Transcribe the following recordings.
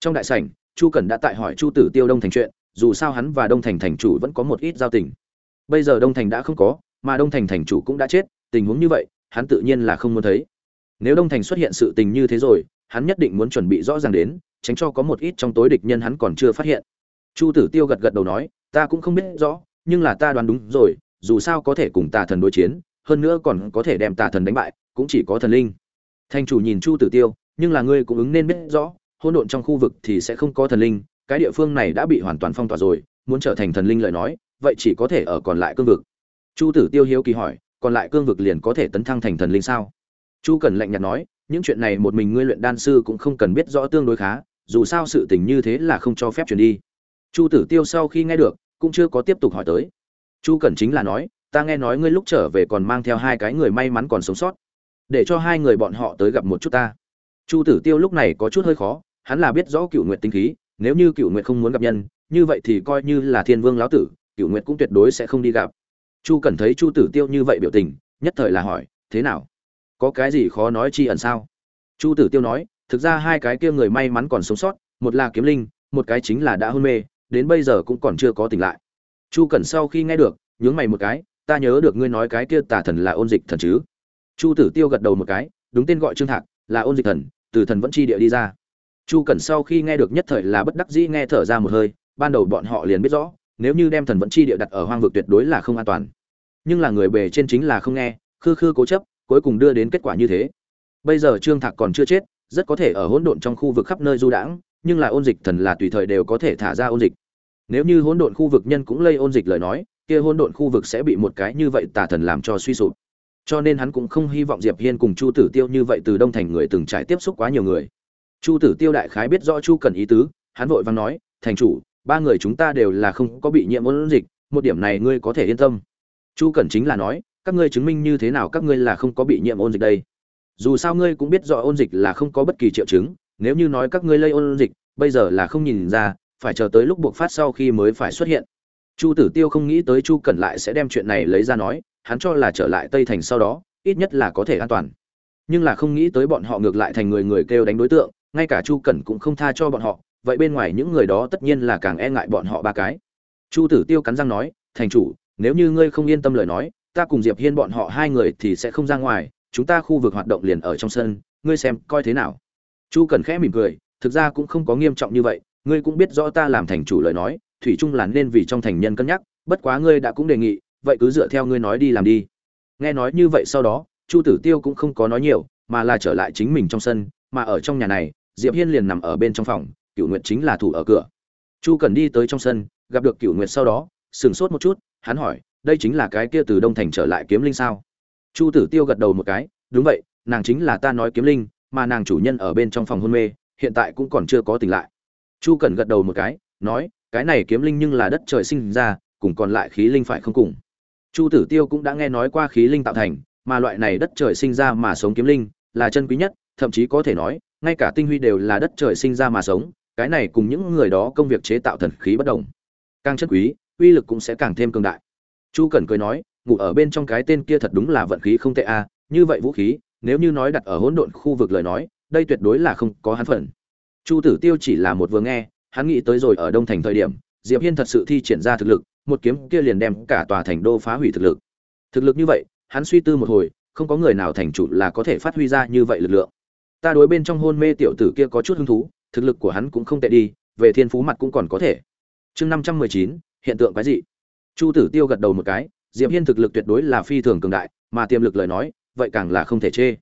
trong đại sảnh, chu cần đã tại hỏi chu tử tiêu đông thành chuyện, dù sao hắn và đông thành thành chủ vẫn có một ít giao tình. Bây giờ đông thành đã không có, mà đông thành thành chủ cũng đã chết, tình huống như vậy, hắn tự nhiên là không muốn thấy. Nếu đông thành xuất hiện sự tình như thế rồi, hắn nhất định muốn chuẩn bị rõ ràng đến, tránh cho có một ít trong tối địch nhân hắn còn chưa phát hiện. Chu tử tiêu gật gật đầu nói, ta cũng không biết rõ, nhưng là ta đoán đúng rồi, dù sao có thể cùng tà thần đối chiến, hơn nữa còn có thể đem tà thần đánh bại, cũng chỉ có thần linh. Thành chủ nhìn chu tử tiêu, nhưng là ngươi cũng ứng nên biết rõ hỗn độn trong khu vực thì sẽ không có thần linh, cái địa phương này đã bị hoàn toàn phong tỏa rồi, muốn trở thành thần linh lời nói, vậy chỉ có thể ở còn lại cương vực. Chu tử tiêu hiếu kỳ hỏi, còn lại cương vực liền có thể tấn thăng thành thần linh sao? Chu cần lạnh nhạt nói, những chuyện này một mình ngươi luyện đan sư cũng không cần biết rõ tương đối khá, dù sao sự tình như thế là không cho phép chuyển đi. Chu tử tiêu sau khi nghe được, cũng chưa có tiếp tục hỏi tới. Chu cẩn chính là nói, ta nghe nói ngươi lúc trở về còn mang theo hai cái người may mắn còn sống sót. Để cho hai người bọn họ tới gặp một chút ta. Chu tử tiêu lúc này có chút hơi khó hắn là biết rõ cựu nguyện tinh khí, nếu như cựu nguyện không muốn gặp nhân, như vậy thì coi như là thiên vương lão tử cựu nguyện cũng tuyệt đối sẽ không đi gặp. Chu cần thấy chu tử tiêu như vậy biểu tình, nhất thời là hỏi, thế nào? Có cái gì khó nói chi ẩn sao? Chu tử tiêu nói, thực ra hai cái kia người may mắn còn sống sót, một là kiếm linh, một cái chính là đã hôn mê, đến bây giờ cũng còn chưa có tỉnh lại. Chu cẩn sau khi nghe được, nhướng mày một cái, ta nhớ được ngươi nói cái kia tà thần là ôn dịch thần chứ? Chu tử tiêu gật đầu một cái, đúng tên gọi trương thạc, là ôn dịch thần, từ thần vẫn chi địa đi ra chu cẩn sau khi nghe được nhất thời là bất đắc dĩ nghe thở ra một hơi, ban đầu bọn họ liền biết rõ, nếu như đem thần vẫn chi địa đặt ở hoang vực tuyệt đối là không an toàn. Nhưng là người bề trên chính là không nghe, khư khư cố chấp, cuối cùng đưa đến kết quả như thế. Bây giờ trương thạc còn chưa chết, rất có thể ở hỗn độn trong khu vực khắp nơi du đãng, nhưng là ôn dịch thần là tùy thời đều có thể thả ra ôn dịch. Nếu như hỗn độn khu vực nhân cũng lây ôn dịch lời nói, kia hỗn độn khu vực sẽ bị một cái như vậy tà thần làm cho suy sụp. Cho nên hắn cũng không hy vọng diệp hiên cùng chu tử tiêu như vậy từ đông thành người từng trải tiếp xúc quá nhiều người chu tử tiêu đại khái biết rõ chu cần ý tứ, hắn vội vàng nói, thành chủ, ba người chúng ta đều là không có bị nhiễm ôn dịch, một điểm này ngươi có thể yên tâm. Chu cần chính là nói, các ngươi chứng minh như thế nào các ngươi là không có bị nhiễm ôn dịch đây? Dù sao ngươi cũng biết rõ ôn dịch là không có bất kỳ triệu chứng, nếu như nói các ngươi lây ôn dịch, bây giờ là không nhìn ra, phải chờ tới lúc buộc phát sau khi mới phải xuất hiện. Chu tử tiêu không nghĩ tới chu cẩn lại sẽ đem chuyện này lấy ra nói, hắn cho là trở lại tây thành sau đó, ít nhất là có thể an toàn. Nhưng là không nghĩ tới bọn họ ngược lại thành người người kêu đánh đối tượng ngay cả chu cẩn cũng không tha cho bọn họ, vậy bên ngoài những người đó tất nhiên là càng e ngại bọn họ ba cái. Chu tử tiêu cắn răng nói, thành chủ, nếu như ngươi không yên tâm lời nói, ta cùng diệp hiên bọn họ hai người thì sẽ không ra ngoài, chúng ta khu vực hoạt động liền ở trong sân, ngươi xem coi thế nào. Chu cẩn khẽ mỉm cười, thực ra cũng không có nghiêm trọng như vậy, ngươi cũng biết rõ ta làm thành chủ lời nói, thủy chung là nên vì trong thành nhân cân nhắc, bất quá ngươi đã cũng đề nghị, vậy cứ dựa theo ngươi nói đi làm đi. Nghe nói như vậy sau đó, chu tử tiêu cũng không có nói nhiều, mà là trở lại chính mình trong sân, mà ở trong nhà này diệp hiên liền nằm ở bên trong phòng cựu nguyệt chính là thủ ở cửa. Chu cần đi tới trong sân, gặp được cựu nguyệt sau đó, sửng sốt một chút, hắn hỏi, đây chính là cái kia từ đông thành trở lại kiếm linh sao? Chu tử tiêu gật đầu một cái, đúng vậy, nàng chính là ta nói kiếm linh, mà nàng chủ nhân ở bên trong phòng hôn mê, hiện tại cũng còn chưa có tỉnh lại. Chu cần gật đầu một cái, nói, cái này kiếm linh nhưng là đất trời sinh ra, cùng còn lại khí linh phải không cùng? Chu tử tiêu cũng đã nghe nói qua khí linh tạo thành, mà loại này đất trời sinh ra mà sống kiếm linh là chân quý nhất, thậm chí có thể nói ngay cả tinh huy đều là đất trời sinh ra mà sống, cái này cùng những người đó công việc chế tạo thần khí bất đồng. Càng chân quý, uy lực cũng sẽ càng thêm cường đại. Chu cần cười nói, ngủ ở bên trong cái tên kia thật đúng là vận khí không tệ a như vậy vũ khí, nếu như nói đặt ở hỗn độn khu vực lời nói, đây tuyệt đối là không có hắn phận chu tử tiêu chỉ là một vừa nghe, hắn nghĩ tới rồi ở đông thành thời điểm, diệp hiên thật sự thi triển ra thực lực, một kiếm kia liền đem cả tòa thành đô phá hủy thực lực. Thực lực như vậy, hắn suy tư một hồi, không có người nào thành chủ là có thể phát huy ra như vậy lực lượng ta đối bên trong hôn mê tiểu tử kia có chút hứng thú, thực lực của hắn cũng không tệ đi, về thiên phú mặt cũng còn có thể. Chương năm trăm mười chín, hiện tượng cái gì chu tử tiêu gật đầu một cái, diệp hiên thực lực tuyệt đối là phi thường cường đại, mà tiềm lực lời nói, vậy càng là không thể chê.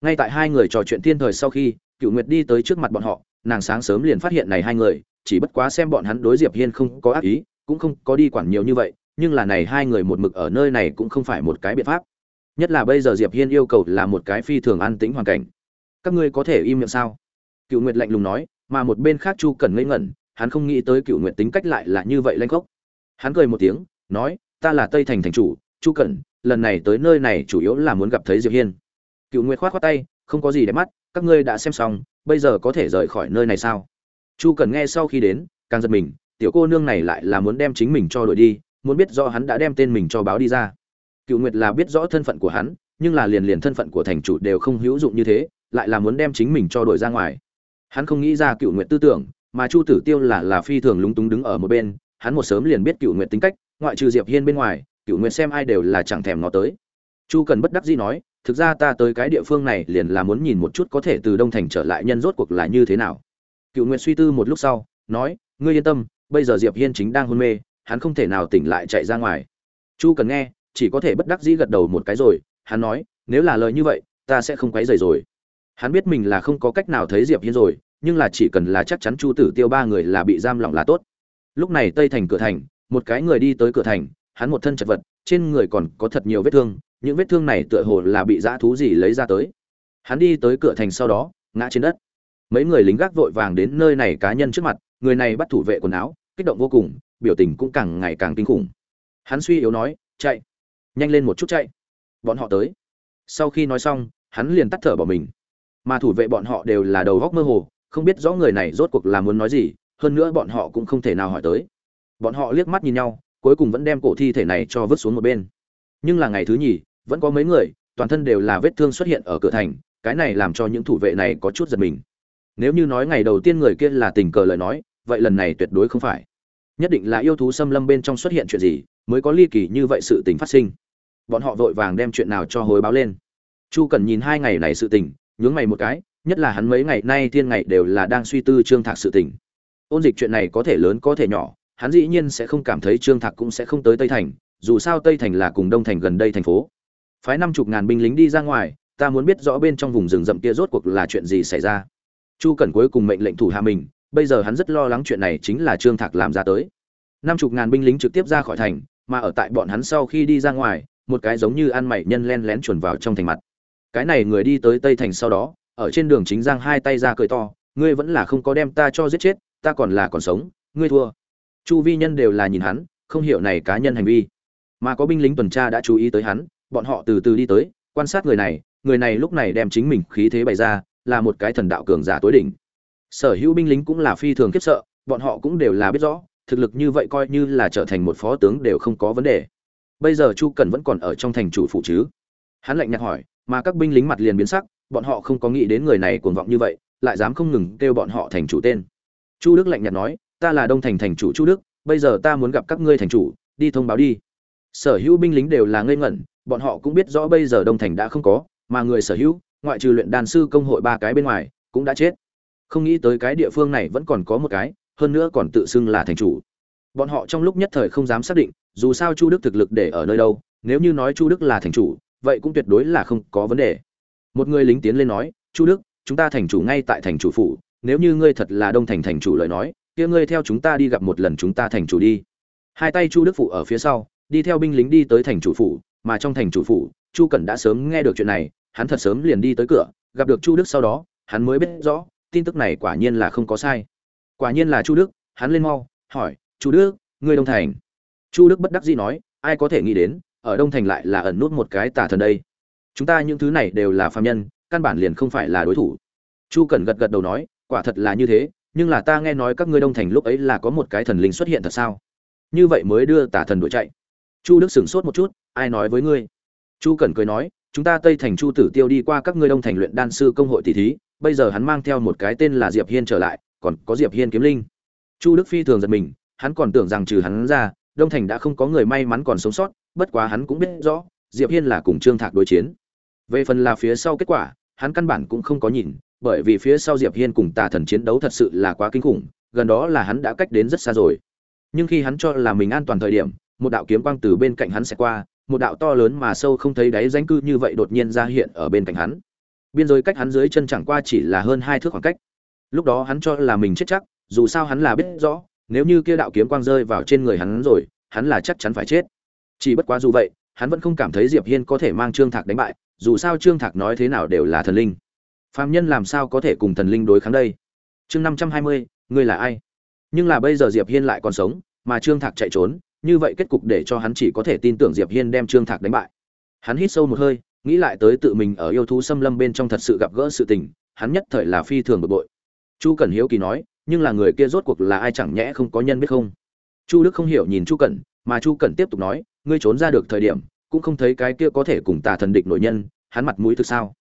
Ngay tại hai người trò chuyện thiên thời sau khi cựu nguyệt đi tới trước mặt bọn họ, nàng sáng sớm liền phát hiện này hai người, chỉ bất quá xem bọn hắn đối diệp hiên không có ác ý, cũng không có đi quản nhiều như vậy, nhưng là này hai người một mực ở nơi này cũng không phải một cái biện pháp. Nhất là bây giờ diệp hiên yêu cầu là một cái phi thường an tĩnh hoàn cảnh các ngươi có thể im miệng sao? Cựu nguyệt lạnh lùng nói, mà một bên khác chu cần ngây ngẩn, hắn không nghĩ tới cựu nguyệt tính cách lại là như vậy lanh gốc hắn cười một tiếng, nói, ta là tây thành thành chủ, chu cẩn, lần này tới nơi này chủ yếu là muốn gặp thấy diệp hiên. Cựu nguyệt khoát khoát tay, không có gì để mắt, các ngươi đã xem xong, bây giờ có thể rời khỏi nơi này sao? Chu cần nghe sau khi đến, càng giật mình, tiểu cô nương này lại là muốn đem chính mình cho đổi đi, muốn biết rõ hắn đã đem tên mình cho báo đi ra. Cựu nguyệt là biết rõ thân phận của hắn, nhưng là liền liền thân phận của thành chủ đều không hữu dụng như thế lại là muốn đem chính mình cho đổi ra ngoài. Hắn không nghĩ ra cựu nguyệt tư tưởng, mà chu tử tiêu là là phi thường lúng túng đứng ở một bên, hắn một sớm liền biết cựu nguyện tính cách, ngoại trừ diệp hiên bên ngoài, cựu nguyện xem ai đều là chẳng thèm ngó tới. Chu cần bất đắc dĩ nói, thực ra ta tới cái địa phương này liền là muốn nhìn một chút có thể từ đông thành trở lại nhân rốt cuộc là như thế nào. Cựu nguyện suy tư một lúc sau, nói, ngươi yên tâm, bây giờ diệp hiên chính đang hôn mê, hắn không thể nào tỉnh lại chạy ra ngoài. Chu cần nghe, chỉ có thể bất đắc dĩ gật đầu một cái rồi, hắn nói, nếu là lời như vậy, ta sẽ không quấy rầy rồi hắn biết mình là không có cách nào thấy diệp hiên rồi, nhưng là chỉ cần là chắc chắn chu tử tiêu ba người là bị giam lỏng là tốt. Lúc này tây thành cửa thành, một cái người đi tới cửa thành, hắn một thân chật vật, trên người còn có thật nhiều vết thương, những vết thương này tựa hồ là bị dã thú gì lấy ra tới. Hắn đi tới cửa thành sau đó, ngã trên đất. Mấy người lính gác vội vàng đến nơi này cá nhân trước mặt, người này bắt thủ vệ quần áo, kích động vô cùng, biểu tình cũng càng ngày càng kinh khủng. Hắn suy yếu nói, chạy, nhanh lên một chút chạy. Bọn họ tới. Sau khi nói xong, hắn liền tắt thở bỏ mình mà thủ vệ bọn họ đều là đầu góc mơ hồ, không biết rõ người này rốt cuộc là muốn nói gì, hơn nữa bọn họ cũng không thể nào hỏi tới. Bọn họ liếc mắt nhìn nhau, cuối cùng vẫn đem cổ thi thể này cho vứt xuống một bên. Nhưng là ngày thứ nhì, vẫn có mấy người, toàn thân đều là vết thương xuất hiện ở cửa thành, cái này làm cho những thủ vệ này có chút giật mình. Nếu như nói ngày đầu tiên người kia là tình cờ lời nói, vậy lần này tuyệt đối không phải. Nhất định là yêu thú xâm lâm bên trong xuất hiện chuyện gì, mới có ly kỳ như vậy sự tình phát sinh. Bọn họ vội vàng đem chuyện nào cho hối báo lên. Chu cần nhìn hai ngày này sự tình nhướng mày một cái, nhất là hắn mấy ngày nay thiên ngày đều là đang suy tư trương thạc sự tình. Ôn dịch chuyện này có thể lớn có thể nhỏ, hắn dĩ nhiên sẽ không cảm thấy trương thạc cũng sẽ không tới tây thành, dù sao tây thành là cùng đông thành gần đây thành phố. Phái năm chục ngàn binh lính đi ra ngoài, ta muốn biết rõ bên trong vùng rừng rậm kia rốt cuộc là chuyện gì xảy ra. Chu cẩn cuối cùng mệnh lệnh thủ hạ mình, bây giờ hắn rất lo lắng chuyện này chính là trương thạc làm ra tới. Năm chục ngàn binh lính trực tiếp ra khỏi thành, mà ở tại bọn hắn sau khi đi ra ngoài, một cái giống như ăn mày nhân len lén chuồn vào trong thành mặt cái này người đi tới tây thành sau đó, ở trên đường chính giang hai tay ra cười to, ngươi vẫn là không có đem ta cho giết chết, ta còn là còn sống, ngươi thua. Chu vi nhân đều là nhìn hắn, không hiểu này cá nhân hành vi. Mà có binh lính tuần tra đã chú ý tới hắn, bọn họ từ từ đi tới, quan sát người này người này lúc này đem chính mình khí thế bày ra, là một cái thần đạo cường giả tối đỉnh. Sở hữu binh lính cũng là phi thường khiếp sợ, bọn họ cũng đều là biết rõ, thực lực như vậy coi như là trở thành một phó tướng đều không có vấn đề. Bây giờ chu cần vẫn còn ở trong thành chủ phụ chứ? Hắn lạnh nhạt hỏi, mà các binh lính mặt liền biến sắc, bọn họ không có nghĩ đến người này cuồng vọng như vậy, lại dám không ngừng kêu bọn họ thành chủ tên. Chu đức lạnh nhạt nói, ta là đông thành thành chủ chu đức, bây giờ ta muốn gặp các ngươi thành chủ, đi thông báo đi. Sở hữu binh lính đều là ngây ngẩn, bọn họ cũng biết rõ bây giờ đông thành đã không có, mà người sở hữu, ngoại trừ luyện đàn sư công hội ba cái bên ngoài, cũng đã chết. Không nghĩ tới cái địa phương này vẫn còn có một cái, hơn nữa còn tự xưng là thành chủ. Bọn họ trong lúc nhất thời không dám xác định, dù sao chu đức thực lực để ở nơi đâu, nếu như nói chu đức là thành chủ vậy cũng tuyệt đối là không có vấn đề. Một người lính tiến lên nói, chu đức, chúng ta thành chủ ngay tại thành chủ phủ, nếu như ngươi thật là đông thành thành chủ lời nói, kia ngươi theo chúng ta đi gặp một lần chúng ta thành chủ đi. Hai tay chu đức phụ ở phía sau, đi theo binh lính đi tới thành chủ phủ, mà trong thành chủ phủ, chu cẩn đã sớm nghe được chuyện này, hắn thật sớm liền đi tới cửa, gặp được chu đức sau đó, hắn mới biết rõ, tin tức này quả nhiên là không có sai. Quả nhiên là chu đức, hắn lên mau, hỏi, chu đức, ngươi đông thành? Chu đức bất đắc dĩ nói, ai có thể nghĩ đến ở đông thành lại là ẩn nút một cái tà thần đây. Chúng ta những thứ này đều là phạm nhân, căn bản liền không phải là đối thủ. Chu cẩn gật gật đầu nói, quả thật là như thế, nhưng là ta nghe nói các ngươi đông thành lúc ấy là có một cái thần linh xuất hiện thật sao? Như vậy mới đưa tà thần đuổi chạy. Chu đức sửng sốt một chút, ai nói với ngươi? Chu cẩn cười nói, chúng ta tây thành chu tử tiêu đi qua các ngươi đông thành luyện đan sư công hội tỷ thí, bây giờ hắn mang theo một cái tên là diệp hiên trở lại, còn có diệp hiên kiếm linh. Chu đức phi thường giật mình, hắn còn tưởng rằng trừ hắn ra đông thành đã không có người may mắn còn sống sót, bất quá hắn cũng biết rõ, diệp hiên là cùng trương thạc đối chiến. Về phần là phía sau kết quả, hắn căn bản cũng không có nhìn, bởi vì phía sau diệp hiên cùng tà thần chiến đấu thật sự là quá kinh khủng, gần đó là hắn đã cách đến rất xa rồi. Nhưng khi hắn cho là mình an toàn thời điểm, một đạo kiếm quang từ bên cạnh hắn sẽ qua, một đạo to lớn mà sâu không thấy đáy danh cư như vậy đột nhiên ra hiện ở bên cạnh hắn. Biên giới cách hắn dưới chân chẳng qua chỉ là hơn hai thước khoảng cách. Lúc đó hắn cho là mình chết chắc, dù sao hắn là biết rõ nếu như kia đạo kiếm quang rơi vào trên người hắn rồi, hắn là chắc chắn phải chết. Chỉ bất quá dù vậy, hắn vẫn không cảm thấy diệp hiên có thể mang trương thạc đánh bại, dù sao trương thạc nói thế nào đều là thần linh. Phạm nhân làm sao có thể cùng thần linh đối kháng đây? Chương năm trăm hai mươi, ngươi là ai? Nhưng là bây giờ diệp hiên lại còn sống, mà trương thạc chạy trốn, như vậy kết cục để cho hắn chỉ có thể tin tưởng diệp hiên đem trương thạc đánh bại. Hắn hít sâu một hơi, nghĩ lại tới tự mình ở yêu thú xâm lâm bên trong thật sự gặp gỡ sự tình, hắn nhất thời là phi thường bực bội. Chu cẩn hiếu kỳ nói nhưng là người kia rốt cuộc là ai chẳng nhẽ không có nhân biết không? Chu đức không hiểu nhìn chu cẩn, mà chu cẩn tiếp tục nói, ngươi trốn ra được thời điểm, cũng không thấy cái kia có thể cùng tà thần địch nội nhân, hắn mặt mũi thực sao?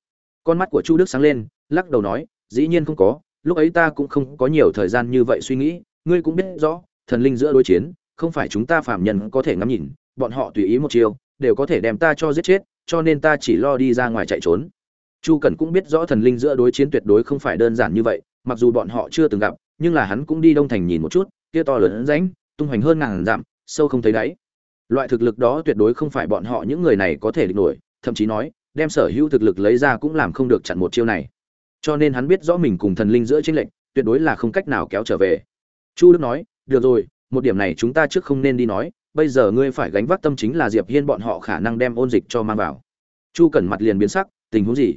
Con mắt của chu đức sáng lên, lắc đầu nói, dĩ nhiên không có, lúc ấy ta cũng không có nhiều thời gian như vậy suy nghĩ, ngươi cũng biết rõ, thần linh giữa đối chiến, không phải chúng ta phạm nhân có thể ngắm nhìn, bọn họ tùy ý một chiều đều có thể đem ta cho giết chết, cho nên ta chỉ lo đi ra ngoài chạy trốn. Chu cẩn cũng biết rõ thần linh giữa đối chiến tuyệt đối không phải đơn giản như vậy, mặc dù bọn họ chưa từng gặp nhưng là hắn cũng đi đông thành nhìn một chút kia to lớn ránh, tung hoành hơn ngàn dặm sâu không thấy đáy. Loại thực lực đó tuyệt đối không phải bọn họ những người này có thể địch nổi thậm chí nói đem sở hữu thực lực lấy ra cũng làm không được chặn một chiêu này. Cho nên hắn biết rõ mình cùng thần linh giữa chênh lệnh tuyệt đối là không cách nào kéo trở về. Chu đức nói được rồi một điểm này chúng ta trước không nên đi nói bây giờ ngươi phải gánh vác tâm chính là diệp hiên bọn họ khả năng đem ôn dịch cho mang vào. Chu cẩn mặt liền biến sắc tình huống gì?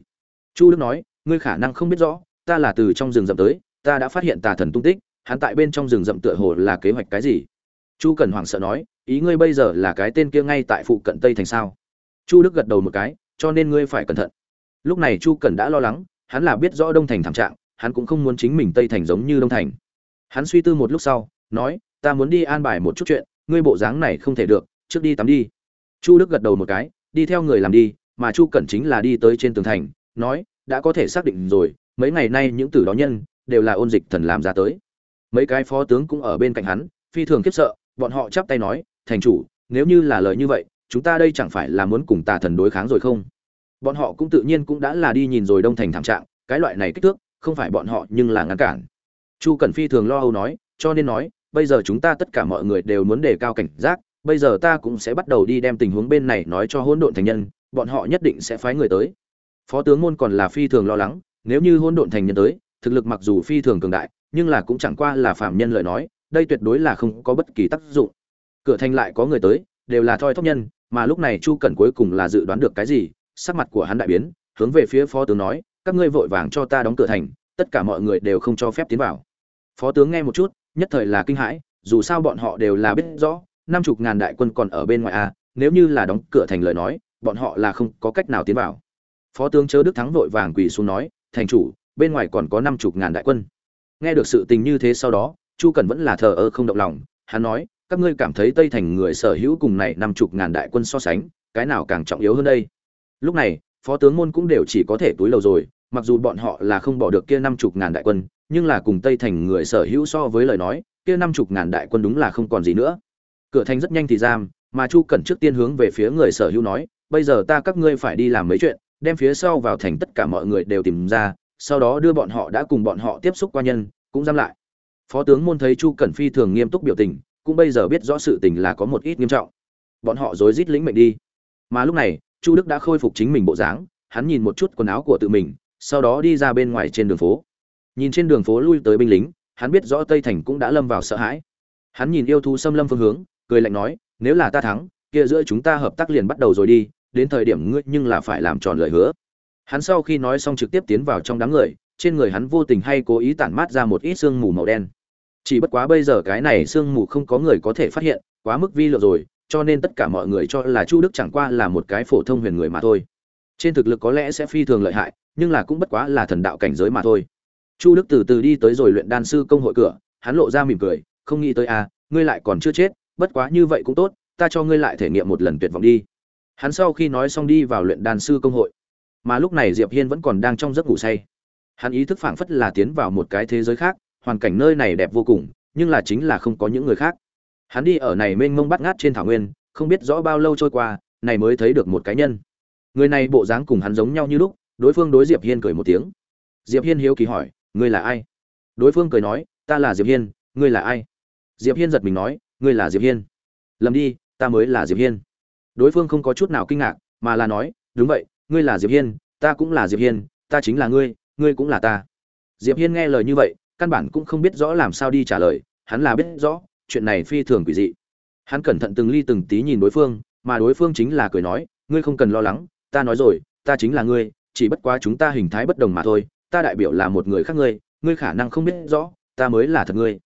Chu đức nói ngươi khả năng không biết rõ ta là từ trong rừng rậm tới ta đã phát hiện tà thần tung tích, hắn tại bên trong rừng rậm tựa hồ là kế hoạch cái gì? Chu cẩn hoảng sợ nói, ý ngươi bây giờ là cái tên kia ngay tại phụ cận tây thành sao? Chu đức gật đầu một cái, cho nên ngươi phải cẩn thận. Lúc này chu cẩn đã lo lắng, hắn là biết rõ đông thành thảm trạng, hắn cũng không muốn chính mình tây thành giống như đông thành. Hắn suy tư một lúc sau, nói, ta muốn đi an bài một chút chuyện, ngươi bộ dáng này không thể được, trước đi tắm đi. Chu đức gật đầu một cái, đi theo người làm đi, mà chu cẩn chính là đi tới trên tường thành, nói, đã có thể xác định rồi, mấy ngày nay những tử đó nhân đều là ôn dịch thần làm ra tới. Mấy cái phó tướng cũng ở bên cạnh hắn, phi thường khiếp sợ, bọn họ chắp tay nói, thành chủ, nếu như là lời như vậy, chúng ta đây chẳng phải là muốn cùng tà thần đối kháng rồi không? Bọn họ cũng tự nhiên cũng đã là đi nhìn rồi đông thành thảm trạng, cái loại này kích thước, không phải bọn họ nhưng là ngăn cản. Chu cẩn phi thường lo âu nói, cho nên nói, bây giờ chúng ta tất cả mọi người đều muốn đề cao cảnh giác, bây giờ ta cũng sẽ bắt đầu đi đem tình huống bên này nói cho hỗn độn thành nhân, bọn họ nhất định sẽ phái người tới. Phó tướng môn còn là phi thường lo lắng, nếu như hỗn độn thành nhân tới thực lực mặc dù phi thường cường đại nhưng là cũng chẳng qua là phạm nhân lời nói đây tuyệt đối là không có bất kỳ tác dụng. Cửa thành lại có người tới đều là thoi thóp nhân mà lúc này chu cẩn cuối cùng là dự đoán được cái gì sắc mặt của hắn đại biến hướng về phía phó tướng nói các ngươi vội vàng cho ta đóng cửa thành tất cả mọi người đều không cho phép tiến vào. Phó tướng nghe một chút nhất thời là kinh hãi dù sao bọn họ đều là biết rõ năm chục ngàn đại quân còn ở bên ngoài a à, nếu như là đóng cửa thành lời nói bọn họ là không có cách nào tiến vào. Phó tướng chớ đức thắng vội vàng quỳ xuống nói thành chủ bên ngoài còn có năm chục ngàn đại quân. Nghe được sự tình như thế sau đó, chu cần vẫn là thờ ơ không động lòng. Hắn nói, các ngươi cảm thấy tây thành người sở hữu cùng này năm chục ngàn đại quân so sánh, cái nào càng trọng yếu hơn đây? Lúc này, phó tướng môn cũng đều chỉ có thể túi lầu rồi, mặc dù bọn họ là không bỏ được kia năm chục ngàn đại quân, nhưng là cùng tây thành người sở hữu so với lời nói, kia năm chục ngàn đại quân đúng là không còn gì nữa. Cửa thành rất nhanh thì giam, mà chu cần trước tiên hướng về phía người sở hữu nói, bây giờ ta các ngươi phải đi làm mấy chuyện, đem phía sau vào thành tất cả mọi người đều tìm ra sau đó đưa bọn họ đã cùng bọn họ tiếp xúc qua nhân, cũng giam lại. Phó tướng môn thấy chu cẩn phi thường nghiêm túc biểu tình, cũng bây giờ biết rõ sự tình là có một ít nghiêm trọng. Bọn họ rối rít lĩnh mệnh đi. Mà lúc này, chu đức đã khôi phục chính mình bộ dáng, hắn nhìn một chút quần áo của tự mình, sau đó đi ra bên ngoài trên đường phố. Nhìn trên đường phố lui tới binh lính, hắn biết rõ tây thành cũng đã lâm vào sợ hãi. Hắn nhìn yêu thú xâm lâm phương hướng, cười lạnh nói, nếu là ta thắng, kia giữa chúng ta hợp tác liền bắt đầu rồi đi, đến thời điểm ngươi nhưng là phải làm tròn lời hứa hắn sau khi nói xong trực tiếp tiến vào trong đám người, trên người hắn vô tình hay cố ý tản mát ra một ít sương mù màu đen. Chỉ bất quá bây giờ cái này sương mù không có người có thể phát hiện, quá mức vi lượng rồi, cho nên tất cả mọi người cho là chu đức chẳng qua là một cái phổ thông huyền người mà thôi. Trên thực lực có lẽ sẽ phi thường lợi hại, nhưng là cũng bất quá là thần đạo cảnh giới mà thôi. Chu đức từ từ đi tới rồi luyện đan sư công hội cửa, hắn lộ ra mỉm cười, không nghĩ tới à ngươi lại còn chưa chết, bất quá như vậy cũng tốt, ta cho ngươi lại thể nghiệm một lần tuyệt vọng đi. Hắn sau khi nói xong đi vào luyện đan sư công hội mà lúc này diệp hiên vẫn còn đang trong giấc ngủ say. Hắn ý thức phảng phất là tiến vào một cái thế giới khác, hoàn cảnh nơi này đẹp vô cùng, nhưng là chính là không có những người khác. Hắn đi ở này mênh mông bắt ngát trên thảo nguyên, không biết rõ bao lâu trôi qua, này mới thấy được một cái nhân. Người này bộ dáng cùng hắn giống nhau như lúc, đối phương đối diệp hiên cười một tiếng. Diệp hiên hiếu kỳ hỏi, ngươi là ai? Đối phương cười nói, ta là diệp hiên, ngươi là ai? Diệp hiên giật mình nói, ngươi là diệp hiên. Lầm đi, ta mới là diệp hiên. Đối phương không có chút nào kinh ngạc, mà là nói, đúng vậy ngươi là diệp hiên, ta cũng là diệp hiên, ta chính là ngươi ngươi cũng là ta. Diệp hiên nghe lời như vậy, căn bản cũng không biết rõ làm sao đi trả lời, hắn là biết rõ, chuyện này phi thường quỷ dị. Hắn cẩn thận từng ly từng tí nhìn đối phương, mà đối phương chính là cười nói, ngươi không cần lo lắng, ta nói rồi, ta chính là ngươi, chỉ bất quá chúng ta hình thái bất đồng mà thôi, ta đại biểu là một người khác ngươi ngươi khả năng không biết rõ, ta mới là thật ngươi.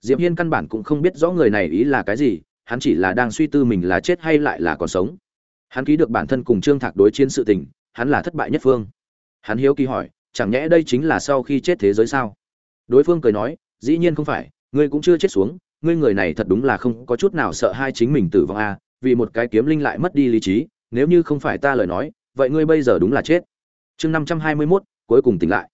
Diệp hiên căn bản cũng không biết rõ người này ý là cái gì, hắn chỉ là đang suy tư mình là chết hay lại là còn sống hắn ký được bản thân cùng trương thạc đối chiến sự tình hắn là thất bại nhất phương. Hắn hiếu kỳ hỏi chẳng nhẽ đây chính là sau khi chết thế giới sao? Đối phương cười nói dĩ nhiên không phải ngươi cũng chưa chết xuống ngươi người này thật đúng là không có chút nào sợ hai chính mình tử vong a à, vì một cái kiếm linh lại mất đi lý trí nếu như không phải ta lời nói vậy ngươi bây giờ đúng là chết. Chương năm trăm hai mươi mốt cuối cùng tỉnh lại.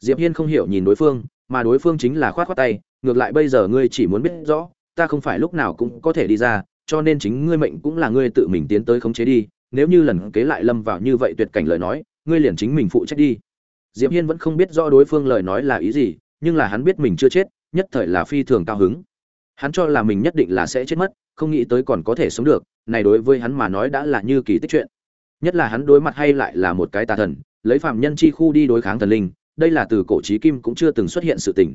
Diệp hiên không hiểu nhìn đối phương mà đối phương chính là khoát khoát tay ngược lại bây giờ ngươi chỉ muốn biết rõ ta không phải lúc nào cũng có thể đi ra cho nên chính ngươi mệnh cũng là ngươi tự mình tiến tới khống chế đi, nếu như lần kế lại lâm vào như vậy tuyệt cảnh lời nói, ngươi liền chính mình phụ trách đi. Diệp hiên vẫn không biết rõ đối phương lời nói là ý gì, nhưng là hắn biết mình chưa chết, nhất thời là phi thường cao hứng. Hắn cho là mình nhất định là sẽ chết mất, không nghĩ tới còn có thể sống được, này đối với hắn mà nói đã là như kỳ tích chuyện. Nhất là hắn đối mặt hay lại là một cái tà thần, lấy phạm nhân chi khu đi đối kháng thần linh, đây là từ cổ chí kim cũng chưa từng xuất hiện sự tình.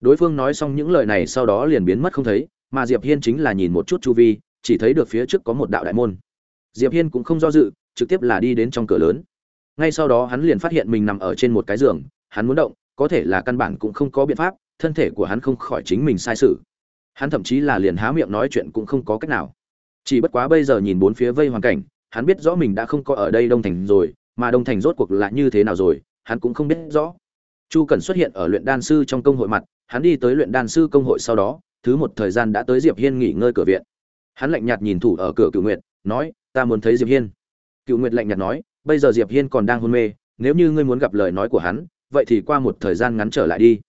Đối phương nói xong những lời này sau đó liền biến mất không thấy, mà diệp hiên chính là nhìn một chút chu vi chỉ thấy được phía trước có một đạo đại môn. Diệp hiên cũng không do dự, trực tiếp là đi đến trong cửa lớn. Ngay sau đó hắn liền phát hiện mình nằm ở trên một cái giường, hắn muốn động, có thể là căn bản cũng không có biện pháp, thân thể của hắn không khỏi chính mình sai sự. Hắn thậm chí là liền há miệng nói chuyện cũng không có cách nào. Chỉ bất quá bây giờ nhìn bốn phía vây hoàn cảnh, hắn biết rõ mình đã không có ở đây đông thành rồi, mà đông thành rốt cuộc là như thế nào rồi, hắn cũng không biết rõ. Chu cần xuất hiện ở luyện đan sư trong công hội mặt, hắn đi tới luyện đan sư công hội sau đó, thứ một thời gian đã tới diệp hiên nghỉ ngơi cửa viện hắn lạnh nhạt nhìn thủ ở cửa cựu nguyệt, nói, ta muốn thấy diệp hiên. Cựu nguyệt lạnh nhạt nói, bây giờ diệp hiên còn đang hôn mê, nếu như ngươi muốn gặp lời nói của hắn, vậy thì qua một thời gian ngắn trở lại đi.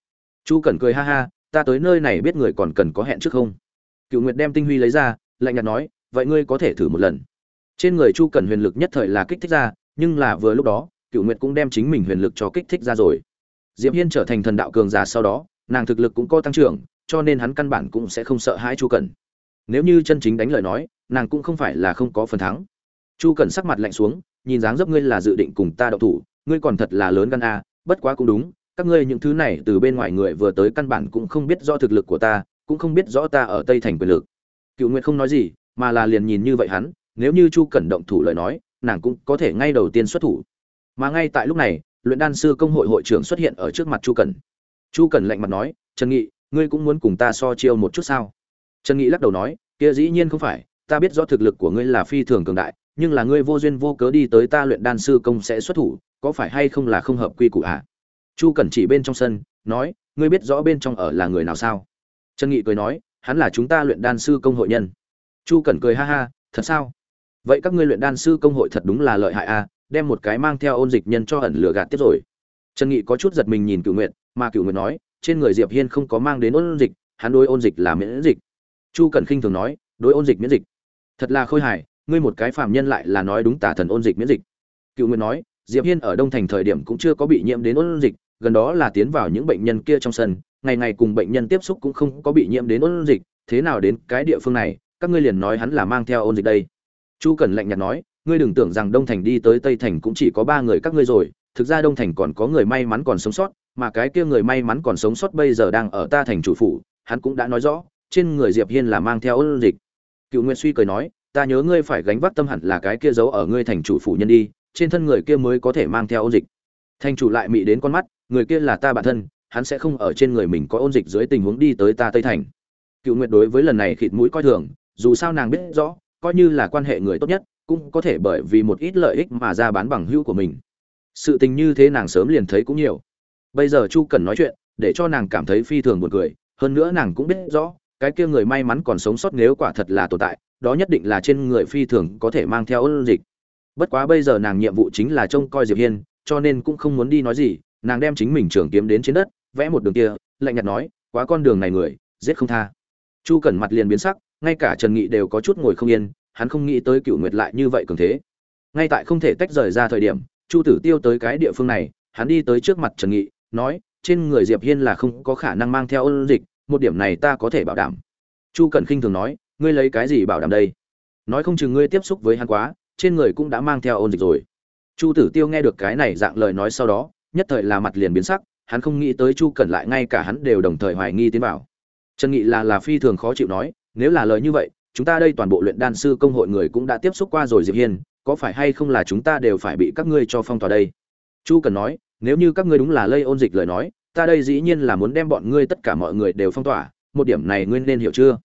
Chu cẩn cười ha ha, ta tới nơi này biết người còn cần có hẹn trước không? Cựu nguyệt đem tinh huy lấy ra, lạnh nhạt nói, vậy ngươi có thể thử một lần. Trên người chu cẩn huyền lực nhất thời là kích thích ra, nhưng là vừa lúc đó cựu nguyệt cũng đem chính mình huyền lực cho kích thích ra rồi. Diệp hiên trở thành thần đạo cường giả sau đó, nàng thực lực cũng có tăng trưởng, cho nên hắn căn bản cũng sẽ không sợ hãi chu cẩn nếu như chân chính đánh lời nói, nàng cũng không phải là không có phần thắng. Chu cẩn sắc mặt lạnh xuống, nhìn dáng dấp ngươi là dự định cùng ta đậu thủ, ngươi còn thật là lớn gan a, bất quá cũng đúng, các ngươi những thứ này từ bên ngoài người vừa tới căn bản cũng không biết rõ thực lực của ta, cũng không biết rõ ta ở tây thành quyền lực. Cựu nguyệt không nói gì, mà là liền nhìn như vậy hắn, nếu như chu cẩn động thủ lời nói, nàng cũng có thể ngay đầu tiên xuất thủ. Mà ngay tại lúc này, luyện đan sư công hội hội trưởng xuất hiện ở trước mặt chu cẩn. Chu cẩn lạnh mặt nói, trần nghị, ngươi cũng muốn cùng ta so chiêu một chút sao? Trần nghị lắc đầu nói, kia dĩ nhiên không phải, ta biết rõ thực lực của ngươi là phi thường cường đại, nhưng là ngươi vô duyên vô cớ đi tới ta luyện đan sư công sẽ xuất thủ, có phải hay không là không hợp quy củ à? chu cẩn chỉ bên trong sân, nói, ngươi biết rõ bên trong ở là người nào sao? Trần nghị cười nói, hắn là chúng ta luyện đan sư công hội nhân. Chu cẩn cười ha ha, thật sao? Vậy các ngươi luyện đan sư công hội thật đúng là lợi hại à đem một cái mang theo ôn dịch nhân cho ẩn lửa gạt tiếp rồi. Trần nghị có chút giật mình nhìn cựu nguyện mà cựu nguyện nói, trên người diệp hiên không có mang đến ôn dịch, hắn đối ôn dịch là miễn dịch chu cẩn khinh thường nói, đối ôn dịch miễn dịch. Thật là khôi hài, ngươi một cái phàm nhân lại là nói đúng tà thần ôn dịch miễn dịch. Cựu Nguyên nói, diệp hiên ở đông thành thời điểm cũng chưa có bị nhiễm đến ôn dịch, gần đó là tiến vào những bệnh nhân kia trong sân, ngày ngày cùng bệnh nhân tiếp xúc cũng không có bị nhiễm đến ôn dịch, thế nào đến cái địa phương này, các ngươi liền nói hắn là mang theo ôn dịch đây. Chu cẩn lạnh nhạt nói, ngươi đừng tưởng rằng đông thành đi tới tây thành cũng chỉ có ba người các ngươi rồi, thực ra đông thành còn có người may mắn còn sống sót, mà cái kia người may mắn còn sống sót bây giờ đang ở ta thành chủ phủ, hắn cũng đã nói rõ trên người diệp hiên là mang theo ôn dịch. Cựu nguyên suy cười nói, ta nhớ ngươi phải gánh vác tâm hẳn là cái kia giấu ở ngươi thành chủ phủ nhân đi, trên thân người kia mới có thể mang theo ôn dịch. Thành chủ lại mị đến con mắt, người kia là ta bản thân, hắn sẽ không ở trên người mình có ôn dịch dưới tình huống đi tới ta tây thành. Cựu nguyệt đối với lần này khịt mũi coi thường, dù sao nàng biết rõ, coi như là quan hệ người tốt nhất, cũng có thể bởi vì một ít lợi ích mà ra bán bằng hữu của mình. Sự tình như thế nàng sớm liền thấy cũng nhiều. Bây giờ chu cần nói chuyện, để cho nàng cảm thấy phi thường buồn cười, hơn nữa nàng cũng biết rõ cái kia người may mắn còn sống sót nếu quả thật là tồn tại, đó nhất định là trên người phi thường có thể mang theo ôn dịch. Bất quá bây giờ nàng nhiệm vụ chính là trông coi diệp hiên, cho nên cũng không muốn đi nói gì, nàng đem chính mình trường kiếm đến trên đất, vẽ một đường kia, lạnh nhạt nói, quá con đường này người, giết không tha. Chu cẩn mặt liền biến sắc, ngay cả trần nghị đều có chút ngồi không yên, hắn không nghĩ tới cựu nguyệt lại như vậy cường thế. Ngay tại không thể tách rời ra thời điểm, chu tử tiêu tới cái địa phương này, hắn đi tới trước mặt trần nghị, nói, trên người diệp hiên là không có khả năng mang theo ôn dịch một điểm này ta có thể bảo đảm. Chu cẩn khinh thường nói, ngươi lấy cái gì bảo đảm đây? Nói không chừng ngươi tiếp xúc với hắn quá, trên người cũng đã mang theo ôn dịch rồi. Chu tử tiêu nghe được cái này dạng lời nói sau đó, nhất thời là mặt liền biến sắc, hắn không nghĩ tới chu cẩn lại ngay cả hắn đều đồng thời hoài nghi tiến vào. Trần nghị là là phi thường khó chịu nói, nếu là lời như vậy, chúng ta đây toàn bộ luyện đan sư công hội người cũng đã tiếp xúc qua rồi diệp hiên, có phải hay không là chúng ta đều phải bị các ngươi cho phong tỏa đây? Chu cần nói, nếu như các ngươi đúng là lây ôn dịch lời nói ta đây dĩ nhiên là muốn đem bọn ngươi tất cả mọi người đều phong tỏa, một điểm này ngươi nên hiểu chưa?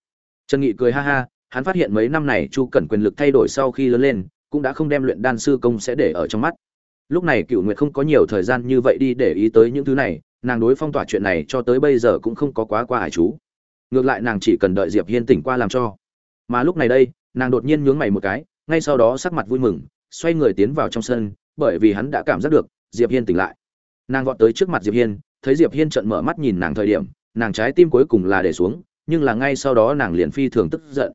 Trần nghị cười ha ha, hắn phát hiện mấy năm này chu cẩn quyền lực thay đổi sau khi lớn lên, cũng đã không đem luyện đan sư công sẽ để ở trong mắt. Lúc này cựu nguyệt không có nhiều thời gian như vậy đi để ý tới những thứ này, nàng đối phong tỏa chuyện này cho tới bây giờ cũng không có quá qua hải chú. Ngược lại nàng chỉ cần đợi diệp hiên tỉnh qua làm cho. Mà lúc này đây, nàng đột nhiên nhướng mày một cái, ngay sau đó sắc mặt vui mừng, xoay người tiến vào trong sân, bởi vì hắn đã cảm giác được diệp hiên tỉnh lại. Nàng vọt tới trước mặt diệp hiên thấy diệp hiên trợn mở mắt nhìn nàng thời điểm, nàng trái tim cuối cùng là để xuống, nhưng là ngay sau đó nàng liền phi thường tức giận.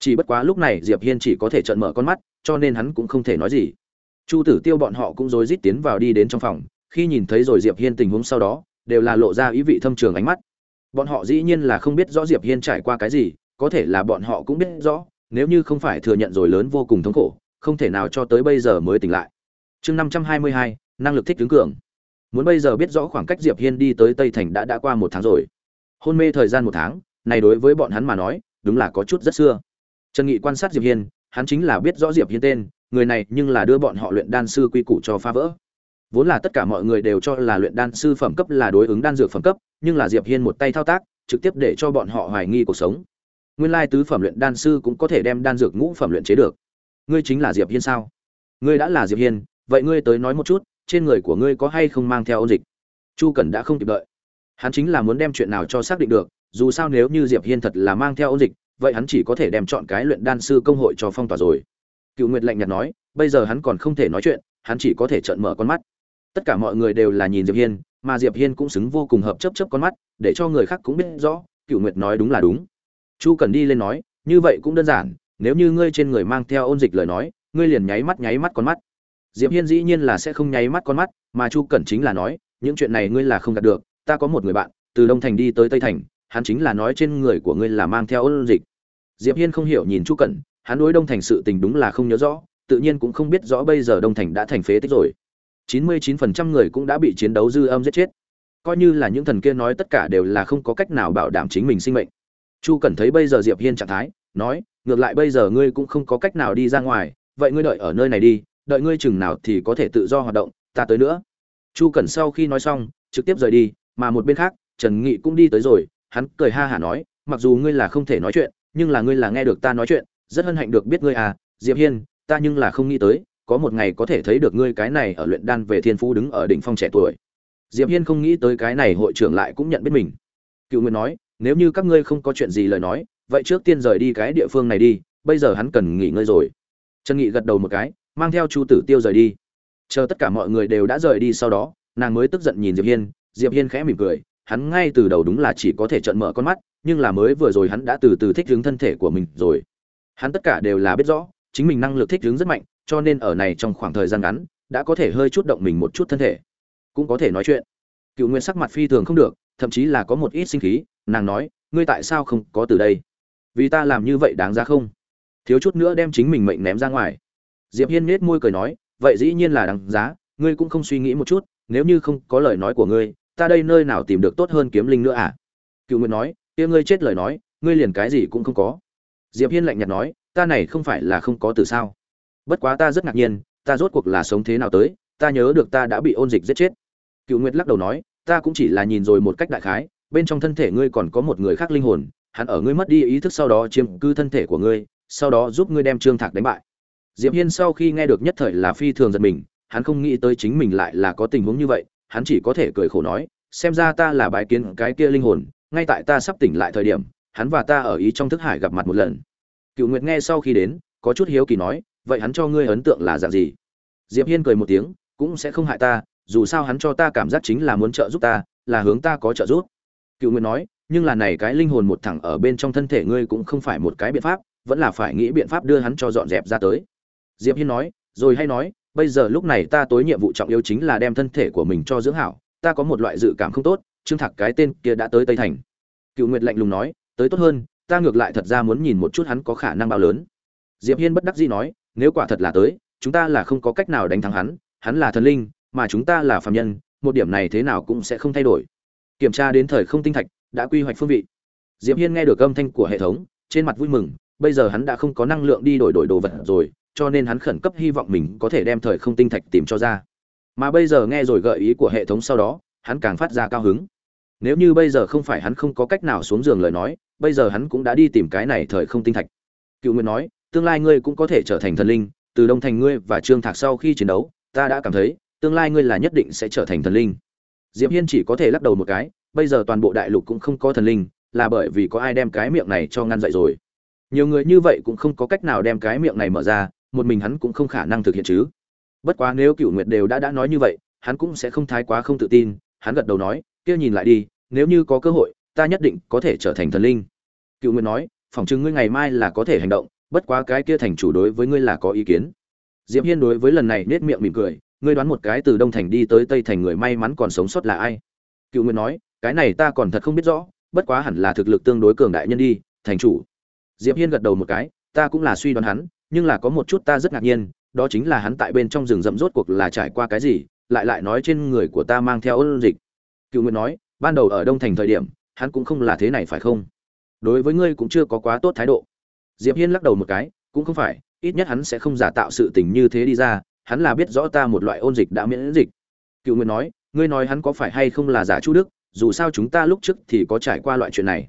Chỉ bất quá lúc này diệp hiên chỉ có thể trợn mở con mắt, cho nên hắn cũng không thể nói gì. Chu tử tiêu bọn họ cũng rối rít tiến vào đi đến trong phòng, khi nhìn thấy rồi diệp hiên tình huống sau đó, đều là lộ ra ý vị thâm trường ánh mắt. Bọn họ dĩ nhiên là không biết rõ diệp hiên trải qua cái gì, có thể là bọn họ cũng biết rõ, nếu như không phải thừa nhận rồi lớn vô cùng thống khổ, không thể nào cho tới bây giờ mới tỉnh lại. Chương năm trăm hai mươi hai, năng lực thích tướng cường muốn bây giờ biết rõ khoảng cách diệp hiên đi tới tây thành đã đã qua một tháng rồi. Hôn mê thời gian một tháng, này đối với bọn hắn mà nói, đúng là có chút rất xưa. Trần nghị quan sát diệp hiên, hắn chính là biết rõ diệp hiên tên, người này nhưng là đưa bọn họ luyện đan sư quy củ cho phá vỡ. Vốn là tất cả mọi người đều cho là luyện đan sư phẩm cấp là đối ứng đan dược phẩm cấp, nhưng là diệp hiên một tay thao tác, trực tiếp để cho bọn họ hoài nghi cuộc sống. Nguyên lai tứ phẩm luyện đan sư cũng có thể đem đan dược ngũ phẩm luyện chế được. Ngươi chính là diệp hiên sao? Ngươi đã là diệp hiên, vậy ngươi tới nói một chút trên người của ngươi có hay không mang theo ôn dịch? Chu cẩn đã không kịp đợi. Hắn chính là muốn đem chuyện nào cho xác định được, dù sao nếu như diệp hiên thật là mang theo ôn dịch, vậy hắn chỉ có thể đem chọn cái luyện đan sư công hội cho phong tỏa rồi. Cựu nguyệt lạnh nhạt nói, bây giờ hắn còn không thể nói chuyện, hắn chỉ có thể trợn mở con mắt. Tất cả mọi người đều là nhìn diệp hiên, mà diệp hiên cũng xứng vô cùng hợp chấp chấp con mắt, để cho người khác cũng biết rõ, cựu nguyệt nói đúng là đúng. Chu cần đi lên nói, như vậy cũng đơn giản, nếu như ngươi trên người mang theo ôn dịch lời nói, ngươi liền nháy mắt nháy mắt con mắt diệp hiên dĩ nhiên là sẽ không nháy mắt con mắt, mà chu cẩn chính là nói, những chuyện này ngươi là không đạt được, ta có một người bạn, từ đông thành đi tới tây thành, hắn chính là nói trên người của ngươi là mang theo ôn dịch. Diệp hiên không hiểu nhìn chu cẩn, hắn đối đông thành sự tình đúng là không nhớ rõ, tự nhiên cũng không biết rõ bây giờ đông thành đã thành phế tích rồi. 99% người cũng đã bị chiến đấu dư âm giết chết. Coi như là những thần kia nói tất cả đều là không có cách nào bảo đảm chính mình sinh mệnh. Chu cẩn thấy bây giờ diệp hiên trạng thái, nói, ngược lại bây giờ ngươi cũng không có cách nào đi ra ngoài, vậy ngươi đợi ở nơi này đi đợi ngươi chừng nào thì có thể tự do hoạt động, ta tới nữa. Chu cẩn sau khi nói xong, trực tiếp rời đi, mà một bên khác, trần nghị cũng đi tới rồi, hắn cười ha hả nói, mặc dù ngươi là không thể nói chuyện, nhưng là ngươi là nghe được ta nói chuyện, rất hân hạnh được biết ngươi à diệp hiên, ta nhưng là không nghĩ tới, có một ngày có thể thấy được ngươi cái này ở luyện đan về thiên phú đứng ở đỉnh phong trẻ tuổi. Diệp hiên không nghĩ tới cái này hội trưởng lại cũng nhận biết mình. Cựu nguyên nói, nếu như các ngươi không có chuyện gì lời nói, vậy trước tiên rời đi cái địa phương này đi, bây giờ hắn cần nghỉ ngơi rồi. Trần nghị gật đầu một cái mang theo chu tử tiêu rời đi. Chờ tất cả mọi người đều đã rời đi sau đó, nàng mới tức giận nhìn diệp hiên. Diệp hiên khẽ mỉm cười, hắn ngay từ đầu đúng là chỉ có thể trợn mở con mắt, nhưng là mới vừa rồi hắn đã từ từ thích ứng thân thể của mình rồi. Hắn tất cả đều là biết rõ, chính mình năng lực thích ứng rất mạnh, cho nên ở này trong khoảng thời gian ngắn, đã có thể hơi chút động mình một chút thân thể. Cũng có thể nói chuyện. Cựu nguyên sắc mặt phi thường không được, thậm chí là có một ít sinh khí, nàng nói, ngươi tại sao không có từ đây? Vì ta làm như vậy đáng ra không? Thiếu chút nữa đem chính mình mệnh ném ra ngoài diệp hiên nhếch môi cười nói, vậy dĩ nhiên là đáng giá, ngươi cũng không suy nghĩ một chút, nếu như không có lời nói của ngươi, ta đây nơi nào tìm được tốt hơn kiếm linh nữa à? Cựu Nguyệt nói, kia ngươi chết lời nói, ngươi liền cái gì cũng không có. Diệp hiên lạnh nhạt nói, ta này không phải là không có từ sao. Bất quá ta rất ngạc nhiên, ta rốt cuộc là sống thế nào tới, ta nhớ được ta đã bị ôn dịch giết chết. Cựu nguyệt lắc đầu nói, ta cũng chỉ là nhìn rồi một cách đại khái, bên trong thân thể ngươi còn có một người khác linh hồn, hắn ở ngươi mất đi ý thức sau đó chiếm cứ thân thể của ngươi, sau đó giúp ngươi đem trương thạc đánh bại diệp hiên sau khi nghe được nhất thời là phi thường giật mình, hắn không nghĩ tới chính mình lại là có tình huống như vậy, hắn chỉ có thể cười khổ nói, xem ra ta là bài kiến cái kia linh hồn, ngay tại ta sắp tỉnh lại thời điểm, hắn và ta ở ý trong thức hải gặp mặt một lần. Cựu nguyệt nghe sau khi đến, có chút hiếu kỳ nói, vậy hắn cho ngươi ấn tượng là dạng gì? Diệp hiên cười một tiếng, cũng sẽ không hại ta, dù sao hắn cho ta cảm giác chính là muốn trợ giúp ta, là hướng ta có trợ giúp. Cựu nguyệt nói, nhưng là này cái linh hồn một thẳng ở bên trong thân thể ngươi cũng không phải một cái biện pháp, vẫn là phải nghĩ biện pháp đưa hắn cho dọn dẹp ra tới diệp hiên nói, rồi hay nói, bây giờ lúc này ta tối nhiệm vụ trọng yếu chính là đem thân thể của mình cho dưỡng hảo, ta có một loại dự cảm không tốt, trương thạc cái tên kia đã tới tây thành. Cựu nguyệt lạnh lùng nói, tới tốt hơn, ta ngược lại thật ra muốn nhìn một chút hắn có khả năng bao lớn. Diệp hiên bất đắc dĩ nói, nếu quả thật là tới, chúng ta là không có cách nào đánh thắng hắn hắn là thần linh, mà chúng ta là phàm nhân, một điểm này thế nào cũng sẽ không thay đổi. Kiểm tra đến thời không tinh thạch, đã quy hoạch phương vị. Diệp hiên nghe được âm thanh của hệ thống, trên mặt vui mừng, bây giờ hắn đã không có năng lượng đi đổi đổi đồ vật rồi cho nên hắn khẩn cấp hy vọng mình có thể đem thời không tinh thạch tìm cho ra. Mà bây giờ nghe rồi gợi ý của hệ thống sau đó, hắn càng phát ra cao hứng. Nếu như bây giờ không phải hắn không có cách nào xuống giường lời nói, bây giờ hắn cũng đã đi tìm cái này thời không tinh thạch. Cựu nguyện nói, tương lai ngươi cũng có thể trở thành thần linh, từ đông thành ngươi và trương thạc sau khi chiến đấu, ta đã cảm thấy, tương lai ngươi là nhất định sẽ trở thành thần linh. Diệp hiên chỉ có thể lắc đầu một cái, bây giờ toàn bộ đại lục cũng không có thần linh, là bởi vì có ai đem cái miệng này cho ngăn dậy rồi. Nhiều người như vậy cũng không có cách nào đem cái miệng này mở ra một mình hắn cũng không khả năng thực hiện chứ. Bất quá nếu cựu nguyệt đều đã đã nói như vậy, hắn cũng sẽ không thái quá không tự tin. Hắn gật đầu nói, kia nhìn lại đi, nếu như có cơ hội, ta nhất định có thể trở thành thần linh. Cựu nguyệt nói, phỏng chừng ngươi ngày mai là có thể hành động, bất quá cái kia thành chủ đối với ngươi là có ý kiến. Diệp hiên đối với lần này nết miệng mỉm cười, ngươi đoán một cái từ đông thành đi tới tây thành người may mắn còn sống sót là ai? Cựu nguyệt nói, cái này ta còn thật không biết rõ, bất quá hẳn là thực lực tương đối cường đại nhân đi, thành chủ. Diệp hiên gật đầu một cái, ta cũng là suy đoán hắn nhưng là có một chút ta rất ngạc nhiên, đó chính là hắn tại bên trong rừng rậm rốt cuộc là trải qua cái gì, lại lại nói trên người của ta mang theo ôn dịch. Cựu nguyệt nói, ban đầu ở đông thành thời điểm, hắn cũng không là thế này phải không? Đối với ngươi cũng chưa có quá tốt thái độ. Diệp hiên lắc đầu một cái, cũng không phải, ít nhất hắn sẽ không giả tạo sự tình như thế đi ra, hắn là biết rõ ta một loại ôn dịch đã miễn dịch. Cựu nguyệt nói, ngươi nói hắn có phải hay không là giả chu đức, dù sao chúng ta lúc trước thì có trải qua loại chuyện này.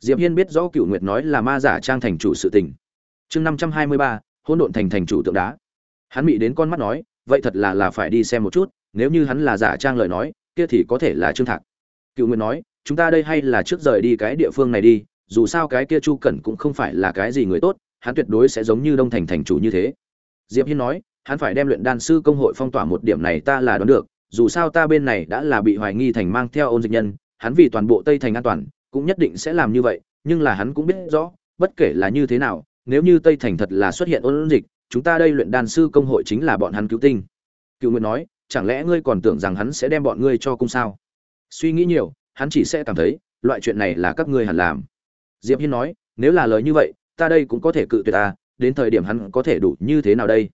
Diệp hiên biết rõ cựu nguyệt nói là ma giả trang thành chủ sự tình chương năm trăm hai mươi ba hôn độn thành thành chủ tượng đá. Hắn bị đến con mắt nói, vậy thật là là phải đi xem một chút, nếu như hắn là giả trang lời nói, kia thì có thể là trương thạc. Cựu nguyên nói, chúng ta đây hay là trước rời đi cái địa phương này đi, dù sao cái kia chu cẩn cũng không phải là cái gì người tốt, hắn tuyệt đối sẽ giống như đông thành thành chủ như thế. Diệp hiên nói, hắn phải đem luyện đan sư công hội phong tỏa một điểm này ta là đoán được, dù sao ta bên này đã là bị hoài nghi thành mang theo ôn dịch nhân, hắn vì toàn bộ tây thành an toàn, cũng nhất định sẽ làm như vậy, nhưng là hắn cũng biết rõ, bất kể là như thế nào nếu như tây thành thật là xuất hiện ôn dịch, chúng ta đây luyện đan sư công hội chính là bọn hắn cứu tinh. Cựu nguyện nói, chẳng lẽ ngươi còn tưởng rằng hắn sẽ đem bọn ngươi cho cung sao? Suy nghĩ nhiều, hắn chỉ sẽ cảm thấy, loại chuyện này là các ngươi hẳn làm. Diệp hiên nói, nếu là lời như vậy, ta đây cũng có thể cự tuyệt ta, đến thời điểm hắn có thể đủ như thế nào đây?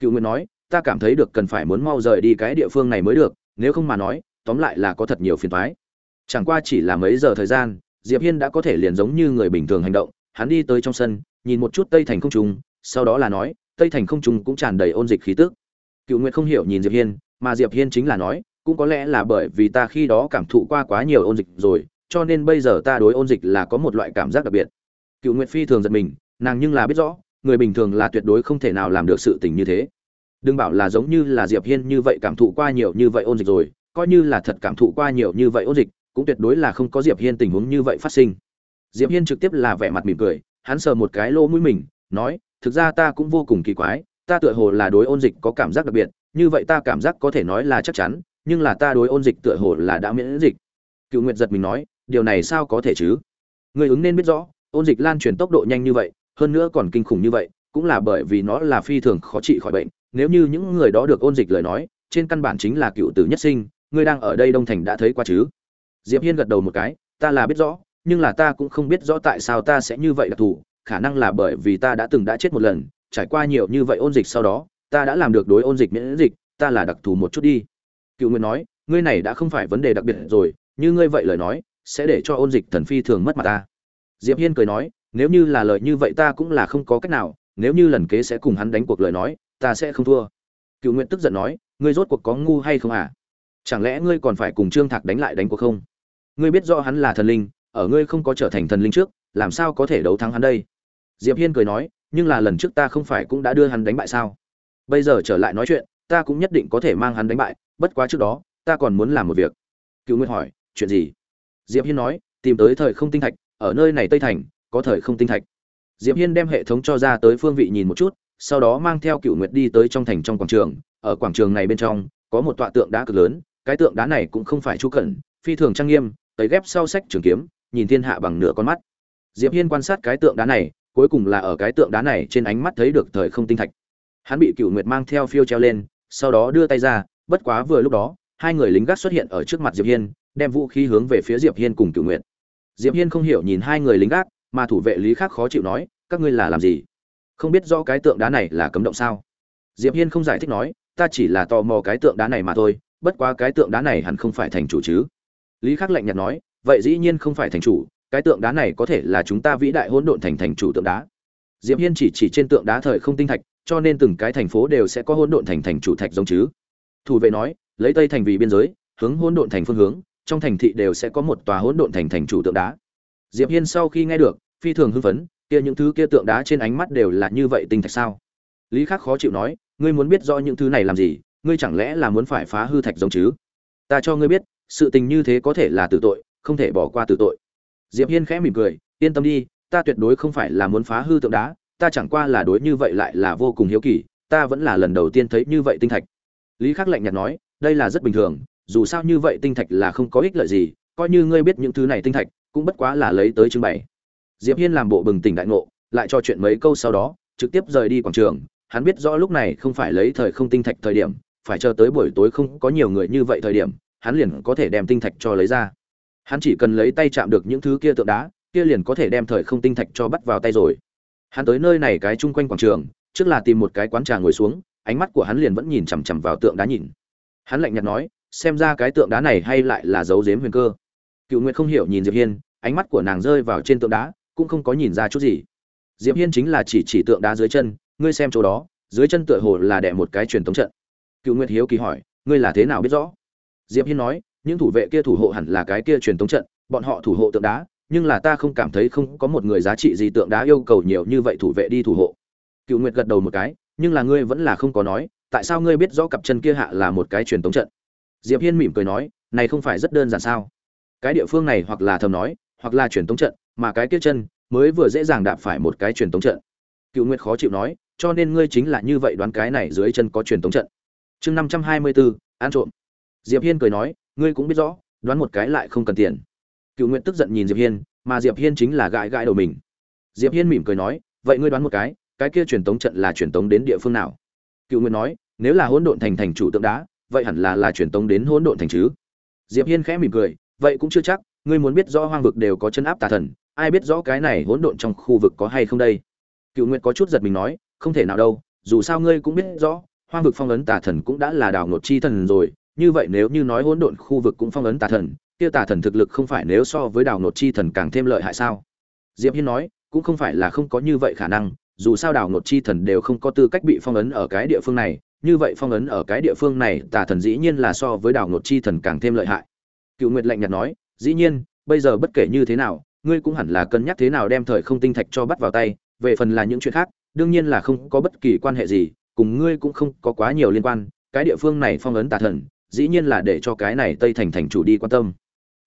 Cựu nguyện nói, ta cảm thấy được cần phải muốn mau rời đi cái địa phương này mới được, nếu không mà nói, tóm lại là có thật nhiều phiền toái. Chẳng qua chỉ là mấy giờ thời gian, diệp hiên đã có thể liền giống như người bình thường hành động, hắn đi tới trong sân nhìn một chút tây thành không trung, sau đó là nói, tây thành không trung cũng tràn đầy ôn dịch khí tức. Cựu nguyệt không hiểu nhìn diệp hiên, mà diệp hiên chính là nói, cũng có lẽ là bởi vì ta khi đó cảm thụ qua quá nhiều ôn dịch rồi, cho nên bây giờ ta đối ôn dịch là có một loại cảm giác đặc biệt. Cựu nguyệt phi thường giật mình, nàng nhưng là biết rõ, người bình thường là tuyệt đối không thể nào làm được sự tình như thế. Đừng bảo là giống như là diệp hiên như vậy cảm thụ qua nhiều như vậy ôn dịch rồi, coi như là thật cảm thụ qua nhiều như vậy ôn dịch, cũng tuyệt đối là không có diệp hiên tình huống như vậy phát sinh. Diệp hiên trực tiếp là vẻ mặt mỉm cười hắn sờ một cái lỗ mũi mình, nói, thực ra ta cũng vô cùng kỳ quái, ta tựa hồ là đối ôn dịch có cảm giác đặc biệt, như vậy ta cảm giác có thể nói là chắc chắn, nhưng là ta đối ôn dịch tựa hồ là đã miễn dịch. Cựu nguyệt giật mình nói, điều này sao có thể chứ? Người ứng nên biết rõ, ôn dịch lan truyền tốc độ nhanh như vậy, hơn nữa còn kinh khủng như vậy, cũng là bởi vì nó là phi thường khó trị khỏi bệnh. Nếu như những người đó được ôn dịch lời nói, trên căn bản chính là cựu tử nhất sinh ngươi đang ở đây đông thành đã thấy qua chứ? Diệp hiên gật đầu một cái, ta là biết rõ nhưng là ta cũng không biết rõ tại sao ta sẽ như vậy đặc thù, khả năng là bởi vì ta đã từng đã chết một lần, trải qua nhiều như vậy ôn dịch sau đó, ta đã làm được đối ôn dịch miễn dịch, ta là đặc thù một chút đi. Cựu nguyên nói, ngươi này đã không phải vấn đề đặc biệt rồi, như ngươi vậy lời nói, sẽ để cho ôn dịch thần phi thường mất mặt ta. Diệp hiên cười nói, nếu như là lời như vậy ta cũng là không có cách nào, nếu như lần kế sẽ cùng hắn đánh cuộc lời nói, ta sẽ không thua. Cựu nguyện tức giận nói, ngươi rốt cuộc có ngu hay không à? Chẳng lẽ ngươi còn phải cùng trương thạc đánh lại đánh cuộc không? Ngươi biết rõ hắn là thần linh ở ngươi không có trở thành thần linh trước, làm sao có thể đấu thắng hắn đây? Diệp hiên cười nói, nhưng là lần trước ta không phải cũng đã đưa hắn đánh bại sao? Bây giờ trở lại nói chuyện, ta cũng nhất định có thể mang hắn đánh bại, bất quá trước đó, ta còn muốn làm một việc. Cửu Nguyệt hỏi, chuyện gì? Diệp hiên nói, tìm tới thời không tinh thạch, ở nơi này tây thành, có thời không tinh thạch. Diệp hiên đem hệ thống cho ra tới phương vị nhìn một chút, sau đó mang theo Cửu nguyệt đi tới trong thành trong quảng trường, ở quảng trường này bên trong, có một tọa tượng đá cực lớn, cái tượng đá này cũng không phải chu cẩn, phi thường trang nghiêm, tấy ghép sau sách trường kiếm nhìn thiên hạ bằng nửa con mắt. Diệp hiên quan sát cái tượng đá này, cuối cùng là ở cái tượng đá này trên ánh mắt thấy được thời không tinh thạch. Hắn bị cựu nguyệt mang theo phiêu treo lên, sau đó đưa tay ra, bất quá vừa lúc đó, hai người lính gác xuất hiện ở trước mặt diệp hiên, đem vũ khí hướng về phía diệp hiên cùng cựu nguyệt. Diệp hiên không hiểu nhìn hai người lính gác, mà thủ vệ lý khác khó chịu nói, các ngươi là làm gì? Không biết do cái tượng đá này là cấm động sao? Diệp hiên không giải thích nói, ta chỉ là tò mò cái tượng đá này mà thôi, bất quá cái tượng đá này hẳn không phải thành chủ chứ. Lý khắc lạnh nhạt nói vậy dĩ nhiên không phải thành chủ, cái tượng đá này có thể là chúng ta vĩ đại hỗn độn thành thành chủ tượng đá. Diệp hiên chỉ chỉ trên tượng đá thời không tinh thạch, cho nên từng cái thành phố đều sẽ có hỗn độn thành thành chủ thạch giống chứ. Thủ vệ nói, lấy tây thành vì biên giới, hướng hỗn độn thành phương hướng, trong thành thị đều sẽ có một tòa hỗn độn thành thành chủ tượng đá. Diệp hiên sau khi nghe được, phi thường hưng phấn, kia những thứ kia tượng đá trên ánh mắt đều là như vậy tinh thạch sao? Lý khắc khó chịu nói, ngươi muốn biết rõ những thứ này làm gì, ngươi chẳng lẽ là muốn phải phá hư thạch giống chứ? Ta cho ngươi biết, sự tình như thế có thể là tử tội không thể bỏ qua tử tội. Diệp hiên khẽ mỉm cười, yên tâm đi, ta tuyệt đối không phải là muốn phá hư tượng đá, ta chẳng qua là đối như vậy lại là vô cùng hiếu kỳ, ta vẫn là lần đầu tiên thấy như vậy tinh thạch. Lý khắc lạnh nhạt nói, đây là rất bình thường, dù sao như vậy tinh thạch là không có ích lợi gì, coi như ngươi biết những thứ này tinh thạch, cũng bất quá là lấy tới trưng bày. Diệp hiên làm bộ bừng tỉnh đại ngộ, lại cho chuyện mấy câu sau đó, trực tiếp rời đi quảng trường. Hắn biết rõ lúc này không phải lấy thời không tinh thạch thời điểm, phải chờ tới buổi tối không có nhiều người như vậy thời điểm, hắn liền có thể đem tinh thạch cho lấy ra hắn chỉ cần lấy tay chạm được những thứ kia tượng đá, kia liền có thể đem thời không tinh thạch cho bắt vào tay rồi. Hắn tới nơi này cái chung quanh quảng trường, trước là tìm một cái quán trà ngồi xuống, ánh mắt của hắn liền vẫn nhìn chằm chằm vào tượng đá nhìn. Hắn lạnh nhạt nói, xem ra cái tượng đá này hay lại là dấu dếm huyền cơ. Cựu nguyệt không hiểu nhìn diệp hiên, ánh mắt của nàng rơi vào trên tượng đá, cũng không có nhìn ra chút gì. Diệp hiên chính là chỉ chỉ tượng đá dưới chân, ngươi xem chỗ đó, dưới chân tựa hồ là đẻ một cái truyền thống trận. Cựu nguyệt hiếu kỳ hỏi, ngươi là thế nào biết rõ? Diệp hiên nói những thủ vệ kia thủ hộ hẳn là cái kia truyền tống trận, bọn họ thủ hộ tượng đá, nhưng là ta không cảm thấy không có một người giá trị gì tượng đá yêu cầu nhiều như vậy thủ vệ đi thủ hộ. Cựu nguyệt gật đầu một cái, nhưng là ngươi vẫn là không có nói, tại sao ngươi biết rõ cặp chân kia hạ là một cái truyền tống trận? Diệp hiên mỉm cười nói, này không phải rất đơn giản sao? Cái địa phương này hoặc là thầm nói, hoặc là truyền tống trận, mà cái kia chân mới vừa dễ dàng đạp phải một cái truyền tống trận. Cựu nguyệt khó chịu nói, cho nên ngươi chính là như vậy đoán cái này dưới chân có truyền tống trận. Chương năm trăm hai mươi bốn ăn trộm. Diệp hiên cười nói ngươi cũng biết rõ, đoán một cái lại không cần tiền. Cựu nguyệt tức giận nhìn diệp hiên, mà diệp hiên chính là gãi gãi đầu mình. Diệp hiên mỉm cười nói, vậy ngươi đoán một cái cái kia truyền tống trận là truyền tống đến địa phương nào? Cựu nguyệt nói, nếu là hỗn độn thành thành chủ tượng đá, vậy hẳn là là truyền tống đến hỗn độn thành chứ. Diệp hiên khẽ mỉm cười, vậy cũng chưa chắc, ngươi muốn biết rõ hoang vực đều có chân áp tà thần, ai biết rõ cái này hỗn độn trong khu vực có hay không đây? Cựu nguyệt có chút giật mình nói, không thể nào đâu, dù sao ngươi cũng biết rõ, hoang vực phong ấn tà thần cũng đã là đảo ngột chi thần rồi như vậy nếu như nói hỗn độn khu vực cũng phong ấn tà thần, kia tà thần thực lực không phải nếu so với đào ngột chi thần càng thêm lợi hại sao? Diệp hiên nói, cũng không phải là không có như vậy khả năng, dù sao đào ngột chi thần đều không có tư cách bị phong ấn ở cái địa phương này, như vậy phong ấn ở cái địa phương này, tà thần dĩ nhiên là so với đào ngột chi thần càng thêm lợi hại. Cựu nguyệt lạnh nhạt nói, dĩ nhiên, bây giờ bất kể như thế nào, ngươi cũng hẳn là cân nhắc thế nào đem thời không tinh thạch cho bắt vào tay, về phần là những chuyện khác, đương nhiên là không có bất kỳ quan hệ gì, cùng ngươi cũng không có quá nhiều liên quan, cái địa phương này phong ấn tà thần dĩ nhiên là để cho cái này tây thành thành chủ đi quan tâm.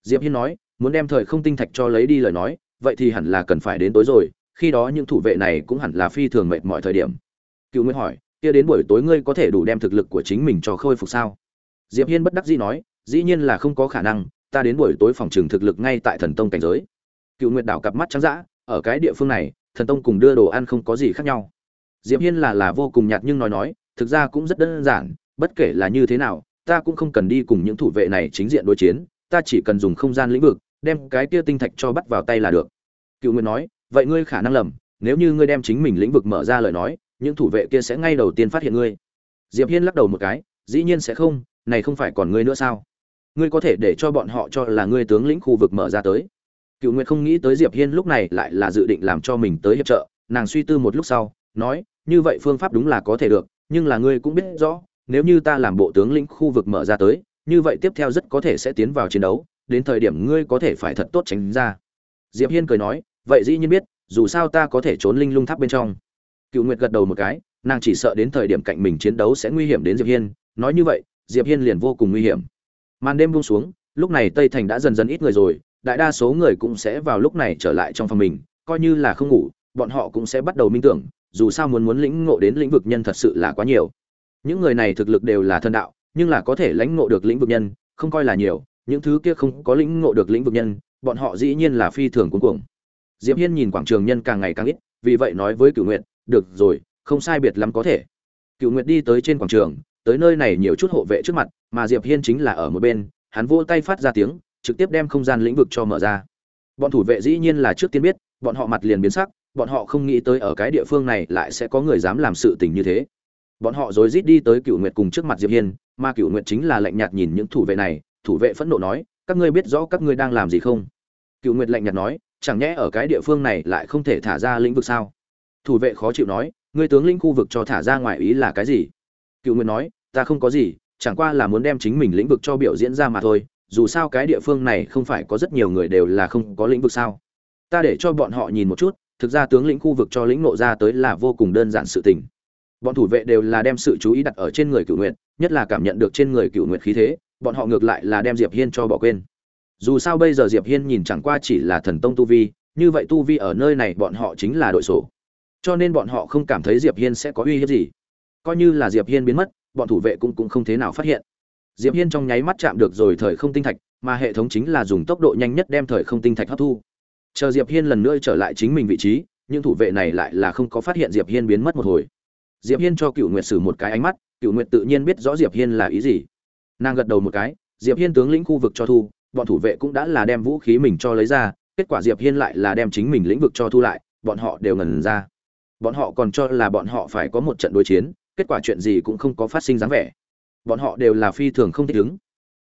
Diệp hiên nói, muốn đem thời không tinh thạch cho lấy đi lời nói, vậy thì hẳn là cần phải đến tối rồi, khi đó những thủ vệ này cũng hẳn là phi thường mệt mọi thời điểm. Cựu nguyên hỏi, kia đến buổi tối ngươi có thể đủ đem thực lực của chính mình cho khôi phục sao? Diệp hiên bất đắc dĩ nói, dĩ nhiên là không có khả năng, ta đến buổi tối phòng trường thực lực ngay tại thần tông cảnh giới. Cựu nguyệt đảo cặp mắt trắng dã, ở cái địa phương này, thần tông cùng đưa đồ ăn không có gì khác nhau. Diệp hiên là là vô cùng nhạt nhưng nói nói, thực ra cũng rất đơn giản, bất kể là như thế nào ta cũng không cần đi cùng những thủ vệ này chính diện đối chiến, ta chỉ cần dùng không gian lĩnh vực, đem cái kia tinh thạch cho bắt vào tay là được. Cựu nguyệt nói, vậy ngươi khả năng lầm, nếu như ngươi đem chính mình lĩnh vực mở ra lời nói, những thủ vệ kia sẽ ngay đầu tiên phát hiện ngươi. Diệp hiên lắc đầu một cái, dĩ nhiên sẽ không, này không phải còn ngươi nữa sao? Ngươi có thể để cho bọn họ cho là ngươi tướng lĩnh khu vực mở ra tới. Cựu nguyệt không nghĩ tới diệp hiên lúc này lại là dự định làm cho mình tới hiệp trợ, nàng suy tư một lúc sau, nói, như vậy phương pháp đúng là có thể được, nhưng là ngươi cũng biết rõ nếu như ta làm bộ tướng lĩnh khu vực mở ra tới, như vậy tiếp theo rất có thể sẽ tiến vào chiến đấu, đến thời điểm ngươi có thể phải thật tốt tránh ra. Diệp hiên cười nói, vậy dĩ nhiên biết, dù sao ta có thể trốn linh lung tháp bên trong. Cựu nguyệt gật đầu một cái, nàng chỉ sợ đến thời điểm cạnh mình chiến đấu sẽ nguy hiểm đến diệp hiên, nói như vậy, diệp hiên liền vô cùng nguy hiểm. Màn đêm buông xuống, lúc này tây thành đã dần dần ít người rồi, đại đa số người cũng sẽ vào lúc này trở lại trong phòng mình, coi như là không ngủ, bọn họ cũng sẽ bắt đầu minh tưởng, dù sao muốn muốn lĩnh ngộ đến lĩnh vực nhân thật sự là quá nhiều những người này thực lực đều là thân đạo, nhưng là có thể lãnh ngộ được lĩnh vực nhân, không coi là nhiều. Những thứ kia không có lĩnh ngộ được lĩnh vực nhân, bọn họ dĩ nhiên là phi thường cuống cuồng. Diệp hiên nhìn quảng trường nhân càng ngày càng ít, vì vậy nói với cửu nguyệt, được rồi, không sai biệt lắm có thể. Cửu nguyệt đi tới trên quảng trường, tới nơi này nhiều chút hộ vệ trước mặt, mà diệp hiên chính là ở một bên, hắn vỗ tay phát ra tiếng, trực tiếp đem không gian lĩnh vực cho mở ra. Bọn thủ vệ dĩ nhiên là trước tiên biết, bọn họ mặt liền biến sắc, bọn họ không nghĩ tới ở cái địa phương này lại sẽ có người dám làm sự tình như thế bọn họ rối rít đi tới cựu nguyệt cùng trước mặt diệp hiên, mà cựu nguyệt chính là lạnh nhạt nhìn những thủ vệ này, thủ vệ phẫn nộ nói, các ngươi biết rõ các ngươi đang làm gì không? Cựu nguyệt lạnh nhạt nói, chẳng nhẽ ở cái địa phương này lại không thể thả ra lĩnh vực sao? Thủ vệ khó chịu nói, ngươi tướng lĩnh khu vực cho thả ra ngoài ý là cái gì? Cựu nguyệt nói, ta không có gì, chẳng qua là muốn đem chính mình lĩnh vực cho biểu diễn ra mà thôi, dù sao cái địa phương này không phải có rất nhiều người đều là không có lĩnh vực sao? Ta để cho bọn họ nhìn một chút, thực ra tướng lĩnh khu vực cho lĩnh nộ ra tới là vô cùng đơn giản sự tình bọn thủ vệ đều là đem sự chú ý đặt ở trên người cựu nguyện nhất là cảm nhận được trên người cựu nguyện khí thế, bọn họ ngược lại là đem diệp hiên cho bỏ quên. Dù sao bây giờ diệp hiên nhìn chẳng qua chỉ là thần tông tu vi, như vậy tu vi ở nơi này bọn họ chính là đội sổ. Cho nên bọn họ không cảm thấy diệp hiên sẽ có uy hiếp gì. Coi như là diệp hiên biến mất, bọn thủ vệ cũng cũng không thế nào phát hiện. Diệp hiên trong nháy mắt chạm được rồi thời không tinh thạch, mà hệ thống chính là dùng tốc độ nhanh nhất đem thời không tinh thạch hấp thu. Chờ diệp hiên lần nữa trở lại chính mình vị trí nhưng thủ vệ này lại là không có phát hiện diệp hiên biến mất một hồi diệp hiên cho cựu nguyệt sử một cái ánh mắt cựu nguyệt tự nhiên biết rõ diệp hiên là ý gì. Nàng gật đầu một cái, diệp hiên tướng lĩnh khu vực cho thu, bọn thủ vệ cũng đã là đem vũ khí mình cho lấy ra, kết quả diệp hiên lại là đem chính mình lĩnh vực cho thu lại, bọn họ đều ngần ra. Bọn họ còn cho là bọn họ phải có một trận đối chiến, kết quả chuyện gì cũng không có phát sinh dáng vẻ. Bọn họ đều là phi thường không thích ứng.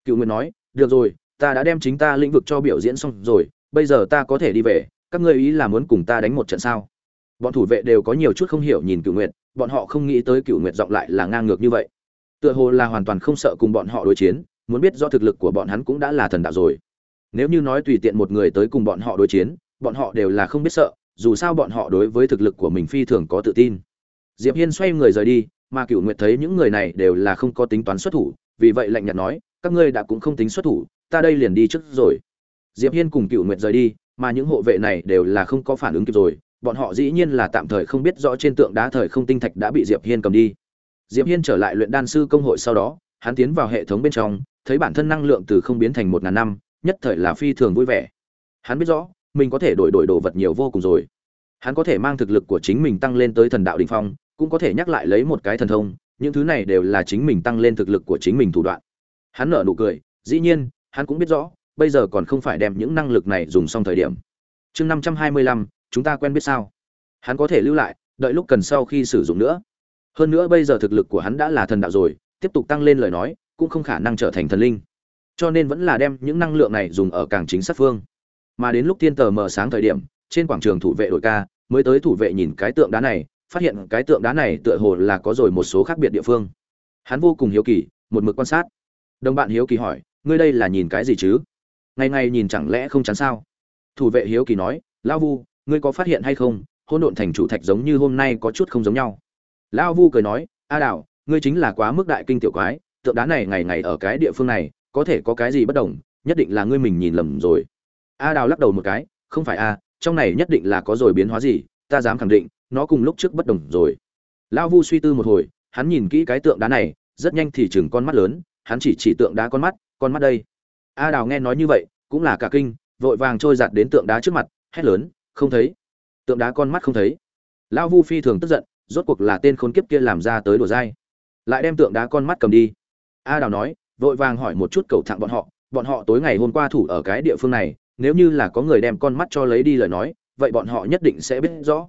Cựu nguyệt nói, được rồi, ta đã đem chính ta lĩnh vực cho biểu diễn xong rồi, bây giờ ta có thể đi về, các ngươi ý là muốn cùng ta đánh một trận sao? Bọn thủ vệ đều có nhiều chút không hiểu nhìn cựu nguyệt bọn họ không nghĩ tới cựu nguyệt giọng lại là ngang ngược như vậy. Tựa hồ là hoàn toàn không sợ cùng bọn họ đối chiến, muốn biết do thực lực của bọn hắn cũng đã là thần đạo rồi. Nếu như nói tùy tiện một người tới cùng bọn họ đối chiến, bọn họ đều là không biết sợ, dù sao bọn họ đối với thực lực của mình phi thường có tự tin. Diệp hiên xoay người rời đi, mà cựu nguyệt thấy những người này đều là không có tính toán xuất thủ, vì vậy lạnh nhạt nói, các ngươi đã cũng không tính xuất thủ, ta đây liền đi trước rồi. Diệp hiên cùng cựu nguyệt rời đi, mà những hộ vệ này đều là không có phản ứng kịp rồi bọn họ dĩ nhiên là tạm thời không biết rõ trên tượng đá thời không tinh thạch đã bị diệp hiên cầm đi. Diệp hiên trở lại luyện đan sư công hội sau đó, hắn tiến vào hệ thống bên trong, thấy bản thân năng lượng từ không biến thành một ngàn năm, nhất thời là phi thường vui vẻ. Hắn biết rõ, mình có thể đổi đổi đồ vật nhiều vô cùng rồi. Hắn có thể mang thực lực của chính mình tăng lên tới thần đạo đỉnh phong, cũng có thể nhắc lại lấy một cái thần thông, những thứ này đều là chính mình tăng lên thực lực của chính mình thủ đoạn. Hắn nở nụ cười, dĩ nhiên, hắn cũng biết rõ, bây giờ còn không phải đem những năng lực này dùng xong thời điểm. Chương năm trăm hai mươi lăm chúng ta quen biết sao? Hắn có thể lưu lại, đợi lúc cần sau khi sử dụng nữa. Hơn nữa bây giờ thực lực của hắn đã là thần đạo rồi, tiếp tục tăng lên lời nói, cũng không khả năng trở thành thần linh. Cho nên vẫn là đem những năng lượng này dùng ở càng chính sát phương. Mà đến lúc tiên tờ mờ sáng thời điểm, trên quảng trường thủ vệ đội ca, mới tới thủ vệ nhìn cái tượng đá này, phát hiện cái tượng đá này tựa hồ là có rồi một số khác biệt địa phương. Hắn vô cùng hiếu kỳ, một mực quan sát. Đồng bạn hiếu kỳ hỏi, ngươi đây là nhìn cái gì chứ? Ngày ngày nhìn chẳng lẽ không chán sao? Thủ vệ hiếu kỳ nói, lão vu ngươi có phát hiện hay không hôn độn thành chủ thạch giống như hôm nay có chút không giống nhau. Lão vu cười nói, a đảo ngươi chính là quá mức đại kinh tiểu quái, tượng đá này ngày ngày ở cái địa phương này, có thể có cái gì bất đồng, nhất định là ngươi mình nhìn lầm rồi. A đào lắc đầu một cái, không phải a trong này nhất định là có rồi biến hóa gì, ta dám khẳng định, nó cùng lúc trước bất đồng rồi. Lão vu suy tư một hồi, hắn nhìn kỹ cái tượng đá này, rất nhanh thì chừng con mắt lớn, hắn chỉ chỉ tượng đá con mắt con mắt đây. A đào nghe nói như vậy, cũng là cả kinh, vội vàng trôi giặt đến tượng đá trước mặt, hét lớn không thấy. Tượng đá con mắt không thấy. Lão vu phi thường tức giận, rốt cuộc là tên khốn kiếp kia làm ra tới đùa dai. Lại đem tượng đá con mắt cầm đi. A đào nói, vội vàng hỏi một chút cầu thẳng bọn họ. Bọn họ tối ngày hôm qua thủ ở cái địa phương này, nếu như là có người đem con mắt cho lấy đi lời nói, vậy bọn họ nhất định sẽ biết rõ.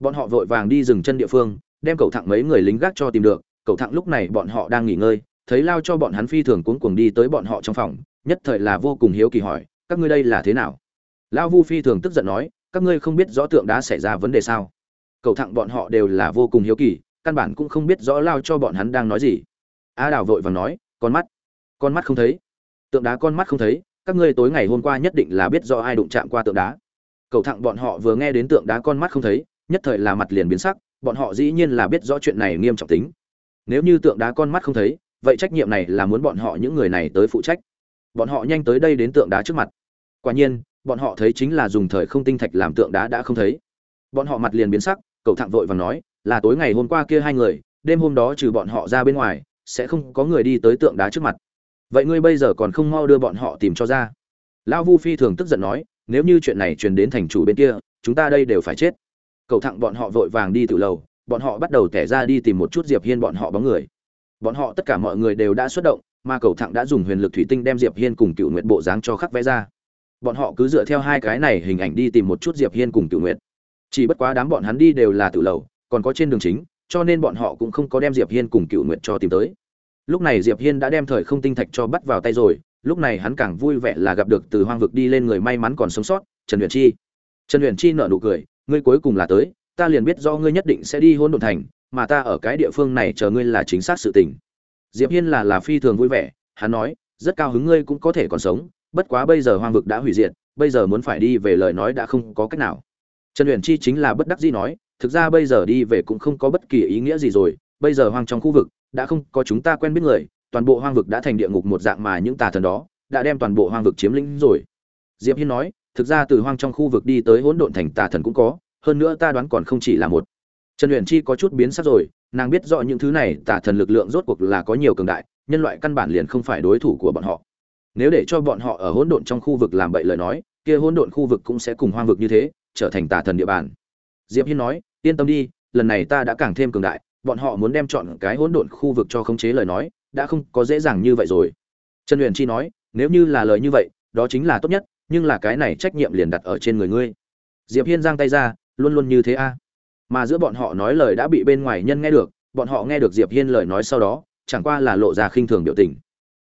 Bọn họ vội vàng đi dừng chân địa phương, đem cầu thẳng mấy người lính gác cho tìm được. Cầu thẳng lúc này bọn họ đang nghỉ ngơi, thấy lao cho bọn hắn phi thường cuống cuồng đi tới bọn họ trong phòng, nhất thời là vô cùng hiếu kỳ hỏi, các ngươi đây là thế nào? Lao vu phi thường tức giận nói các ngươi không biết rõ tượng đá xảy ra vấn đề sao? Cầu thẳng bọn họ đều là vô cùng hiếu kỳ, căn bản cũng không biết rõ lao cho bọn hắn đang nói gì. A đào vội vàng nói, con mắt con mắt không thấy. Tượng đá con mắt không thấy, các ngươi tối ngày hôm qua nhất định là biết do ai đụng chạm qua tượng đá. Cầu thẳng bọn họ vừa nghe đến tượng đá con mắt không thấy, nhất thời là mặt liền biến sắc, bọn họ dĩ nhiên là biết rõ chuyện này nghiêm trọng tính. Nếu như tượng đá con mắt không thấy, vậy trách nhiệm này là muốn bọn họ những người này tới phụ trách. Bọn họ nhanh tới đây đến tượng đá trước mặt. Quả nhiên bọn họ thấy chính là dùng thời không tinh thạch làm tượng đá đã không thấy. Bọn họ mặt liền biến sắc, cầu thẳng vội vàng nói, là tối ngày hôm qua kia hai người, đêm hôm đó trừ bọn họ ra bên ngoài, sẽ không có người đi tới tượng đá trước mặt. Vậy ngươi bây giờ còn không mau đưa bọn họ tìm cho ra. Lão vu phi thường tức giận nói, nếu như chuyện này truyền đến thành chủ bên kia, chúng ta đây đều phải chết. Cầu thẳng bọn họ vội vàng đi từ lầu, bọn họ bắt đầu tẻ ra đi tìm một chút diệp hiên bọn họ bóng người. Bọn họ tất cả mọi người đều đã xuất động, mà cầu thẳng đã dùng huyền lực thủy tinh đem diệp hiên cùng cựu nguyệt bộ dáng cho khắc vẽ ra bọn họ cứ dựa theo hai cái này hình ảnh đi tìm một chút diệp hiên cùng Tự nguyệt. Chỉ bất quá đám bọn hắn đi đều là tự lầu, còn có trên đường chính, cho nên bọn họ cũng không có đem diệp hiên cùng cựu nguyệt cho tìm tới. Lúc này diệp hiên đã đem thời không tinh thạch cho bắt vào tay rồi, lúc này hắn càng vui vẻ là gặp được từ hoang vực đi lên người may mắn còn sống sót, trần huyền chi. Trần huyền chi nở nụ cười, ngươi cuối cùng là tới, ta liền biết do ngươi nhất định sẽ đi hôn đồn thành, mà ta ở cái địa phương này chờ ngươi là chính xác sự tình. Diệp hiên là là phi thường vui vẻ, hắn nói, rất cao hứng ngươi cũng có thể còn sống bất quá bây giờ hoang vực đã hủy diệt, bây giờ muốn phải đi về lời nói đã không có cách nào. Trần huyền chi chính là bất đắc dĩ nói, thực ra bây giờ đi về cũng không có bất kỳ ý nghĩa gì rồi, bây giờ hoang trong khu vực, đã không có chúng ta quen biết người, toàn bộ hoang vực đã thành địa ngục một dạng mà những tà thần đó, đã đem toàn bộ hoang vực chiếm lĩnh rồi. Diệp hiên nói, thực ra từ hoang trong khu vực đi tới hỗn độn thành tà thần cũng có, hơn nữa ta đoán còn không chỉ là một. Trần huyền chi có chút biến sắc rồi, nàng biết rõ những thứ này tà thần lực lượng rốt cuộc là có nhiều cường đại, nhân loại căn bản liền không phải đối thủ của bọn họ nếu để cho bọn họ ở hỗn độn trong khu vực làm bậy lời nói, kia hỗn độn khu vực cũng sẽ cùng hoang vực như thế, trở thành tà thần địa bàn. Diệp hiên nói, yên tâm đi, lần này ta đã càng thêm cường đại, bọn họ muốn đem chọn cái hỗn độn khu vực cho khống chế lời nói, đã không có dễ dàng như vậy rồi. Trần huyền chi nói, nếu như là lời như vậy, đó chính là tốt nhất, nhưng là cái này trách nhiệm liền đặt ở trên người ngươi. Diệp hiên giang tay ra, luôn luôn như thế a. Mà giữa bọn họ nói lời đã bị bên ngoài nhân nghe được, bọn họ nghe được diệp hiên lời nói sau đó, chẳng qua là lộ ra khinh thường biểu tình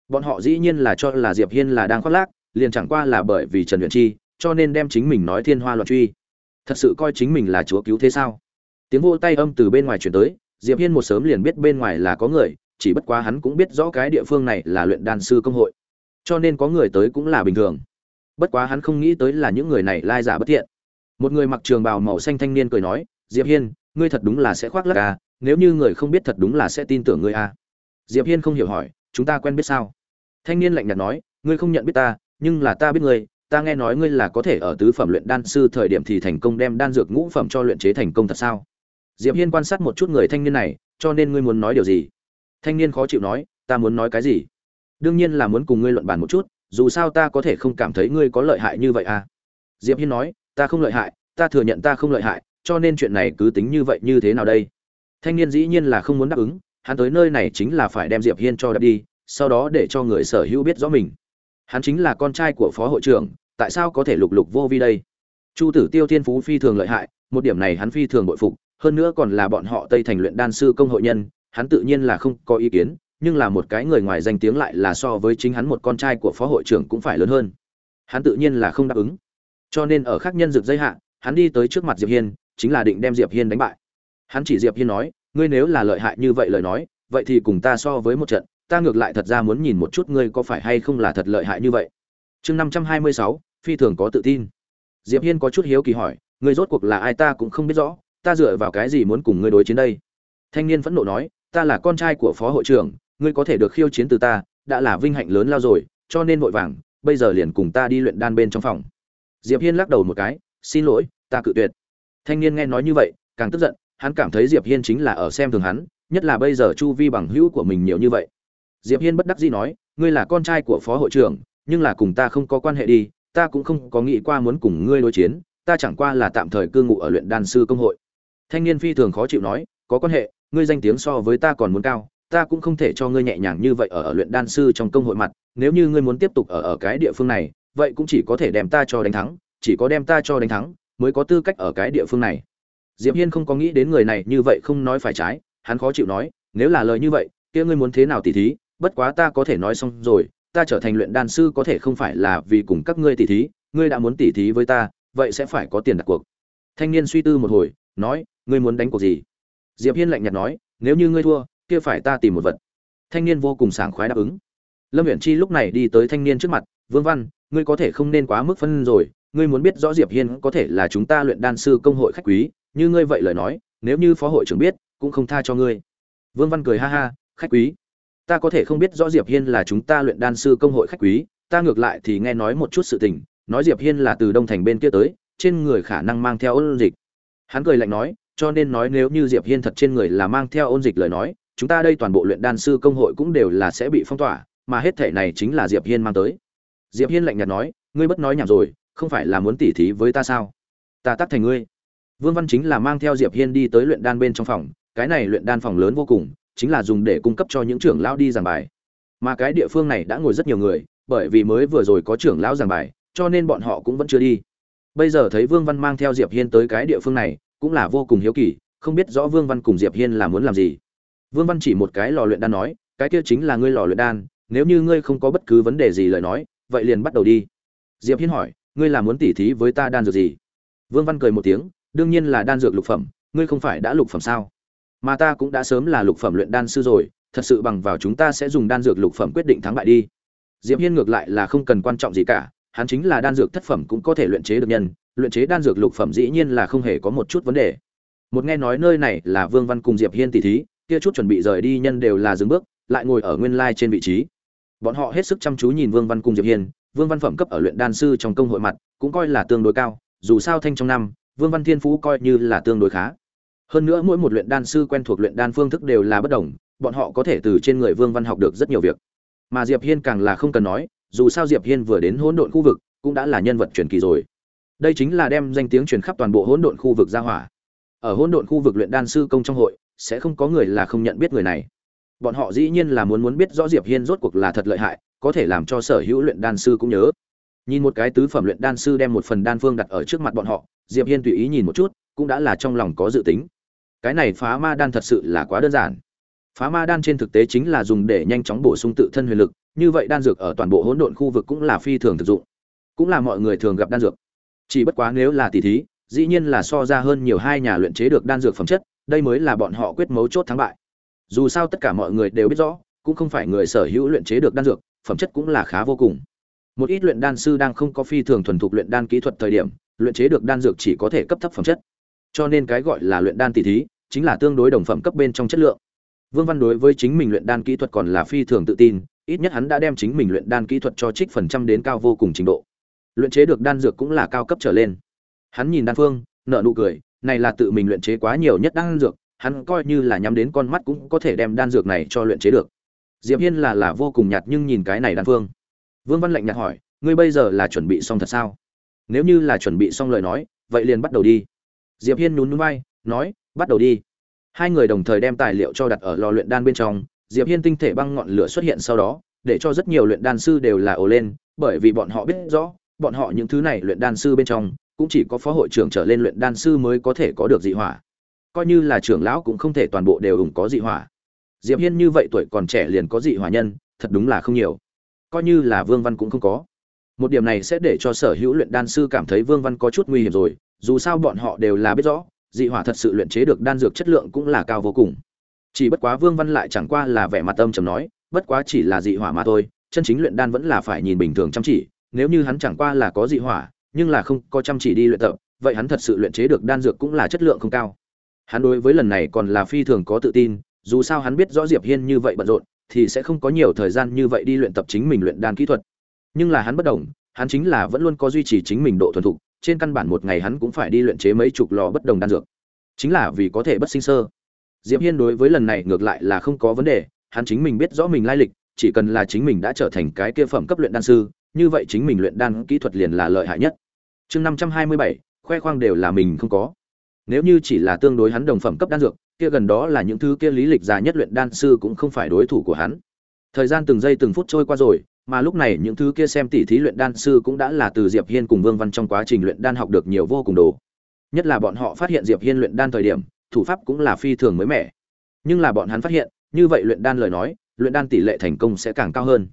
bọn họ dĩ nhiên là cho là diệp hiên là đang khoác lác, liền chẳng qua là bởi vì trần huyền chi, cho nên đem chính mình nói thiên hoa loạn truy. Thật sự coi chính mình là chúa cứu thế sao? Tiếng vô tay âm từ bên ngoài chuyển tới, diệp hiên một sớm liền biết bên ngoài là có người, chỉ bất quá hắn cũng biết rõ cái địa phương này là luyện đan sư công hội. Cho nên có người tới cũng là bình thường. Bất quá hắn không nghĩ tới là những người này lai giả bất thiện. Một người mặc trường bào màu xanh thanh niên cười nói, diệp hiên, ngươi thật đúng là sẽ khoác lác à nếu như người không biết thật đúng là sẽ tin tưởng ngươi à. Diệp hiên không hiểu hỏi, chúng ta quen biết sao? Thanh niên lạnh nhạt nói, ngươi không nhận biết ta, nhưng là ta biết ngươi, ta nghe nói ngươi là có thể ở tứ phẩm luyện đan sư thời điểm thì thành công đem đan dược ngũ phẩm cho luyện chế thành công thật sao? Diệp hiên quan sát một chút người thanh niên này, cho nên ngươi muốn nói điều gì? Thanh niên khó chịu nói, ta muốn nói cái gì? Đương nhiên là muốn cùng ngươi luận bàn một chút, dù sao ta có thể không cảm thấy ngươi có lợi hại như vậy à. Diệp hiên nói, ta không lợi hại, ta thừa nhận ta không lợi hại, cho nên chuyện này cứ tính như vậy như thế nào đây? Thanh niên dĩ nhiên là không muốn đáp ứng, hắn tới nơi này chính là phải đem diệp hiên cho đáp đi sau đó để cho người sở hữu biết rõ mình. Hắn chính là con trai của phó hội trưởng, tại sao có thể lục lục vô vi đây? Chu tử tiêu thiên phú phi thường lợi hại, một điểm này hắn phi thường bội phục, hơn nữa còn là bọn họ tây thành luyện đan sư công hội nhân, hắn tự nhiên là không có ý kiến, nhưng là một cái người ngoài danh tiếng lại là so với chính hắn một con trai của phó hội trưởng cũng phải lớn hơn. Hắn tự nhiên là không đáp ứng. Cho nên ở khác nhân dược dây hạ, hắn đi tới trước mặt diệp hiên, chính là định đem diệp hiên đánh bại. Hắn chỉ diệp hiên nói, ngươi nếu là lợi hại như vậy lời nói, vậy thì cùng ta so với một trận ta ngược lại thật ra muốn nhìn một chút ngươi có phải hay không là thật lợi hại như vậy. Chương năm trăm hai mươi sáu, phi thường có tự tin. Diệp hiên có chút hiếu kỳ hỏi, ngươi rốt cuộc là ai ta cũng không biết rõ, ta dựa vào cái gì muốn cùng ngươi đối chiến đây? Thanh niên phẫn nộ nói, ta là con trai của phó hội trưởng, ngươi có thể được khiêu chiến từ ta, đã là vinh hạnh lớn lao rồi, cho nên vội vàng, bây giờ liền cùng ta đi luyện đan bên trong phòng. Diệp hiên lắc đầu một cái, xin lỗi, ta cự tuyệt. Thanh niên nghe nói như vậy, càng tức giận, hắn cảm thấy diệp hiên chính là ở xem thường hắn, nhất là bây giờ chu vi bằng hữu của mình nhiều như vậy diệp hiên bất đắc dĩ nói ngươi là con trai của phó hội trưởng nhưng là cùng ta không có quan hệ đi ta cũng không có nghĩ qua muốn cùng ngươi đối chiến ta chẳng qua là tạm thời cư ngụ ở luyện đan sư công hội. Thanh niên phi thường khó chịu nói có quan hệ ngươi danh tiếng so với ta còn muốn cao ta cũng không thể cho ngươi nhẹ nhàng như vậy ở, ở luyện đan sư trong công hội mặt nếu như ngươi muốn tiếp tục ở ở cái địa phương này vậy cũng chỉ có thể đem ta cho đánh thắng chỉ có đem ta cho đánh thắng mới có tư cách ở cái địa phương này. Diệp hiên không có nghĩ đến người này như vậy không nói phải trái hắn khó chịu nói nếu là lời như vậy kia ngươi muốn thế nào tỉ thí bất quá ta có thể nói xong rồi, ta trở thành luyện đan sư có thể không phải là vì cùng các ngươi tỉ thí, ngươi đã muốn tỉ thí với ta, vậy sẽ phải có tiền đặt cuộc. Thanh niên suy tư một hồi, nói, ngươi muốn đánh cuộc gì? Diệp hiên lạnh nhạt nói, nếu như ngươi thua, kia phải ta tìm một vật. Thanh niên vô cùng sảng khoái đáp ứng. Lâm uyển chi lúc này đi tới thanh niên trước mặt, vương văn, ngươi có thể không nên quá mức phân rồi, ngươi muốn biết rõ diệp hiên có thể là chúng ta luyện đan sư công hội khách quý, như ngươi vậy lời nói, nếu như phó hội trưởng biết, cũng không tha cho ngươi. Vương văn cười ha ha, khách quý ta có thể không biết rõ diệp hiên là chúng ta luyện đan sư công hội khách quý, ta ngược lại thì nghe nói một chút sự tình, nói diệp hiên là từ đông thành bên kia tới, trên người khả năng mang theo ôn dịch. Hắn cười lạnh nói, cho nên nói nếu như diệp hiên thật trên người là mang theo ôn dịch lời nói, chúng ta đây toàn bộ luyện đan sư công hội cũng đều là sẽ bị phong tỏa, mà hết thể này chính là diệp hiên mang tới. Diệp hiên lạnh nhạt nói, ngươi bất nói nhảm rồi, không phải là muốn tỉ thí với ta sao? Ta tắt thành ngươi. Vương văn chính là mang theo diệp hiên đi tới luyện đan bên trong phòng, cái này luyện đan phòng lớn vô cùng chính là dùng để cung cấp cho những trưởng lão đi giảng bài. Mà cái địa phương này đã ngồi rất nhiều người, bởi vì mới vừa rồi có trưởng lão giảng bài, cho nên bọn họ cũng vẫn chưa đi. Bây giờ thấy vương văn mang theo diệp hiên tới cái địa phương này, cũng là vô cùng hiếu kỳ, không biết rõ vương văn cùng diệp hiên là muốn làm gì. Vương văn chỉ một cái lò luyện đan nói, cái kia chính là ngươi lò luyện đan, nếu như ngươi không có bất cứ vấn đề gì lời nói, vậy liền bắt đầu đi. Diệp hiên hỏi, ngươi là muốn tỉ thí với ta đan dược gì? Vương văn cười một tiếng, đương nhiên là đan dược lục phẩm, ngươi không phải đã lục phẩm sao? Mà ta cũng đã sớm là lục phẩm luyện đan sư rồi, thật sự bằng vào chúng ta sẽ dùng đan dược lục phẩm quyết định thắng bại đi. Diệp hiên ngược lại là không cần quan trọng gì cả, hắn chính là đan dược thất phẩm cũng có thể luyện chế được nhân, luyện chế đan dược lục phẩm dĩ nhiên là không hề có một chút vấn đề. Một nghe nói nơi này là vương văn cùng diệp hiên tỷ thí, kia chút chuẩn bị rời đi nhân đều là dừng bước, lại ngồi ở nguyên lai trên vị trí. Bọn họ hết sức chăm chú nhìn vương văn cùng diệp hiên, vương văn phẩm cấp ở luyện đan sư trong công hội mặt cũng coi là tương đối cao, dù sao thanh trong năm, vương văn thiên phú coi như là tương đối khá hơn nữa mỗi một luyện đan sư quen thuộc luyện đan phương thức đều là bất đồng bọn họ có thể từ trên người Vương Văn học được rất nhiều việc. Mà Diệp Hiên càng là không cần nói, dù sao Diệp Hiên vừa đến hỗn độn khu vực, cũng đã là nhân vật truyền kỳ rồi. Đây chính là đem danh tiếng truyền khắp toàn bộ hỗn độn khu vực ra hỏa. Ở hỗn độn khu vực luyện đan sư công trong hội, sẽ không có người là không nhận biết người này. Bọn họ dĩ nhiên là muốn muốn biết rõ Diệp Hiên rốt cuộc là thật lợi hại, có thể làm cho sở hữu luyện đan sư cũng nhớ. Nhìn một cái tứ phẩm luyện đan sư đem một phần đan phương đặt ở trước mặt bọn họ, Diệp Hiên tùy ý nhìn một chút, cũng đã là trong lòng có dự tính. Cái này phá ma đan thật sự là quá đơn giản. Phá ma đan trên thực tế chính là dùng để nhanh chóng bổ sung tự thân huyền lực, như vậy đan dược ở toàn bộ hỗn độn khu vực cũng là phi thường thực dụng. Cũng là mọi người thường gặp đan dược. Chỉ bất quá nếu là tỷ thí, dĩ nhiên là so ra hơn nhiều hai nhà luyện chế được đan dược phẩm chất, đây mới là bọn họ quyết mấu chốt thắng bại. Dù sao tất cả mọi người đều biết rõ, cũng không phải người sở hữu luyện chế được đan dược, phẩm chất cũng là khá vô cùng. Một ít luyện đan sư đang không có phi thường thuần thục luyện đan kỹ thuật thời điểm, luyện chế được đan dược chỉ có thể cấp thấp phẩm chất. Cho nên cái gọi là luyện đan tỷ thí, chính là tương đối đồng phẩm cấp bên trong chất lượng. Vương Văn đối với chính mình luyện đan kỹ thuật còn là phi thường tự tin, ít nhất hắn đã đem chính mình luyện đan kỹ thuật cho trích phần trăm đến cao vô cùng trình độ. Luyện chế được đan dược cũng là cao cấp trở lên. Hắn nhìn đan phương, nở nụ cười, này là tự mình luyện chế quá nhiều nhất đan dược, hắn coi như là nhắm đến con mắt cũng có thể đem đan dược này cho luyện chế được. Diệp Hiên là là vô cùng nhạt nhưng nhìn cái này đan phương. Vương Văn lạnh nhạt hỏi, ngươi bây giờ là chuẩn bị xong thật sao? Nếu như là chuẩn bị xong lời nói, vậy liền bắt đầu đi. Diệp Hiên nhún nhún vai, nói, bắt đầu đi. Hai người đồng thời đem tài liệu cho đặt ở lò luyện đan bên trong, Diệp Hiên tinh thể băng ngọn lửa xuất hiện sau đó, để cho rất nhiều luyện đan sư đều là ồ lên, bởi vì bọn họ biết rõ, bọn họ những thứ này luyện đan sư bên trong, cũng chỉ có phó hội trưởng trở lên luyện đan sư mới có thể có được dị hỏa. Coi như là trưởng lão cũng không thể toàn bộ đều ủng có dị hỏa. Diệp Hiên như vậy tuổi còn trẻ liền có dị hỏa nhân, thật đúng là không nhiều. Coi như là Vương Văn cũng không có. Một điểm này sẽ để cho sở hữu luyện đan sư cảm thấy Vương Văn có chút nguy hiểm rồi, dù sao bọn họ đều là biết rõ, dị hỏa thật sự luyện chế được đan dược chất lượng cũng là cao vô cùng. Chỉ bất quá Vương Văn lại chẳng qua là vẻ mặt âm trầm nói, bất quá chỉ là dị hỏa mà thôi, chân chính luyện đan vẫn là phải nhìn bình thường chăm chỉ, nếu như hắn chẳng qua là có dị hỏa, nhưng là không có chăm chỉ đi luyện tập, vậy hắn thật sự luyện chế được đan dược cũng là chất lượng không cao. Hắn đối với lần này còn là phi thường có tự tin, dù sao hắn biết rõ Diệp Hiên như vậy bận rộn, thì sẽ không có nhiều thời gian như vậy đi luyện tập chính mình luyện đan kỹ thuật. Nhưng là hắn bất động, hắn chính là vẫn luôn có duy trì chính mình độ thuần thục, trên căn bản một ngày hắn cũng phải đi luyện chế mấy chục lò bất đồng đan dược. Chính là vì có thể bất sinh sơ. Diệp Hiên đối với lần này ngược lại là không có vấn đề, hắn chính mình biết rõ mình lai lịch, chỉ cần là chính mình đã trở thành cái kia phẩm cấp luyện đan sư, như vậy chính mình luyện đan kỹ thuật liền là lợi hại nhất. Chương 527, khoe khoang đều là mình không có. Nếu như chỉ là tương đối hắn đồng phẩm cấp đan dược, kia gần đó là những thứ kia lý lịch già nhất luyện đan sư cũng không phải đối thủ của hắn. Thời gian từng giây từng phút trôi qua rồi, mà lúc này những thứ kia xem tỉ thí luyện đan sư cũng đã là từ Diệp Hiên cùng Vương Văn trong quá trình luyện đan học được nhiều vô cùng đồ. Nhất là bọn họ phát hiện Diệp Hiên luyện đan thời điểm, thủ pháp cũng là phi thường mới mẻ. Nhưng là bọn hắn phát hiện, như vậy luyện đan lời nói, luyện đan tỷ lệ thành công sẽ càng cao hơn.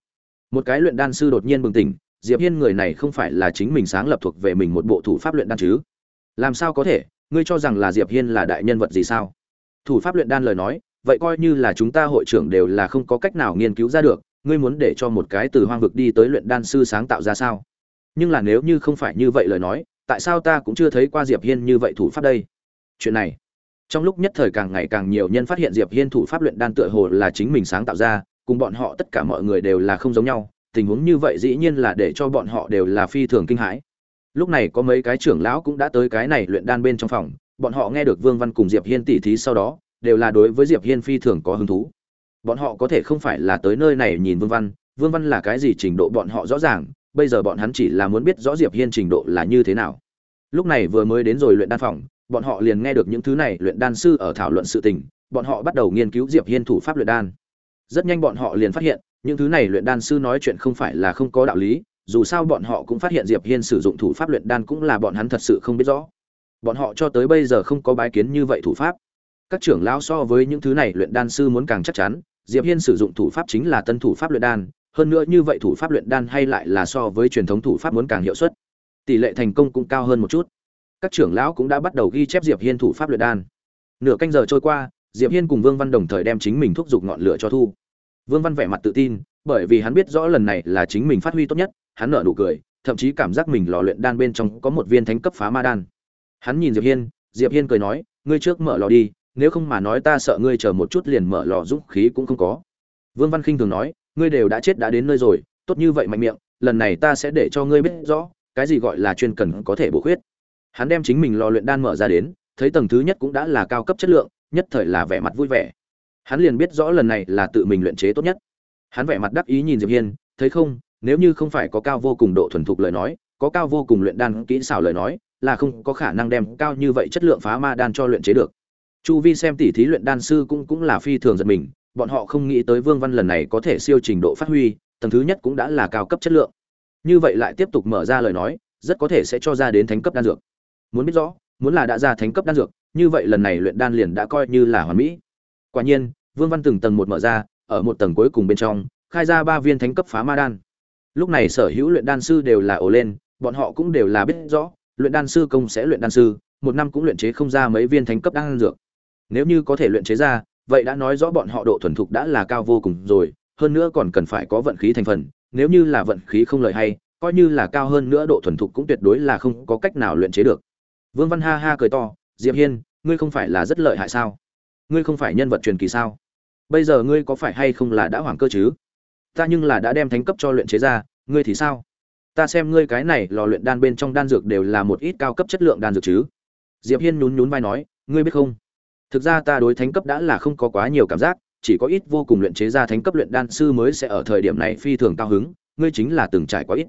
Một cái luyện đan sư đột nhiên bừng tỉnh, Diệp Hiên người này không phải là chính mình sáng lập thuộc về mình một bộ thủ pháp luyện đan chứ? Làm sao có thể, ngươi cho rằng là Diệp Hiên là đại nhân vật gì sao? Thủ pháp luyện đan lời nói, vậy coi như là chúng ta hội trưởng đều là không có cách nào nghiên cứu ra được, ngươi muốn để cho một cái từ hoang vực đi tới luyện đan sư sáng tạo ra sao? Nhưng là nếu như không phải như vậy lời nói, tại sao ta cũng chưa thấy qua Diệp Hiên như vậy thủ pháp đây? Chuyện này, trong lúc nhất thời càng ngày càng nhiều nhân phát hiện Diệp Hiên thủ pháp luyện đan tựa hồ là chính mình sáng tạo ra, cùng bọn họ tất cả mọi người đều là không giống nhau, tình huống như vậy dĩ nhiên là để cho bọn họ đều là phi thường kinh hãi. Lúc này có mấy cái trưởng lão cũng đã tới cái này luyện đan bên trong phòng, bọn họ nghe được Vương Văn cùng Diệp Hiên tỉ thí sau đó, đều là đối với Diệp Hiên phi thường có hứng thú. Bọn họ có thể không phải là tới nơi này nhìn Vương Văn, Vương Văn là cái gì trình độ bọn họ rõ ràng, bây giờ bọn hắn chỉ là muốn biết rõ Diệp Hiên trình độ là như thế nào. Lúc này vừa mới đến rồi luyện đan phòng, bọn họ liền nghe được những thứ này luyện đan sư ở thảo luận sự tình, bọn họ bắt đầu nghiên cứu Diệp Hiên thủ pháp luyện đan. Rất nhanh bọn họ liền phát hiện, những thứ này luyện đan sư nói chuyện không phải là không có đạo lý, dù sao bọn họ cũng phát hiện Diệp Hiên sử dụng thủ pháp luyện đan cũng là bọn hắn thật sự không biết rõ. Bọn họ cho tới bây giờ không có bái kiến như vậy thủ pháp. Các trưởng lão so với những thứ này luyện đan sư muốn càng chắc chắn, Diệp Hiên sử dụng thủ pháp chính là tân thủ pháp luyện đan, hơn nữa như vậy thủ pháp luyện đan hay lại là so với truyền thống thủ pháp muốn càng hiệu suất. Tỷ lệ thành công cũng cao hơn một chút. Các trưởng lão cũng đã bắt đầu ghi chép Diệp Hiên thủ pháp luyện đan. Nửa canh giờ trôi qua, Diệp Hiên cùng Vương Văn đồng thời đem chính mình thúc giục ngọn lửa cho thu. Vương Văn vẻ mặt tự tin, bởi vì hắn biết rõ lần này là chính mình phát huy tốt nhất, hắn nở nụ cười, thậm chí cảm giác mình lò luyện đan bên trong có một viên thánh cấp phá ma đan. Hắn nhìn Diệp Hiên, Diệp Hiên cười nói, ngươi trước mở lò đi, nếu không mà nói ta sợ ngươi chờ một chút liền mở lò dũng khí cũng không có. Vương Văn Khinh thường nói, ngươi đều đã chết đã đến nơi rồi, tốt như vậy mạnh miệng, lần này ta sẽ để cho ngươi biết rõ, cái gì gọi là chuyên cần có thể bổ khuyết. Hắn đem chính mình lò luyện đan mở ra đến, thấy tầng thứ nhất cũng đã là cao cấp chất lượng, nhất thời là vẻ mặt vui vẻ. hắn liền biết rõ lần này là tự mình luyện chế tốt nhất hắn vẻ mặt đắc ý nhìn diệp hiên thấy không nếu như không phải có cao vô cùng độ thuần thục lời nói có cao vô cùng luyện đan kỹ xảo lời nói là không có khả năng đem cao như vậy chất lượng phá ma đan cho luyện chế được chu vi xem tỉ thí luyện đan sư cũng cũng là phi thường giật mình, bọn họ không nghĩ tới vương văn lần này có thể siêu trình độ phát huy, tầng thứ nhất cũng đã là cao cấp chất lượng. Như vậy lại tiếp tục mở ra lời nói, rất có thể sẽ cho ra đến thánh cấp đan dược. Muốn biết rõ, muốn là đã ra thánh cấp đan dược, như vậy lần này luyện đan liền đã coi như là hoàn mỹ. Quả nhiên, vương văn từng tầng một mở ra, ở một tầng cuối cùng bên trong, khai ra ba viên thánh cấp phá ma đan. Lúc này sở hữu luyện đan sư đều là ổ lên, bọn họ cũng đều là biết rõ, luyện đan sư công sẽ luyện đan sư, một năm cũng luyện chế không ra mấy viên thánh cấp đan dược nếu như có thể luyện chế ra, vậy đã nói rõ bọn họ độ thuần thục đã là cao vô cùng rồi, hơn nữa còn cần phải có vận khí thành phần, nếu như là vận khí không lợi hay, coi như là cao hơn nữa độ thuần thục cũng tuyệt đối là không có cách nào luyện chế được. Vương văn ha ha cười to, diệp hiên, ngươi không phải là rất lợi hại sao? Ngươi không phải nhân vật truyền kỳ sao? Bây giờ ngươi có phải hay không là đã hoảng cơ chứ? Ta nhưng là đã đem thánh cấp cho luyện chế ra, ngươi thì sao? Ta xem ngươi cái này lò luyện đan bên trong đan dược đều là một ít cao cấp chất lượng đan dược chứ. Diệp hiên nhún nhún vai nói, ngươi biết không? Thực ra ta đối thánh cấp đã là không có quá nhiều cảm giác, chỉ có ít vô cùng luyện chế ra thánh cấp luyện đan sư mới sẽ ở thời điểm này phi thường cao hứng, ngươi chính là từng trải quá ít.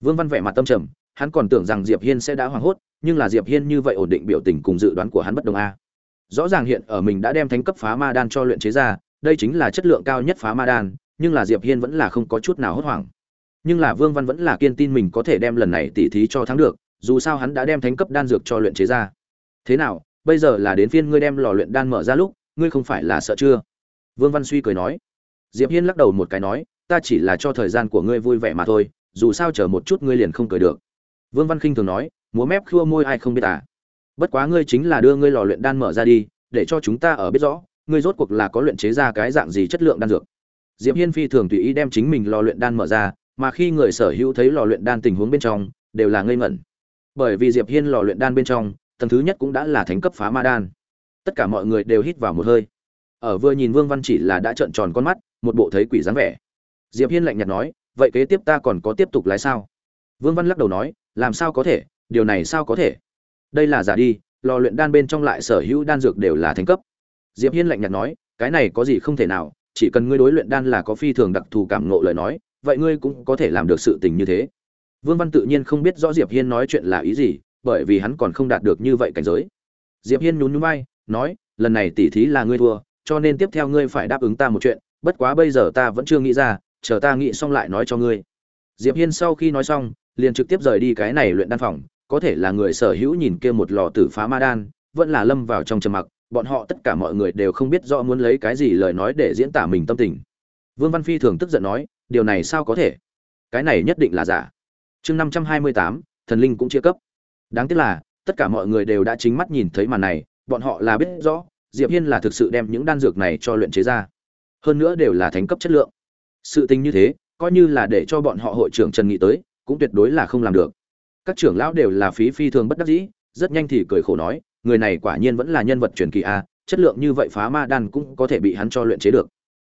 Vương văn vẻ mặt tâm trầm, hắn còn tưởng rằng diệp hiên sẽ đã hoảng hốt, nhưng là diệp hiên như vậy ổn định biểu tình cùng dự đoán của hắn bất đồng a. Rõ ràng hiện ở mình đã đem thánh cấp phá ma đan cho luyện chế ra, đây chính là chất lượng cao nhất phá ma đan, nhưng là diệp hiên vẫn là không có chút nào hốt hoảng. Nhưng là vương văn vẫn là kiên tin mình có thể đem lần này tỉ thí cho thắng được, dù sao hắn đã đem thánh cấp đan dược cho luyện chế ra. Thế nào bây giờ là đến phiên ngươi đem lò luyện đan mở ra lúc, ngươi không phải là sợ chưa? Vương văn suy cười nói. Diệp hiên lắc đầu một cái nói, ta chỉ là cho thời gian của ngươi vui vẻ mà thôi, dù sao chờ một chút ngươi liền không cười được. Vương văn khinh thường nói, múa mép khua môi ai không biết à? Bất quá ngươi chính là đưa ngươi lò luyện đan mở ra đi, để cho chúng ta ở biết rõ, ngươi rốt cuộc là có luyện chế ra cái dạng gì chất lượng đan dược. Diệp hiên phi thường tùy ý đem chính mình lò luyện đan mở ra, mà khi người sở hữu thấy lò luyện đan tình huống bên trong, đều là ngây ngẩn. Bởi vì diệp hiên lò luyện đan bên trong tầng thứ nhất cũng đã là thánh cấp phá ma đan. Tất cả mọi người đều hít vào một hơi. Ở vừa nhìn vương văn chỉ là đã trợn tròn con mắt, một bộ thấy quỷ dáng vẻ. Diệp hiên lạnh nhạt nói, vậy kế tiếp ta còn có tiếp tục lái sao? Vương văn lắc đầu nói, làm sao có thể? Điều này sao có thể? Đây là giả đi, lò luyện đan bên trong lại sở hữu đan dược đều là thánh cấp. Diệp hiên lạnh nhạt nói, cái này có gì không thể nào, chỉ cần ngươi đối luyện đan là có phi thường đặc thù cảm ngộ lời nói, vậy ngươi cũng có thể làm được sự tình như thế. Vương văn tự nhiên không biết rõ diệp hiên nói chuyện là ý gì bởi vì hắn còn không đạt được như vậy cảnh giới. Diệp hiên nhún nhún vai, nói, lần này tỉ thí là ngươi thua, cho nên tiếp theo ngươi phải đáp ứng ta một chuyện, bất quá bây giờ ta vẫn chưa nghĩ ra, chờ ta nghĩ xong lại nói cho ngươi. Diệp hiên sau khi nói xong, liền trực tiếp rời đi cái này luyện đan phòng, có thể là người sở hữu nhìn kia một lò tử phá ma đan, vẫn là lâm vào trong trầm mặc, bọn họ tất cả mọi người đều không biết rõ muốn lấy cái gì lời nói để diễn tả mình tâm tình. Vương văn phi thường tức giận nói, điều này sao có thể? Cái này nhất định là giả. Chương năm trăm hai mươi tám, thần linh cũng chia cấp đáng tiếc là, tất cả mọi người đều đã chính mắt nhìn thấy màn này, bọn họ là biết rõ, diệp hiên là thực sự đem những đan dược này cho luyện chế ra. Hơn nữa đều là thánh cấp chất lượng. Sự tình như thế, coi như là để cho bọn họ hội trưởng trần nghị tới, cũng tuyệt đối là không làm được. Các trưởng lão đều là phí phi thường bất đắc dĩ, rất nhanh thì cười khổ nói, người này quả nhiên vẫn là nhân vật truyền kỳ a, chất lượng như vậy phá ma đan cũng có thể bị hắn cho luyện chế được.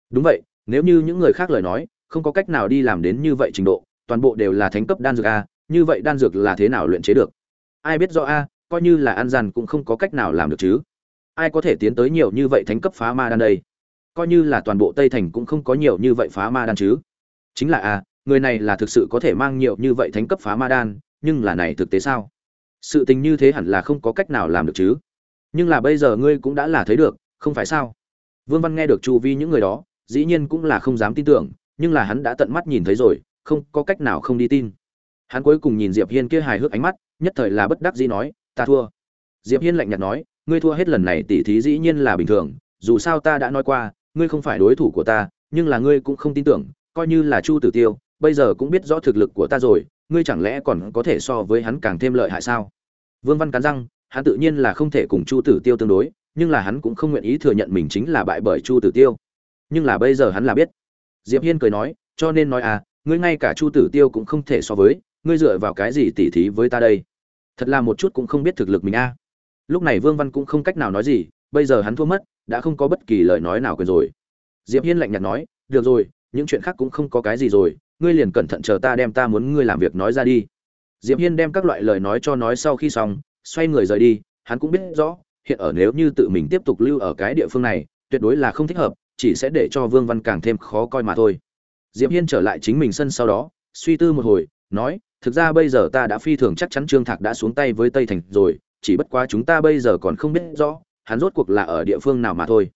Đúng vậy, nếu như những người khác lời nói, không có cách nào đi làm đến như vậy trình độ, toàn bộ đều là thánh cấp đan dược a, như vậy đan dược là thế nào luyện chế được? Ai biết rõ a, coi như là ăn gian cũng không có cách nào làm được chứ. Ai có thể tiến tới nhiều như vậy thánh cấp phá ma đan đây? Coi như là toàn bộ tây thành cũng không có nhiều như vậy phá ma đan chứ. Chính là a, người này là thực sự có thể mang nhiều như vậy thánh cấp phá ma đan, nhưng là này thực tế sao? Sự tình như thế hẳn là không có cách nào làm được chứ. Nhưng là bây giờ ngươi cũng đã là thấy được, không phải sao? Vương văn nghe được chu vi những người đó, dĩ nhiên cũng là không dám tin tưởng, nhưng là hắn đã tận mắt nhìn thấy rồi, không có cách nào không đi tin. Hắn cuối cùng nhìn diệp hiên kia hài hước ánh mắt nhất thời là bất đắc dĩ nói, ta thua. Diệp hiên lạnh nhạt nói, ngươi thua hết lần này tỷ thí dĩ nhiên là bình thường, dù sao ta đã nói qua, ngươi không phải đối thủ của ta, nhưng là ngươi cũng không tin tưởng, coi như là chu tử tiêu, bây giờ cũng biết rõ thực lực của ta rồi, ngươi chẳng lẽ còn có thể so với hắn càng thêm lợi hại sao? Vương văn cắn răng, hắn tự nhiên là không thể cùng chu tử tiêu tương đối, nhưng là hắn cũng không nguyện ý thừa nhận mình chính là bại bởi chu tử tiêu. Nhưng là bây giờ hắn là biết. Diệp hiên cười nói, cho nên nói à ngươi ngay cả chu tử tiêu cũng không thể so với ngươi dựa vào cái gì tỉ thí với ta đây? Thật là một chút cũng không biết thực lực mình a. Lúc này vương văn cũng không cách nào nói gì, bây giờ hắn thua mất, đã không có bất kỳ lời nói nào quyền rồi. Diệp hiên lạnh nhạt nói, được rồi, những chuyện khác cũng không có cái gì rồi, ngươi liền cẩn thận chờ ta đem ta muốn ngươi làm việc nói ra đi. Diệp hiên đem các loại lời nói cho nói sau khi xong, xoay người rời đi, hắn cũng biết rõ, hiện ở nếu như tự mình tiếp tục lưu ở cái địa phương này, tuyệt đối là không thích hợp, chỉ sẽ để cho vương văn càng thêm khó coi mà thôi. Diệp hiên trở lại chính mình sân sau đó, suy tư một hồi, nói thực ra bây giờ ta đã phi thường chắc chắn trương thạc đã xuống tay với tây thành rồi, chỉ bất quá chúng ta bây giờ còn không biết rõ, hắn rốt cuộc là ở địa phương nào mà thôi.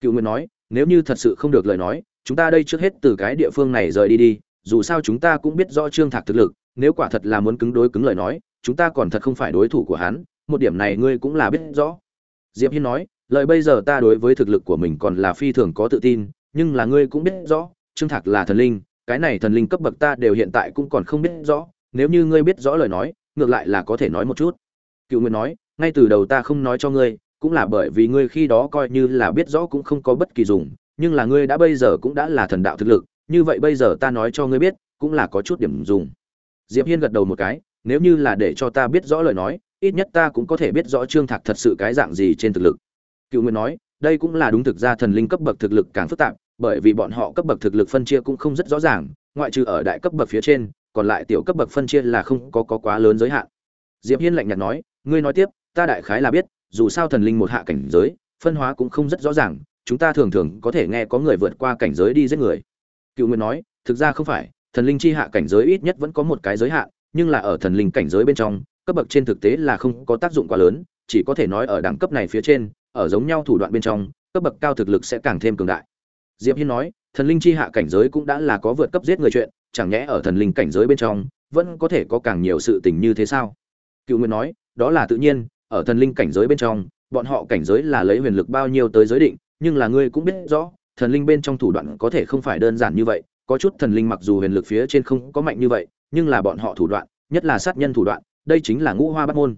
Cựu nguyện nói, nếu như thật sự không được lời nói, chúng ta đây trước hết từ cái địa phương này rời đi đi, dù sao chúng ta cũng biết rõ trương thạc thực lực, nếu quả thật là muốn cứng đối cứng lời nói, chúng ta còn thật không phải đối thủ của hắn, một điểm này ngươi cũng là biết rõ. Diệp hiên nói, lời bây giờ ta đối với thực lực của mình còn là phi thường có tự tin, nhưng là ngươi cũng biết rõ, trương thạc là thần linh, cái này thần linh cấp bậc ta đều hiện tại cũng còn không biết rõ nếu như ngươi biết rõ lời nói, ngược lại là có thể nói một chút. Cựu nguyên nói, ngay từ đầu ta không nói cho ngươi, cũng là bởi vì ngươi khi đó coi như là biết rõ cũng không có bất kỳ dùng, nhưng là ngươi đã bây giờ cũng đã là thần đạo thực lực, như vậy bây giờ ta nói cho ngươi biết, cũng là có chút điểm dùng. Diệp hiên gật đầu một cái, nếu như là để cho ta biết rõ lời nói, ít nhất ta cũng có thể biết rõ trương thạc thật sự cái dạng gì trên thực lực. Cựu nguyên nói, đây cũng là đúng thực ra thần linh cấp bậc thực lực càng phức tạp, bởi vì bọn họ cấp bậc thực lực phân chia cũng không rất rõ ràng, ngoại trừ ở đại cấp bậc phía trên còn lại tiểu cấp bậc phân chia là không có, có quá lớn giới hạn. Diệp hiên lạnh nhạt nói ngươi nói tiếp ta đại khái là biết dù sao thần linh một hạ cảnh giới phân hóa cũng không rất rõ ràng chúng ta thường thường có thể nghe có người vượt qua cảnh giới đi giết người. Cựu nguyên nói thực ra không phải thần linh chi hạ cảnh giới ít nhất vẫn có một cái giới hạn nhưng là ở thần linh cảnh giới bên trong cấp bậc trên thực tế là không có tác dụng quá lớn chỉ có thể nói ở đẳng cấp này phía trên ở giống nhau thủ đoạn bên trong cấp bậc cao thực lực sẽ càng thêm cường đại diệp hiên nói, thần linh chi hạ cảnh giới cũng đã là có vượt cấp giết người chuyện, chẳng nhẽ ở thần linh cảnh giới bên trong, vẫn có thể có càng nhiều sự tình như thế sao? Cựu nguyên nói, đó là tự nhiên, ở thần linh cảnh giới bên trong, bọn họ cảnh giới là lấy huyền lực bao nhiêu tới giới định, nhưng là ngươi cũng biết rõ, thần linh bên trong thủ đoạn có thể không phải đơn giản như vậy, có chút thần linh mặc dù huyền lực phía trên không có mạnh như vậy, nhưng là bọn họ thủ đoạn, nhất là sát nhân thủ đoạn, đây chính là ngũ hoa bát môn.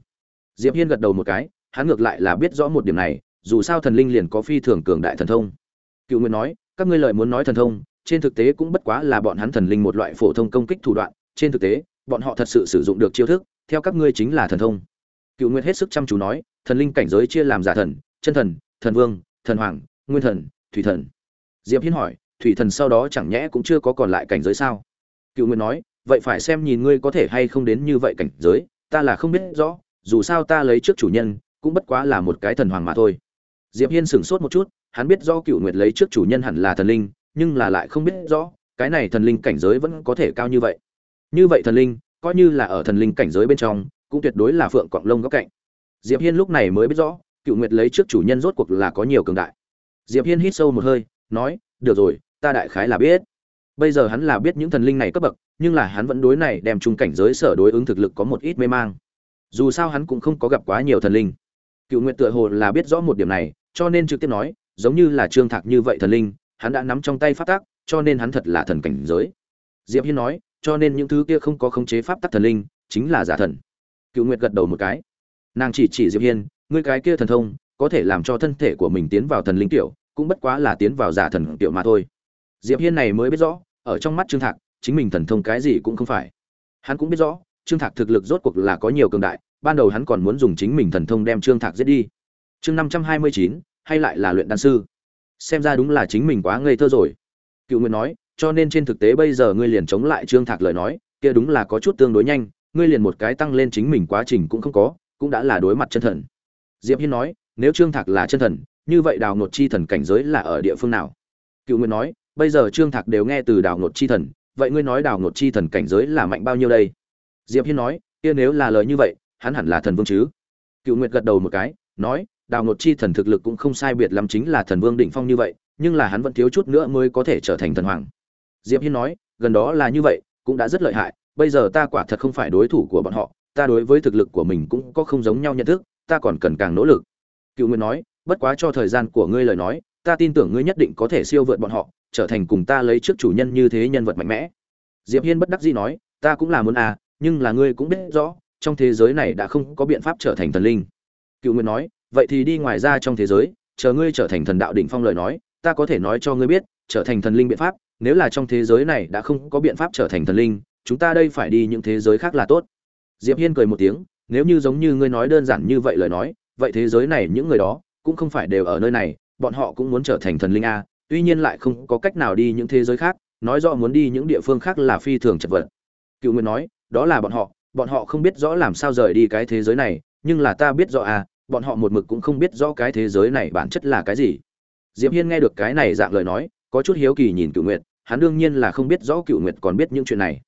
Diệp hiên gật đầu một cái, hắn ngược lại là biết rõ một điểm này, dù sao thần linh liền có phi thường cường đại thần thông. Cựu nguyên nói các ngươi lời muốn nói thần thông, trên thực tế cũng bất quá là bọn hắn thần linh một loại phổ thông công kích thủ đoạn, trên thực tế, bọn họ thật sự sử dụng được chiêu thức, theo các ngươi chính là thần thông. Cựu nguyên hết sức chăm chú nói, thần linh cảnh giới chia làm giả thần, chân thần thần vương, thần hoàng, nguyên thần, thủy thần. Diệp hiên hỏi, thủy thần sau đó chẳng nhẽ cũng chưa có còn lại cảnh giới sao? Cựu nguyên nói, vậy phải xem nhìn ngươi có thể hay không đến như vậy cảnh giới, ta là không biết rõ, dù sao ta lấy trước chủ nhân, cũng bất quá là một cái thần hoàng mà thôi. Diệp hiên sửng sốt một chút hắn biết do cựu nguyệt lấy trước chủ nhân hẳn là thần linh, nhưng là lại không biết rõ, cái này thần linh cảnh giới vẫn có thể cao như vậy. Như vậy thần linh, coi như là ở thần linh cảnh giới bên trong, cũng tuyệt đối là phượng quạng lông góc cạnh. Diệp hiên lúc này mới biết rõ cựu nguyệt lấy trước chủ nhân rốt cuộc là có nhiều cường đại. Diệp hiên hít sâu một hơi, nói, được rồi, ta đại khái là biết. Bây giờ hắn là biết những thần linh này cấp bậc, nhưng là hắn vẫn đối này đem chung cảnh giới sở đối ứng thực lực có một ít mê mang. Dù sao hắn cũng không có gặp quá nhiều thần linh. Cựu nguyện tựa hồ là biết rõ một điểm này, cho nên trực tiếp nói giống như là trương thạc như vậy thần linh, hắn đã nắm trong tay pháp tắc, cho nên hắn thật là thần cảnh giới. Diệp hiên nói, cho nên những thứ kia không có khống chế pháp tắc thần linh, chính là giả thần. Cựu nguyệt gật đầu một cái. Nàng chỉ chỉ diệp hiên, ngươi cái kia thần thông, có thể làm cho thân thể của mình tiến vào thần linh tiểu, cũng bất quá là tiến vào giả thần tiểu mà thôi. Diệp hiên này mới biết rõ, ở trong mắt trương thạc, chính mình thần thông cái gì cũng không phải. Hắn cũng biết rõ, trương thạc thực lực rốt cuộc là có nhiều cường đại, ban đầu hắn còn muốn dùng chính mình thần thông đem trương thạc giết đi. Chương năm trăm hai mươi chín hay lại là luyện đan sư? Xem ra đúng là chính mình quá ngây thơ rồi. Cựu nguyện nói, cho nên trên thực tế bây giờ ngươi liền chống lại trương thạc lời nói, kia đúng là có chút tương đối nhanh, ngươi liền một cái tăng lên chính mình quá trình cũng không có, cũng đã là đối mặt chân thần. Diệp hiên nói, nếu trương thạc là chân thần, như vậy đào nột chi thần cảnh giới là ở địa phương nào? Cựu nguyện nói, bây giờ trương thạc đều nghe từ đào nột chi thần, vậy ngươi nói đào nột chi thần cảnh giới là mạnh bao nhiêu đây? Diệp hiên nói, kia nếu là lời như vậy, hắn hẳn là thần vương chứ? Cựu nguyệt gật đầu một cái, nói đào ngột chi thần thực lực cũng không sai biệt lắm chính là thần vương định phong như vậy, nhưng là hắn vẫn thiếu chút nữa mới có thể trở thành thần hoàng. Diệp hiên nói, gần đó là như vậy, cũng đã rất lợi hại, bây giờ ta quả thật không phải đối thủ của bọn họ, ta đối với thực lực của mình cũng có không giống nhau nhận thức, ta còn cần càng nỗ lực. Cựu Nguyên nói, bất quá cho thời gian của ngươi lời nói, ta tin tưởng ngươi nhất định có thể siêu vượt bọn họ, trở thành cùng ta lấy trước chủ nhân như thế nhân vật mạnh mẽ. Diệp hiên bất đắc dĩ nói, ta cũng là muốn à nhưng là ngươi cũng biết rõ, trong thế giới này đã không có biện pháp trở thành thần linh. Cựu Nguyên nói vậy thì đi ngoài ra trong thế giới, chờ ngươi trở thành thần đạo đỉnh phong lời nói, ta có thể nói cho ngươi biết, trở thành thần linh biện pháp, nếu là trong thế giới này đã không có biện pháp trở thành thần linh, chúng ta đây phải đi những thế giới khác là tốt. Diệp hiên cười một tiếng, nếu như giống như ngươi nói đơn giản như vậy lời nói, vậy thế giới này những người đó cũng không phải đều ở nơi này, bọn họ cũng muốn trở thành thần linh a, tuy nhiên lại không có cách nào đi những thế giới khác, nói rõ muốn đi những địa phương khác là phi thường chật vật. Cựu nguyên nói, đó là bọn họ bọn họ không biết rõ làm sao rời đi cái thế giới này, nhưng là ta biết rõ à bọn họ một mực cũng không biết rõ cái thế giới này bản chất là cái gì. Diệp hiên nghe được cái này dạng lời nói, có chút hiếu kỳ nhìn cựu nguyệt, hắn đương nhiên là không biết rõ cựu nguyệt còn biết những chuyện này.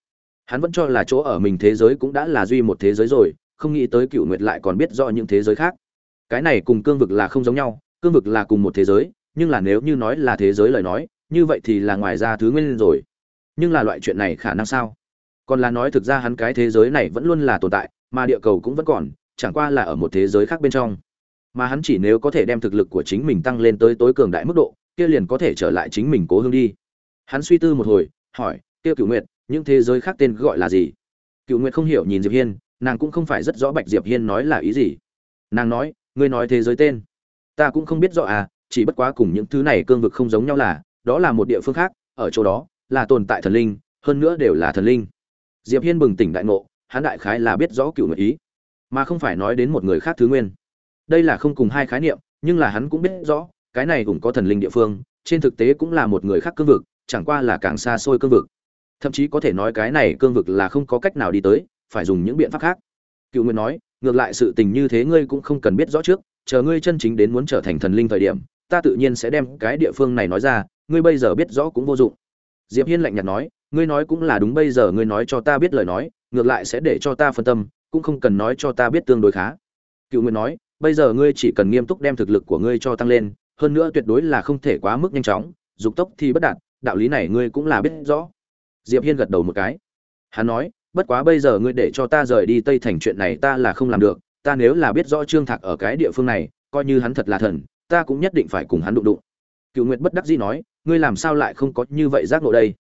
Hắn vẫn cho là chỗ ở mình thế giới cũng đã là duy một thế giới rồi, không nghĩ tới cựu nguyệt lại còn biết rõ những thế giới khác. Cái này cùng cương vực là không giống nhau, cương vực là cùng một thế giới, nhưng là nếu như nói là thế giới lời nói, như vậy thì là ngoài ra thứ nguyên rồi. Nhưng là loại chuyện này khả năng sao? Còn là nói thực ra hắn cái thế giới này vẫn luôn là tồn tại, mà địa cầu cũng vẫn còn chẳng qua là ở một thế giới khác bên trong. Mà hắn chỉ nếu có thể đem thực lực của chính mình tăng lên tới tối cường đại mức độ, kia liền có thể trở lại chính mình cố hương đi. Hắn suy tư một hồi, hỏi kia cựu nguyệt, những thế giới khác tên gọi là gì? Cựu nguyệt không hiểu nhìn diệp hiên, nàng cũng không phải rất rõ bạch diệp hiên nói là ý gì. Nàng nói, ngươi nói thế giới tên. Ta cũng không biết rõ à chỉ bất quá cùng những thứ này cương vực không giống nhau là, đó là một địa phương khác, ở chỗ đó, là tồn tại thần linh, hơn nữa đều là thần linh. Diệp hiên bừng tỉnh đại ngộ, hắn đại khái là biết rõ cựu nguyệt ý mà không phải nói đến một người khác thứ nguyên. Đây là không cùng hai khái niệm, nhưng là hắn cũng biết rõ, cái này cũng có thần linh địa phương, trên thực tế cũng là một người khác cương vực, chẳng qua là càng xa xôi cương vực. Thậm chí có thể nói cái này cương vực là không có cách nào đi tới, phải dùng những biện pháp khác. Cựu nguyên nói, ngược lại sự tình như thế ngươi cũng không cần biết rõ trước, chờ ngươi chân chính đến muốn trở thành thần linh thời điểm, ta tự nhiên sẽ đem cái địa phương này nói ra, ngươi bây giờ biết rõ cũng vô dụng. Diệp hiên lạnh nhạt nói, ngươi nói cũng là đúng, bây giờ ngươi nói cho ta biết lời nói, ngược lại sẽ để cho ta phân tâm cũng không cần nói cho ta biết tương đối khá. Cựu nguyện nói, bây giờ ngươi chỉ cần nghiêm túc đem thực lực của ngươi cho tăng lên, hơn nữa tuyệt đối là không thể quá mức nhanh chóng, dục tốc thì bất đạt, đạo lý này ngươi cũng là biết rõ. Diệp hiên gật đầu một cái. Hắn nói, bất quá bây giờ ngươi để cho ta rời đi tây thành chuyện này ta là không làm được, ta nếu là biết rõ trương thạc ở cái địa phương này, coi như hắn thật là thần, ta cũng nhất định phải cùng hắn đụng đụng. Cựu nguyệt bất đắc dĩ nói, ngươi làm sao lại không có như vậy giác ngộ đây?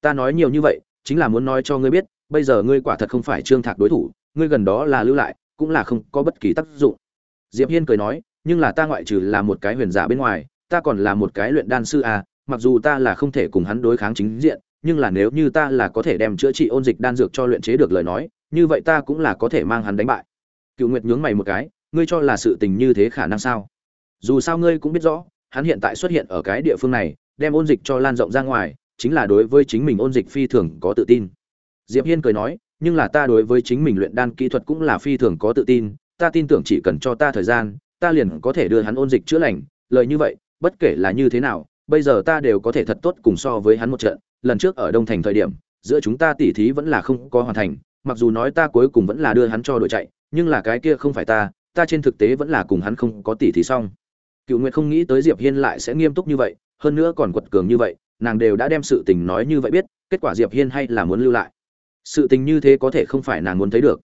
Ta nói nhiều như vậy, chính là muốn nói cho ngươi biết, bây giờ ngươi quả thật không phải trương thạc đối thủ ngươi gần đó là lưu lại, cũng là không có bất kỳ tác dụng. Diệp hiên cười nói, nhưng là ta ngoại trừ là một cái huyền giả bên ngoài, ta còn là một cái luyện đan sư à mặc dù ta là không thể cùng hắn đối kháng chính diện, nhưng là nếu như ta là có thể đem chữa trị ôn dịch đan dược cho luyện chế được lời nói, như vậy ta cũng là có thể mang hắn đánh bại. Cựu nguyệt nhướng mày một cái, ngươi cho là sự tình như thế khả năng sao? Dù sao ngươi cũng biết rõ, hắn hiện tại xuất hiện ở cái địa phương này, đem ôn dịch cho lan rộng ra ngoài, chính là đối với chính mình ôn dịch phi thường có tự tin. Diệp hiên cười nói nhưng là ta đối với chính mình luyện đan kỹ thuật cũng là phi thường có tự tin, ta tin tưởng chỉ cần cho ta thời gian, ta liền có thể đưa hắn ôn dịch chữa lành. Lời như vậy, bất kể là như thế nào, bây giờ ta đều có thể thật tốt cùng so với hắn một trận. Lần trước ở đông thành thời điểm, giữa chúng ta tỉ thí vẫn là không có hoàn thành, mặc dù nói ta cuối cùng vẫn là đưa hắn cho đội chạy, nhưng là cái kia không phải ta ta trên thực tế vẫn là cùng hắn không có tỉ thí xong. Cựu nguyệt không nghĩ tới diệp hiên lại sẽ nghiêm túc như vậy, hơn nữa còn quật cường như vậy, nàng đều đã đem sự tình nói như vậy biết, kết quả diệp hiên hay là muốn lưu lại sự tình như thế có thể không phải nàng muốn thấy được.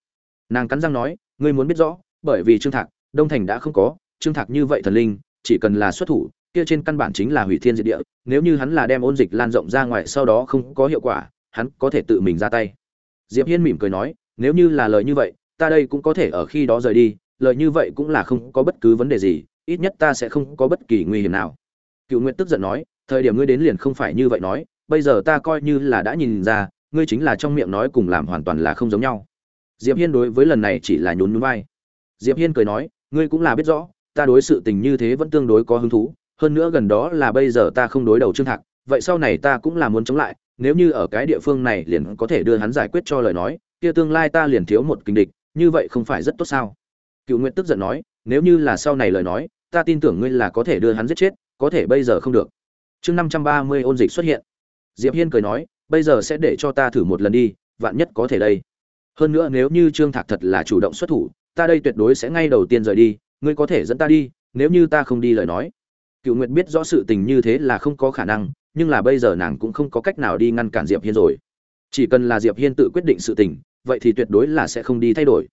Nàng cắn răng nói, ngươi muốn biết rõ, bởi vì trương thạc, đông thành đã không có, trương thạc như vậy thần linh, chỉ cần là xuất thủ, kia trên căn bản chính là hủy thiên diệt địa, nếu như hắn là đem ôn dịch lan rộng ra ngoài, sau đó không có hiệu quả, hắn có thể tự mình ra tay. Diệp hiên mỉm cười nói, nếu như là lời như vậy, ta đây cũng có thể ở khi đó rời đi, lời như vậy cũng là không có bất cứ vấn đề gì, ít nhất ta sẽ không có bất kỳ nguy hiểm nào. Cựu nguyện tức giận nói, thời điểm ngươi đến liền không phải như vậy nói, bây giờ ta coi như là đã nhìn ra ngươi chính là trong miệng nói cùng làm hoàn toàn là không giống nhau. Diệp hiên đối với lần này chỉ là nhún nhún vai. Diệp hiên cười nói, ngươi cũng là biết rõ, ta đối sự tình như thế vẫn tương đối có hứng thú, hơn nữa gần đó là bây giờ ta không đối đầu trương thạc, vậy sau này ta cũng là muốn chống lại, nếu như ở cái địa phương này liền có thể đưa hắn giải quyết cho lời nói, kia tương lai ta liền thiếu một kinh địch, như vậy không phải rất tốt sao? Cựu nguyện tức giận nói, nếu như là sau này lời nói, ta tin tưởng ngươi là có thể đưa hắn giết chết, có thể bây giờ không được. Chương năm trăm ba mươi ôn dịch xuất hiện. Diệp hiên cười nói bây giờ sẽ để cho ta thử một lần đi, vạn nhất có thể đây. Hơn nữa nếu như trương thạc thật là chủ động xuất thủ, ta đây tuyệt đối sẽ ngay đầu tiên rời đi, ngươi có thể dẫn ta đi, nếu như ta không đi lời nói. Cựu nguyệt biết rõ sự tình như thế là không có khả năng, nhưng là bây giờ nàng cũng không có cách nào đi ngăn cản diệp hiên rồi. Chỉ cần là diệp hiên tự quyết định sự tình, vậy thì tuyệt đối là sẽ không đi thay đổi.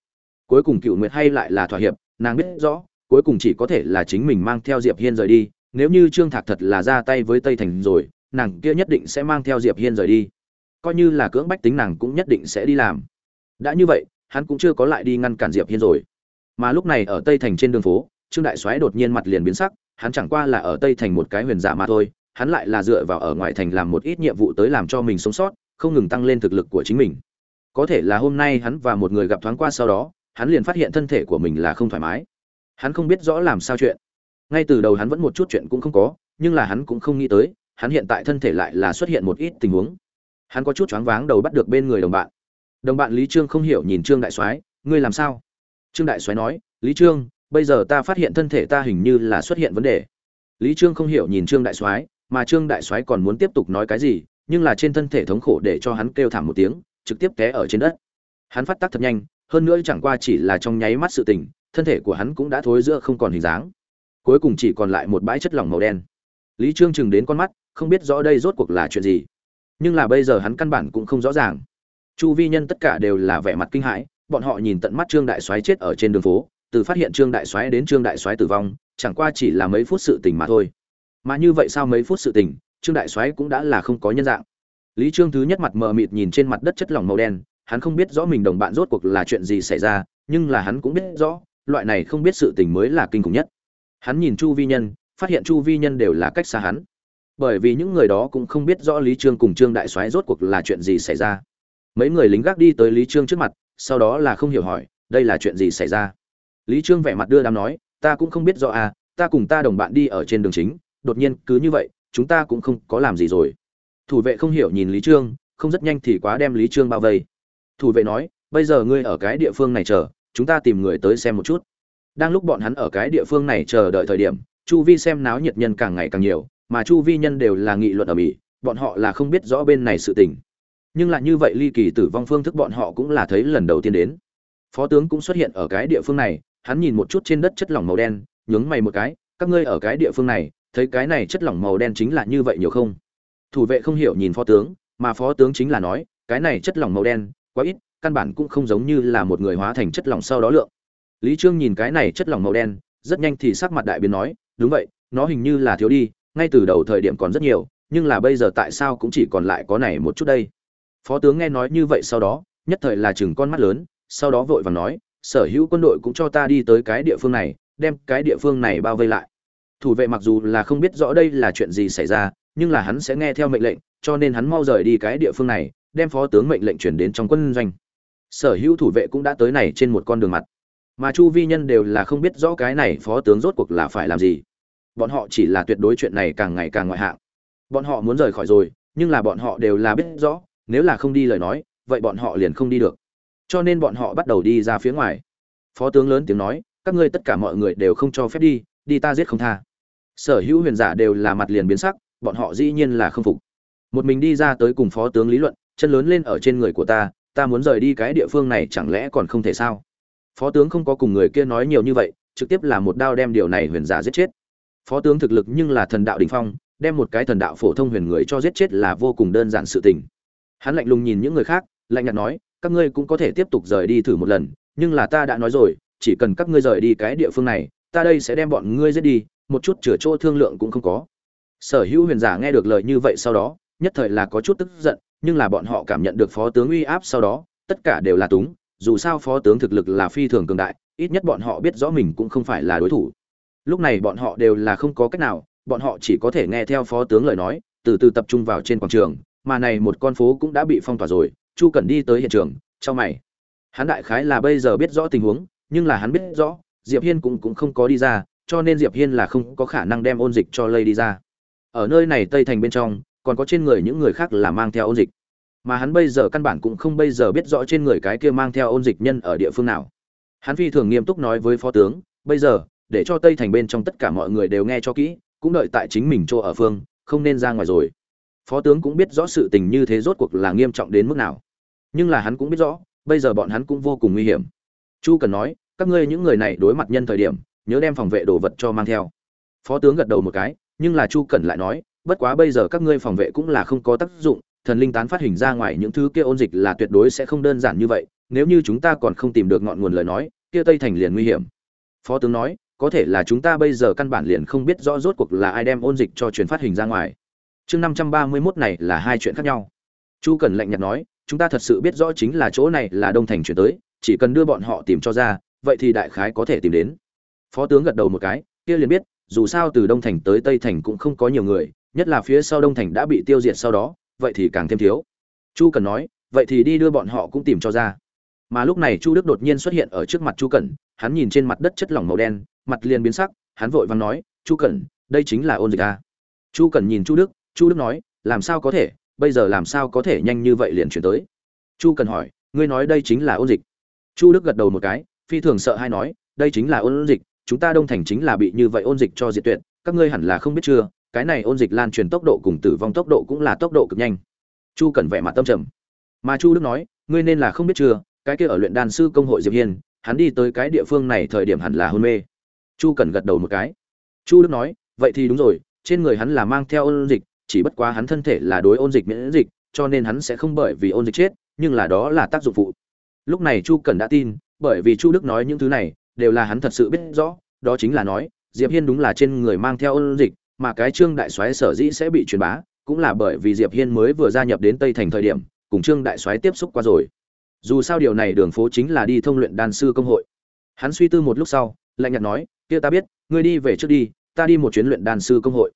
Cuối cùng cựu nguyệt hay lại là thỏa hiệp, nàng biết rõ, cuối cùng chỉ có thể là chính mình mang theo diệp hiên rời đi, nếu như trương thạc thật là ra tay với tây thành rồi nàng kia nhất định sẽ mang theo diệp hiên rời đi. Coi như là cưỡng bách tính nàng cũng nhất định sẽ đi làm. Đã như vậy, hắn cũng chưa có lại đi ngăn cản diệp hiên rồi. Mà lúc này ở tây thành trên đường phố, trương đại soái đột nhiên mặt liền biến sắc, hắn chẳng qua là ở tây thành một cái huyền giả mà thôi, hắn lại là dựa vào ở ngoại thành làm một ít nhiệm vụ tới làm cho mình sống sót, không ngừng tăng lên thực lực của chính mình. Có thể là hôm nay hắn và một người gặp thoáng qua sau đó, hắn liền phát hiện thân thể của mình là không thoải mái. Hắn không biết rõ làm sao chuyện. Ngay từ đầu hắn vẫn một chút chuyện cũng không có, nhưng là hắn cũng không nghĩ tới hắn hiện tại thân thể lại là xuất hiện một ít tình huống. Hắn có chút choáng váng đầu bắt được bên người đồng bạn. Đồng bạn lý trương không hiểu nhìn trương đại soái, ngươi làm sao? Trương đại soái nói, lý trương, bây giờ ta phát hiện thân thể ta hình như là xuất hiện vấn đề. Lý trương không hiểu nhìn trương đại soái, mà trương đại soái còn muốn tiếp tục nói cái gì, nhưng là trên thân thể thống khổ để cho hắn kêu thảm một tiếng, trực tiếp té ở trên đất. Hắn phát tác thật nhanh, hơn nữa chẳng qua chỉ là trong nháy mắt sự tình, thân thể của hắn cũng đã thối giữa không còn hình dáng. Cuối cùng chỉ còn lại một bãi chất lỏng màu đen. Lý trương chừng đến con mắt không biết rõ đây rốt cuộc là chuyện gì. Nhưng là bây giờ hắn căn bản cũng không rõ ràng. Chu vi nhân tất cả đều là vẻ mặt kinh hãi, bọn họ nhìn tận mắt trương đại soái chết ở trên đường phố, từ phát hiện trương đại soái đến trương đại soái tử vong, chẳng qua chỉ là mấy phút sự tình mà thôi. Mà như vậy sao mấy phút sự tình, trương đại soái cũng đã là không có nhân dạng. Lý trương thứ nhất mặt mờ mịt nhìn trên mặt đất chất lỏng màu đen, hắn không biết rõ mình đồng bạn rốt cuộc là chuyện gì xảy ra, nhưng là hắn cũng biết rõ, loại này không biết sự tình mới là kinh khủng nhất. Hắn nhìn chu vi nhân, phát hiện chu vi nhân đều là cách xa hắn bởi vì những người đó cũng không biết rõ lý trương cùng trương đại soái rốt cuộc là chuyện gì xảy ra. Mấy người lính gác đi tới lý trương trước mặt, sau đó là không hiểu hỏi, đây là chuyện gì xảy ra? Lý trương vẻ mặt đưa đám nói, ta cũng không biết rõ à ta cùng ta đồng bạn đi ở trên đường chính, đột nhiên cứ như vậy, chúng ta cũng không có làm gì rồi. Thủ vệ không hiểu nhìn lý trương, không rất nhanh thì quá đem lý trương bao vây. Thủ vệ nói, bây giờ ngươi ở cái địa phương này chờ, chúng ta tìm người tới xem một chút. Đang lúc bọn hắn ở cái địa phương này chờ đợi thời điểm, chu vi xem náo nhiệt nhân càng ngày càng nhiều mà chu vi nhân đều là nghị luận ở mỹ, bọn họ là không biết rõ bên này sự tình. Nhưng lại như vậy ly kỳ tử vong phương thức bọn họ cũng là thấy lần đầu tiên đến. Phó tướng cũng xuất hiện ở cái địa phương này, hắn nhìn một chút trên đất chất lỏng màu đen, nhướng mày một cái, các ngươi ở cái địa phương này, thấy cái này chất lỏng màu đen chính là như vậy nhiều không? Thủ vệ không hiểu nhìn phó tướng, mà phó tướng chính là nói, cái này chất lỏng màu đen, quá ít, căn bản cũng không giống như là một người hóa thành chất lỏng sau đó lượng. Lý trương nhìn cái này chất lỏng màu đen, rất nhanh thì sắc mặt đại biến nói, đúng vậy, nó hình như là thiếu đi ngay từ đầu thời điểm còn rất nhiều, nhưng là bây giờ tại sao cũng chỉ còn lại có này một chút đây? Phó tướng nghe nói như vậy sau đó, nhất thời là chừng con mắt lớn, sau đó vội vàng nói, sở hữu quân đội cũng cho ta đi tới cái địa phương này, đem cái địa phương này bao vây lại. Thủ vệ mặc dù là không biết rõ đây là chuyện gì xảy ra, nhưng là hắn sẽ nghe theo mệnh lệnh, cho nên hắn mau rời đi cái địa phương này, đem phó tướng mệnh lệnh chuyển đến trong quân doanh. Sở hữu thủ vệ cũng đã tới này trên một con đường mặt. Mà chu vi nhân đều là không biết rõ cái này phó tướng rốt cuộc là phải làm gì bọn họ chỉ là tuyệt đối chuyện này càng ngày càng ngoại hạng. Bọn họ muốn rời khỏi rồi, nhưng là bọn họ đều là biết rõ, nếu là không đi lời nói, vậy bọn họ liền không đi được. Cho nên bọn họ bắt đầu đi ra phía ngoài. Phó tướng lớn tiếng nói, các ngươi tất cả mọi người đều không cho phép đi đi ta giết không tha. Sở hữu huyền giả đều là mặt liền biến sắc, bọn họ dĩ nhiên là không phục. Một mình đi ra tới cùng phó tướng lý luận, chân lớn lên ở trên người của ta ta muốn rời đi cái địa phương này chẳng lẽ còn không thể sao? Phó tướng không có cùng người kia nói nhiều như vậy, trực tiếp là một đao đem điều này huyền giả giết chết phó tướng thực lực nhưng là thần đạo đình phong, đem một cái thần đạo phổ thông huyền người cho giết chết là vô cùng đơn giản sự tình. Hắn lạnh lùng nhìn những người khác, lạnh nhạt nói, các ngươi cũng có thể tiếp tục rời đi thử một lần, nhưng là ta đã nói rồi, chỉ cần các ngươi rời đi cái địa phương này, ta đây sẽ đem bọn ngươi giết đi, một chút chửa chỗ thương lượng cũng không có. Sở hữu huyền giả nghe được lời như vậy sau đó, nhất thời là có chút tức giận, nhưng là bọn họ cảm nhận được phó tướng uy áp sau đó, tất cả đều là túng, dù sao phó tướng thực lực là phi thường cường đại, ít nhất bọn họ biết rõ mình cũng không phải là đối thủ lúc này bọn họ đều là không có cách nào, bọn họ chỉ có thể nghe theo phó tướng lời nói, từ từ tập trung vào trên quảng trường, mà này một con phố cũng đã bị phong tỏa rồi, chu cần đi tới hiện trường cho mày. Hắn đại khái là bây giờ biết rõ tình huống, nhưng là hắn biết rõ, diệp hiên cũng cũng không có đi ra, cho nên diệp hiên là không có khả năng đem ôn dịch cho lây đi ra. Ở nơi này tây thành bên trong, còn có trên người những người khác là mang theo ôn dịch. Mà hắn bây giờ căn bản cũng không bây giờ biết rõ trên người cái kia mang theo ôn dịch nhân ở địa phương nào. Hắn phi thường nghiêm túc nói với phó tướng, bây giờ để cho tây thành bên trong tất cả mọi người đều nghe cho kỹ, cũng đợi tại chính mình chỗ ở phương, không nên ra ngoài rồi. Phó tướng cũng biết rõ sự tình như thế rốt cuộc là nghiêm trọng đến mức nào. Nhưng là hắn cũng biết rõ, bây giờ bọn hắn cũng vô cùng nguy hiểm. Chu cần nói, các ngươi những người này đối mặt nhân thời điểm, nhớ đem phòng vệ đồ vật cho mang theo. Phó tướng gật đầu một cái, nhưng là chu cần lại nói, bất quá bây giờ các ngươi phòng vệ cũng là không có tác dụng, thần linh tán phát hình ra ngoài những thứ kia ôn dịch là tuyệt đối sẽ không đơn giản như vậy, nếu như chúng ta còn không tìm được ngọn nguồn lời nói, kia tây thành liền nguy hiểm. Phó tướng nói có thể là chúng ta bây giờ căn bản liền không biết rõ rốt cuộc là ai đem ôn dịch cho truyền phát hình ra ngoài. Chương năm trăm ba mươi mốt này là hai chuyện khác nhau. Chu cần lạnh nhạt nói, chúng ta thật sự biết rõ chính là chỗ này là đông thành chuyển tới, chỉ cần đưa bọn họ tìm cho ra, vậy thì đại khái có thể tìm đến. Phó tướng gật đầu một cái, kia liền biết, dù sao từ đông thành tới tây thành cũng không có nhiều người, nhất là phía sau đông thành đã bị tiêu diệt sau đó, vậy thì càng thêm thiếu. Chu cần nói, vậy thì đi đưa bọn họ cũng tìm cho ra mà lúc này chu đức đột nhiên xuất hiện ở trước mặt chu cẩn, hắn nhìn trên mặt đất chất lỏng màu đen, mặt liền biến sắc, hắn vội vàng nói, chu cẩn, đây chính là ôn dịch a. Chu cẩn nhìn chu đức chu đức nói, làm sao có thể? Bây giờ làm sao có thể nhanh như vậy liền chuyển tới? Chu Cẩn hỏi, ngươi nói đây chính là ôn dịch? Chu đức gật đầu một cái, phi thường sợ hay nói, đây chính là ôn dịch, chúng ta đông thành chính là bị như vậy ôn dịch cho diệt tuyệt, các ngươi hẳn là không biết chưa, cái này ôn dịch lan truyền tốc độ cùng tử vong tốc độ cũng là tốc độ cực nhanh. Chu cần vẻ mặt tâm trầm. Mà chu đức nói, ngươi nên là không biết chưa cái kia ở luyện đan sư công hội diệp hiên, hắn đi tới cái địa phương này thời điểm hẳn là hôn mê. Chu cần gật đầu một cái. Chu đức nói, vậy thì đúng rồi, trên người hắn là mang theo ôn dịch, chỉ bất quá hắn thân thể là đối ôn dịch miễn dịch, cho nên hắn sẽ không bởi vì ôn dịch chết, nhưng là đó là tác dụng phụ. Lúc này chu cần đã tin, bởi vì chu đức nói những thứ này, đều là hắn thật sự biết rõ, đó chính là nói, diệp hiên đúng là trên người mang theo ôn dịch, mà cái trương đại soái sở dĩ sẽ bị truyền bá, cũng là bởi vì diệp hiên mới vừa gia nhập đến tây thành thời điểm, cùng trương đại soái tiếp xúc qua rồi dù sao điều này đường phố chính là đi thông luyện đan sư công hội. Hắn suy tư một lúc sau, lạnh nhạt nói, kia ta biết, ngươi đi về trước đi, ta đi một chuyến luyện đan sư công hội.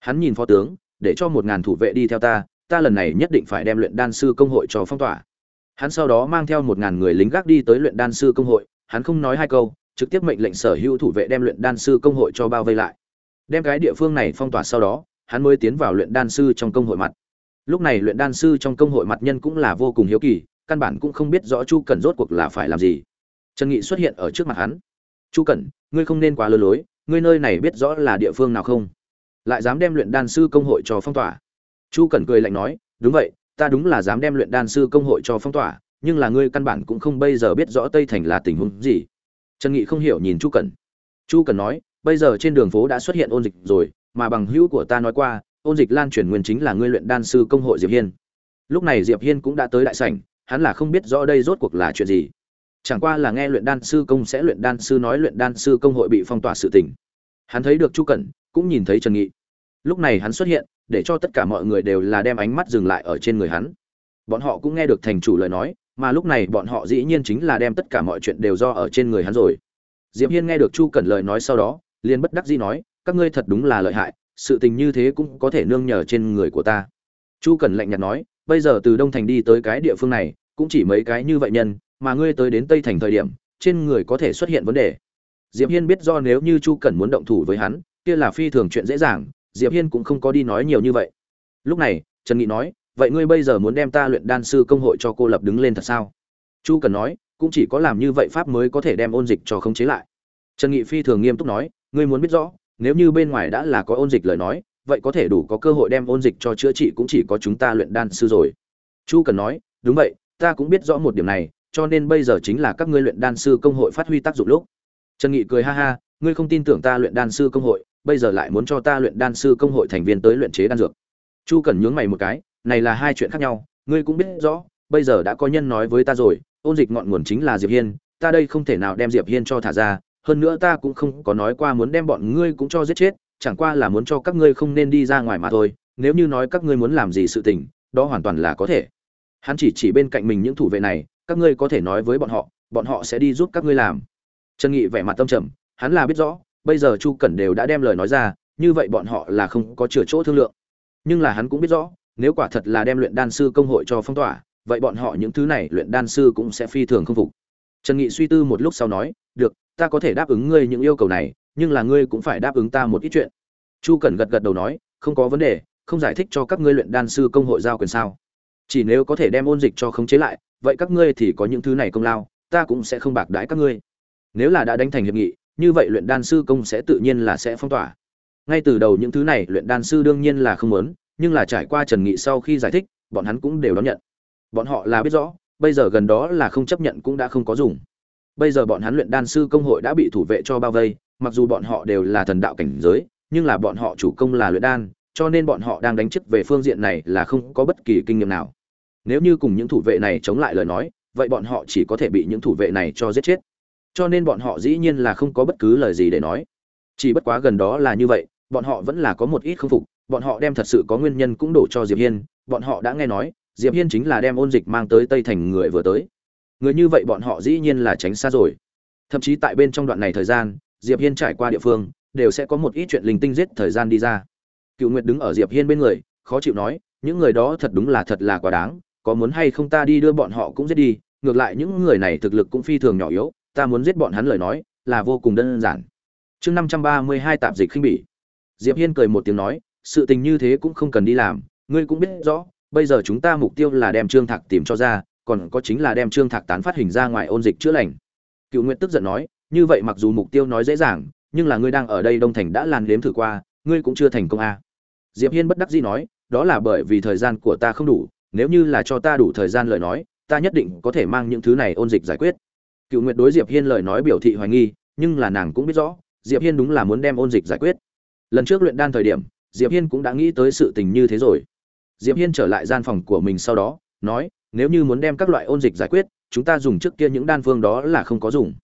Hắn nhìn phó tướng, để cho một ngàn thủ vệ đi theo ta ta lần này nhất định phải đem luyện đan sư công hội cho phong tỏa. Hắn sau đó mang theo một ngàn người lính gác đi tới luyện đan sư công hội, hắn không nói hai câu, trực tiếp mệnh lệnh sở hữu thủ vệ đem luyện đan sư công hội cho bao vây lại. Đem cái địa phương này phong tỏa sau đó, hắn mới tiến vào luyện đan sư trong công hội mặt. Lúc này luyện đan sư trong công hội mặt nhân cũng là vô cùng hiếu kỳ căn bản cũng không biết rõ chu cẩn rốt cuộc là phải làm gì. Trần nghị xuất hiện ở trước mặt hắn. Chu cẩn, ngươi không nên quá lơ lối, ngươi nơi này biết rõ là địa phương nào không? Lại dám đem luyện đan sư công hội cho phong tỏa? Chu cẩn cười lạnh nói, đúng vậy, ta đúng là dám đem luyện đan sư công hội cho phong tỏa, nhưng là ngươi căn bản cũng không bây giờ biết rõ tây thành là tình huống gì. Trần nghị không hiểu nhìn chu cẩn. Chu cẩn nói, bây giờ trên đường phố đã xuất hiện ôn dịch rồi, mà bằng hữu của ta nói qua, ôn dịch lan truyền nguyên chính là ngươi luyện đan sư công hội diệp hiên. Lúc này diệp hiên cũng đã tới đại sảnh hắn là không biết rõ đây rốt cuộc là chuyện gì. Chẳng qua là nghe luyện đan sư công sẽ luyện đan sư nói luyện đan sư công hội bị phong tỏa sự tình. Hắn thấy được chu cẩn, cũng nhìn thấy trần nghị. Lúc này hắn xuất hiện, để cho tất cả mọi người đều là đem ánh mắt dừng lại ở trên người hắn. Bọn họ cũng nghe được thành chủ lời nói, mà lúc này bọn họ dĩ nhiên chính là đem tất cả mọi chuyện đều do ở trên người hắn rồi. Diệp hiên nghe được chu cẩn lời nói sau đó, liền bất đắc dĩ nói, các ngươi thật đúng là lợi hại, sự tình như thế cũng có thể nương nhờ trên người của ta. Chu cẩn lạnh nhạt nói bây giờ từ đông thành đi tới cái địa phương này, cũng chỉ mấy cái như vậy nhân, mà ngươi tới đến tây thành thời điểm, trên người có thể xuất hiện vấn đề. Diệp hiên biết do nếu như chu cẩn muốn động thủ với hắn, kia là phi thường chuyện dễ dàng, diệp hiên cũng không có đi nói nhiều như vậy. Lúc này, trần nghị nói, vậy ngươi bây giờ muốn đem ta luyện đan sư công hội cho cô lập đứng lên thật sao? Chu cần nói, cũng chỉ có làm như vậy pháp mới có thể đem ôn dịch cho khống chế lại. Trần nghị phi thường nghiêm túc nói, ngươi muốn biết rõ, nếu như bên ngoài đã là có ôn dịch lời nói vậy có thể đủ có cơ hội đem ôn dịch cho chữa trị cũng chỉ có chúng ta luyện đan sư rồi. Chu cần nói, đúng vậy, ta cũng biết rõ một điểm này, cho nên bây giờ chính là các ngươi luyện đan sư công hội phát huy tác dụng lúc. Trần nghị cười ha ha, ngươi không tin tưởng ta luyện đan sư công hội, bây giờ lại muốn cho ta luyện đan sư công hội thành viên tới luyện chế đan dược. Chu cần nhướng mày một cái, này là hai chuyện khác nhau, ngươi cũng biết rõ, bây giờ đã có nhân nói với ta rồi, ôn dịch ngọn nguồn chính là diệp hiên, ta đây không thể nào đem diệp hiên cho thả ra, hơn nữa ta cũng không có nói qua muốn đem bọn ngươi cũng cho giết chết chẳng qua là muốn cho các ngươi không nên đi ra ngoài mà thôi, nếu như nói các ngươi muốn làm gì sự tình, đó hoàn toàn là có thể. Hắn chỉ chỉ bên cạnh mình những thủ vệ này, các ngươi có thể nói với bọn họ bọn họ sẽ đi giúp các ngươi làm. Trần nghị vẻ mặt tâm trầm, hắn là biết rõ, bây giờ chu cẩn đều đã đem lời nói ra, như vậy bọn họ là không có chừa chỗ thương lượng. Nhưng là hắn cũng biết rõ, nếu quả thật là đem luyện đan sư công hội cho phong tỏa, vậy bọn họ những thứ này luyện đan sư cũng sẽ phi thường không phục. Trần nghị suy tư một lúc sau nói, được, ta có thể đáp ứng ngươi những yêu cầu này nhưng là ngươi cũng phải đáp ứng ta một ít chuyện. Chu cẩn gật gật đầu nói, không có vấn đề, không giải thích cho các ngươi luyện đan sư công hội giao quyền sao. Chỉ nếu có thể đem ôn dịch cho khống chế lại, vậy các ngươi thì có những thứ này công lao, ta cũng sẽ không bạc đãi các ngươi. Nếu là đã đánh thành hiệp nghị, như vậy luyện đan sư công sẽ tự nhiên là sẽ phong tỏa. Ngay từ đầu những thứ này luyện đan sư đương nhiên là không muốn, nhưng là trải qua trần nghị sau khi giải thích, bọn hắn cũng đều đón nhận. Bọn họ là biết rõ, bây giờ gần đó là không chấp nhận cũng đã không có dùng. Bây giờ bọn hắn luyện đan sư công hội đã bị thủ vệ cho bao vây mặc dù bọn họ đều là thần đạo cảnh giới, nhưng là bọn họ chủ công là luyện đan, cho nên bọn họ đang đánh chức về phương diện này là không có bất kỳ kinh nghiệm nào. Nếu như cùng những thủ vệ này chống lại lời nói, vậy bọn họ chỉ có thể bị những thủ vệ này cho giết chết. Cho nên bọn họ dĩ nhiên là không có bất cứ lời gì để nói. Chỉ bất quá gần đó là như vậy, bọn họ vẫn là có một ít không phục, bọn họ đem thật sự có nguyên nhân cũng đổ cho diệp hiên, bọn họ đã nghe nói, diệp hiên chính là đem ôn dịch mang tới tây thành người vừa tới. Người như vậy bọn họ dĩ nhiên là tránh xa rồi. Thậm chí tại bên trong đoạn này thời gian diệp hiên trải qua địa phương, đều sẽ có một ít chuyện linh tinh giết thời gian đi ra. Cựu nguyệt đứng ở diệp hiên bên người, khó chịu nói, những người đó thật đúng là thật là quá đáng, có muốn hay không ta đi đưa bọn họ cũng giết đi, ngược lại những người này thực lực cũng phi thường nhỏ yếu, ta muốn giết bọn hắn lời nói, là vô cùng đơn giản. Chương năm trăm ba mươi hai tạp dịch khinh bỉ. Diệp hiên cười một tiếng nói, sự tình như thế cũng không cần đi làm, ngươi cũng biết rõ, bây giờ chúng ta mục tiêu là đem trương thạc tìm cho ra, còn có chính là đem trương thạc tán phát hình ra ngoài ôn dịch chữa lành. Cựu nguyện tức giận nói như vậy mặc dù mục tiêu nói dễ dàng, nhưng là ngươi đang ở đây đông thành đã làn đếm thử qua, ngươi cũng chưa thành công à. diệp hiên bất đắc dĩ nói, đó là bởi vì thời gian của ta không đủ, nếu như là cho ta đủ thời gian lời nói, ta nhất định có thể mang những thứ này ôn dịch giải quyết. Cựu nguyệt đối diệp hiên lời nói biểu thị hoài nghi, nhưng là nàng cũng biết rõ, diệp hiên đúng là muốn đem ôn dịch giải quyết. Lần trước luyện đan thời điểm, diệp hiên cũng đã nghĩ tới sự tình như thế rồi. Diệp hiên trở lại gian phòng của mình sau đó, nói, nếu như muốn đem các loại ôn dịch giải quyết, chúng ta dùng trước kia những đan phương đó là không có dùng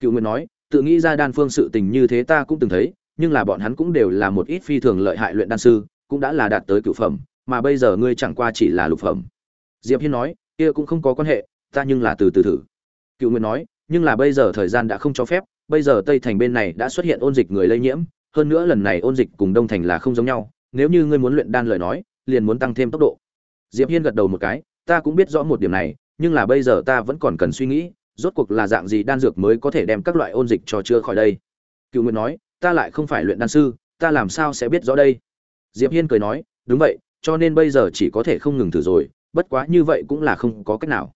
cựu nguyện nói, tự nghĩ ra đan phương sự tình như thế ta cũng từng thấy, nhưng là bọn hắn cũng đều là một ít phi thường lợi hại luyện đan sư, cũng đã là đạt tới cựu phẩm, mà bây giờ ngươi chẳng qua chỉ là lục phẩm. Diệp hiên nói, kia cũng không có quan hệ, ta nhưng là từ từ thử. Cựu nguyện nói, nhưng là bây giờ thời gian đã không cho phép, bây giờ tây thành bên này đã xuất hiện ôn dịch người lây nhiễm, hơn nữa lần này ôn dịch cùng đông thành là không giống nhau, nếu như ngươi muốn luyện đan lời nói, liền muốn tăng thêm tốc độ. Diệp hiên gật đầu một cái, ta cũng biết rõ một điểm này, nhưng là bây giờ ta vẫn còn cần suy nghĩ rốt cuộc là dạng gì đan dược mới có thể đem các loại ôn dịch cho chữa khỏi đây? Cựu nguyệt nói, ta lại không phải luyện đan sư, ta làm sao sẽ biết rõ đây? Diệp hiên cười nói, đúng vậy, cho nên bây giờ chỉ có thể không ngừng thử rồi, bất quá như vậy cũng là không có cách nào.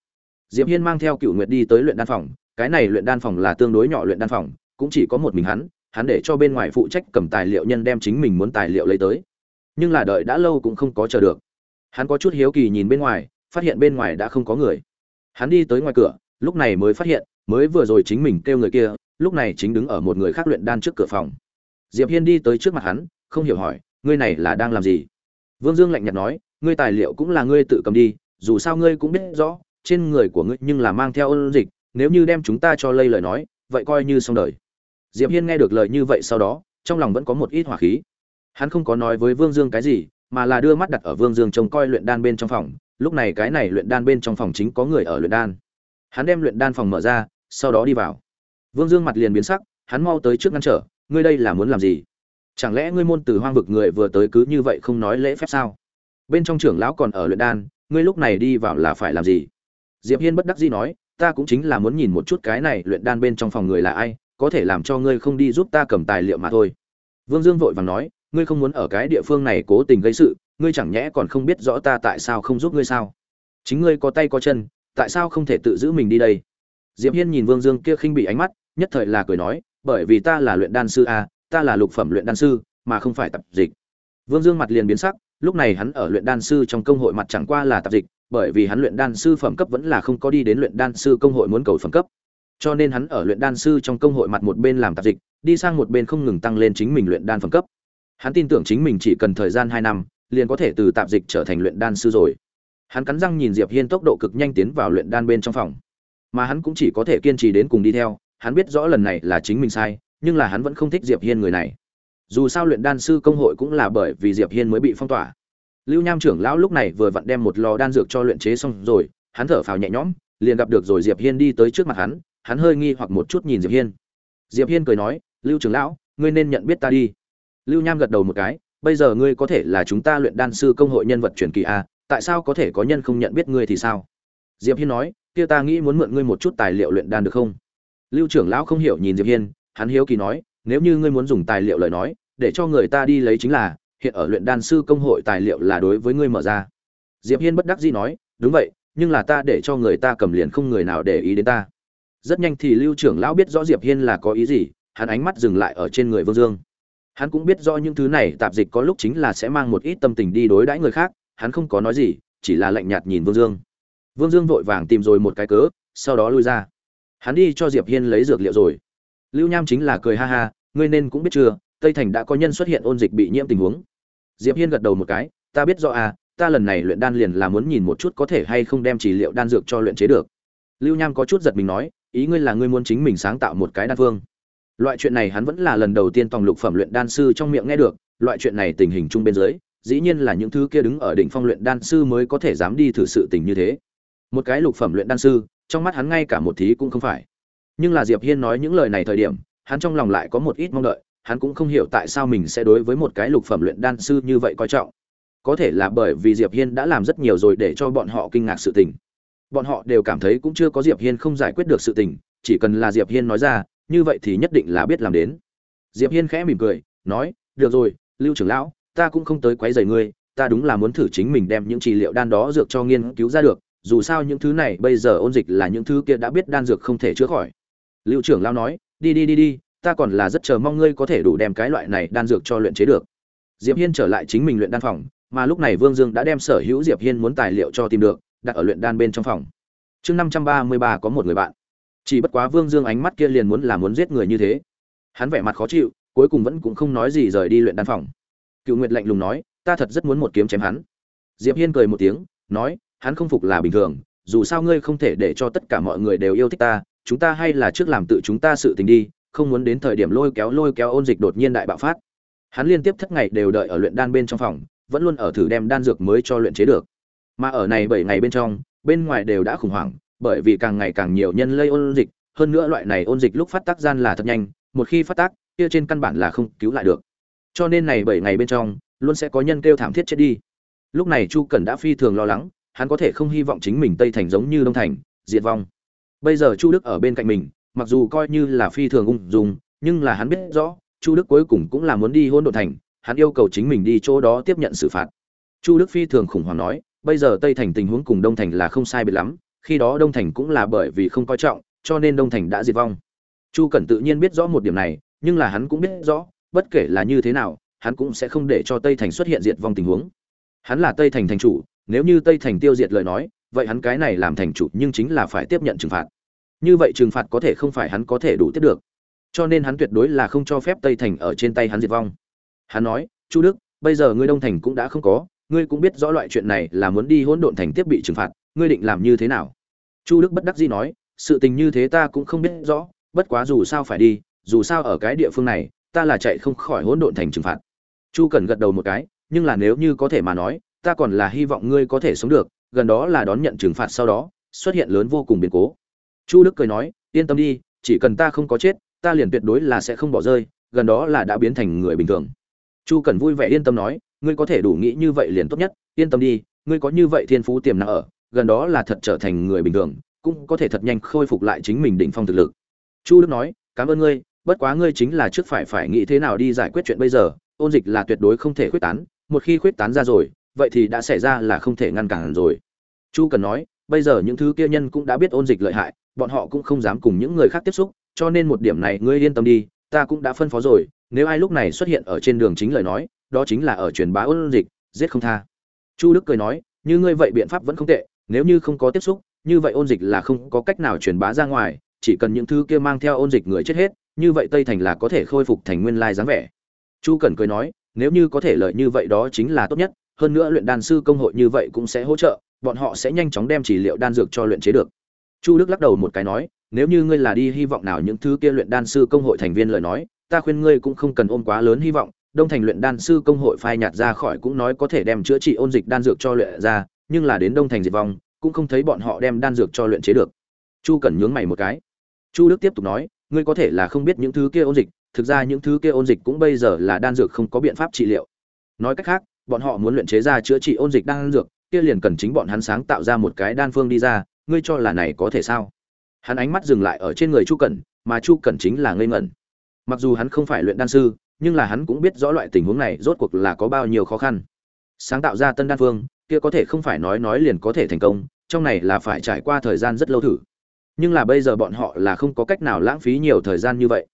Diệp hiên mang theo cựu nguyệt đi tới luyện đan phòng, cái này luyện đan phòng là tương đối nhỏ luyện đan phòng, cũng chỉ có một mình hắn hắn để cho bên ngoài phụ trách cầm tài liệu nhân đem chính mình muốn tài liệu lấy tới. Nhưng là đợi đã lâu cũng không có chờ được. Hắn có chút hiếu kỳ nhìn bên ngoài, phát hiện bên ngoài đã không có người. Hắn đi tới ngoài cửa lúc này mới phát hiện, mới vừa rồi chính mình kêu người kia, lúc này chính đứng ở một người khác luyện đan trước cửa phòng. Diệp hiên đi tới trước mặt hắn, không hiểu hỏi, ngươi này là đang làm gì? Vương dương lạnh nhạt nói, ngươi tài liệu cũng là ngươi tự cầm đi, dù sao ngươi cũng biết rõ, trên người của ngươi nhưng là mang theo ôn dịch, nếu như đem chúng ta cho lây lời nói, vậy coi như xong đời. Diệp hiên nghe được lời như vậy sau đó, trong lòng vẫn có một ít hỏa khí. Hắn không có nói với vương dương cái gì, mà là đưa mắt đặt ở vương dương trông coi luyện đan bên trong phòng. Lúc này cái này luyện đan bên trong phòng chính có người ở luyện đan hắn đem luyện đan phòng mở ra, sau đó đi vào. Vương dương mặt liền biến sắc, hắn mau tới trước ngăn trở, ngươi đây là muốn làm gì? Chẳng lẽ ngươi môn từ hoang vực người vừa tới cứ như vậy không nói lễ phép sao? Bên trong trưởng lão còn ở luyện đan, ngươi lúc này đi vào là phải làm gì? Diệp hiên bất đắc dĩ nói, ta cũng chính là muốn nhìn một chút cái này luyện đan bên trong phòng người là ai, có thể làm cho ngươi không đi giúp ta cầm tài liệu mà thôi. Vương dương vội vàng nói, ngươi không muốn ở cái địa phương này cố tình gây sự, ngươi chẳng nhẽ còn không biết rõ ta tại sao không giúp ngươi sao? Chính ngươi có tay có chân tại sao không thể tự giữ mình đi đây? Diệp hiên nhìn vương dương kia khinh bị ánh mắt, nhất thời là cười nói, bởi vì ta là luyện đan sư a, ta là lục phẩm luyện đan sư, mà không phải tập dịch. Vương dương mặt liền biến sắc, lúc này hắn ở luyện đan sư trong công hội mặt chẳng qua là tập dịch, bởi vì hắn luyện đan sư phẩm cấp vẫn là không có đi đến luyện đan sư công hội muốn cầu phẩm cấp. Cho nên hắn ở luyện đan sư trong công hội mặt một bên làm tạp dịch, đi sang một bên không ngừng tăng lên chính mình luyện đan phẩm cấp. Hắn tin tưởng chính mình chỉ cần thời gian hai năm, liền có thể từ tạp dịch trở thành luyện đan sư rồi hắn cắn răng nhìn diệp hiên tốc độ cực nhanh tiến vào luyện đan bên trong phòng. Mà hắn cũng chỉ có thể kiên trì đến cùng đi theo, hắn biết rõ lần này là chính mình sai, nhưng là hắn vẫn không thích diệp hiên người này. Dù sao luyện đan sư công hội cũng là bởi vì diệp hiên mới bị phong tỏa. Lưu nham trưởng lão lúc này vừa vặn đem một lò đan dược cho luyện chế xong rồi, hắn thở phào nhẹ nhõm, liền gặp được rồi diệp hiên đi tới trước mặt hắn hắn hơi nghi hoặc một chút nhìn diệp hiên. Diệp hiên cười nói, lưu trưởng lão, ngươi nên nhận biết ta đi. Lưu nham gật đầu một cái, bây giờ ngươi có thể là chúng ta luyện đan sư công hội nhân vật truyền kỳ a tại sao có thể có nhân không nhận biết ngươi thì sao? Diệp hiên nói, kia ta nghĩ muốn mượn ngươi một chút tài liệu luyện đan được không? Lưu trưởng lão không hiểu nhìn diệp hiên, hắn hiếu kỳ nói, nếu như ngươi muốn dùng tài liệu lời nói, để cho người ta đi lấy chính là, hiện ở luyện đan sư công hội tài liệu là đối với ngươi mở ra. Diệp hiên bất đắc dĩ nói, đúng vậy, nhưng là ta để cho người ta cầm liền không người nào để ý đến ta. Rất nhanh thì lưu trưởng lão biết rõ diệp hiên là có ý gì, hắn ánh mắt dừng lại ở trên người vương dương. Hắn cũng biết rõ những thứ này tạp dịch có lúc chính là sẽ mang một ít tâm tình đi đối đãi người khác hắn không có nói gì, chỉ là lạnh nhạt nhìn vương dương. Vương dương vội vàng tìm rồi một cái cớ, sau đó lui ra. Hắn đi cho diệp hiên lấy dược liệu rồi. Lưu nham chính là cười ha ha, ngươi nên cũng biết chưa, tây thành đã có nhân xuất hiện ôn dịch bị nhiễm tình huống. Diệp hiên gật đầu một cái, ta biết rõ à ta lần này luyện đan liền là muốn nhìn một chút có thể hay không đem chỉ liệu đan dược cho luyện chế được. Lưu nham có chút giật mình nói, ý ngươi là ngươi muốn chính mình sáng tạo một cái đan phương. Loại chuyện này hắn vẫn là lần đầu tiên tòng lục phẩm luyện đan sư trong miệng nghe được, loại chuyện này tình hình chung bên dưới dĩ nhiên là những thứ kia đứng ở đỉnh phong luyện đan sư mới có thể dám đi thử sự tình như thế. Một cái lục phẩm luyện đan sư, trong mắt hắn ngay cả một thí cũng không phải. Nhưng là diệp hiên nói những lời này thời điểm, hắn trong lòng lại có một ít mong đợi, hắn cũng không hiểu tại sao mình sẽ đối với một cái lục phẩm luyện đan sư như vậy coi trọng. Có thể là bởi vì diệp hiên đã làm rất nhiều rồi để cho bọn họ kinh ngạc sự tình. Bọn họ đều cảm thấy cũng chưa có diệp hiên không giải quyết được sự tình, chỉ cần là diệp hiên nói ra, như vậy thì nhất định là biết làm đến. Diệp hiên khẽ mỉm cười, nói, được rồi, lưu trưởng lão ta cũng không tới quấy rầy ngươi, ta đúng là muốn thử chính mình đem những trị liệu đan đó dược cho nghiên cứu ra được, dù sao những thứ này bây giờ ôn dịch là những thứ kia đã biết đan dược không thể chữa khỏi. Lưu trưởng lão nói, đi đi đi đi, ta còn là rất chờ mong ngươi có thể đủ đem cái loại này đan dược cho luyện chế được. Diệp hiên trở lại chính mình luyện đan phòng, mà lúc này vương dương đã đem sở hữu diệp hiên muốn tài liệu cho tìm được, đặt ở luyện đan bên trong phòng. Chương năm trăm ba mươi ba có một người bạn. Chỉ bất quá vương dương ánh mắt kia liền muốn là muốn giết người như thế. Hắn vẻ mặt khó chịu, cuối cùng vẫn cũng không nói gì rời đi luyện đan phòng cựu nguyệt lạnh lùng nói, ta thật rất muốn một kiếm chém hắn. Diệp hiên cười một tiếng, nói, hắn không phục là bình thường, dù sao ngươi không thể để cho tất cả mọi người đều yêu thích ta, chúng ta hay là trước làm tự chúng ta sự tình đi, không muốn đến thời điểm lôi kéo lôi kéo ôn dịch đột nhiên đại bạo phát. Hắn liên tiếp thất ngày đều đợi ở luyện đan bên trong phòng, vẫn luôn ở thử đem đan dược mới cho luyện chế được. Mà ở này bảy ngày bên trong, bên ngoài đều đã khủng hoảng, bởi vì càng ngày càng nhiều nhân lây ôn dịch, hơn nữa loại này ôn dịch lúc phát tác gian là thật nhanh, một khi phát tác, kia trên căn bản là không cứu lại được cho nên này bảy ngày bên trong, luôn sẽ có nhân kêu thảm thiết chết đi. Lúc này chu cẩn đã phi thường lo lắng, hắn có thể không hy vọng chính mình tây thành giống như đông thành, diệt vong. Bây giờ chu đức ở bên cạnh mình, mặc dù coi như là phi thường ung dung, nhưng là hắn biết rõ, chu đức cuối cùng cũng là muốn đi hôn đ thành, hắn yêu cầu chính mình đi chỗ đó tiếp nhận xử phạt. Chu đức phi thường khủng hoảng nói, bây giờ tây thành tình huống cùng đông thành là không sai biệt lắm, khi đó đông thành cũng là bởi vì không coi trọng, cho nên đông thành đã diệt vong. Chu cẩn tự nhiên biết rõ một điểm này, nhưng là hắn cũng biết rõ bất kể là như thế nào, hắn cũng sẽ không để cho tây thành xuất hiện diệt vong tình huống. Hắn là tây thành thành chủ, nếu như tây thành tiêu diệt lời nói, vậy hắn cái này làm thành chủ nhưng chính là phải tiếp nhận trừng phạt. Như vậy trừng phạt có thể không phải hắn có thể đủ tiếp được. Cho nên hắn tuyệt đối là không cho phép tây thành ở trên tay hắn diệt vong. Hắn nói, chu đức, bây giờ ngươi đông thành cũng đã không có, ngươi cũng biết rõ loại chuyện này là muốn đi hỗn độn thành tiếp bị trừng phạt, ngươi định làm như thế nào? Chu đức bất đắc dĩ nói, sự tình như thế ta cũng không biết rõ, bất quá dù sao phải đi, dù sao ở cái địa phương này ta là chạy không khỏi hỗn độn thành trừng phạt. Chu cần gật đầu một cái, nhưng là nếu như có thể mà nói, ta còn là hy vọng ngươi có thể sống được, gần đó là đón nhận trừng phạt sau đó, xuất hiện lớn vô cùng biến cố. Chu đức cười nói, yên tâm đi, chỉ cần ta không có chết, ta liền tuyệt đối là sẽ không bỏ rơi, gần đó là đã biến thành người bình thường. Chu cần vui vẻ yên tâm nói, ngươi có thể đủ nghĩ như vậy liền tốt nhất, yên tâm đi, ngươi có như vậy thiên phú tiềm năng ở, gần đó là thật trở thành người bình thường, cũng có thể thật nhanh khôi phục lại chính mình đỉnh phong thực lực. Chu đức nói, cảm ơn ngươi bất quá ngươi chính là trước phải phải nghĩ thế nào đi giải quyết chuyện bây giờ, ôn dịch là tuyệt đối không thể khuyết tán, một khi khuyết tán ra rồi, vậy thì đã xảy ra là không thể ngăn cản rồi. Chu cần nói, bây giờ những thứ kia nhân cũng đã biết ôn dịch lợi hại, bọn họ cũng không dám cùng những người khác tiếp xúc, cho nên một điểm này ngươi yên tâm đi, ta cũng đã phân phó rồi, nếu ai lúc này xuất hiện ở trên đường chính lời nói, đó chính là ở truyền bá ôn dịch, giết không tha. Chu đức cười nói, như ngươi vậy biện pháp vẫn không tệ, nếu như không có tiếp xúc, như vậy ôn dịch là không có cách nào truyền bá ra ngoài, chỉ cần những thứ kia mang theo ôn dịch người chết hết như vậy tây thành là có thể khôi phục thành nguyên lai dáng vẻ. Chu cần cười nói, nếu như có thể lợi như vậy đó chính là tốt nhất, hơn nữa luyện đan sư công hội như vậy cũng sẽ hỗ trợ, bọn họ sẽ nhanh chóng đem chỉ liệu đan dược cho luyện chế được. Chu đức lắc đầu một cái nói, nếu như ngươi là đi hy vọng nào những thứ kia luyện đan sư công hội thành viên lời nói, ta khuyên ngươi cũng không cần ôm quá lớn hy vọng, đông thành luyện đan sư công hội phai nhạt ra khỏi cũng nói có thể đem chữa trị ôn dịch đan dược cho luyện ra, nhưng là đến đông thành diệt vong, cũng không thấy bọn họ đem đan dược cho luyện chế được. Chu cần nhướng mày một cái. Chu đức tiếp tục nói ngươi có thể là không biết những thứ kia ôn dịch, thực ra những thứ kia ôn dịch cũng bây giờ là đan dược không có biện pháp trị liệu. Nói cách khác, bọn họ muốn luyện chế ra chữa trị ôn dịch đan dược, kia liền cần chính bọn hắn sáng tạo ra một cái đan phương đi ra, ngươi cho là này có thể sao? Hắn ánh mắt dừng lại ở trên người chu cẩn, mà chu cẩn chính là ngây ngẩn. Mặc dù hắn không phải luyện đan sư, nhưng là hắn cũng biết rõ loại tình huống này rốt cuộc là có bao nhiêu khó khăn. Sáng tạo ra tân đan phương, kia có thể không phải nói nói liền có thể thành công, trong này là phải trải qua thời gian rất lâu thử nhưng là bây giờ bọn họ là không có cách nào lãng phí nhiều thời gian như vậy.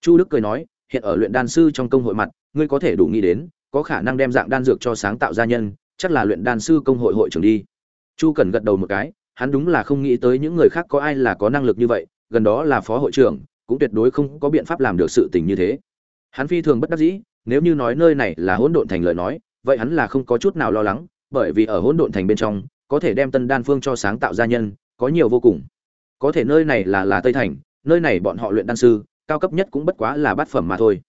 Chu đức cười nói, hiện ở luyện đan sư trong công hội mặt, ngươi có thể đủ nghĩ đến, có khả năng đem dạng đan dược cho sáng tạo gia nhân, chắc là luyện đan sư công hội hội trưởng đi. Chu cần gật đầu một cái, hắn đúng là không nghĩ tới những người khác có ai là có năng lực như vậy, gần đó là phó hội trưởng, cũng tuyệt đối không có biện pháp làm được sự tình như thế. Hắn phi thường bất đắc dĩ, nếu như nói nơi này là hỗn độn thành lời nói, vậy hắn là không có chút nào lo lắng, bởi vì ở hỗn độn thành bên trong, có thể đem tân đan phương cho sáng tạo gia nhân, có nhiều vô cùng có thể nơi này là là tây thành, nơi này bọn họ luyện đan sư, cao cấp nhất cũng bất quá là bát phẩm mà thôi.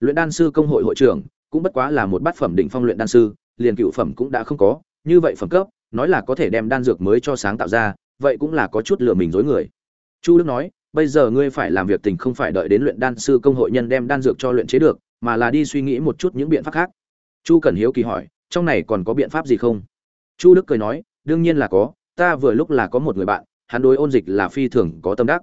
Luyện đan sư công hội hội trưởng cũng bất quá là một bát phẩm đỉnh phong luyện đan sư, liền cựu phẩm cũng đã không có, như vậy phẩm cấp, nói là có thể đem đan dược mới cho sáng tạo ra, vậy cũng là có chút lừa mình dối người. Chu đức nói, bây giờ ngươi phải làm việc tình không phải đợi đến luyện đan sư công hội nhân đem đan dược cho luyện chế được, mà là đi suy nghĩ một chút những biện pháp khác. Chu cần hiếu kỳ hỏi, trong này còn có biện pháp gì không? Chu đức cười nói, đương nhiên là có, ta vừa lúc là có một người bạn hắn đối ôn dịch là phi thường có tâm đắc.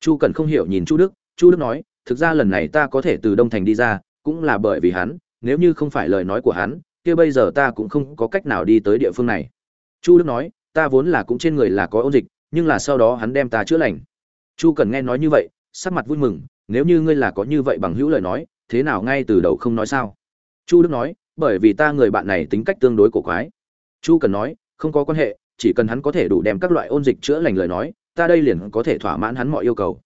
Chu cần không hiểu nhìn chu đức chu đức nói, thực ra lần này ta có thể từ đông thành đi ra, cũng là bởi vì hắn, nếu như không phải lời nói của hắn, kia bây giờ ta cũng không có cách nào đi tới địa phương này. Chu đức nói, ta vốn là cũng trên người là có ôn dịch, nhưng là sau đó hắn đem ta chữa lành. Chu cần nghe nói như vậy, sắc mặt vui mừng, nếu như ngươi là có như vậy bằng hữu lời nói, thế nào ngay từ đầu không nói sao? Chu đức nói, bởi vì ta người bạn này tính cách tương đối cổ quái. Chu cần nói, không có quan hệ chỉ cần hắn có thể đủ đem các loại ôn dịch chữa lành lời nói, ta đây liền có thể thỏa mãn hắn mọi yêu cầu.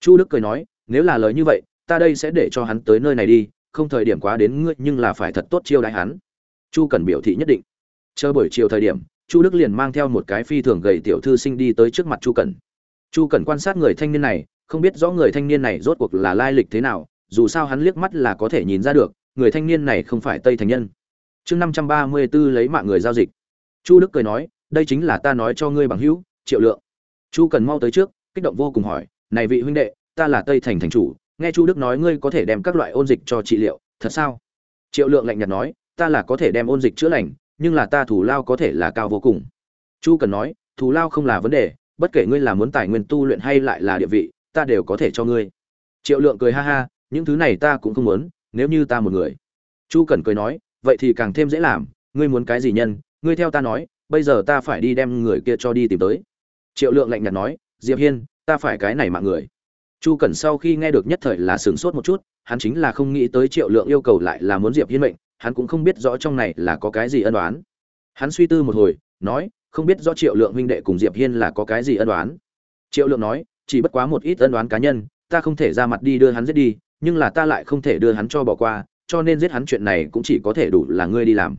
Chu đức cười nói, nếu là lời như vậy, ta đây sẽ để cho hắn tới nơi này đi, không thời điểm quá đến ngươi, nhưng là phải thật tốt chiêu đãi hắn. Chu cần biểu thị nhất định. Chờ buổi chiều thời điểm, chu đức liền mang theo một cái phi thường gầy tiểu thư sinh đi tới trước mặt chu cần. Chu cần quan sát người thanh niên này, không biết rõ người thanh niên này rốt cuộc là lai lịch thế nào, dù sao hắn liếc mắt là có thể nhìn ra được, người thanh niên này không phải tây thành nhân. Chương năm trăm ba mươi b ố lấy mạng người giao dịch. Chu đức cười nói đây chính là ta nói cho ngươi bằng hữu, triệu lượng. Chu cần mau tới trước, kích động vô cùng hỏi, này vị huynh đệ, ta là tây thành thành chủ, nghe chu đức nói ngươi có thể đem các loại ôn dịch cho trị liệu, thật sao? Triệu lượng lạnh nhạt nói, ta là có thể đem ôn dịch chữa lành, nhưng là ta thủ lao có thể là cao vô cùng. Chu cần nói thủ lao không là vấn đề, bất kể ngươi là muốn tài nguyên tu luyện hay lại là địa vị, ta đều có thể cho ngươi. Triệu lượng cười ha ha, những thứ này ta cũng không muốn, nếu như ta một người. Chu cần cười nói, vậy thì càng thêm dễ làm, ngươi muốn cái gì nhân, ngươi theo ta nói bây giờ ta phải đi đem người kia cho đi tìm tới. Triệu lượng lạnh nhạt nói, diệp hiên, ta phải cái này mạng người. Chu cẩn sau khi nghe được nhất thời là sửng sốt một chút, hắn chính là không nghĩ tới triệu lượng yêu cầu lại là muốn diệp hiên mệnh, hắn cũng không biết rõ trong này là có cái gì ân đoán hắn suy tư một hồi, nói, không biết rõ triệu lượng huynh đệ cùng diệp hiên là có cái gì ân đoán triệu lượng nói, chỉ bất quá một ít ân đoán cá nhân, ta không thể ra mặt đi đưa hắn giết đi, nhưng là ta lại không thể đưa hắn cho bỏ qua, cho nên giết hắn chuyện này cũng chỉ có thể đủ là ngươi đi làm.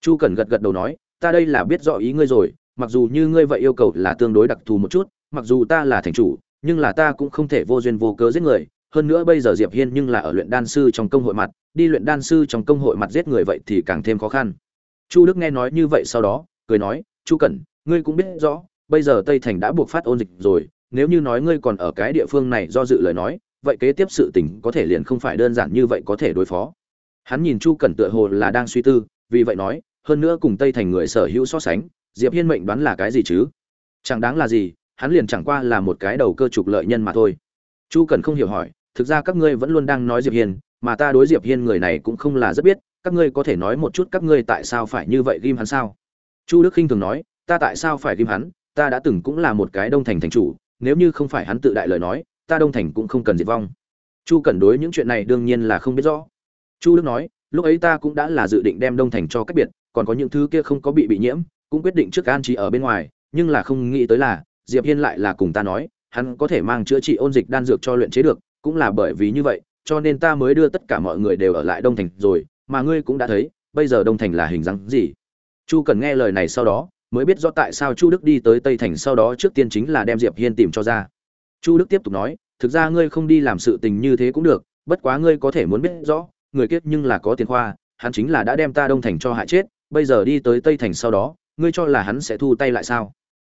Chu cần gật gật đầu nói ta đây là biết rõ ý ngươi rồi, mặc dù như ngươi vậy yêu cầu là tương đối đặc thù một chút, mặc dù ta là thành chủ, nhưng là ta cũng không thể vô duyên vô cớ giết người. Hơn nữa bây giờ diệp hiên nhưng là ở luyện đan sư trong công hội mặt, đi luyện đan sư trong công hội mặt giết người vậy thì càng thêm khó khăn. Chu đức nghe nói như vậy sau đó, cười nói, chu cẩn, ngươi cũng biết rõ, bây giờ tây thành đã buộc phát ôn dịch rồi, nếu như nói ngươi còn ở cái địa phương này do dự lời nói, vậy kế tiếp sự tình có thể liền không phải đơn giản như vậy có thể đối phó. Hắn nhìn chu cẩn tựa hồ là đang suy tư, vì vậy nói hơn nữa cùng tây thành người sở hữu so sánh, diệp hiên mệnh đoán là cái gì chứ? Chẳng đáng là gì, hắn liền chẳng qua là một cái đầu cơ trục lợi nhân mà thôi. Chu cần không hiểu hỏi, thực ra các ngươi vẫn luôn đang nói diệp hiên, mà ta đối diệp hiên người này cũng không là rất biết, các ngươi có thể nói một chút các ngươi tại sao phải như vậy ghim hắn sao? Chu đức khinh thường nói, ta tại sao phải ghim hắn, ta đã từng cũng là một cái đông thành thành chủ, nếu như không phải hắn tự đại lời nói, ta đông thành cũng không cần diệt vong. Chu cần đối những chuyện này đương nhiên là không biết rõ. Chu đức nói, lúc ấy ta cũng đã là dự định đem đông thành cho cách biệt còn có những thứ kia không có bị bị nhiễm, cũng quyết định trước an trí ở bên ngoài, nhưng là không nghĩ tới là, diệp hiên lại là cùng ta nói, hắn có thể mang chữa trị ôn dịch đan dược cho luyện chế được, cũng là bởi vì như vậy, cho nên ta mới đưa tất cả mọi người đều ở lại đông thành rồi, mà ngươi cũng đã thấy, bây giờ đông thành là hình dáng gì? Chu cần nghe lời này sau đó, mới biết rõ tại sao chu đức đi tới tây thành sau đó trước tiên chính là đem diệp hiên tìm cho ra. Chu đức tiếp tục nói, thực ra ngươi không đi làm sự tình như thế cũng được, bất quá ngươi có thể muốn biết rõ, người kiết nhưng là có tiền khoa, hắn chính là đã đem ta đông thành cho hại chết bây giờ đi tới tây thành sau đó, ngươi cho là hắn sẽ thu tay lại sao?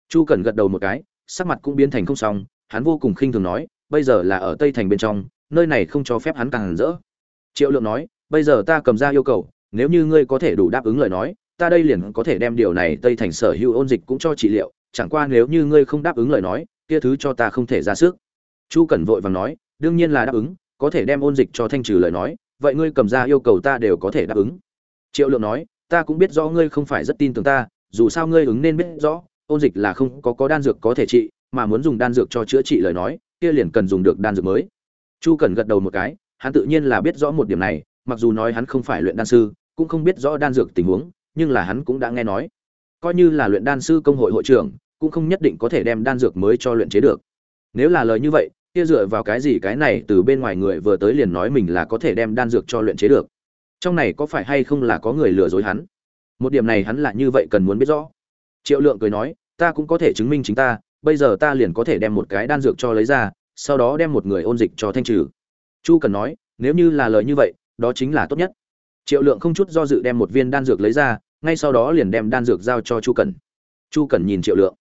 Chu cần gật đầu một cái, sắc mặt cũng biến thành không xong, hắn vô cùng khinh thường nói, bây giờ là ở tây thành bên trong, nơi này không cho phép hắn càng rỡ. Triệu lượng nói, bây giờ ta cầm ra yêu cầu, nếu như ngươi có thể đủ đáp ứng lời nói, ta đây liền có thể đem điều này tây thành sở hữu ôn dịch cũng cho trị liệu, chẳng qua nếu như ngươi không đáp ứng lời nói, kia thứ cho ta không thể ra sức. Chu cẩn vội vàng nói, đương nhiên là đáp ứng, có thể đem ôn dịch cho thanh trừ lời nói, vậy ngươi cầm ra yêu cầu ta đều có thể đáp ứng. Triệu lượng nói ta cũng biết rõ ngươi không phải rất tin tưởng ta, dù sao ngươi ứng nên biết rõ, ôn dịch là không có có đan dược có thể trị, mà muốn dùng đan dược cho chữa trị lời nói, kia liền cần dùng được đan dược mới. Chu cần gật đầu một cái, hắn tự nhiên là biết rõ một điểm này, mặc dù nói hắn không phải luyện đan sư, cũng không biết rõ đan dược tình huống, nhưng là hắn cũng đã nghe nói. Coi như là luyện đan sư công hội hội trưởng, cũng không nhất định có thể đem đan dược mới cho luyện chế được. Nếu là lời như vậy, kia dựa vào cái gì cái này từ bên ngoài người vừa tới liền nói mình là có thể đem đan dược cho luyện chế được? Trong này có phải hay không là có người lừa dối hắn? Một điểm này hắn là như vậy cần muốn biết rõ. Triệu lượng cười nói, ta cũng có thể chứng minh chính ta, bây giờ ta liền có thể đem một cái đan dược cho lấy ra, sau đó đem một người ôn dịch cho thanh trừ. Chu cần nói, nếu như là lời như vậy, đó chính là tốt nhất. Triệu lượng không chút do dự đem một viên đan dược lấy ra, ngay sau đó liền đem đan dược giao cho chu cần. Chu cần nhìn triệu lượng.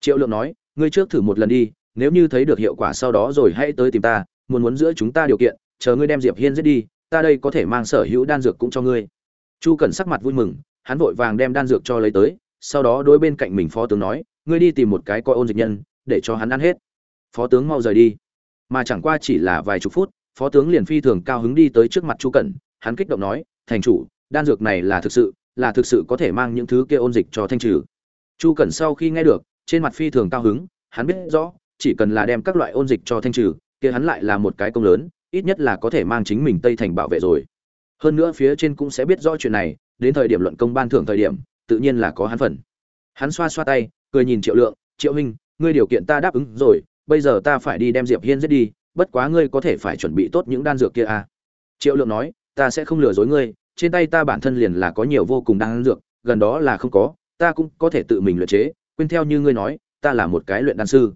Triệu lượng nói, ngươi trước thử một lần đi, nếu như thấy được hiệu quả sau đó rồi hãy tới tìm ta, muốn muốn giữa chúng ta điều kiện, chờ ngươi đem diệp hiên giết đi ta đây có thể mang sở hữu đan dược cũng cho ngươi. Chu cần sắc mặt vui mừng, hắn vội vàng đem đan dược cho lấy tới, sau đó đối bên cạnh mình phó tướng nói, ngươi đi tìm một cái coi ôn dịch nhân, để cho hắn ăn hết. Phó tướng mau rời đi. Mà chẳng qua chỉ là vài chục phút, phó tướng liền phi thường cao hứng đi tới trước mặt chu cẩn, hắn kích động nói, thành chủ, đan dược này là thực sự, là thực sự có thể mang những thứ kia ôn dịch cho thanh trừ. Chu cẩn sau khi nghe được, trên mặt phi thường cao hứng, hắn biết rõ, chỉ cần là đem các loại ôn dịch cho thanh trừ, kia hắn lại là một cái công lớn ít nhất là có thể mang chính mình tây thành bảo vệ rồi. Hơn nữa phía trên cũng sẽ biết rõ chuyện này, đến thời điểm luận công ban thưởng thời điểm, tự nhiên là có hắn phần. Hắn xoa xoa tay, cười nhìn triệu lượng, triệu huynh, ngươi điều kiện ta đáp ứng rồi, bây giờ ta phải đi đem diệp hiên giết đi, bất quá ngươi có thể phải chuẩn bị tốt những đan dược kia à. Triệu lượng nói, ta sẽ không lừa dối ngươi, trên tay ta bản thân liền là có nhiều vô cùng đan dược, gần đó là không có, ta cũng có thể tự mình luyện chế, quên theo như ngươi nói, ta là một cái luyện đan sư.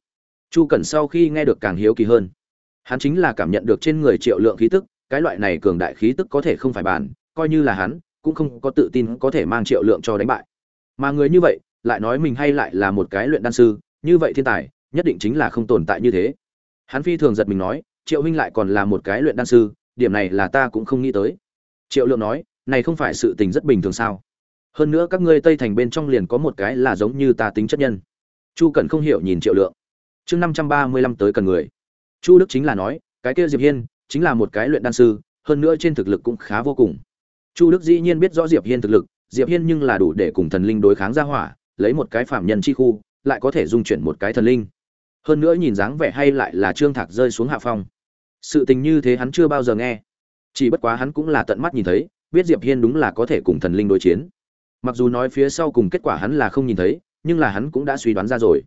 Chu cẩn sau khi nghe được càng hiếu kỳ hơn hắn chính là cảm nhận được trên người triệu lượng khí tức, cái loại này cường đại khí tức có thể không phải bàn coi như là hắn, cũng không có tự tin có thể mang triệu lượng cho đánh bại. Mà người như vậy, lại nói mình hay lại là một cái luyện đan sư, như vậy thiên tài, nhất định chính là không tồn tại như thế. Hắn phi thường giật mình nói, triệu huynh lại còn là một cái luyện đan sư, điểm này là ta cũng không nghĩ tới. Triệu lượng nói, này không phải sự tình rất bình thường sao? Hơn nữa các ngươi tây thành bên trong liền có một cái là giống như ta tính chất nhân. Chu cẩn không hiểu nhìn triệu lượng. Chương năm trăm ba mươi lăm tới cần người chu đức chính là nói, cái kia diệp hiên chính là một cái luyện đan sư, hơn nữa trên thực lực cũng khá vô cùng. Chu đức dĩ nhiên biết rõ diệp hiên thực lực, diệp hiên nhưng là đủ để cùng thần linh đối kháng ra hỏa, lấy một cái phạm nhân chi khu, lại có thể dung chuyển một cái thần linh. Hơn nữa nhìn dáng vẻ hay lại là trương thạc rơi xuống hạ phong. Sự tình như thế hắn chưa bao giờ nghe. Chỉ bất quá hắn cũng là tận mắt nhìn thấy, biết diệp hiên đúng là có thể cùng thần linh đối chiến. Mặc dù nói phía sau cùng kết quả hắn là không nhìn thấy, nhưng là hắn cũng đã suy đoán ra rồi.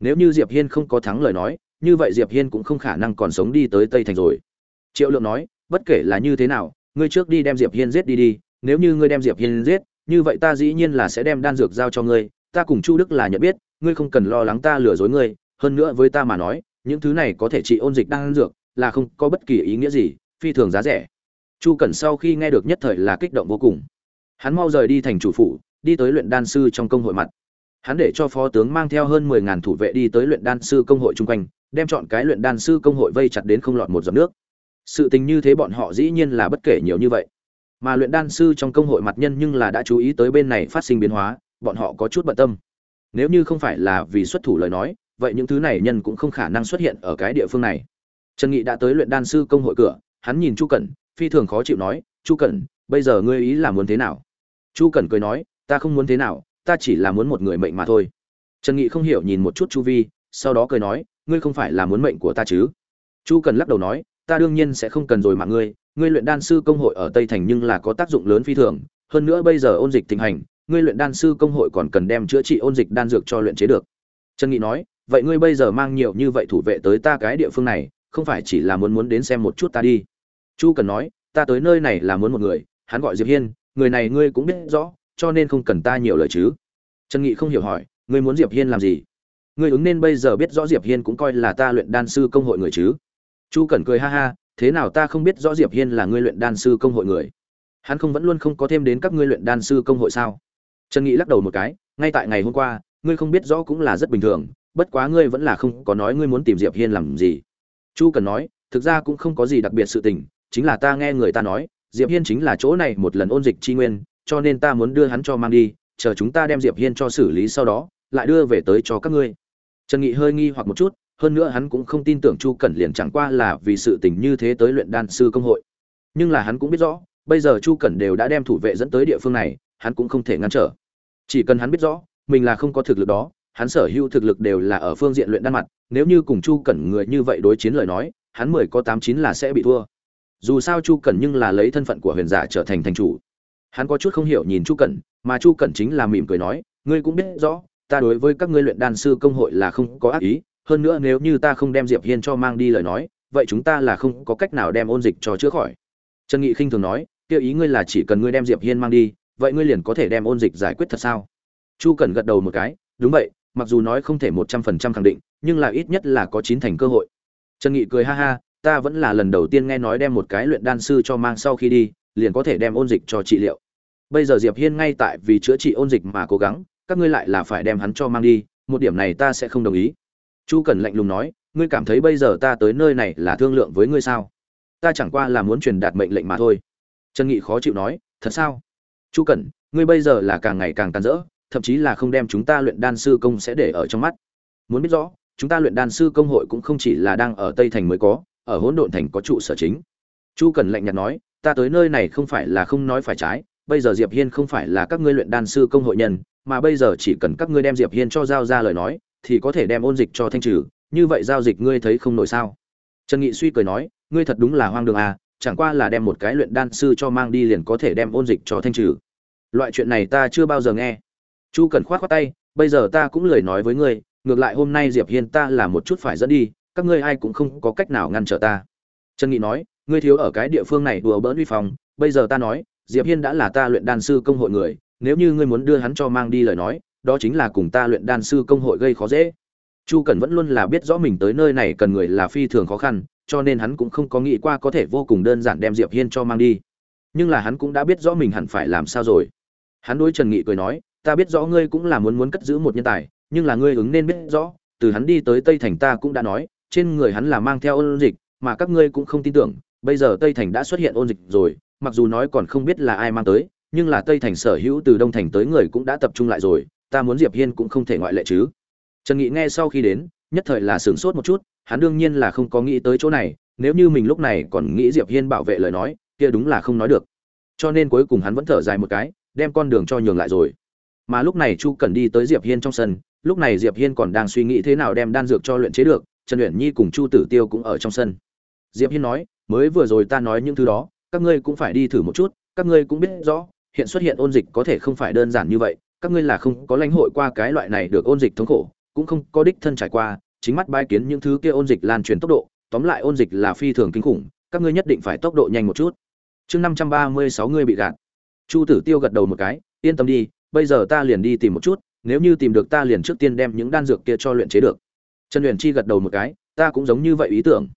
Nếu như diệp hiên không có thắng lời nói như vậy diệp hiên cũng không khả năng còn sống đi tới tây thành rồi. Triệu lượng nói, bất kể là như thế nào, ngươi trước đi đem diệp hiên giết đi đi, nếu như ngươi đem diệp hiên giết, như vậy ta dĩ nhiên là sẽ đem đan dược giao cho ngươi, ta cùng chu đức là nhận biết, ngươi không cần lo lắng ta lừa dối ngươi, hơn nữa với ta mà nói, những thứ này có thể trị ôn dịch đan dược, là không có bất kỳ ý nghĩa gì, phi thường giá rẻ. Chu cẩn sau khi nghe được nhất thời là kích động vô cùng. Hắn mau rời đi thành chủ phủ, đi tới luyện đan sư trong công hội mặt. Hắn để cho phó tướng mang theo hơn mười ngàn thủ vệ đi tới luyện đan sư công hội chung quanh đem chọn cái luyện đan sư công hội vây chặt đến không lọt một giọt nước. Sự tình như thế bọn họ dĩ nhiên là bất kể nhiều như vậy. Mà luyện đan sư trong công hội mặt nhân nhưng là đã chú ý tới bên này phát sinh biến hóa, bọn họ có chút bận tâm. Nếu như không phải là vì xuất thủ lời nói, vậy những thứ này nhân cũng không khả năng xuất hiện ở cái địa phương này. Trần nghị đã tới luyện đan sư công hội cửa, hắn nhìn chu cẩn, phi thường khó chịu nói, chu cẩn, bây giờ ngươi ý là muốn thế nào? Chu cẩn cười nói, ta không muốn thế nào, ta chỉ là muốn một người mệnh mà thôi. Trần nghị không hiểu nhìn một chút chu vi, sau đó cười nói ngươi không phải là muốn mệnh của ta chứ? Chu Cần lắc đầu nói, ta đương nhiên sẽ không cần rồi mạng ngươi ngươi luyện đan sư công hội ở tây thành nhưng là có tác dụng lớn phi thường, hơn nữa bây giờ ôn dịch thịnh hành, ngươi luyện đan sư công hội còn cần đem chữa trị ôn dịch đan dược cho luyện chế được. Trần nghị nói, vậy ngươi bây giờ mang nhiều như vậy thủ vệ tới ta cái địa phương này, không phải chỉ là muốn muốn đến xem một chút ta đi. Chu cần nói, ta tới nơi này là muốn một người, hắn gọi diệp hiên, người này ngươi cũng biết rõ, cho nên không cần ta nhiều lời chứ. Trần nghị không hiểu hỏi, ngươi muốn diệp hiên làm gì? Ngươi ứng nên bây giờ biết rõ diệp hiên cũng coi là ta luyện đan sư công hội người chứ? Chu cẩn cười ha ha, thế nào ta không biết rõ diệp hiên là ngươi luyện đan sư công hội người? Hắn không vẫn luôn không có thêm đến các ngươi luyện đan sư công hội sao? Trần nghị lắc đầu một cái, ngay tại ngày hôm qua, ngươi không biết rõ cũng là rất bình thường, bất quá ngươi vẫn là không có nói ngươi muốn tìm diệp hiên làm gì. Chu cần nói, thực ra cũng không có gì đặc biệt sự tình, chính là ta nghe người ta nói, diệp hiên chính là chỗ này một lần ôn dịch chi nguyên, cho nên ta muốn đưa hắn cho mang đi, chờ chúng ta đem diệp hiên cho xử lý sau đó, lại đưa về tới cho các ngươi trần nghị hơi nghi hoặc một chút, hơn nữa hắn cũng không tin tưởng chu cẩn liền chẳng qua là vì sự tình như thế tới luyện đan sư công hội. Nhưng là hắn cũng biết rõ, bây giờ chu cẩn đều đã đem thủ vệ dẫn tới địa phương này, hắn cũng không thể ngăn trở. Chỉ cần hắn biết rõ, mình là không có thực lực đó, hắn sở hữu thực lực đều là ở phương diện luyện đan mặt, nếu như cùng chu cẩn người như vậy đối chiến lời nói, hắn mười có tám chín là sẽ bị thua. Dù sao chu cẩn nhưng là lấy thân phận của huyền giả trở thành thành chủ. Hắn có chút không hiểu nhìn chu cẩn, mà chu cẩn chính là mỉm cười nói, ngươi cũng biết rõ ta đối với các ngươi luyện đan sư công hội là không có ác ý, hơn nữa nếu như ta không đem diệp hiên cho mang đi lời nói, vậy chúng ta là không có cách nào đem ôn dịch cho chữa khỏi. Trần nghị khinh thường nói kia ý ngươi là chỉ cần ngươi đem diệp hiên mang đi, vậy ngươi liền có thể đem ôn dịch giải quyết thật sao? Chu cẩn gật đầu một cái, đúng vậy, mặc dù nói không thể một trăm phần trăm khẳng định, nhưng là ít nhất là có chín thành cơ hội. Trần nghị cười ha ha, ta vẫn là lần đầu tiên nghe nói đem một cái luyện đan sư cho mang sau khi đi, liền có thể đem ôn dịch cho trị liệu. Bây giờ diệp hiên ngay tại vì chữa trị ôn dịch mà cố gắng các ngươi lại là phải đem hắn cho mang đi, một điểm này ta sẽ không đồng ý. Chu cẩn lạnh lùng nói, ngươi cảm thấy bây giờ ta tới nơi này là thương lượng với ngươi sao? Ta chẳng qua là muốn truyền đạt mệnh lệnh mà thôi. Trần nghị khó chịu nói, thật sao? Chu cẩn, ngươi bây giờ là càng ngày càng tàn rỡ, thậm chí là không đem chúng ta luyện đan sư công sẽ để ở trong mắt. Muốn biết rõ, chúng ta luyện đan sư công hội cũng không chỉ là đang ở tây thành mới có, ở hỗn độn thành có trụ sở chính. Chu cẩn lạnh nhạt nói, ta tới nơi này không phải là không nói phải trái, bây giờ diệp hiên không phải là các ngươi luyện đan sư công hội nhân mà bây giờ chỉ cần các ngươi đem diệp hiên cho giao ra lời nói, thì có thể đem ôn dịch cho thanh trừ, như vậy giao dịch ngươi thấy không nổi sao? Trần nghị suy cười nói, ngươi thật đúng là hoang đường à chẳng qua là đem một cái luyện đan sư cho mang đi liền có thể đem ôn dịch cho thanh trừ. Loại chuyện này ta chưa bao giờ nghe. Chu Cẩn khoát khoát tay, bây giờ ta cũng lời nói với ngươi, ngược lại hôm nay diệp hiên ta là một chút phải dẫn đi, các ngươi ai cũng không có cách nào ngăn trở ta. Trần nghị nói, ngươi thiếu ở cái địa phương này đùa bỡn uy phong, bây giờ ta nói, diệp hiên đã là ta luyện đan sư công hội người nếu như ngươi muốn đưa hắn cho mang đi lời nói, đó chính là cùng ta luyện đan sư công hội gây khó dễ. Chu cần vẫn luôn là biết rõ mình tới nơi này cần người là phi thường khó khăn, cho nên hắn cũng không có nghĩ qua có thể vô cùng đơn giản đem diệp hiên cho mang đi. Nhưng là hắn cũng đã biết rõ mình hẳn phải làm sao rồi. Hắn đối trần nghị cười nói, ta biết rõ ngươi cũng là muốn muốn cất giữ một nhân tài, nhưng là ngươi ứng nên biết rõ, từ hắn đi tới tây thành ta cũng đã nói, trên người hắn là mang theo ôn dịch, mà các ngươi cũng không tin tưởng, bây giờ tây thành đã xuất hiện ôn dịch rồi, mặc dù nói còn không biết là ai mang tới nhưng là tây thành sở hữu từ đông thành tới người cũng đã tập trung lại rồi, ta muốn diệp hiên cũng không thể ngoại lệ chứ. Trần nghị nghe sau khi đến, nhất thời là sửng sốt một chút, hắn đương nhiên là không có nghĩ tới chỗ này, nếu như mình lúc này còn nghĩ diệp hiên bảo vệ lời nói, kia đúng là không nói được. Cho nên cuối cùng hắn vẫn thở dài một cái, đem con đường cho nhường lại rồi. Mà lúc này chu cần đi tới diệp hiên trong sân, lúc này diệp hiên còn đang suy nghĩ thế nào đem đan dược cho luyện chế được, trần luyện nhi cùng chu tử tiêu cũng ở trong sân. Diệp hiên nói, mới vừa rồi ta nói những thứ đó, các ngươi cũng phải đi thử một chút, các ngươi cũng biết rõ hiện xuất hiện ôn dịch có thể không phải đơn giản như vậy, các ngươi là không có lãnh hội qua cái loại này được ôn dịch thống khổ, cũng không có đích thân trải qua, chính mắt bai kiến những thứ kia ôn dịch lan truyền tốc độ, tóm lại ôn dịch là phi thường kinh khủng, các ngươi nhất định phải tốc độ nhanh một chút. Chương năm trăm ba mươi sáu ngươi bị gạt. Chu tử tiêu gật đầu một cái, yên tâm đi, bây giờ ta liền đi tìm một chút, nếu như tìm được ta liền trước tiên đem những đan dược kia cho luyện chế được. Trần luyện chi gật đầu một cái, ta cũng giống như vậy ý tưởng.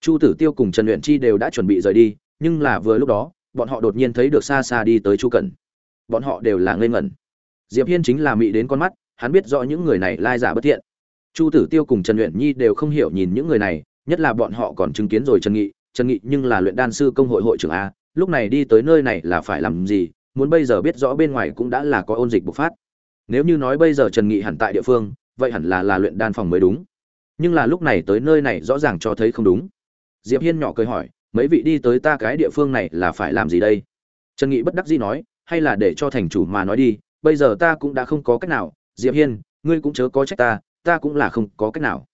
Chu tử tiêu cùng trần luyện chi đều đã chuẩn bị rời đi, nhưng là vừa lúc đó bọn họ đột nhiên thấy được xa xa đi tới chu cần bọn họ đều là ngây ngẩn. Diệp hiên chính là mị đến con mắt, hắn biết rõ những người này lai giả bất thiện. Chu tử tiêu cùng trần luyện nhi đều không hiểu nhìn những người này, nhất là bọn họ còn chứng kiến rồi trần nghị. Trần nghị nhưng là luyện đan sư công hội hội trưởng a, lúc này đi tới nơi này là phải làm gì, muốn bây giờ biết rõ bên ngoài cũng đã là có ôn dịch bộc phát. Nếu như nói bây giờ trần nghị hẳn tại địa phương, vậy hẳn là là luyện đan phòng mới đúng. Nhưng là lúc này tới nơi này rõ ràng cho thấy không đúng. Diệp hiên nhỏ cười hỏi mấy vị đi tới ta cái địa phương này là phải làm gì đây? Trần nghị bất đắc dĩ nói, hay là để cho thành chủ mà nói đi, bây giờ ta cũng đã không có cách nào. Diệp hiên, ngươi cũng chớ có trách ta ta cũng là không có cách nào.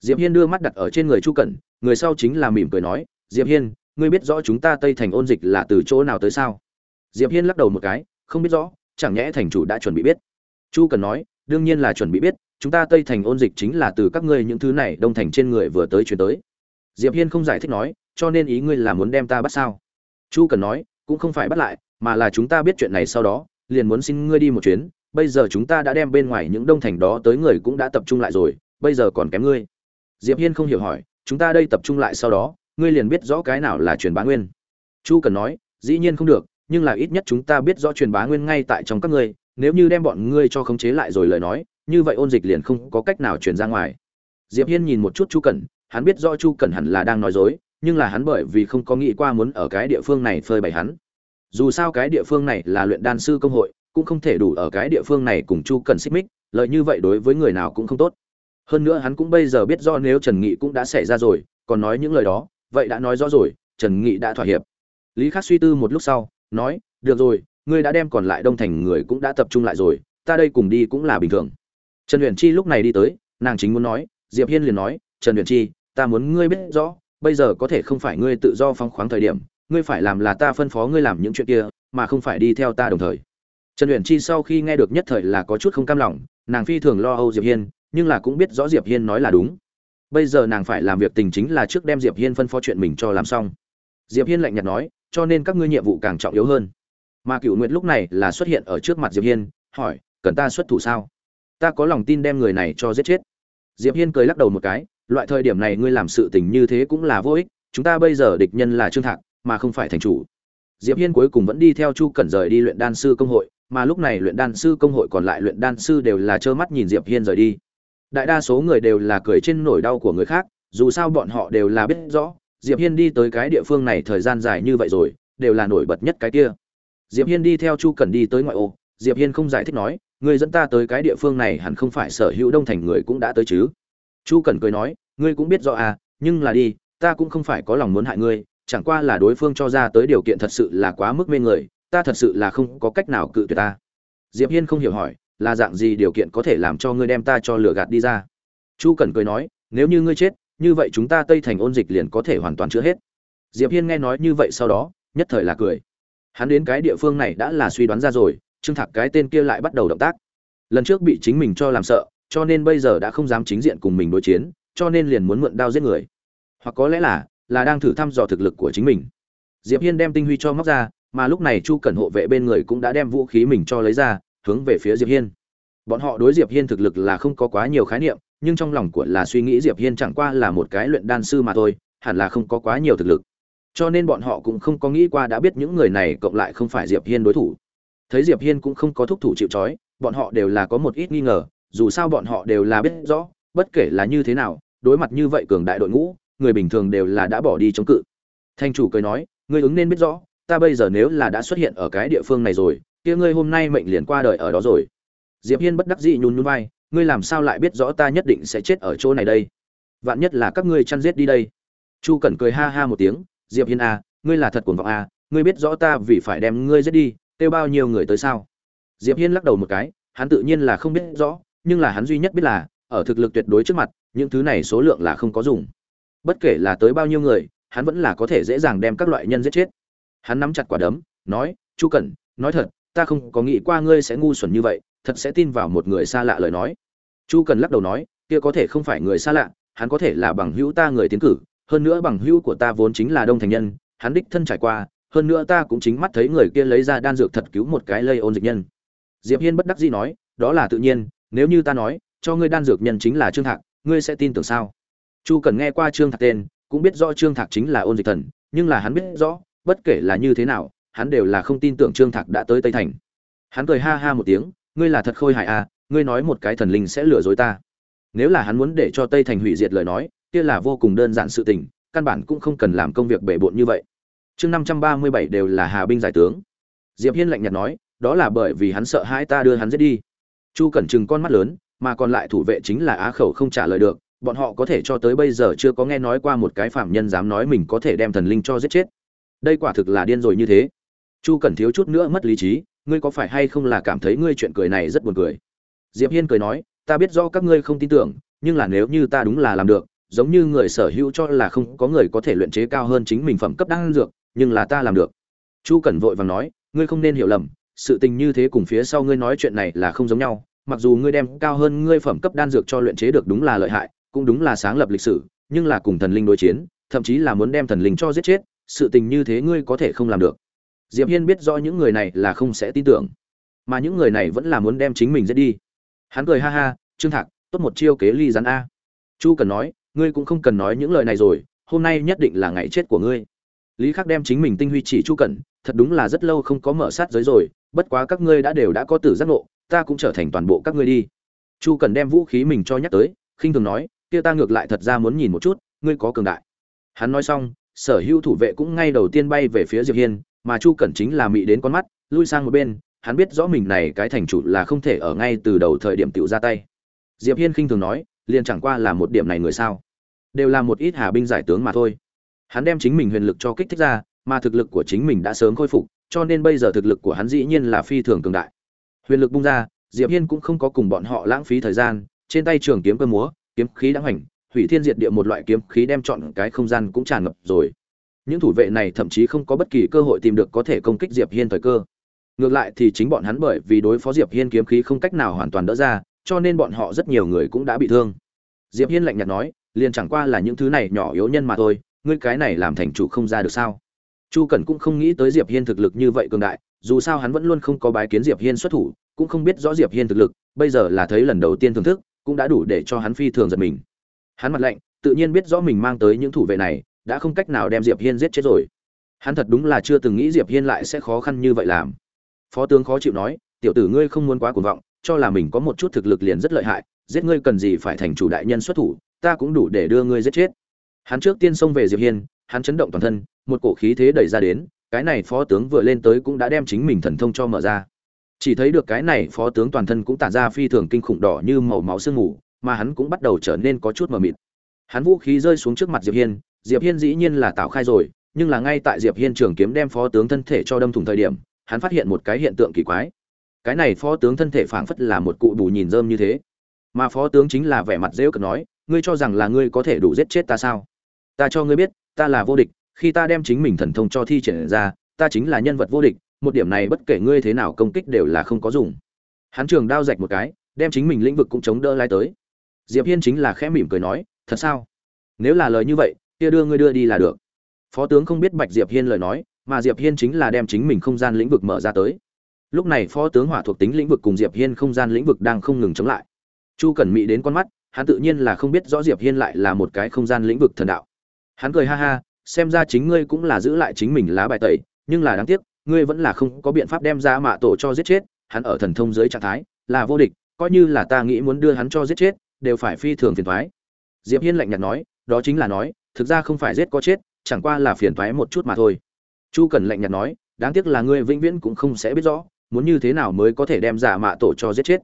Diệp hiên đưa mắt đặt ở trên người chu cẩn, người sau chính là mỉm cười nói, diệp hiên, ngươi biết rõ chúng ta tây thành ôn dịch là từ chỗ nào tới sao? Diệp hiên lắc đầu một cái, không biết rõ, chẳng nhẽ thành chủ đã chuẩn bị biết. Chu cần nói, đương nhiên là chuẩn bị biết, chúng ta tây thành ôn dịch chính là từ các ngươi những thứ này đông thành trên người vừa tới chuyển tới. Diệp hiên không giải thích nói cho nên ý ngươi là muốn đem ta bắt sao? Chu cần nói, cũng không phải bắt lại, mà là chúng ta biết chuyện này sau đó, liền muốn xin ngươi đi một chuyến. Bây giờ chúng ta đã đem bên ngoài những đông thành đó tới người cũng đã tập trung lại rồi, bây giờ còn kém ngươi. Diệp hiên không hiểu hỏi, chúng ta đây tập trung lại sau đó, ngươi liền biết rõ cái nào là truyền bá nguyên. Chu cần nói, dĩ nhiên không được, nhưng là ít nhất chúng ta biết rõ truyền bá nguyên ngay tại trong các ngươi, nếu như đem bọn ngươi cho khống chế lại rồi lời nói, như vậy ôn dịch liền không có cách nào truyền ra ngoài. Diệp hiên nhìn một chút chu cẩn hắn biết rõ chu cẩn hẳn là đang nói dối nhưng là hắn bởi vì không có nghĩ qua muốn ở cái địa phương này phơi bày hắn. Dù sao cái địa phương này là luyện đan sư công hội, cũng không thể đủ ở cái địa phương này cùng chu cẩn xích mích, lợi như vậy đối với người nào cũng không tốt. Hơn nữa hắn cũng bây giờ biết do nếu trần nghị cũng đã xảy ra rồi, còn nói những lời đó, vậy đã nói rõ rồi, trần nghị đã thỏa hiệp. Lý khắc suy tư một lúc sau, nói, được rồi, ngươi đã đem còn lại đông thành người cũng đã tập trung lại rồi, ta đây cùng đi cũng là bình thường. Trần huyền chi lúc này đi tới, nàng chính muốn nói, diệp hiên liền nói, trần huyền chi, ta muốn ngươi biết rõ bây giờ có thể không phải ngươi tự do phóng khoáng thời điểm, ngươi phải làm là ta phân phó ngươi làm những chuyện kia, mà không phải đi theo ta đồng thời. Trần huyền chi sau khi nghe được nhất thời là có chút không cam lòng, nàng phi thường lo âu diệp hiên, nhưng là cũng biết rõ diệp hiên nói là đúng. Bây giờ nàng phải làm việc tình chính là trước đem diệp hiên phân phó chuyện mình cho làm xong. Diệp hiên lạnh nhạt nói, cho nên các ngươi nhiệm vụ càng trọng yếu hơn. Mà cựu nguyệt lúc này là xuất hiện ở trước mặt diệp hiên, hỏi, cần ta xuất thủ sao? Ta có lòng tin đem người này cho giết chết. Diệp hiên cười lắc đầu một cái loại thời điểm này ngươi làm sự tình như thế cũng là vô ích, chúng ta bây giờ địch nhân là trương thạc, mà không phải thành chủ. Diệp hiên cuối cùng vẫn đi theo chu cẩn rời đi luyện đan sư công hội, mà lúc này luyện đan sư công hội còn lại luyện đan sư đều là trơ mắt nhìn diệp hiên rời đi. Đại đa số người đều là cười trên nỗi đau của người khác, dù sao bọn họ đều là biết rõ, diệp hiên đi tới cái địa phương này thời gian dài như vậy rồi, đều là nổi bật nhất cái kia. Diệp hiên đi theo chu cẩn đi tới ngoại ô, diệp hiên không giải thích nói người dẫn ta tới cái địa phương này hẳn không phải sở hữu đông thành người cũng đã tới chứ? Chu cẩn cười nói ngươi cũng biết rõ à nhưng là đi, ta cũng không phải có lòng muốn hại ngươi, chẳng qua là đối phương cho ra tới điều kiện thật sự là quá mức mê người, ta thật sự là không có cách nào cự tuyệt ta. Diệp hiên không hiểu hỏi, là dạng gì điều kiện có thể làm cho ngươi đem ta cho lửa gạt đi ra? Chu cẩn cười nói, nếu như ngươi chết, như vậy chúng ta tây thành ôn dịch liền có thể hoàn toàn chữa hết. Diệp hiên nghe nói như vậy sau đó, nhất thời là cười. Hắn đến cái địa phương này đã là suy đoán ra rồi, trương thạc cái tên kia lại bắt đầu động tác. Lần trước bị chính mình cho làm sợ, cho nên bây giờ đã không dám chính diện cùng mình đối chiến cho nên liền muốn mượn đao giết người. Hoặc có lẽ là là đang thử thăm dò thực lực của chính mình. Diệp hiên đem tinh huy cho móc ra, mà lúc này chu cẩn hộ vệ bên người cũng đã đem vũ khí mình cho lấy ra, hướng về phía diệp hiên. Bọn họ đối diệp hiên thực lực là không có quá nhiều khái niệm, nhưng trong lòng của là suy nghĩ diệp hiên chẳng qua là một cái luyện đan sư mà thôi, hẳn là không có quá nhiều thực lực. Cho nên bọn họ cũng không có nghĩ qua đã biết những người này cộng lại không phải diệp hiên đối thủ. Thấy diệp hiên cũng không có thúc thủ chịu trói, bọn họ đều là có một ít nghi ngờ, dù sao bọn họ đều là biết rõ bất kể là như thế nào đối mặt như vậy cường đại đội ngũ người bình thường đều là đã bỏ đi chống cự. Thanh chủ cười nói ngươi ứng nên biết rõ ta bây giờ nếu là đã xuất hiện ở cái địa phương này rồi kia ngươi hôm nay mệnh liền qua đời ở đó rồi. Diệp hiên bất đắc dĩ nhún nhún vai ngươi làm sao lại biết rõ ta nhất định sẽ chết ở chỗ này đây? Vạn nhất là các ngươi chăn giết đi đây. Chu cẩn cười ha ha một tiếng diệp hiên à, ngươi là thật cuồng vọng à, ngươi biết rõ ta vì phải đem ngươi giết đi kêu bao nhiêu người tới sao? Diệp hiên lắc đầu một cái hắn tự nhiên là không biết rõ nhưng là hắn duy nhất biết là ở thực lực tuyệt đối trước mặt, những thứ này số lượng là không có dùng. Bất kể là tới bao nhiêu người, hắn vẫn là có thể dễ dàng đem các loại nhân giết chết. Hắn nắm chặt quả đấm, nói, chu cẩn, nói thật, ta không có nghĩ qua ngươi sẽ ngu xuẩn như vậy, thật sẽ tin vào một người xa lạ lời nói. Chu cần lắc đầu nói, kia có thể không phải người xa lạ, hắn có thể là bằng hữu ta người tiến cử, hơn nữa bằng hữu của ta vốn chính là đông thành nhân, hắn đích thân trải qua, hơn nữa ta cũng chính mắt thấy người kia lấy ra đan dược thật cứu một cái lây ôn dịch nhân. Diệp hiên bất đắc dĩ nói, đó là tự nhiên, nếu như ta nói cho ngươi đan dược nhân chính là trương thạc, ngươi sẽ tin tưởng sao? Chu cần nghe qua trương thạc tên, cũng biết rõ trương thạc chính là ôn dịch thần, nhưng là hắn biết rõ, bất kể là như thế nào, hắn đều là không tin tưởng trương thạc đã tới tây thành. Hắn cười ha ha một tiếng, ngươi là thật khôi hài à ngươi nói một cái thần linh sẽ lừa dối ta. Nếu là hắn muốn để cho tây thành hủy diệt lời nói, kia là vô cùng đơn giản sự tình, căn bản cũng không cần làm công việc bể bộn như vậy. Chương năm trăm ba mươi bảy đều là hà binh giải tướng. Diệp hiên lạnh nhạt nói, đó là bởi vì hắn sợ hãi ta đưa hắn giết đi. Chu cẩn chừng con mắt lớn mà còn lại thủ vệ chính là á khẩu không trả lời được, bọn họ có thể cho tới bây giờ chưa có nghe nói qua một cái phạm nhân dám nói mình có thể đem thần linh cho giết chết. Đây quả thực là điên rồi như thế. Chu cẩn thiếu chút nữa mất lý trí, ngươi có phải hay không là cảm thấy ngươi chuyện cười này rất buồn cười? Diệp hiên cười nói, ta biết rõ các ngươi không tin tưởng, nhưng là nếu như ta đúng là làm được, giống như người sở hữu cho là không có người có thể luyện chế cao hơn chính mình phẩm cấp đan dược, nhưng là ta làm được. Chu cẩn vội vàng nói, ngươi không nên hiểu lầm, sự tình như thế cùng phía sau ngươi nói chuyện này là không giống nhau mặc dù ngươi đem cao hơn ngươi phẩm cấp đan dược cho luyện chế được đúng là lợi hại, cũng đúng là sáng lập lịch sử, nhưng là cùng thần linh đối chiến, thậm chí là muốn đem thần linh cho giết chết, sự tình như thế ngươi có thể không làm được. Diệp hiên biết rõ những người này là không sẽ tin tưởng, mà những người này vẫn là muốn đem chính mình giết đi. Hắn cười ha ha, trương thạc, tốt một chiêu kế ly rắn a. Chu cần nói, ngươi cũng không cần nói những lời này rồi, hôm nay nhất định là ngày chết của ngươi. Lý khắc đem chính mình tinh huy chỉ chu cẩn thật đúng là rất lâu không có mở sát giới rồi, bất quá các ngươi đã đều đã có tử giác ngộ ta cũng trở thành toàn bộ các ngươi đi. Chu cần đem vũ khí mình cho nhắc tới, khinh thường nói, kia ta ngược lại thật ra muốn nhìn một chút, ngươi có cường đại. Hắn nói xong, sở hữu thủ vệ cũng ngay đầu tiên bay về phía diệp hiên, mà chu cẩn chính là mị đến con mắt, lui sang một bên, hắn biết rõ mình này cái thành chủ là không thể ở ngay từ đầu thời điểm tiểu ra tay. Diệp hiên khinh thường nói, liền chẳng qua là một điểm này người sao? Đều là một ít hà binh giải tướng mà thôi. Hắn đem chính mình huyền lực cho kích thích ra, mà thực lực của chính mình đã sớm khôi phục, cho nên bây giờ thực lực của hắn dĩ nhiên là phi thường cường đại huyền lực bung ra, diệp hiên cũng không có cùng bọn họ lãng phí thời gian, trên tay trường kiếm cơ múa, kiếm khí đã hoành, hủy thiên diệt địa một loại kiếm khí đem chọn cái không gian cũng tràn ngập rồi. Những thủ vệ này thậm chí không có bất kỳ cơ hội tìm được có thể công kích diệp hiên thời cơ. Ngược lại thì chính bọn hắn bởi vì đối phó diệp hiên kiếm khí không cách nào hoàn toàn đỡ ra, cho nên bọn họ rất nhiều người cũng đã bị thương. Diệp hiên lạnh nhạt nói, liền chẳng qua là những thứ này nhỏ yếu nhân mà thôi, ngươi cái này làm thành chủ không ra được sao? Chu cẩn cũng không nghĩ tới diệp hiên thực lực như vậy cường đại dù sao hắn vẫn luôn không có bái kiến diệp hiên xuất thủ, cũng không biết rõ diệp hiên thực lực, bây giờ là thấy lần đầu tiên thưởng thức, cũng đã đủ để cho hắn phi thường giật mình. Hắn mặt lạnh, tự nhiên biết rõ mình mang tới những thủ vệ này, đã không cách nào đem diệp hiên giết chết rồi. Hắn thật đúng là chưa từng nghĩ diệp hiên lại sẽ khó khăn như vậy làm. Phó tướng khó chịu nói, tiểu tử ngươi không muốn quá cuồng vọng, cho là mình có một chút thực lực liền rất lợi hại, giết ngươi cần gì phải thành chủ đại nhân xuất thủ, ta cũng đủ để đưa ngươi giết chết. Hắn trước tiên xông về diệp hiên, hắn chấn động toàn thân, một cổ khí thế đẩy ra đến cái này phó tướng vừa lên tới cũng đã đem chính mình thần thông cho mở ra. Chỉ thấy được cái này phó tướng toàn thân cũng tản ra phi thường kinh khủng đỏ như màu máu sương mù, mà hắn cũng bắt đầu trở nên có chút mờ mịt. Hắn vũ khí rơi xuống trước mặt diệp hiên diệp hiên dĩ nhiên là tạo khai rồi, nhưng là ngay tại diệp hiên trường kiếm đem phó tướng thân thể cho đâm thủng thời điểm, hắn phát hiện một cái hiện tượng kỳ quái. Cái này phó tướng thân thể phảng phất là một cụ bù nhìn rơm như thế. Mà phó tướng chính là vẻ mặt dễ cợt nói, ngươi cho rằng là ngươi có thể đủ giết chết ta sao? Ta cho ngươi biết, ta là vô địch khi ta đem chính mình thần thông cho thi triển ra, ta chính là nhân vật vô địch, một điểm này bất kể ngươi thế nào công kích đều là không có dùng. Hắn trường đao rạch một cái, đem chính mình lĩnh vực cũng chống đỡ lai tới. Diệp hiên chính là khẽ mỉm cười nói, thật sao? Nếu là lời như vậy, kia đưa ngươi đưa đi là được. Phó tướng không biết bạch diệp hiên lời nói, mà diệp hiên chính là đem chính mình không gian lĩnh vực mở ra tới. Lúc này phó tướng hỏa thuộc tính lĩnh vực cùng diệp hiên không gian lĩnh vực đang không ngừng chống lại. Chu cẩn mỹ đến con mắt, hắn tự nhiên là không biết rõ diệp hiên lại là một cái không gian lĩnh vực thần đạo. Hắn cười ha ha xem ra chính ngươi cũng là giữ lại chính mình lá bài tẩy, nhưng là đáng tiếc, ngươi vẫn là không có biện pháp đem ra mạ tổ cho giết chết, hắn ở thần thông dưới trạng thái là vô địch, coi như là ta nghĩ muốn đưa hắn cho giết chết, đều phải phi thường phiền thoái diệp hiên lạnh nhạt nói, đó chính là nói, thực ra không phải giết có chết, chẳng qua là phiền thoái một chút mà thôi. Chu cần lạnh nhạt nói, đáng tiếc là ngươi vĩnh viễn cũng không sẽ biết rõ, muốn như thế nào mới có thể đem giả mạ tổ cho giết chết.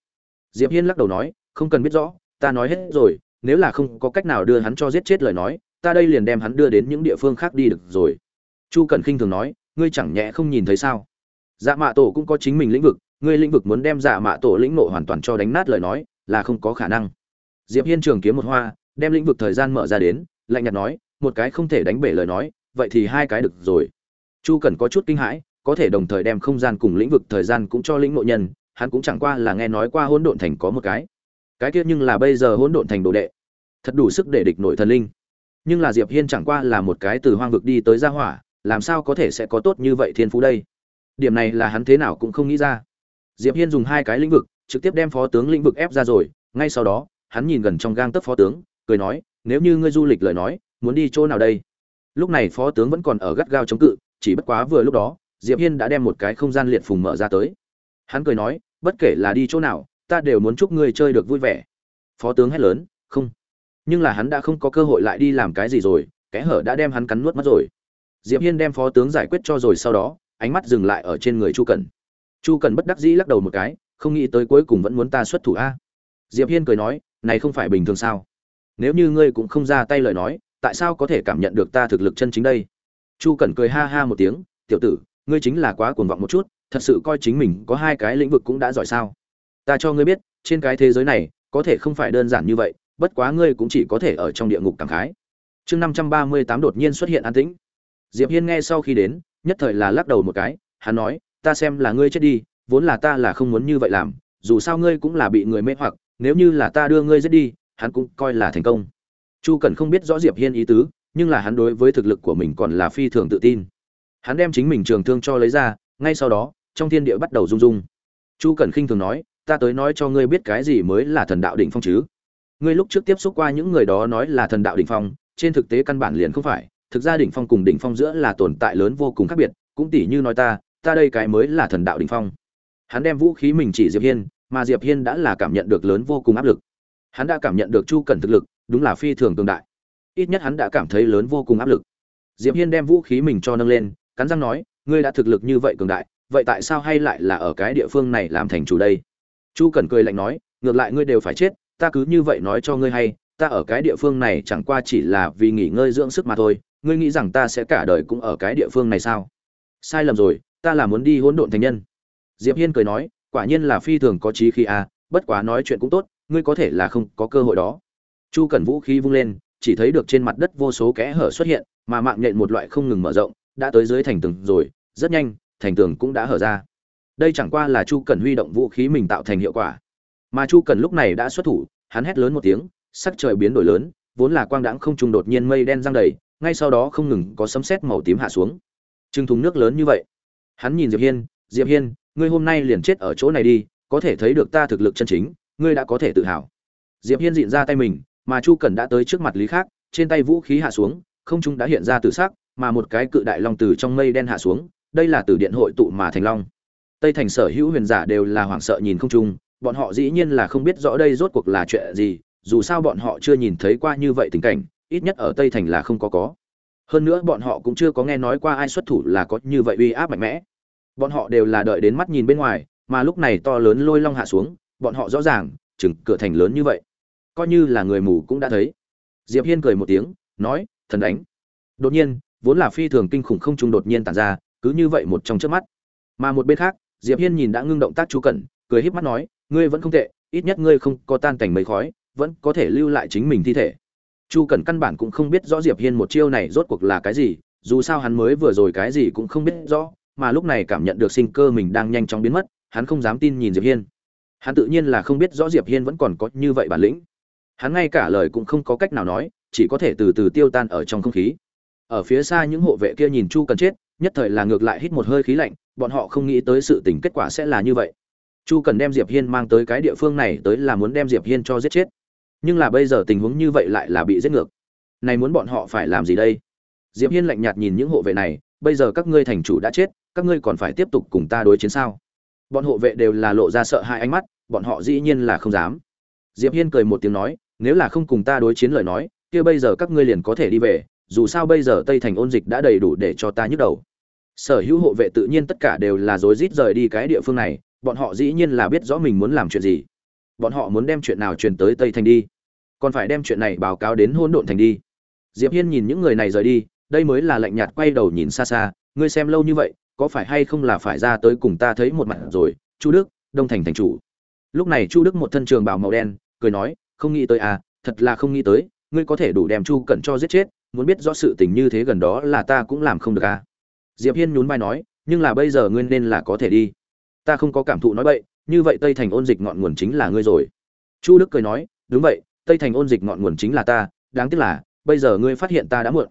Diệp hiên lắc đầu nói, không cần biết rõ, ta nói hết rồi, nếu là không có cách nào đưa hắn cho giết chết lời nói ta đây liền đem hắn đưa đến những địa phương khác đi được rồi. Chu cẩn khinh thường nói, ngươi chẳng nhẽ không nhìn thấy sao? Dạ mạ tổ cũng có chính mình lĩnh vực, ngươi lĩnh vực muốn đem dạ mạ tổ lĩnh nộ hoàn toàn cho đánh nát lời nói, là không có khả năng. Diệp hiên trường kiếm một hoa, đem lĩnh vực thời gian mở ra đến, lạnh nhạt nói, một cái không thể đánh bể lời nói, vậy thì hai cái được rồi. Chu cẩn có chút kinh hãi, có thể đồng thời đem không gian cùng lĩnh vực thời gian cũng cho lĩnh nội nhân, hắn cũng chẳng qua là nghe nói qua hỗn độn thành có một cái. Cái kia nhưng là bây giờ hỗn độn thành đồ đệ. Thật đủ sức để địch nội thần linh nhưng là diệp hiên chẳng qua là một cái từ hoang vực đi tới gia hỏa, làm sao có thể sẽ có tốt như vậy thiên phú đây? Điểm này là hắn thế nào cũng không nghĩ ra. Diệp hiên dùng hai cái lĩnh vực, trực tiếp đem phó tướng lĩnh vực ép ra rồi, ngay sau đó, hắn nhìn gần trong gang tấc phó tướng, cười nói, nếu như ngươi du lịch lời nói, muốn đi chỗ nào đây? Lúc này phó tướng vẫn còn ở gắt gao chống cự, chỉ bất quá vừa lúc đó, diệp hiên đã đem một cái không gian liệt phùng mở ra tới. Hắn cười nói, bất kể là đi chỗ nào, ta đều muốn chúc ngươi chơi được vui vẻ. Phó tướng hét lớn, không nhưng là hắn đã không có cơ hội lại đi làm cái gì rồi, kẽ hở đã đem hắn cắn nuốt mất rồi. Diệp hiên đem phó tướng giải quyết cho rồi sau đó, ánh mắt dừng lại ở trên người chu cẩn chu cẩn bất đắc dĩ lắc đầu một cái, không nghĩ tới cuối cùng vẫn muốn ta xuất thủ a. Diệp hiên cười nói, này không phải bình thường sao? Nếu như ngươi cũng không ra tay lời nói, tại sao có thể cảm nhận được ta thực lực chân chính đây? Chu cẩn cười ha ha một tiếng, tiểu tử, ngươi chính là quá cuồng vọng một chút, thật sự coi chính mình có hai cái lĩnh vực cũng đã giỏi sao? Ta cho ngươi biết, trên cái thế giới này, có thể không phải đơn giản như vậy bất quá ngươi cũng chỉ có thể ở trong địa ngục cảm khái. Chương năm trăm ba mươi tám đột nhiên xuất hiện an tĩnh. Diệp hiên nghe sau khi đến, nhất thời là lắc đầu một cái, hắn nói, ta xem là ngươi chết đi, vốn là ta là không muốn như vậy làm, dù sao ngươi cũng là bị người mê hoặc, nếu như là ta đưa ngươi giết đi, hắn cũng coi là thành công. Chu Cẩn không biết rõ diệp hiên ý tứ, nhưng là hắn đối với thực lực của mình còn là phi thường tự tin. Hắn đem chính mình trường thương cho lấy ra, ngay sau đó, trong thiên địa bắt đầu rung rung. Chu Cẩn khinh thường nói, ta tới nói cho ngươi biết cái gì mới là thần đạo đỉnh phong chứ? Ngươi lúc trước tiếp xúc qua những người đó nói là thần đạo đỉnh phong, trên thực tế căn bản liền không phải. Thực ra đỉnh phong cùng đỉnh phong giữa là tồn tại lớn vô cùng khác biệt, cũng tỷ như nói ta ta đây cái mới là thần đạo đỉnh phong. Hắn đem vũ khí mình chỉ diệp hiên, mà diệp hiên đã là cảm nhận được lớn vô cùng áp lực. Hắn đã cảm nhận được chu cẩn thực lực, đúng là phi thường tương đại. Ít nhất hắn đã cảm thấy lớn vô cùng áp lực. Diệp hiên đem vũ khí mình cho nâng lên, cắn răng nói, ngươi đã thực lực như vậy cường đại, vậy tại sao hay lại là ở cái địa phương này làm thành chủ đây? Chu cẩn cười lạnh nói, ngược lại ngươi đều phải chết ta cứ như vậy nói cho ngươi hay, ta ở cái địa phương này chẳng qua chỉ là vì nghỉ ngơi dưỡng sức mà thôi, ngươi nghĩ rằng ta sẽ cả đời cũng ở cái địa phương này sao? Sai lầm rồi, ta là muốn đi hỗn độn thành nhân. Diệp hiên cười nói, quả nhiên là phi thường có trí khi a, bất quá nói chuyện cũng tốt, ngươi có thể là không có cơ hội đó. Chu cẩn vũ khí vung lên, chỉ thấy được trên mặt đất vô số kẽ hở xuất hiện, mà mạng nhện một loại không ngừng mở rộng, đã tới dưới thành tường rồi, rất nhanh, thành tường cũng đã hở ra. Đây chẳng qua là chu cẩn huy động vũ khí mình tạo thành hiệu quả mà chu Cần lúc này đã xuất thủ, hắn hét lớn một tiếng, sắc trời biến đổi lớn, vốn là quang đãng không trung đột nhiên mây đen giăng đầy, ngay sau đó không ngừng có sấm sét màu tím hạ xuống. Trưng thùng nước lớn như vậy. Hắn nhìn diệp hiên diệp hiên, ngươi hôm nay liền chết ở chỗ này đi, có thể thấy được ta thực lực chân chính, ngươi đã có thể tự hào. Diệp hiên dịn ra tay mình, mà chu Cần đã tới trước mặt lý khác, trên tay vũ khí hạ xuống, không trung đã hiện ra từ sắc, mà một cái cự đại long từ trong mây đen hạ xuống, đây là từ điện hội tụ mà thành long. Tây thành sở hữu huyền giả đều là hoảng sợ nhìn không trung bọn họ dĩ nhiên là không biết rõ đây rốt cuộc là chuyện gì, dù sao bọn họ chưa nhìn thấy qua như vậy tình cảnh, ít nhất ở tây thành là không có có. Hơn nữa bọn họ cũng chưa có nghe nói qua ai xuất thủ là có như vậy uy áp mạnh mẽ. Bọn họ đều là đợi đến mắt nhìn bên ngoài, mà lúc này to lớn lôi long hạ xuống, bọn họ rõ ràng, chừng cửa thành lớn như vậy. Coi như là người mù cũng đã thấy. Diệp hiên cười một tiếng, nói, thần đánh. Đột nhiên, vốn là phi thường kinh khủng không trung đột nhiên tản ra, cứ như vậy một trong chớp mắt. Mà một bên khác, diệp hiên nhìn đã ngưng động tác chú cẩn, cười híp mắt nói ngươi vẫn không tệ, ít nhất ngươi không có tan cảnh mấy khói, vẫn có thể lưu lại chính mình thi thể. Chu cẩn căn bản cũng không biết rõ diệp hiên một chiêu này rốt cuộc là cái gì, dù sao hắn mới vừa rồi cái gì cũng không biết rõ, mà lúc này cảm nhận được sinh cơ mình đang nhanh chóng biến mất, hắn không dám tin nhìn diệp hiên. Hắn tự nhiên là không biết rõ diệp hiên vẫn còn có như vậy bản lĩnh. Hắn ngay cả lời cũng không có cách nào nói, chỉ có thể từ từ tiêu tan ở trong không khí. Ở phía xa những hộ vệ kia nhìn chu cần chết, nhất thời là ngược lại hít một hơi khí lạnh, bọn họ không nghĩ tới sự tình kết quả sẽ là như vậy chu cần đem diệp hiên mang tới cái địa phương này tới là muốn đem diệp hiên cho giết chết. Nhưng là bây giờ tình huống như vậy lại là bị giết ngược. Này muốn bọn họ phải làm gì đây? Diệp hiên lạnh nhạt nhìn những hộ vệ này, bây giờ các ngươi thành chủ đã chết, các ngươi còn phải tiếp tục cùng ta đối chiến sao? Bọn hộ vệ đều là lộ ra sợ hai ánh mắt, bọn họ dĩ nhiên là không dám. Diệp hiên cười một tiếng nói, nếu là không cùng ta đối chiến lời nói, kia bây giờ các ngươi liền có thể đi về, dù sao bây giờ tây thành ôn dịch đã đầy đủ để cho ta nhức đầu. Sở hữu hộ vệ tự nhiên tất cả đều là rối rít rời đi cái địa phương này bọn họ dĩ nhiên là biết rõ mình muốn làm chuyện gì. Bọn họ muốn đem chuyện nào truyền tới tây thành đi. Còn phải đem chuyện này báo cáo đến hôn độn thành đi. Diệp hiên nhìn những người này rời đi, đây mới là lạnh nhạt quay đầu nhìn xa xa, ngươi xem lâu như vậy, có phải hay không là phải ra tới cùng ta thấy một mặt rồi, chu đức, đông thành thành chủ? Lúc này chu đức một thân trường bào màu đen, cười nói, không nghĩ tới à thật là không nghĩ tới, ngươi có thể đủ đem chu cẩn cho giết chết, muốn biết rõ sự tình như thế gần đó là ta cũng làm không được à. Diệp hiên nhún vai nói, nhưng là bây giờ ngươi nên là có thể đi ta không có cảm thụ nói vậy như vậy tây thành ôn dịch ngọn nguồn chính là ngươi rồi. Chu đức cười nói, đúng vậy, tây thành ôn dịch ngọn nguồn chính là ta, đáng tiếc là, bây giờ ngươi phát hiện ta đã muộn.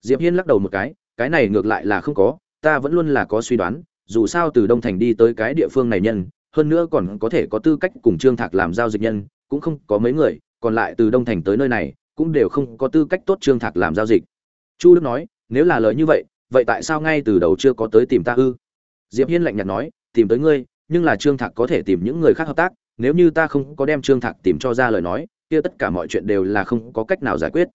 Diệp hiên lắc đầu một cái cái này ngược lại là không có, ta vẫn luôn là có suy đoán, dù sao từ đông thành đi tới cái địa phương này nhân, hơn nữa còn có thể có tư cách cùng trương thạc làm giao dịch nhân, cũng không có mấy người, còn lại từ đông thành tới nơi này, cũng đều không có tư cách tốt trương thạc làm giao dịch. Chu đức nói, nếu là lời như vậy vậy tại sao ngay từ đầu chưa có tới tìm ta ư? Diệp hiên lạnh nhạt nói tìm tới ngươi, nhưng là trương thạc có thể tìm những người khác hợp tác, nếu như ta không có đem trương thạc tìm cho ra lời nói, kia tất cả mọi chuyện đều là không có cách nào giải quyết.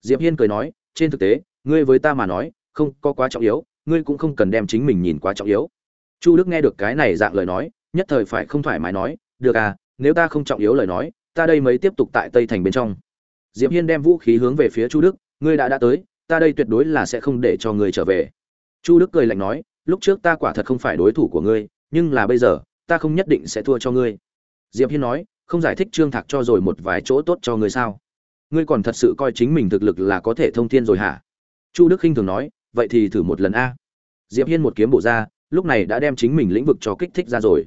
Diệp hiên cười nói, trên thực tế, ngươi với ta mà nói, không có quá trọng yếu, ngươi cũng không cần đem chính mình nhìn quá trọng yếu. Chu đức nghe được cái này dạng lời nói, nhất thời phải không thoải mái nói, được à nếu ta không trọng yếu lời nói, ta đây mới tiếp tục tại tây thành bên trong. Diệp hiên đem vũ khí hướng về phía chu đức, ngươi đã đã tới, ta đây tuyệt đối là sẽ không để cho ngươi trở về. Chu đức cười lạnh nói, lúc trước ta quả thật không phải đối thủ của ngươi nhưng là bây giờ, ta không nhất định sẽ thua cho ngươi. Diệp hiên nói, không giải thích trương thạc cho rồi một vài chỗ tốt cho ngươi sao? Ngươi còn thật sự coi chính mình thực lực là có thể thông thiên rồi hả? Chu đức khinh thường nói, vậy thì thử một lần a. Diệp hiên một kiếm bổ ra, lúc này đã đem chính mình lĩnh vực cho kích thích ra rồi.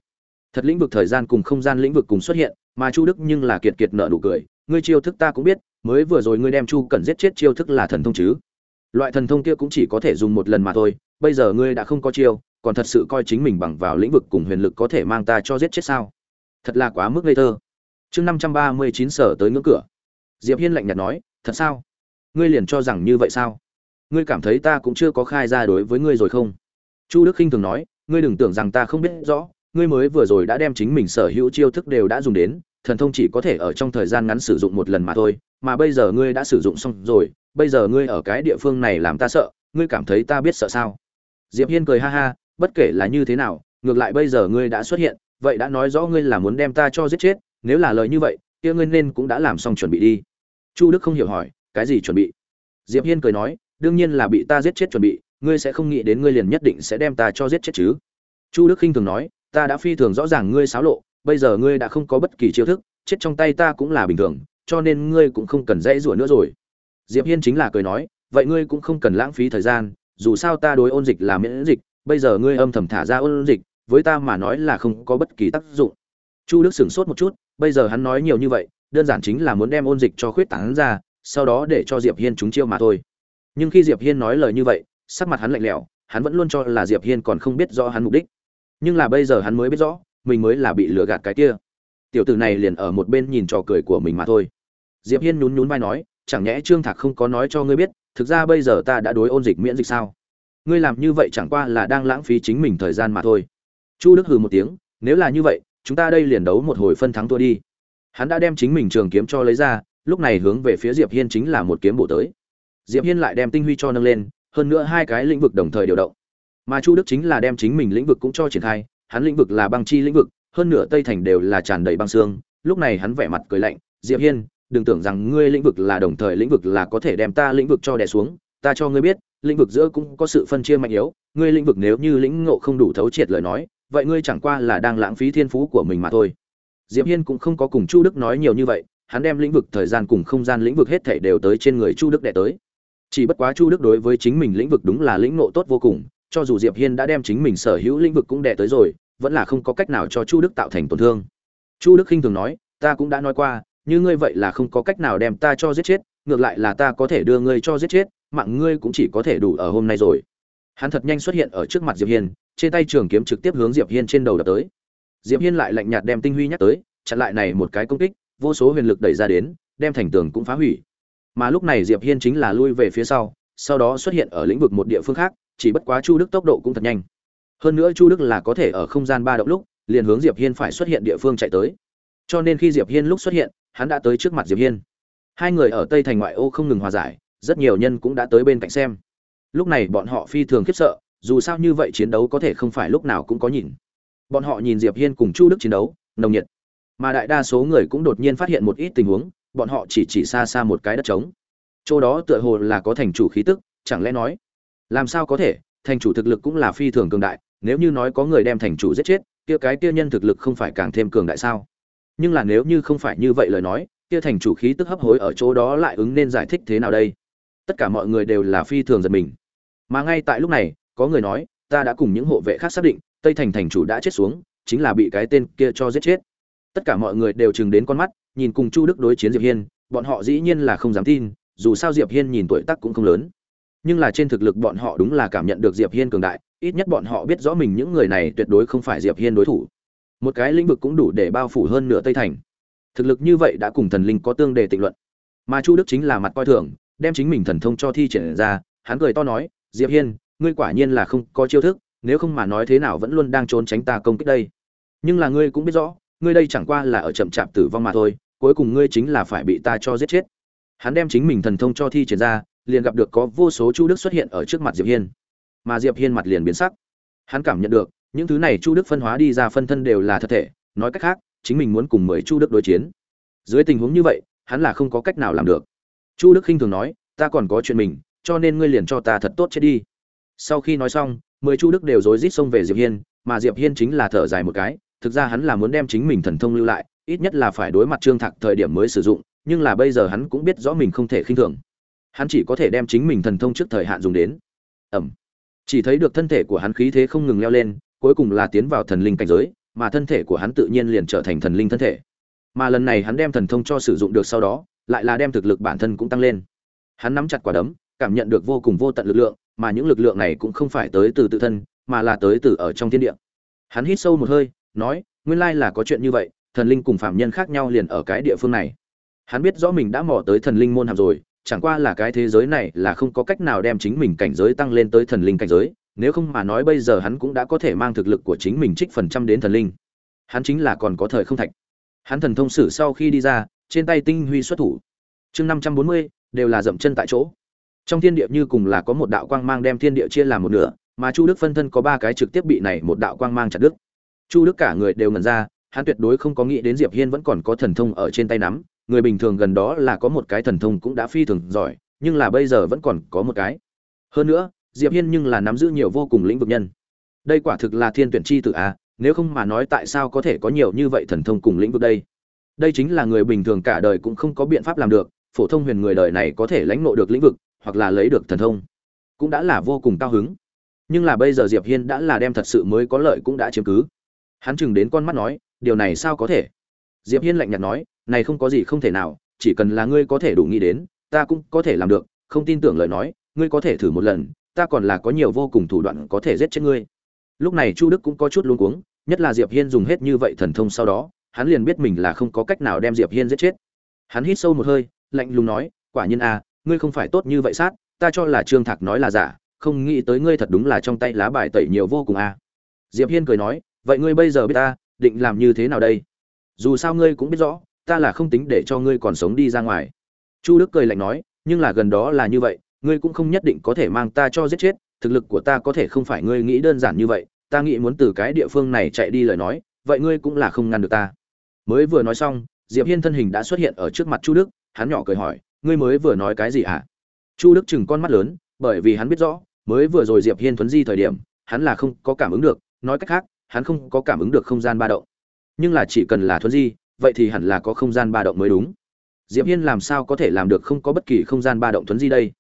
Thật lĩnh vực thời gian cùng không gian lĩnh vực cùng xuất hiện, mà chu đức nhưng là kiệt kiệt nợ nụ cười, ngươi chiêu thức ta cũng biết, mới vừa rồi ngươi đem chu cần giết chết chiêu thức là thần thông chứ. Loại thần thông kia cũng chỉ có thể dùng một lần mà thôi, bây giờ ngươi đã không có chiêu còn thật sự coi chính mình bằng vào lĩnh vực cùng huyền lực có thể mang ta cho giết chết sao? Thật là quá mức ngây thơ. Chương năm trăm ba mươi chín sở tới ngưỡng cửa. Diệp hiên lạnh nhạt nói, thật sao? Ngươi liền cho rằng như vậy sao? Ngươi cảm thấy ta cũng chưa có khai ra đối với ngươi rồi không? Chu đức khinh thường nói, ngươi đừng tưởng rằng ta không biết rõ, ngươi mới vừa rồi đã đem chính mình sở hữu chiêu thức đều đã dùng đến, thần thông chỉ có thể ở trong thời gian ngắn sử dụng một lần mà thôi, mà bây giờ ngươi đã sử dụng xong rồi, bây giờ ngươi ở cái địa phương này làm ta sợ, ngươi cảm thấy ta biết sợ sao? Diệp hiên cười ha ha bất kể là như thế nào, ngược lại bây giờ ngươi đã xuất hiện, vậy đã nói rõ ngươi là muốn đem ta cho giết chết, nếu là lời như vậy, kia ngươi nên cũng đã làm xong chuẩn bị đi. Chu đức không hiểu hỏi, cái gì chuẩn bị? Diệp hiên cười nói, đương nhiên là bị ta giết chết chuẩn bị, ngươi sẽ không nghĩ đến ngươi liền nhất định sẽ đem ta cho giết chết chứ. Chu đức khinh thường nói, ta đã phi thường rõ ràng ngươi xáo lộ, bây giờ ngươi đã không có bất kỳ chiêu thức, chết trong tay ta cũng là bình thường, cho nên ngươi cũng không cần dãy rủa nữa rồi. Diệp hiên chính là cười nói, vậy ngươi cũng không cần lãng phí thời gian, dù sao ta đối ôn dịch là miễn dịch bây giờ ngươi âm thầm thả ra ôn dịch, với ta mà nói là không có bất kỳ tác dụng. Chu đức sửng sốt một chút, bây giờ hắn nói nhiều như vậy, đơn giản chính là muốn đem ôn dịch cho khuyết tảng ra, sau đó để cho diệp hiên chúng chiêu mà thôi. Nhưng khi diệp hiên nói lời như vậy, sắc mặt hắn lạnh lẽo, hắn vẫn luôn cho là diệp hiên còn không biết rõ hắn mục đích. Nhưng là bây giờ hắn mới biết rõ, mình mới là bị lừa gạt cái kia. Tiểu tử này liền ở một bên nhìn trò cười của mình mà thôi. Diệp hiên nhún nhún vai nói, chẳng nhẽ trương thạc không có nói cho ngươi biết, thực ra bây giờ ta đã đối ôn dịch miễn dịch sao? Ngươi làm như vậy chẳng qua là đang lãng phí chính mình thời gian mà thôi. Chu đức hừ một tiếng, nếu là như vậy, chúng ta đây liền đấu một hồi phân thắng thua đi. Hắn đã đem chính mình trường kiếm cho lấy ra, lúc này hướng về phía diệp hiên chính là một kiếm bổ tới. Diệp hiên lại đem tinh huy cho nâng lên, hơn nữa hai cái lĩnh vực đồng thời điều động. Mà chu đức chính là đem chính mình lĩnh vực cũng cho triển khai, hắn lĩnh vực là băng chi lĩnh vực, hơn nửa tây thành đều là tràn đầy băng xương. Lúc này hắn vẻ mặt cười lạnh, diệp hiên, đừng tưởng rằng ngươi lĩnh vực là đồng thời lĩnh vực là có thể đem ta lĩnh vực cho đè xuống, ta cho ngươi biết lĩnh vực giữa cũng có sự phân chia mạnh yếu, ngươi lĩnh vực nếu như lĩnh ngộ không đủ thấu triệt lời nói, vậy ngươi chẳng qua là đang lãng phí thiên phú của mình mà thôi. Diệp hiên cũng không có cùng chu đức nói nhiều như vậy, hắn đem lĩnh vực thời gian cùng không gian lĩnh vực hết thảy đều tới trên người chu đức đệ tới. Chỉ bất quá chu đức đối với chính mình lĩnh vực đúng là lĩnh ngộ tốt vô cùng, cho dù diệp hiên đã đem chính mình sở hữu lĩnh vực cũng đệ tới rồi, vẫn là không có cách nào cho chu đức tạo thành tổn thương. Chu đức khinh thường nói, ta cũng đã nói qua, như ngươi vậy là không có cách nào đem ta cho giết chết, ngược lại là ta có thể đưa ngươi cho giết chết mạng ngươi cũng chỉ có thể đủ ở hôm nay rồi. Hắn thật nhanh xuất hiện ở trước mặt diệp hiên, trên tay trường kiếm trực tiếp hướng diệp hiên trên đầu đập tới. Diệp hiên lại lạnh nhạt đem tinh huy nhắc tới, chặn lại này một cái công kích, vô số huyền lực đẩy ra đến, đem thành tường cũng phá hủy. Mà lúc này diệp hiên chính là lui về phía sau sau đó xuất hiện ở lĩnh vực một địa phương khác, chỉ bất quá chu đức tốc độ cũng thật nhanh. Hơn nữa chu đức là có thể ở không gian ba động lúc, liền hướng diệp hiên phải xuất hiện địa phương chạy tới. Cho nên khi diệp hiên lúc xuất hiện, hắn đã tới trước mặt diệp hiên. Hai người ở tây thành ngoại ô không ngừng hòa giải rất nhiều nhân cũng đã tới bên cạnh xem. Lúc này bọn họ phi thường khiếp sợ, dù sao như vậy chiến đấu có thể không phải lúc nào cũng có nhìn. Bọn họ nhìn diệp hiên cùng chu đức chiến đấu, nồng nhiệt. Mà đại đa số người cũng đột nhiên phát hiện một ít tình huống, bọn họ chỉ chỉ xa xa một cái đất trống. Chỗ đó tựa hồ là có thành chủ khí tức, chẳng lẽ nói, làm sao có thể, thành chủ thực lực cũng là phi thường cường đại, nếu như nói có người đem thành chủ giết chết, kia cái kia nhân thực lực không phải càng thêm cường đại sao? Nhưng là nếu như không phải như vậy lời nói, kia thành chủ khí tức hấp hối ở chỗ đó lại ứng nên giải thích thế nào đây? Tất cả mọi người đều là phi thường giật mình. Mà ngay tại lúc này, có người nói, ta đã cùng những hộ vệ khác xác định, tây thành thành chủ đã chết xuống, chính là bị cái tên kia cho giết chết. Tất cả mọi người đều chừng đến con mắt, nhìn cùng chu đức đối chiến diệp hiên, bọn họ dĩ nhiên là không dám tin, dù sao diệp hiên nhìn tuổi tác cũng không lớn. Nhưng là trên thực lực bọn họ đúng là cảm nhận được diệp hiên cường đại, ít nhất bọn họ biết rõ mình những người này tuyệt đối không phải diệp hiên đối thủ. Một cái lĩnh vực cũng đủ để bao phủ hơn nửa tây thành. Thực lực như vậy đã cùng thần linh có tương đề tịnh luận. Mà chu đức chính là mặt coi thường đem chính mình thần thông cho thi triển ra, hắn cười to nói, diệp hiên, ngươi quả nhiên là không có chiêu thức, nếu không mà nói thế nào vẫn luôn đang trốn tránh ta công kích đây. Nhưng là ngươi cũng biết rõ, ngươi đây chẳng qua là ở chậm chạp tử vong mà thôi, cuối cùng ngươi chính là phải bị ta cho giết chết. Hắn đem chính mình thần thông cho thi triển ra, liền gặp được có vô số chu đức xuất hiện ở trước mặt diệp hiên. Mà diệp hiên mặt liền biến sắc. Hắn cảm nhận được, những thứ này chu đức phân hóa đi ra phân thân đều là thật thể, nói cách khác, chính mình muốn cùng mười chu đức đối chiến. Dưới tình huống như vậy, hắn là không có cách nào làm được chu đức khinh thường nói, ta còn có chuyện mình, cho nên ngươi liền cho ta thật tốt chết đi. Sau khi nói xong, mười chu đức đều rối rít xông về diệp hiên, mà diệp hiên chính là thở dài một cái, thực ra hắn là muốn đem chính mình thần thông lưu lại, ít nhất là phải đối mặt trương thạc thời điểm mới sử dụng, nhưng là bây giờ hắn cũng biết rõ mình không thể khinh thường. Hắn chỉ có thể đem chính mình thần thông trước thời hạn dùng đến. Ẩm. Chỉ thấy được thân thể của hắn khí thế không ngừng leo lên, cuối cùng là tiến vào thần linh cảnh giới, mà thân thể của hắn tự nhiên liền trở thành thần linh thân thể. Mà lần này hắn đem thần thông cho sử dụng được sau đó lại là đem thực lực bản thân cũng tăng lên. Hắn nắm chặt quả đấm, cảm nhận được vô cùng vô tận lực lượng, mà những lực lượng này cũng không phải tới từ tự thân, mà là tới từ ở trong thiên địa. Hắn hít sâu một hơi, nói, nguyên lai là có chuyện như vậy, thần linh cùng phạm nhân khác nhau liền ở cái địa phương này. Hắn biết rõ mình đã mò tới thần linh môn hàm rồi, chẳng qua là cái thế giới này là không có cách nào đem chính mình cảnh giới tăng lên tới thần linh cảnh giới, nếu không mà nói bây giờ hắn cũng đã có thể mang thực lực của chính mình trích phần trăm đến thần linh. Hắn chính là còn có thời không thạch. Hắn thần thông sử sau khi đi ra trên tay tinh huy xuất thủ. Chương năm trăm bốn mươi, đều là dậm chân tại chỗ. Trong thiên địa như cùng là có một đạo quang mang đem thiên địa chia làm một nửa, mà chu đức phân thân có ba cái trực tiếp bị này một đạo quang mang chặt đứt. Chu đức cả người đều ngần ra, hắn tuyệt đối không có nghĩ đến diệp hiên vẫn còn có thần thông ở trên tay nắm, người bình thường gần đó là có một cái thần thông cũng đã phi thường giỏi, nhưng là bây giờ vẫn còn có một cái. Hơn nữa, diệp hiên nhưng là nắm giữ nhiều vô cùng lĩnh vực nhân. Đây quả thực là thiên tuyển chi tự a à, nếu không mà nói tại sao có thể có nhiều như vậy thần thông cùng lĩnh vực đây? Đây chính là người bình thường cả đời cũng không có biện pháp làm được, phổ thông huyền người đời này có thể lãnh ngộ được lĩnh vực, hoặc là lấy được thần thông, cũng đã là vô cùng cao hứng. Nhưng là bây giờ diệp hiên đã là đem thật sự mới có lợi cũng đã chiếm cứ. Hắn chừng đến con mắt nói, điều này sao có thể? Diệp hiên lạnh nhạt nói, này không có gì không thể nào, chỉ cần là ngươi có thể đủ nghĩ đến, ta cũng có thể làm được, không tin tưởng lời nói, ngươi có thể thử một lần, ta còn là có nhiều vô cùng thủ đoạn có thể giết chết ngươi. Lúc này chu đức cũng có chút luống cuống, nhất là diệp hiên dùng hết như vậy thần thông sau đó hắn liền biết mình là không có cách nào đem diệp hiên giết chết. Hắn hít sâu một hơi lạnh lùng nói quả nhiên a à, ngươi không phải tốt như vậy sát ta cho là trương thạc nói là giả không nghĩ tới ngươi thật đúng là trong tay lá bài tẩy nhiều vô cùng a à. diệp hiên cười nói vậy ngươi bây giờ biết ta định làm như thế nào đây? Dù sao ngươi cũng biết rõ ta là không tính để cho ngươi còn sống đi ra ngoài. Chu đức cười lạnh nói nhưng là gần đó là như vậy ngươi cũng không nhất định có thể mang ta cho giết chết thực lực của ta có thể không phải ngươi nghĩ đơn giản như vậy ta nghĩ muốn từ cái địa phương này chạy đi lời nói vậy ngươi cũng là không ngăn được ta mới vừa nói xong, diệp hiên thân hình đã xuất hiện ở trước mặt chu đức, hắn nhỏ cười hỏi, ngươi mới vừa nói cái gì hả chu đức chừng con mắt lớn, bởi vì hắn biết rõ, mới vừa rồi diệp hiên thuấn di thời điểm, hắn là không có cảm ứng được, nói cách khác, hắn không có cảm ứng được không gian ba động. Nhưng là chỉ cần là thuấn di, vậy thì hẳn là có không gian ba động mới đúng. Diệp hiên làm sao có thể làm được không có bất kỳ không gian ba động thuấn di đây?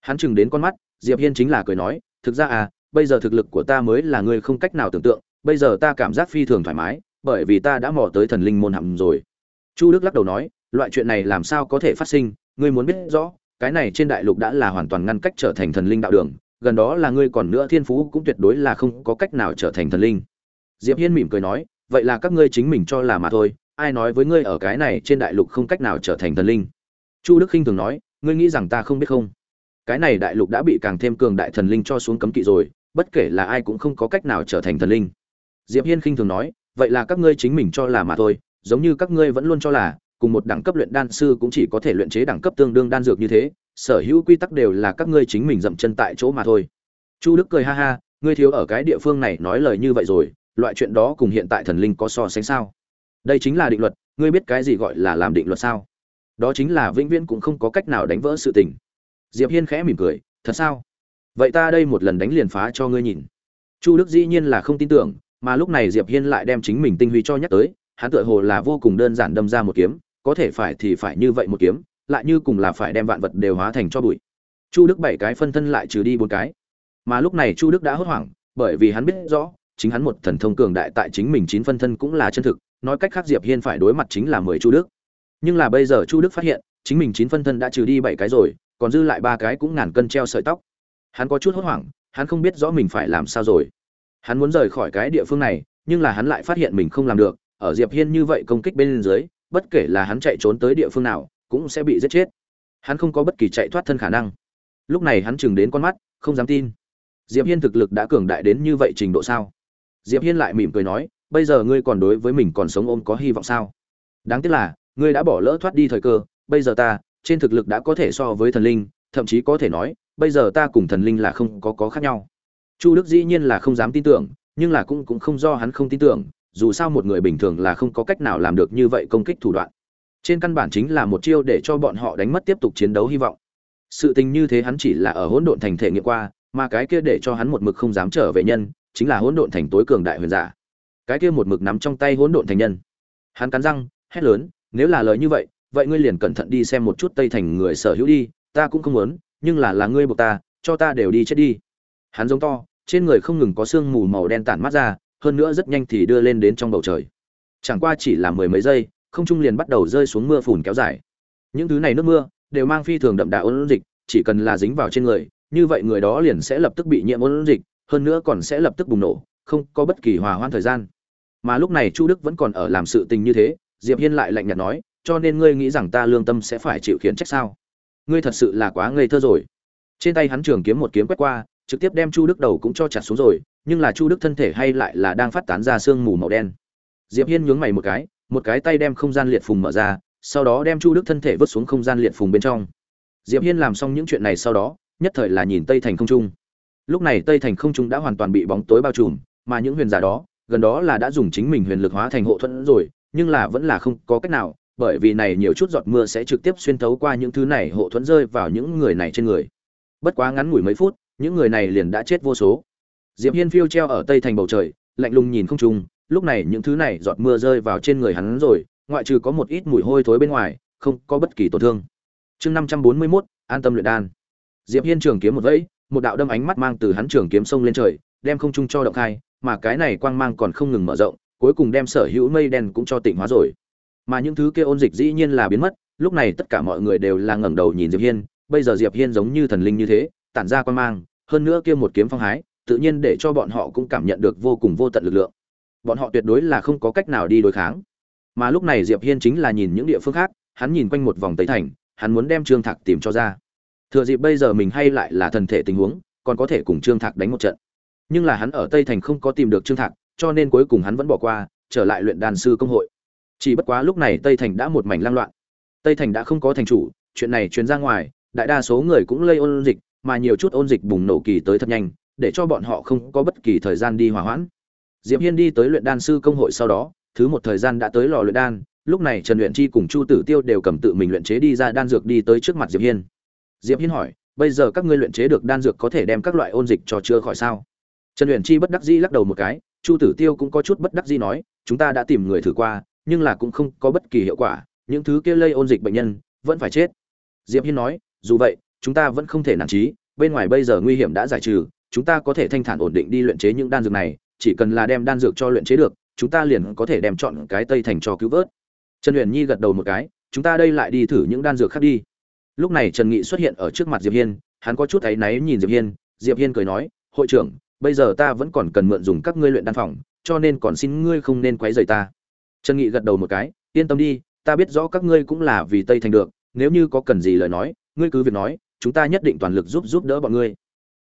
Hắn chừng đến con mắt, diệp hiên chính là cười nói, thực ra à bây giờ thực lực của ta mới là người không cách nào tưởng tượng, bây giờ ta cảm giác phi thường thoải mái bởi vì ta đã mò tới thần linh môn hầm rồi. Chu đức lắc đầu nói, loại chuyện này làm sao có thể phát sinh? Ngươi muốn biết rõ, cái này trên đại lục đã là hoàn toàn ngăn cách trở thành thần linh đạo đường, gần đó là ngươi còn nữa thiên phú cũng tuyệt đối là không có cách nào trở thành thần linh. Diệp hiên mỉm cười nói, vậy là các ngươi chính mình cho là mà thôi, ai nói với ngươi ở cái này trên đại lục không cách nào trở thành thần linh? Chu đức khinh thường nói, ngươi nghĩ rằng ta không biết không? Cái này đại lục đã bị càng thêm cường đại thần linh cho xuống cấm kỵ rồi, bất kể là ai cũng không có cách nào trở thành thần linh. Diệp hiên khinh thường nói vậy là các ngươi chính mình cho là mà thôi, giống như các ngươi vẫn luôn cho là, cùng một đẳng cấp luyện đan sư cũng chỉ có thể luyện chế đẳng cấp tương đương đan dược như thế, sở hữu quy tắc đều là các ngươi chính mình dậm chân tại chỗ mà thôi. Chu đức cười ha ha, ngươi thiếu ở cái địa phương này nói lời như vậy rồi, loại chuyện đó cùng hiện tại thần linh có so sánh sao? Đây chính là định luật, ngươi biết cái gì gọi là làm định luật sao? Đó chính là vĩnh viễn cũng không có cách nào đánh vỡ sự tình. Diệp hiên khẽ mỉm cười, thật sao? Vậy ta đây một lần đánh liền phá cho ngươi nhìn. Chu đức dĩ nhiên là không tin tưởng mà lúc này diệp hiên lại đem chính mình tinh huy cho nhắc tới, hắn tựa hồ là vô cùng đơn giản đâm ra một kiếm, có thể phải thì phải như vậy một kiếm, lại như cùng là phải đem vạn vật đều hóa thành cho bụi. Chu đức bảy cái phân thân lại trừ đi bốn cái. Mà lúc này chu đức đã hốt hoảng, bởi vì hắn biết rõ, chính hắn một thần thông cường đại tại chính mình chín phân thân cũng là chân thực, nói cách khác diệp hiên phải đối mặt chính là mười chu đức. Nhưng là bây giờ chu đức phát hiện, chính mình chín phân thân đã trừ đi bảy cái rồi, còn dư lại ba cái cũng ngàn cân treo sợi tóc. Hắn có chút hốt hoảng, hắn không biết rõ mình phải làm sao rồi hắn muốn rời khỏi cái địa phương này, nhưng là hắn lại phát hiện mình không làm được, ở diệp hiên như vậy công kích bên dưới, bất kể là hắn chạy trốn tới địa phương nào, cũng sẽ bị giết chết. Hắn không có bất kỳ chạy thoát thân khả năng. Lúc này hắn chừng đến con mắt, không dám tin. Diệp hiên thực lực đã cường đại đến như vậy trình độ sao? Diệp hiên lại mỉm cười nói, bây giờ ngươi còn đối với mình còn sống ôm có hy vọng sao? Đáng tiếc là, ngươi đã bỏ lỡ thoát đi thời cơ, bây giờ ta, trên thực lực đã có thể so với thần linh, thậm chí có thể nói, bây giờ ta cùng thần linh là không có có khác nhau chu đức dĩ nhiên là không dám tin tưởng, nhưng là cũng cũng không do hắn không tin tưởng, dù sao một người bình thường là không có cách nào làm được như vậy công kích thủ đoạn. Trên căn bản chính là một chiêu để cho bọn họ đánh mất tiếp tục chiến đấu hy vọng. Sự tình như thế hắn chỉ là ở hỗn độn thành thể nghiệm qua, mà cái kia để cho hắn một mực không dám trở về nhân, chính là hỗn độn thành tối cường đại huyền giả. Cái kia một mực nắm trong tay hỗn độn thành nhân. Hắn cắn răng, hét lớn, nếu là lời như vậy vậy ngươi liền cẩn thận đi xem một chút tây thành người sở hữu đi, ta cũng không muốn, nhưng là là ngươi buộc ta, cho ta đều đi chết đi. Hắn giống to trên người không ngừng có sương mù màu đen tản mát ra, hơn nữa rất nhanh thì đưa lên đến trong bầu trời. Chẳng qua chỉ là mười mấy giây, không trung liền bắt đầu rơi xuống mưa phùn kéo dài. Những thứ này nước mưa đều mang phi thường đậm đà ôn dịch, chỉ cần là dính vào trên người, như vậy người đó liền sẽ lập tức bị nhiễm ôn dịch, hơn nữa còn sẽ lập tức bùng nổ, không có bất kỳ hòa hoãn thời gian. Mà lúc này chu đức vẫn còn ở làm sự tình như thế, diệp hiên lại lạnh nhạt nói, cho nên ngươi nghĩ rằng ta lương tâm sẽ phải chịu khiến trách sao? Ngươi thật sự là quá ngây thơ rồi. Trên tay hắn trường kiếm một kiếm quét qua trực tiếp đem chu đức đầu cũng cho chặt xuống rồi, nhưng là chu đức thân thể hay lại là đang phát tán ra sương mù màu đen. Diệp hiên nhướng mày một cái một cái tay đem không gian liệt phùng mở ra, sau đó đem chu đức thân thể vứt xuống không gian liệt phùng bên trong. Diệp hiên làm xong những chuyện này sau đó, nhất thời là nhìn tây thành không trung. Lúc này tây thành không trung đã hoàn toàn bị bóng tối bao trùm, mà những huyền giả đó, gần đó là đã dùng chính mình huyền lực hóa thành hộ thuẫn rồi, nhưng là vẫn là không có cách nào, bởi vì này nhiều chút giọt mưa sẽ trực tiếp xuyên thấu qua những thứ này hộ thuẫn rơi vào những người này trên người. Bất quá ngắn ngủi mấy phút những người này liền đã chết vô số. Diệp hiên phiêu treo ở tây thành bầu trời lạnh lùng nhìn không trung lúc này những thứ này giọt mưa rơi vào trên người hắn rồi ngoại trừ có một ít mùi hôi thối bên ngoài không có bất kỳ tổn thương. Chương năm trăm bốn mươi 541, an tâm luyện đan. Diệp hiên trường kiếm một vẫy một đạo đâm ánh mắt mang từ hắn trường kiếm sông lên trời đem không trung cho động khai mà cái này quang mang còn không ngừng mở rộng cuối cùng đem sở hữu mây đen cũng cho tịnh hóa rồi. Mà những thứ kia ôn dịch dĩ nhiên là biến mất lúc này tất cả mọi người đều là ngẩng đầu nhìn diệp hiên bây giờ diệp hiên giống như thần linh như thế tản ra quan mang, hơn nữa kia một kiếm phong hái, tự nhiên để cho bọn họ cũng cảm nhận được vô cùng vô tận lực lượng. Bọn họ tuyệt đối là không có cách nào đi đối kháng. Mà lúc này diệp hiên chính là nhìn những địa phương khác, hắn nhìn quanh một vòng tây thành, hắn muốn đem trương thạc tìm cho ra. Thừa dịp bây giờ mình hay lại là thần thể tình huống, còn có thể cùng trương thạc đánh một trận. Nhưng là hắn ở tây thành không có tìm được trương thạc, cho nên cuối cùng hắn vẫn bỏ qua, trở lại luyện đàn sư công hội. Chỉ bất quá lúc này tây thành đã một mảnh lang loạn. Tây thành đã không có thành chủ, chuyện này truyền ra ngoài, đại đa số người cũng lây ôn dịch mà nhiều chút ôn dịch bùng nổ kỳ tới thật nhanh, để cho bọn họ không có bất kỳ thời gian đi hòa hoãn. Diệp hiên đi tới luyện đan sư công hội sau đó, thứ một thời gian đã tới lò luyện đan, lúc này trần luyện chi cùng chu tử tiêu đều cầm tự mình luyện chế đi ra đan dược đi tới trước mặt diệp hiên. Diệp hiên hỏi, bây giờ các ngươi luyện chế được đan dược có thể đem các loại ôn dịch cho chữa khỏi sao? Trần Uyển chi bất đắc dĩ lắc đầu một cái, chu tử tiêu cũng có chút bất đắc dĩ nói, chúng ta đã tìm người thử qua, nhưng là cũng không có bất kỳ hiệu quả, những thứ kia lây ôn dịch bệnh nhân vẫn phải chết. Diệp hiên nói, dù vậy chúng ta vẫn không thể nản trí, bên ngoài bây giờ nguy hiểm đã giải trừ, chúng ta có thể thanh thản ổn định đi luyện chế những đan dược này, chỉ cần là đem đan dược cho luyện chế được, chúng ta liền có thể đem chọn cái tây thành cho cứu vớt. Trần huyền nhi gật đầu một cái, chúng ta đây lại đi thử những đan dược khác đi. Lúc này trần nghị xuất hiện ở trước mặt diệp hiên, hắn có chút thấy náy nhìn diệp hiên diệp hiên cười nói, hội trưởng, bây giờ ta vẫn còn cần mượn dùng các ngươi luyện đan phòng, cho nên còn xin ngươi không nên quấy rầy ta. Trần nghị gật đầu một cái, yên tâm đi, ta biết rõ các ngươi cũng là vì tây thành được, nếu như có cần gì lời nói, ngươi cứ việc nói chúng ta nhất định toàn lực giúp giúp đỡ bọn ngươi.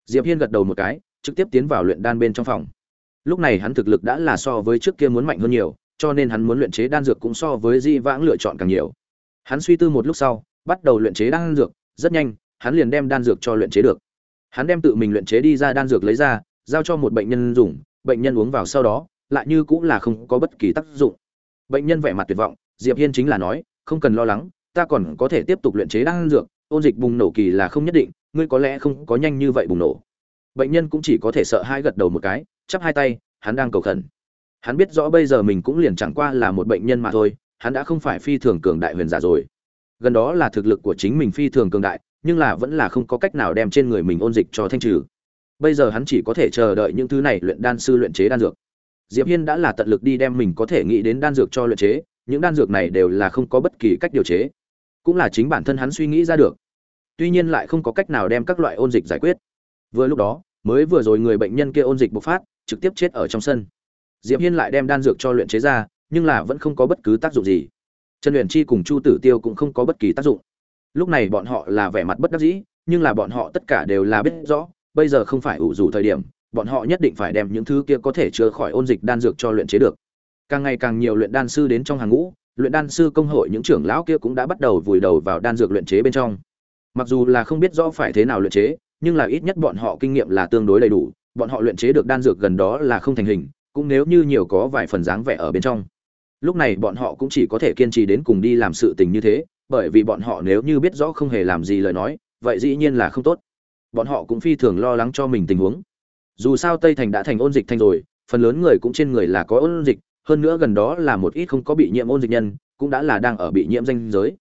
Diệp hiên gật đầu một cái, trực tiếp tiến vào luyện đan bên trong phòng. Lúc này hắn thực lực đã là so với trước kia muốn mạnh hơn nhiều, cho nên hắn muốn luyện chế đan dược cũng so với di vãng lựa chọn càng nhiều. Hắn suy tư một lúc sau, bắt đầu luyện chế đan dược, rất nhanh, hắn liền đem đan dược cho luyện chế được. Hắn đem tự mình luyện chế đi ra đan dược lấy ra, giao cho một bệnh nhân dùng, bệnh nhân uống vào sau đó, lại như cũng là không có bất kỳ tác dụng. Bệnh nhân vẻ mặt tuyệt vọng, diệp hiên chính là nói, không cần lo lắng, ta còn có thể tiếp tục luyện chế đan dược ôn dịch bùng nổ kỳ là không nhất định, ngươi có lẽ không có nhanh như vậy bùng nổ. Bệnh nhân cũng chỉ có thể sợ hai gật đầu một cái, chắp hai tay, hắn đang cầu khẩn. Hắn biết rõ bây giờ mình cũng liền chẳng qua là một bệnh nhân mà thôi, hắn đã không phải phi thường cường đại huyền giả rồi. Gần đó là thực lực của chính mình phi thường cường đại, nhưng là vẫn là không có cách nào đem trên người mình ôn dịch cho thanh trừ. Bây giờ hắn chỉ có thể chờ đợi những thứ này luyện đan sư luyện chế đan dược. Diệp hiên đã là tận lực đi đem mình có thể nghĩ đến đan dược cho luyện chế, những đan dược này đều là không có bất kỳ cách điều chế cũng là chính bản thân hắn suy nghĩ ra được. Tuy nhiên lại không có cách nào đem các loại ôn dịch giải quyết. Vừa lúc đó, mới vừa rồi người bệnh nhân kia ôn dịch bộc phát, trực tiếp chết ở trong sân. Diệp hiên lại đem đan dược cho luyện chế ra, nhưng là vẫn không có bất cứ tác dụng gì. Trần luyện chi cùng chu tử tiêu cũng không có bất kỳ tác dụng. Lúc này bọn họ là vẻ mặt bất đắc dĩ, nhưng là bọn họ tất cả đều là biết rõ, bây giờ không phải ủ rủ thời điểm, bọn họ nhất định phải đem những thứ kia có thể chữa khỏi ôn dịch đan dược cho luyện chế được. Càng ngày càng nhiều luyện đan sư đến trong hàng ngũ luyện đan sư công hội những trưởng lão kia cũng đã bắt đầu vùi đầu vào đan dược luyện chế bên trong. Mặc dù là không biết rõ phải thế nào luyện chế, nhưng là ít nhất bọn họ kinh nghiệm là tương đối đầy đủ, bọn họ luyện chế được đan dược gần đó là không thành hình, cũng nếu như nhiều có vài phần dáng vẻ ở bên trong. Lúc này bọn họ cũng chỉ có thể kiên trì đến cùng đi làm sự tình như thế, bởi vì bọn họ nếu như biết rõ không hề làm gì lời nói, vậy dĩ nhiên là không tốt. Bọn họ cũng phi thường lo lắng cho mình tình huống. Dù sao tây thành đã thành ôn dịch thành rồi, phần lớn người cũng trên người là có ôn dịch hơn nữa gần đó là một ít không có bị nhiễm ôn dịch nhân, cũng đã là đang ở bị nhiễm danh giới.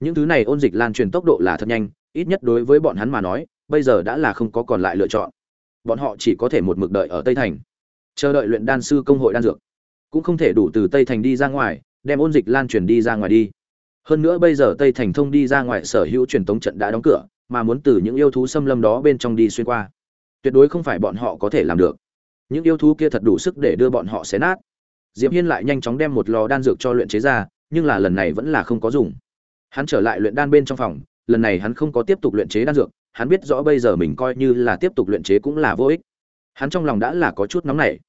Những thứ này ôn dịch lan truyền tốc độ là thật nhanh, ít nhất đối với bọn hắn mà nói, bây giờ đã là không có còn lại lựa chọn. Bọn họ chỉ có thể một mực đợi ở tây thành, chờ đợi luyện đan sư công hội đan dược. Cũng không thể đủ từ tây thành đi ra ngoài, đem ôn dịch lan truyền đi ra ngoài đi. Hơn nữa bây giờ tây thành thông đi ra ngoài sở hữu truyền tống trận đã đóng cửa, mà muốn từ những yêu thú xâm lâm đó bên trong đi xuyên qua. Tuyệt đối không phải bọn họ có thể làm được. Những yêu thú kia thật đủ sức để đưa bọn họ xé nát diệp hiên lại nhanh chóng đem một lò đan dược cho luyện chế ra, nhưng là lần này vẫn là không có dùng. Hắn trở lại luyện đan bên trong phòng, lần này hắn không có tiếp tục luyện chế đan dược, hắn biết rõ bây giờ mình coi như là tiếp tục luyện chế cũng là vô ích. Hắn trong lòng đã là có chút nóng nảy.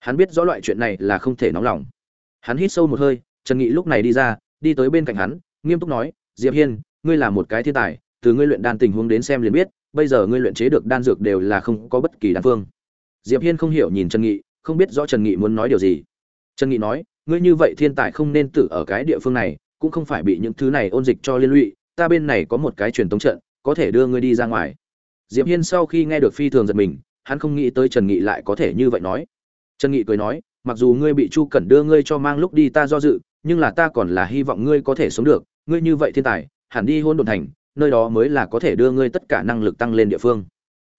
Hắn biết rõ loại chuyện này là không thể nóng lòng. Hắn hít sâu một hơi, trần nghị lúc này đi ra, đi tới bên cạnh hắn, nghiêm túc nói, diệp hiên, ngươi là một cái thiên tài, từ ngươi luyện đan tình huống đến xem liền biết, bây giờ ngươi luyện chế được đan dược đều là không có bất kỳ đan phương. Diệp hiên không hiểu nhìn trần nghị, không biết rõ trần nghị muốn nói điều gì trần nghị nói, ngươi như vậy thiên tài không nên tử ở cái địa phương này, cũng không phải bị những thứ này ôn dịch cho liên lụy, ta bên này có một cái truyền tống trận, có thể đưa ngươi đi ra ngoài. Diệp hiên sau khi nghe được phi thường giật mình, hắn không nghĩ tới trần nghị lại có thể như vậy nói. Trần nghị cười nói, mặc dù ngươi bị chu cẩn đưa ngươi cho mang lúc đi ta do dự, nhưng là ta còn là hy vọng ngươi có thể sống được, ngươi như vậy thiên tài, hẳn đi hôn đồn thành, nơi đó mới là có thể đưa ngươi tất cả năng lực tăng lên địa phương.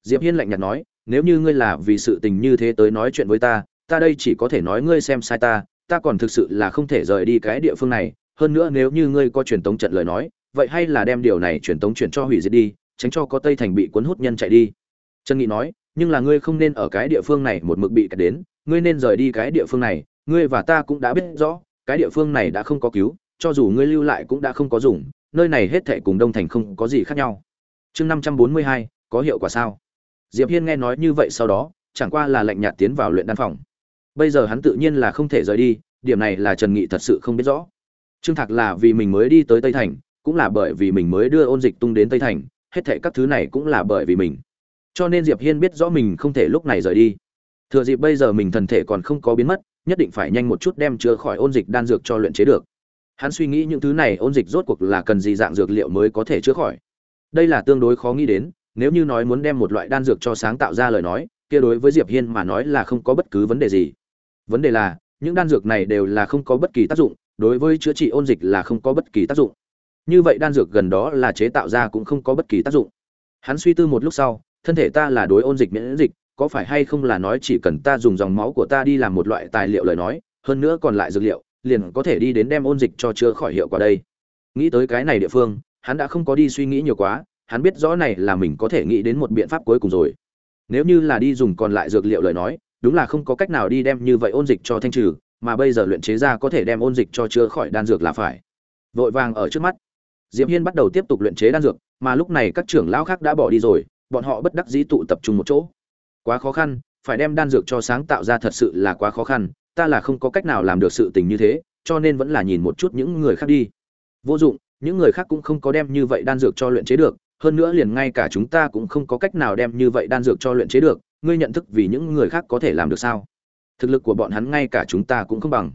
Diệp hiên lạnh nhạt nói, nếu như ngươi là vì sự tình như thế tới nói chuyện với ta ta đây chỉ có thể nói ngươi xem sai ta ta còn thực sự là không thể rời đi cái địa phương này, hơn nữa nếu như ngươi có truyền tống trận lời nói, vậy hay là đem điều này truyền tống chuyển cho hủy diệt đi, tránh cho có tây thành bị cuốn hút nhân chạy đi. Trần nghị nói, nhưng là ngươi không nên ở cái địa phương này một mực bị kẹt đến, ngươi nên rời đi cái địa phương này, ngươi và ta cũng đã biết rõ, cái địa phương này đã không có cứu, cho dù ngươi lưu lại cũng đã không có dùng, nơi này hết thệ cùng đông thành không có gì khác nhau. Chương năm trăm bốn mươi hai, có hiệu quả sao? Diệp hiên nghe nói như vậy sau đó, chẳng qua là lệnh nhạt tiến vào luyện đan phòng bây giờ hắn tự nhiên là không thể rời đi, điểm này là trần nghị thật sự không biết rõ. Trương thạc là vì mình mới đi tới tây thành, cũng là bởi vì mình mới đưa ôn dịch tung đến tây thành, hết thệ các thứ này cũng là bởi vì mình. Cho nên diệp hiên biết rõ mình không thể lúc này rời đi. Thừa dịp bây giờ mình thần thể còn không có biến mất, nhất định phải nhanh một chút đem chữa khỏi ôn dịch đan dược cho luyện chế được. Hắn suy nghĩ những thứ này ôn dịch rốt cuộc là cần gì dạng dược liệu mới có thể chữa khỏi. Đây là tương đối khó nghĩ đến, nếu như nói muốn đem một loại đan dược cho sáng tạo ra lời nói, kia đối với diệp hiên mà nói là không có bất cứ vấn đề gì vấn đề là, những đan dược này đều là không có bất kỳ tác dụng, đối với chữa trị ôn dịch là không có bất kỳ tác dụng. Như vậy đan dược gần đó là chế tạo ra cũng không có bất kỳ tác dụng. Hắn suy tư một lúc sau, thân thể ta là đối ôn dịch miễn dịch, có phải hay không là nói chỉ cần ta dùng dòng máu của ta đi làm một loại tài liệu lời nói, hơn nữa còn lại dược liệu, liền có thể đi đến đem ôn dịch cho chữa khỏi hiệu quả đây. Nghĩ tới cái này địa phương, hắn đã không có đi suy nghĩ nhiều quá, hắn biết rõ này là mình có thể nghĩ đến một biện pháp cuối cùng rồi. Nếu như là đi dùng còn lại dược liệu lời nói đúng là không có cách nào đi đem như vậy ôn dịch cho thanh trừ, mà bây giờ luyện chế ra có thể đem ôn dịch cho chữa khỏi đan dược là phải. Vội vàng ở trước mắt. Diệp hiên bắt đầu tiếp tục luyện chế đan dược, mà lúc này các trưởng lão khác đã bỏ đi rồi, bọn họ bất đắc dĩ tụ tập trung một chỗ. Quá khó khăn, phải đem đan dược cho sáng tạo ra thật sự là quá khó khăn, ta là không có cách nào làm được sự tình như thế, cho nên vẫn là nhìn một chút những người khác đi. Vô dụng, những người khác cũng không có đem như vậy đan dược cho luyện chế được, hơn nữa liền ngay cả chúng ta cũng không có cách nào đem như vậy đan dược cho luyện chế được ngươi nhận thức vì những người khác có thể làm được sao? Thực lực của bọn hắn ngay cả chúng ta cũng không bằng.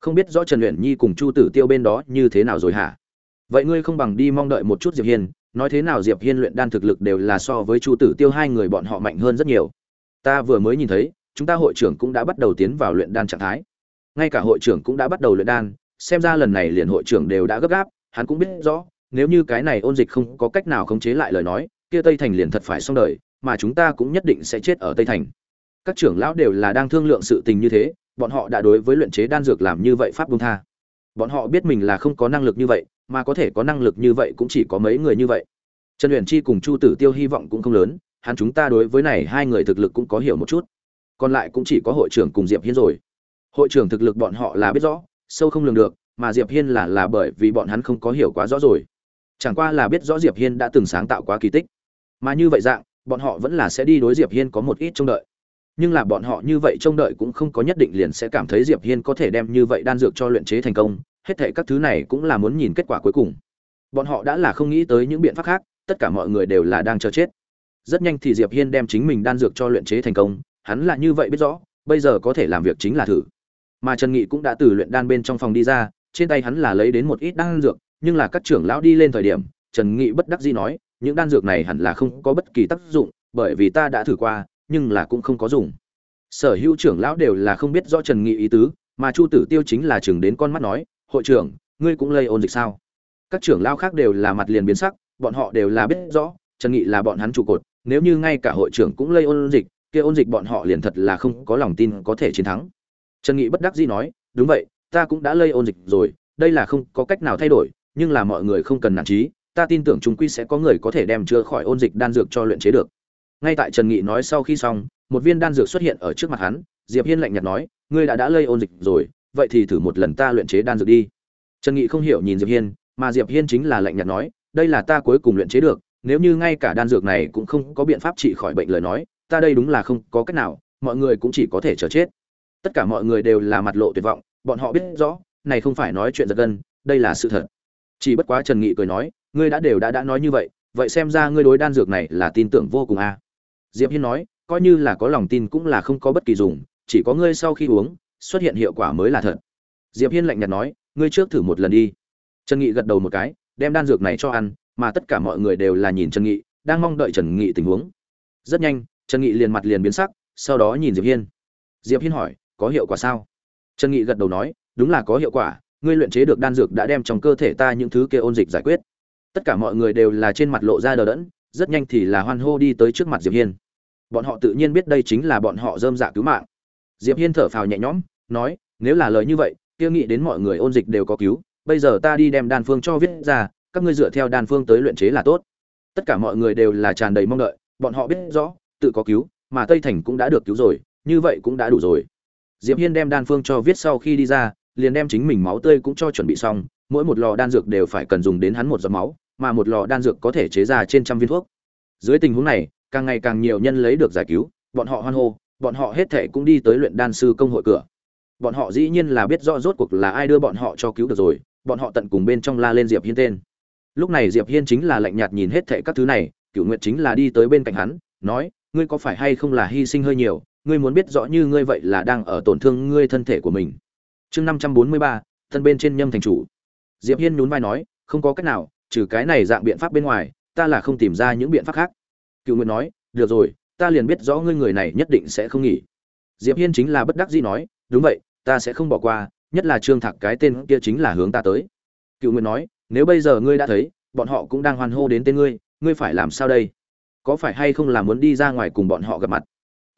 Không biết rõ trần luyện nhi cùng chu tử tiêu bên đó như thế nào rồi hả? Vậy ngươi không bằng đi mong đợi một chút diệp hiên, nói thế nào diệp hiên luyện đan thực lực đều là so với chu tử tiêu hai người bọn họ mạnh hơn rất nhiều. Ta vừa mới nhìn thấy, chúng ta hội trưởng cũng đã bắt đầu tiến vào luyện đan trạng thái. Ngay cả hội trưởng cũng đã bắt đầu luyện đan, xem ra lần này liền hội trưởng đều đã gấp gáp, hắn cũng biết rõ, nếu như cái này ôn dịch không có cách nào khống chế lại lời nói, kia tây thành liền thật phải xong đời mà chúng ta cũng nhất định sẽ chết ở tây thành. Các trưởng lão đều là đang thương lượng sự tình như thế, bọn họ đã đối với luyện chế đan dược làm như vậy pháp buông tha. Bọn họ biết mình là không có năng lực như vậy, mà có thể có năng lực như vậy cũng chỉ có mấy người như vậy. Trần luyện chi cùng chu tử tiêu hy vọng cũng không lớn, hắn chúng ta đối với này hai người thực lực cũng có hiểu một chút. Còn lại cũng chỉ có hội trưởng cùng diệp hiên rồi. Hội trưởng thực lực bọn họ là biết rõ, sâu không lường được, mà diệp hiên là là bởi vì bọn hắn không có hiểu quá rõ rồi. Chẳng qua là biết rõ diệp hiên đã từng sáng tạo quá kỳ tích. Mà như vậy dạng bọn họ vẫn là sẽ đi đối diệp hiên có một ít trông đợi. Nhưng là bọn họ như vậy trông đợi cũng không có nhất định liền sẽ cảm thấy diệp hiên có thể đem như vậy đan dược cho luyện chế thành công, hết thảy các thứ này cũng là muốn nhìn kết quả cuối cùng. Bọn họ đã là không nghĩ tới những biện pháp khác, tất cả mọi người đều là đang chờ chết. Rất nhanh thì diệp hiên đem chính mình đan dược cho luyện chế thành công, hắn là như vậy biết rõ, bây giờ có thể làm việc chính là thử. Mà trần nghị cũng đã từ luyện đan bên trong phòng đi ra, trên tay hắn là lấy đến một ít đan dược, nhưng là các trưởng lão đi lên thời điểm, trần nghị bất đắc dĩ nói những đan dược này hẳn là không có bất kỳ tác dụng, bởi vì ta đã thử qua, nhưng là cũng không có dùng. Sở hữu trưởng lão đều là không biết rõ trần nghị ý tứ, mà chu tử tiêu chính là chừng đến con mắt nói, hội trưởng, ngươi cũng lây ôn dịch sao? Các trưởng lão khác đều là mặt liền biến sắc, bọn họ đều là biết rõ, trần nghị là bọn hắn trụ cột, nếu như ngay cả hội trưởng cũng lây ôn dịch, kia ôn dịch bọn họ liền thật là không có lòng tin có thể chiến thắng. Trần nghị bất đắc dĩ nói, đúng vậy, ta cũng đã lây ôn dịch rồi, đây là không có cách nào thay đổi, nhưng là mọi người không cần nản trí ta tin tưởng chúng quy sẽ có người có thể đem chữa khỏi ôn dịch đan dược cho luyện chế được. Ngay tại trần nghị nói sau khi xong, một viên đan dược xuất hiện ở trước mặt hắn, diệp hiên lạnh nhạt nói, ngươi đã đã lây ôn dịch rồi, vậy thì thử một lần ta luyện chế đan dược đi. Trần nghị không hiểu nhìn diệp hiên, mà diệp hiên chính là lạnh nhạt nói, đây là ta cuối cùng luyện chế được, nếu như ngay cả đan dược này cũng không có biện pháp trị khỏi bệnh lời nói, ta đây đúng là không có cách nào, mọi người cũng chỉ có thể chờ chết. Tất cả mọi người đều là mặt lộ tuyệt vọng, bọn họ biết rõ, này không phải nói chuyện giật gân, đây là sự thật. Chỉ bất quá trần nghị cười nói ngươi đã đều đã đã nói như vậy vậy xem ra ngươi đối đan dược này là tin tưởng vô cùng a. À. diệp hiên nói, coi như là có lòng tin cũng là không có bất kỳ dùng, chỉ có ngươi sau khi uống, xuất hiện hiệu quả mới là thật. Diệp hiên lạnh nhạt nói, ngươi trước thử một lần đi. Trần nghị gật đầu một cái, đem đan dược này cho ăn, mà tất cả mọi người đều là nhìn trần nghị, đang mong đợi trần nghị tình huống. Rất nhanh, trần nghị liền mặt liền biến sắc, sau đó nhìn diệp hiên. Diệp hiên hỏi, có hiệu quả sao? Trần nghị gật đầu nói, đúng là có hiệu quả, ngươi luyện chế được đan dược đã đem trong cơ thể ta những thứ kia ôn dịch giải quyết tất cả mọi người đều là trên mặt lộ ra đờ đẫn, rất nhanh thì là hoan hô đi tới trước mặt diệp hiên. Bọn họ tự nhiên biết đây chính là bọn họ dơm dạ cứu mạng. Diệp hiên thở phào nhẹ nhõm, nói, nếu là lời như vậy, kia nghĩ đến mọi người ôn dịch đều có cứu, bây giờ ta đi đem đan phương cho viết ra, các ngươi dựa theo đan phương tới luyện chế là tốt. Tất cả mọi người đều là tràn đầy mong đợi, bọn họ biết rõ, tự có cứu, mà tây thành cũng đã được cứu rồi, như vậy cũng đã đủ rồi. Diệp hiên đem đan phương cho viết sau khi đi ra, liền đem chính mình máu tươi cũng cho chuẩn bị xong mỗi một lò đan dược đều phải cần dùng đến hắn một giọt máu, mà một lò đan dược có thể chế ra trên trăm viên thuốc. Dưới tình huống này, càng ngày càng nhiều nhân lấy được giải cứu, bọn họ hoan hô, bọn họ hết thảy cũng đi tới luyện đan sư công hội cửa. Bọn họ dĩ nhiên là biết rõ rốt cuộc là ai đưa bọn họ cho cứu được rồi, bọn họ tận cùng bên trong la lên diệp hiên tên. Lúc này diệp hiên chính là lạnh nhạt nhìn hết thảy các thứ này cựu nguyệt chính là đi tới bên cạnh hắn, nói, ngươi có phải hay không là hy sinh hơi nhiều? Ngươi muốn biết rõ như ngươi vậy là đang ở tổn thương ngươi thân thể của mình. Chương năm trăm bốn mươi ba, thân bên trên nhâm thành chủ diệp hiên nhún vai nói, không có cách nào, trừ cái này dạng biện pháp bên ngoài, ta là không tìm ra những biện pháp khác. Cựu nguyệt nói, được rồi, ta liền biết rõ ngươi người này nhất định sẽ không nghỉ. Diệp hiên chính là bất đắc dĩ nói, đúng vậy, ta sẽ không bỏ qua, nhất là trương thạc cái tên kia chính là hướng ta tới. Cựu nguyệt nói, nếu bây giờ ngươi đã thấy, bọn họ cũng đang hoan hô đến tên ngươi ngươi phải làm sao đây? Có phải hay không là muốn đi ra ngoài cùng bọn họ gặp mặt?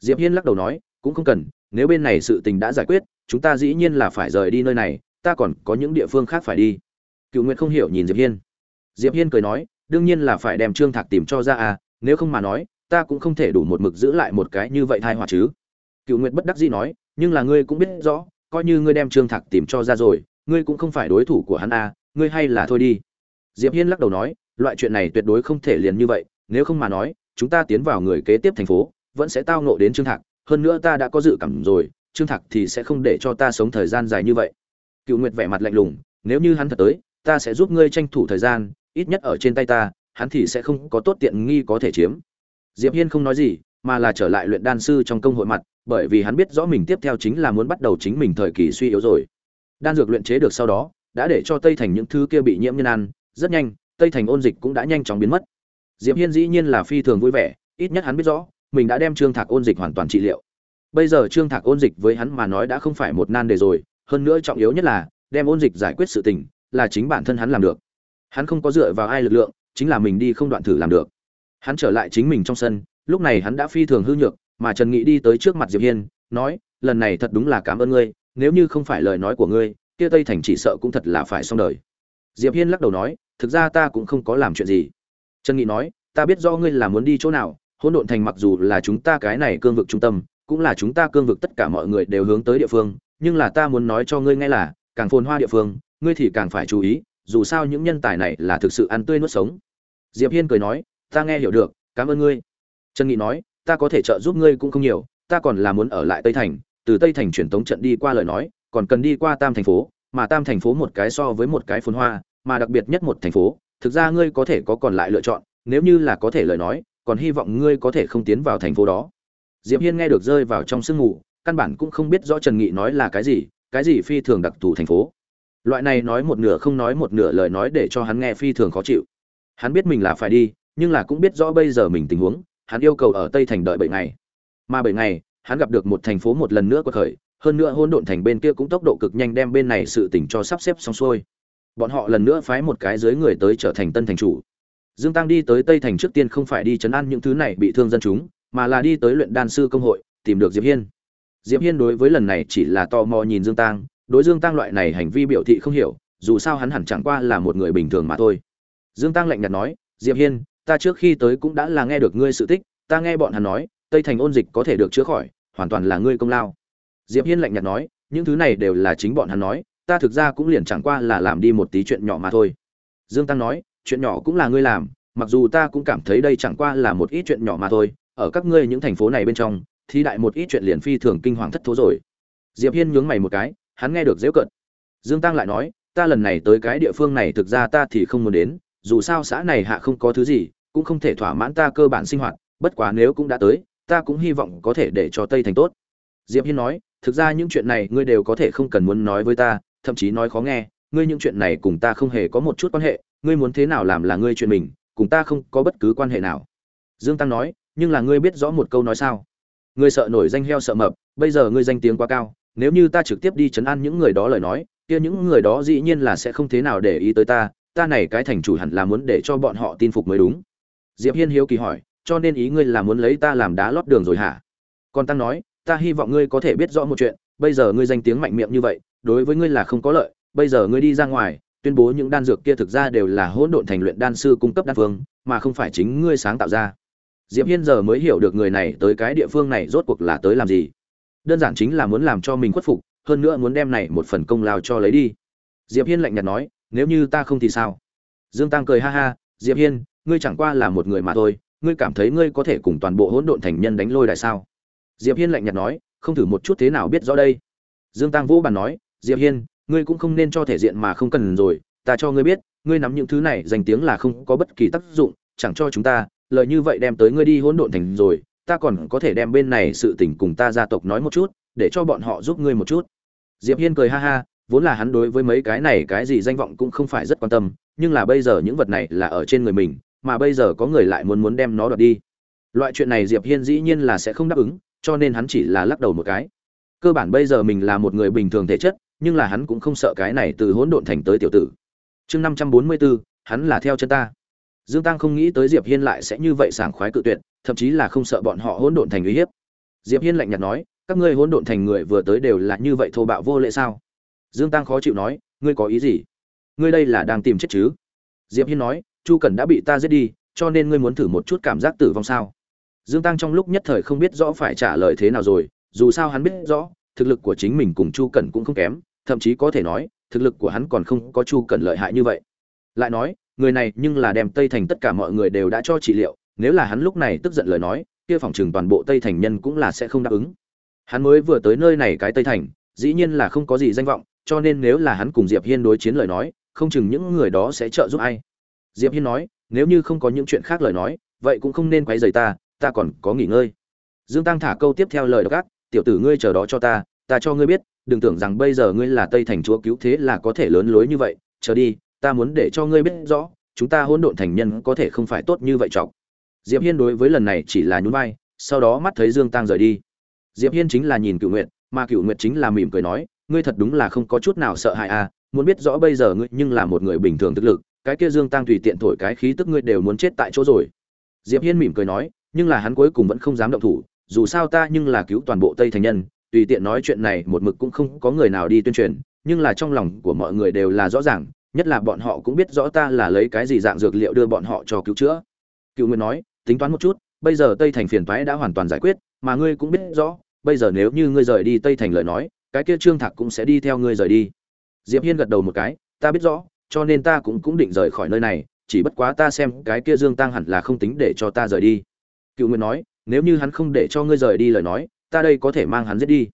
Diệp hiên lắc đầu nói, cũng không cần, nếu bên này sự tình đã giải quyết, chúng ta dĩ nhiên là phải rời đi nơi này, ta còn có những địa phương khác phải đi cựu nguyệt không hiểu nhìn diệp hiên. Diệp hiên cười nói, đương nhiên là phải đem trương thạc tìm cho ra à nếu không mà nói, ta cũng không thể đủ một mực giữ lại một cái như vậy thai hòa chứ. Cựu nguyệt bất đắc dĩ nói, nhưng là ngươi cũng biết rõ, coi như ngươi đem trương thạc tìm cho ra rồi, ngươi cũng không phải đối thủ của hắn à ngươi hay là thôi đi. Diệp hiên lắc đầu nói, loại chuyện này tuyệt đối không thể liền như vậy, nếu không mà nói, chúng ta tiến vào người kế tiếp thành phố, vẫn sẽ tao nộ đến trương thạc, hơn nữa ta đã có dự cảm rồi, trương thạc thì sẽ không để cho ta sống thời gian dài như vậy. Cựu nguyệt vẻ mặt lạnh lùng, nếu như hắn thật tới ta sẽ giúp ngươi tranh thủ thời gian, ít nhất ở trên tay ta, hắn thì sẽ không có tốt tiện nghi có thể chiếm. Diệp hiên không nói gì, mà là trở lại luyện đan sư trong công hội mặt, bởi vì hắn biết rõ mình tiếp theo chính là muốn bắt đầu chính mình thời kỳ suy yếu rồi. Đan dược luyện chế được sau đó, đã để cho tây thành những thứ kia bị nhiễm nhân ăn, rất nhanh, tây thành ôn dịch cũng đã nhanh chóng biến mất. Diệp hiên dĩ nhiên là phi thường vui vẻ, ít nhất hắn biết rõ, mình đã đem trương thạc ôn dịch hoàn toàn trị liệu. Bây giờ trương thạc ôn dịch với hắn mà nói đã không phải một nan đề rồi, hơn nữa trọng yếu nhất là, đem ôn dịch giải quyết sự tình là chính bản thân hắn làm được. Hắn không có dựa vào ai lực lượng, chính là mình đi không đoạn thử làm được. Hắn trở lại chính mình trong sân, lúc này hắn đã phi thường hư nhược, mà trần nghị đi tới trước mặt diệp hiên, nói, lần này thật đúng là cảm ơn ngươi, nếu như không phải lời nói của ngươi, kia tây thành chỉ sợ cũng thật là phải xong đời. Diệp hiên lắc đầu nói, thực ra ta cũng không có làm chuyện gì. Trần nghị nói, ta biết do ngươi là muốn đi chỗ nào, hỗn độn thành mặc dù là chúng ta cái này cương vực trung tâm, cũng là chúng ta cương vực tất cả mọi người đều hướng tới địa phương, nhưng là ta muốn nói cho ngươi nghe là, càng phồn hoa địa phương ngươi thì càng phải chú ý dù sao những nhân tài này là thực sự ăn tươi nuốt sống. Diệp hiên cười nói ta nghe hiểu được cảm ơn ngươi. Trần nghị nói ta có thể trợ giúp ngươi cũng không nhiều ta còn là muốn ở lại tây thành từ tây thành truyền tống trận đi qua lời nói còn cần đi qua tam thành phố mà tam thành phố một cái so với một cái phồn hoa mà đặc biệt nhất một thành phố thực ra ngươi có thể có còn lại lựa chọn nếu như là có thể lời nói còn hy vọng ngươi có thể không tiến vào thành phố đó. Diệp hiên nghe được rơi vào trong sương ngủ, căn bản cũng không biết rõ trần nghị nói là cái gì cái gì phi thường đặc thù thành phố loại này nói một nửa không nói một nửa lời nói để cho hắn nghe phi thường khó chịu. Hắn biết mình là phải đi, nhưng là cũng biết rõ bây giờ mình tình huống, hắn yêu cầu ở tây thành đợi bảy ngày. Mà bảy ngày, hắn gặp được một thành phố một lần nữa quật khởi, hơn nữa hôn độn thành bên kia cũng tốc độ cực nhanh đem bên này sự tỉnh cho sắp xếp xong xuôi. Bọn họ lần nữa phái một cái dưới người tới trở thành tân thành chủ. Dương tăng đi tới tây thành trước tiên không phải đi chấn an những thứ này bị thương dân chúng, mà là đi tới luyện đan sư công hội, tìm được diệp hiên. Diệp hiên đối với lần này chỉ là tò mò nhìn dương tăng đối dương tăng loại này hành vi biểu thị không hiểu, dù sao hắn hẳn chẳng qua là một người bình thường mà thôi. Dương tăng lạnh nhạt nói, diệp hiên, ta trước khi tới cũng đã là nghe được ngươi sự tích, ta nghe bọn hắn nói, tây thành ôn dịch có thể được chữa khỏi, hoàn toàn là ngươi công lao. Diệp hiên lạnh nhạt nói, những thứ này đều là chính bọn hắn nói, ta thực ra cũng liền chẳng qua là làm đi một tí chuyện nhỏ mà thôi. Dương tăng nói, chuyện nhỏ cũng là ngươi làm, mặc dù ta cũng cảm thấy đây chẳng qua là một ít chuyện nhỏ mà thôi, ở các ngươi những thành phố này bên trong thì đại một ít chuyện liền phi thường kinh hoàng thất thố rồi. Diệp hiên nhướng mày một cái hắn nghe được dễ cận dương tăng lại nói, ta lần này tới cái địa phương này thực ra ta thì không muốn đến, dù sao xã này hạ không có thứ gì, cũng không thể thỏa mãn ta cơ bản sinh hoạt, bất quá nếu cũng đã tới, ta cũng hy vọng có thể để cho tây thành tốt. Diệp hiên nói, thực ra những chuyện này ngươi đều có thể không cần muốn nói với ta, thậm chí nói khó nghe, ngươi những chuyện này cùng ta không hề có một chút quan hệ, ngươi muốn thế nào làm là ngươi chuyện mình, cùng ta không có bất cứ quan hệ nào. Dương tăng nói, nhưng là ngươi biết rõ một câu nói sao? Ngươi sợ nổi danh heo sợ mập, bây giờ ngươi danh tiếng quá cao nếu như ta trực tiếp đi chấn an những người đó lời nói, kia những người đó dĩ nhiên là sẽ không thế nào để ý tới ta ta này cái thành chủ hẳn là muốn để cho bọn họ tin phục mới đúng. Diệp hiên hiếu kỳ hỏi, cho nên ý ngươi là muốn lấy ta làm đá lót đường rồi hả? Còn tăng nói, ta hy vọng ngươi có thể biết rõ một chuyện, bây giờ ngươi danh tiếng mạnh miệng như vậy, đối với ngươi là không có lợi, bây giờ ngươi đi ra ngoài, tuyên bố những đan dược kia thực ra đều là hỗn độn thành luyện đan sư cung cấp đan phương, mà không phải chính ngươi sáng tạo ra. Diệp hiên giờ mới hiểu được người này tới cái địa phương này rốt cuộc là tới làm gì đơn giản chính là muốn làm cho mình khuất phục, hơn nữa muốn đem này một phần công lao cho lấy đi. Diệp hiên lạnh nhạt nói, nếu như ta không thì sao? Dương tăng cười ha ha, diệp hiên, ngươi chẳng qua là một người mà thôi, ngươi cảm thấy ngươi có thể cùng toàn bộ hỗn độn thành nhân đánh lôi đại sao? Diệp hiên lạnh nhạt nói, không thử một chút thế nào biết rõ đây. Dương tăng vũ bàn nói, diệp hiên, ngươi cũng không nên cho thể diện mà không cần rồi, ta cho ngươi biết, ngươi nắm những thứ này danh tiếng là không có bất kỳ tác dụng, chẳng cho chúng ta lợi như vậy đem tới ngươi đi hỗn độn thành rồi ta còn có thể đem bên này sự tình cùng ta gia tộc nói một chút để cho bọn họ giúp ngươi một chút. Diệp hiên cười ha ha vốn là hắn đối với mấy cái này cái gì danh vọng cũng không phải rất quan tâm nhưng là bây giờ những vật này là ở trên người mình mà bây giờ có người lại muốn muốn đem nó đoạt đi. Loại chuyện này diệp hiên dĩ nhiên là sẽ không đáp ứng cho nên hắn chỉ là lắc đầu một cái. Cơ bản bây giờ mình là một người bình thường thể chất nhưng là hắn cũng không sợ cái này từ hỗn độn thành tới tiểu tử. Chương 544, hắn là theo chân ta dương tăng không nghĩ tới diệp hiên lại sẽ như vậy sảng khoái cự tuyệt, thậm chí là không sợ bọn họ hỗn độn thành uy hiếp. Diệp hiên lạnh nhạt nói, các ngươi hỗn độn thành người vừa tới đều là như vậy thô bạo vô lễ sao? Dương tăng khó chịu nói, ngươi có ý gì? Ngươi đây là đang tìm chết chứ? Diệp hiên nói, chu cẩn đã bị ta giết đi, cho nên ngươi muốn thử một chút cảm giác tử vong sao? Dương tăng trong lúc nhất thời không biết rõ phải trả lời thế nào rồi, dù sao hắn biết rõ, thực lực của chính mình cùng chu cẩn cũng không kém, thậm chí có thể nói, thực lực của hắn còn không có chu cẩn lợi hại như vậy. Lại nói người này nhưng là đem tây thành tất cả mọi người đều đã cho trị liệu, nếu là hắn lúc này tức giận lời nói, kia phòng trường toàn bộ tây thành nhân cũng là sẽ không đáp ứng. Hắn mới vừa tới nơi này cái tây thành, dĩ nhiên là không có gì danh vọng, cho nên nếu là hắn cùng diệp hiên đối chiến lời nói, không chừng những người đó sẽ trợ giúp ai. Diệp hiên nói, nếu như không có những chuyện khác lời nói, vậy cũng không nên quấy rầy ta ta còn có nghỉ ngơi. Dương tăng thả câu tiếp theo lời độc ác, tiểu tử ngươi chờ đó cho ta ta cho ngươi biết, đừng tưởng rằng bây giờ ngươi là tây thành chúa cứu thế là có thể lớn lối như vậy, chờ đi ta muốn để cho ngươi biết rõ, chúng ta hỗn độn thành nhân có thể không phải tốt như vậy trọng diệp hiên đối với lần này chỉ là nhún vai, sau đó mắt thấy dương tăng rời đi. Diệp hiên chính là nhìn cựu nguyệt, mà cựu nguyệt chính là mỉm cười nói, ngươi thật đúng là không có chút nào sợ hãi à muốn biết rõ bây giờ ngươi nhưng là một người bình thường thực lực, cái kia dương tăng tùy tiện thổi cái khí tức ngươi đều muốn chết tại chỗ rồi. Diệp hiên mỉm cười nói, nhưng là hắn cuối cùng vẫn không dám động thủ, dù sao ta nhưng là cứu toàn bộ tây thành nhân, tùy tiện nói chuyện này một mực cũng không có người nào đi tuyên truyền, nhưng là trong lòng của mọi người đều là rõ ràng nhất là bọn họ cũng biết rõ ta là lấy cái gì dạng dược liệu đưa bọn họ cho cứu chữa. Cựu nguyên nói, tính toán một chút, bây giờ tây thành phiền toái đã hoàn toàn giải quyết, mà ngươi cũng biết rõ, bây giờ nếu như ngươi rời đi tây thành lời nói, cái kia trương thạc cũng sẽ đi theo ngươi rời đi. Diệp hiên gật đầu một cái, ta biết rõ, cho nên ta cũng cũng định rời khỏi nơi này, chỉ bất quá ta xem cái kia dương tăng hẳn là không tính để cho ta rời đi. Cựu nguyên nói, nếu như hắn không để cho ngươi rời đi lời nói, ta đây có thể mang hắn giết đi.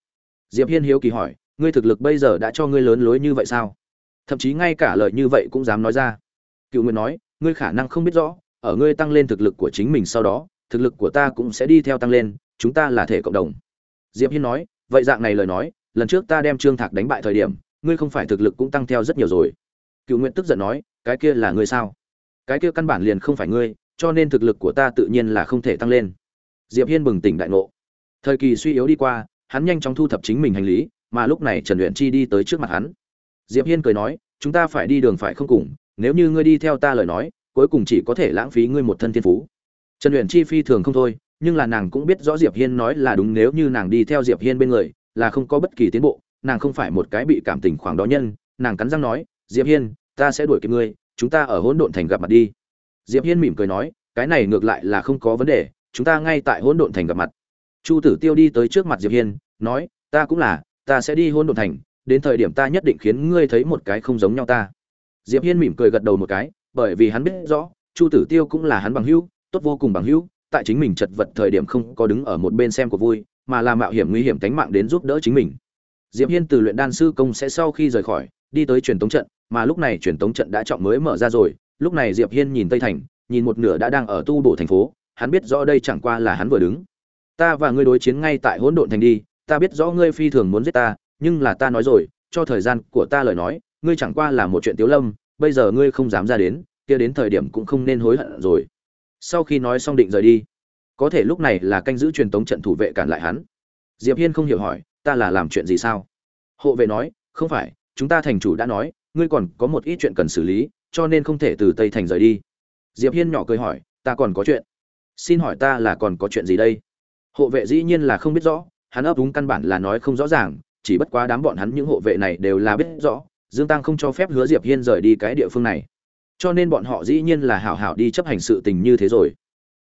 Diệp hiên hiếu kỳ hỏi, ngươi thực lực bây giờ đã cho ngươi lớn lối như vậy sao? Thậm chí ngay cả lời như vậy cũng dám nói ra. Cựu nguyên nói, ngươi khả năng không biết rõ, ở ngươi tăng lên thực lực của chính mình sau đó, thực lực của ta cũng sẽ đi theo tăng lên, chúng ta là thể cộng đồng. Diệp hiên nói, vậy dạng này lời nói, lần trước ta đem trương thạc đánh bại thời điểm, ngươi không phải thực lực cũng tăng theo rất nhiều rồi. Cựu nguyện tức giận nói, cái kia là ngươi sao? Cái kia căn bản liền không phải ngươi, cho nên thực lực của ta tự nhiên là không thể tăng lên. Diệp hiên bừng tỉnh đại ngộ. Thời kỳ suy yếu đi qua, hắn nhanh chóng thu thập chính mình hành lý, mà lúc này trần luyện chi đi tới trước mặt hắn diệp hiên cười nói, chúng ta phải đi đường phải không cùng, nếu như ngươi đi theo ta lời nói, cuối cùng chỉ có thể lãng phí ngươi một thân thiên phú. Trần Uyển chi phi thường không thôi, nhưng là nàng cũng biết rõ diệp hiên nói là đúng nếu như nàng đi theo diệp hiên bên người, là không có bất kỳ tiến bộ, nàng không phải một cái bị cảm tình khoảng đó nhân. Nàng cắn răng nói, diệp hiên, ta sẽ đuổi kịp ngươi, chúng ta ở hỗn độn thành gặp mặt đi. Diệp hiên mỉm cười nói, cái này ngược lại là không có vấn đề, chúng ta ngay tại hỗn độn thành gặp mặt. Chu tử tiêu đi tới trước mặt diệp hiên, nói, ta cũng là, ta sẽ đi hỗn độn thành đến thời điểm ta nhất định khiến ngươi thấy một cái không giống nhau ta. Diệp hiên mỉm cười gật đầu một cái, bởi vì hắn biết rõ, chu tử tiêu cũng là hắn bằng hữu, tốt vô cùng bằng hữu, tại chính mình chật vật thời điểm không có đứng ở một bên xem của vui, mà là mạo hiểm nguy hiểm tính mạng đến giúp đỡ chính mình. Diệp hiên từ luyện đan sư công sẽ sau khi rời khỏi, đi tới truyền tống trận, mà lúc này truyền tống trận đã trọng mới mở ra rồi. Lúc này diệp hiên nhìn tây thành, nhìn một nửa đã đang ở tu bổ thành phố, hắn biết rõ đây chẳng qua là hắn vừa đứng. Ta và ngươi đối chiến ngay tại hỗn độn thành đi, ta biết rõ ngươi phi thường muốn giết ta nhưng là ta nói rồi, cho thời gian của ta lời nói, ngươi chẳng qua là một chuyện tiếu lâm, bây giờ ngươi không dám ra đến, kia đến thời điểm cũng không nên hối hận rồi. Sau khi nói xong định rời đi. Có thể lúc này là canh giữ truyền tống trận thủ vệ cản lại hắn. Diệp hiên không hiểu hỏi, ta là làm chuyện gì sao? Hộ vệ nói, không phải, chúng ta thành chủ đã nói, ngươi còn có một ít chuyện cần xử lý, cho nên không thể từ tây thành rời đi. Diệp hiên nhỏ cười hỏi, ta còn có chuyện. Xin hỏi ta là còn có chuyện gì đây? Hộ vệ dĩ nhiên là không biết rõ, hắn ấp úng căn bản là nói không rõ ràng chỉ bất quá đám bọn hắn những hộ vệ này đều là biết rõ, dương tăng không cho phép hứa diệp hiên rời đi cái địa phương này. Cho nên bọn họ dĩ nhiên là hảo hảo đi chấp hành sự tình như thế rồi.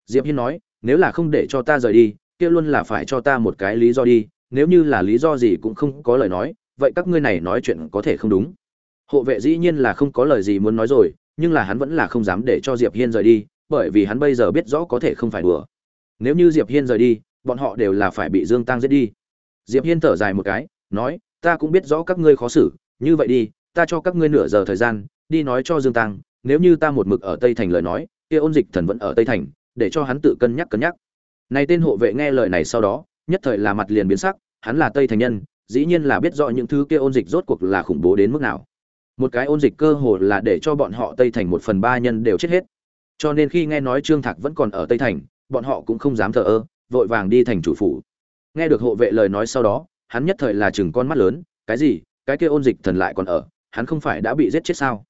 Diệp hiên nói, nếu là không để cho ta rời đi, kia luôn là phải cho ta một cái lý do đi, nếu như là lý do gì cũng không có lời nói, vậy các ngươi này nói chuyện có thể không đúng. Hộ vệ dĩ nhiên là không có lời gì muốn nói rồi, nhưng là hắn vẫn là không dám để cho diệp hiên rời đi, bởi vì hắn bây giờ biết rõ có thể không phải đùa. Nếu như diệp hiên rời đi, bọn họ đều là phải bị dương tăng giết đi. Diệp hiên thở dài một cái nói, ta cũng biết rõ các ngươi khó xử, như vậy đi, ta cho các ngươi nửa giờ thời gian, đi nói cho dương tăng, nếu như ta một mực ở tây thành lời nói, kia ôn dịch thần vẫn ở tây thành, để cho hắn tự cân nhắc cân nhắc. Này tên hộ vệ nghe lời này sau đó, nhất thời là mặt liền biến sắc, hắn là tây thành nhân, dĩ nhiên là biết rõ những thứ kia ôn dịch rốt cuộc là khủng bố đến mức nào. Một cái ôn dịch cơ hồ là để cho bọn họ tây thành một phần ba nhân đều chết hết. Cho nên khi nghe nói trương thạc vẫn còn ở tây thành, bọn họ cũng không dám thờ ơ, vội vàng đi thành chủ phủ. Nghe được hộ vệ lời nói sau đó hắn nhất thời là chừng con mắt lớn, cái gì, cái kia ôn dịch thần lại còn ở, hắn không phải đã bị giết chết sao?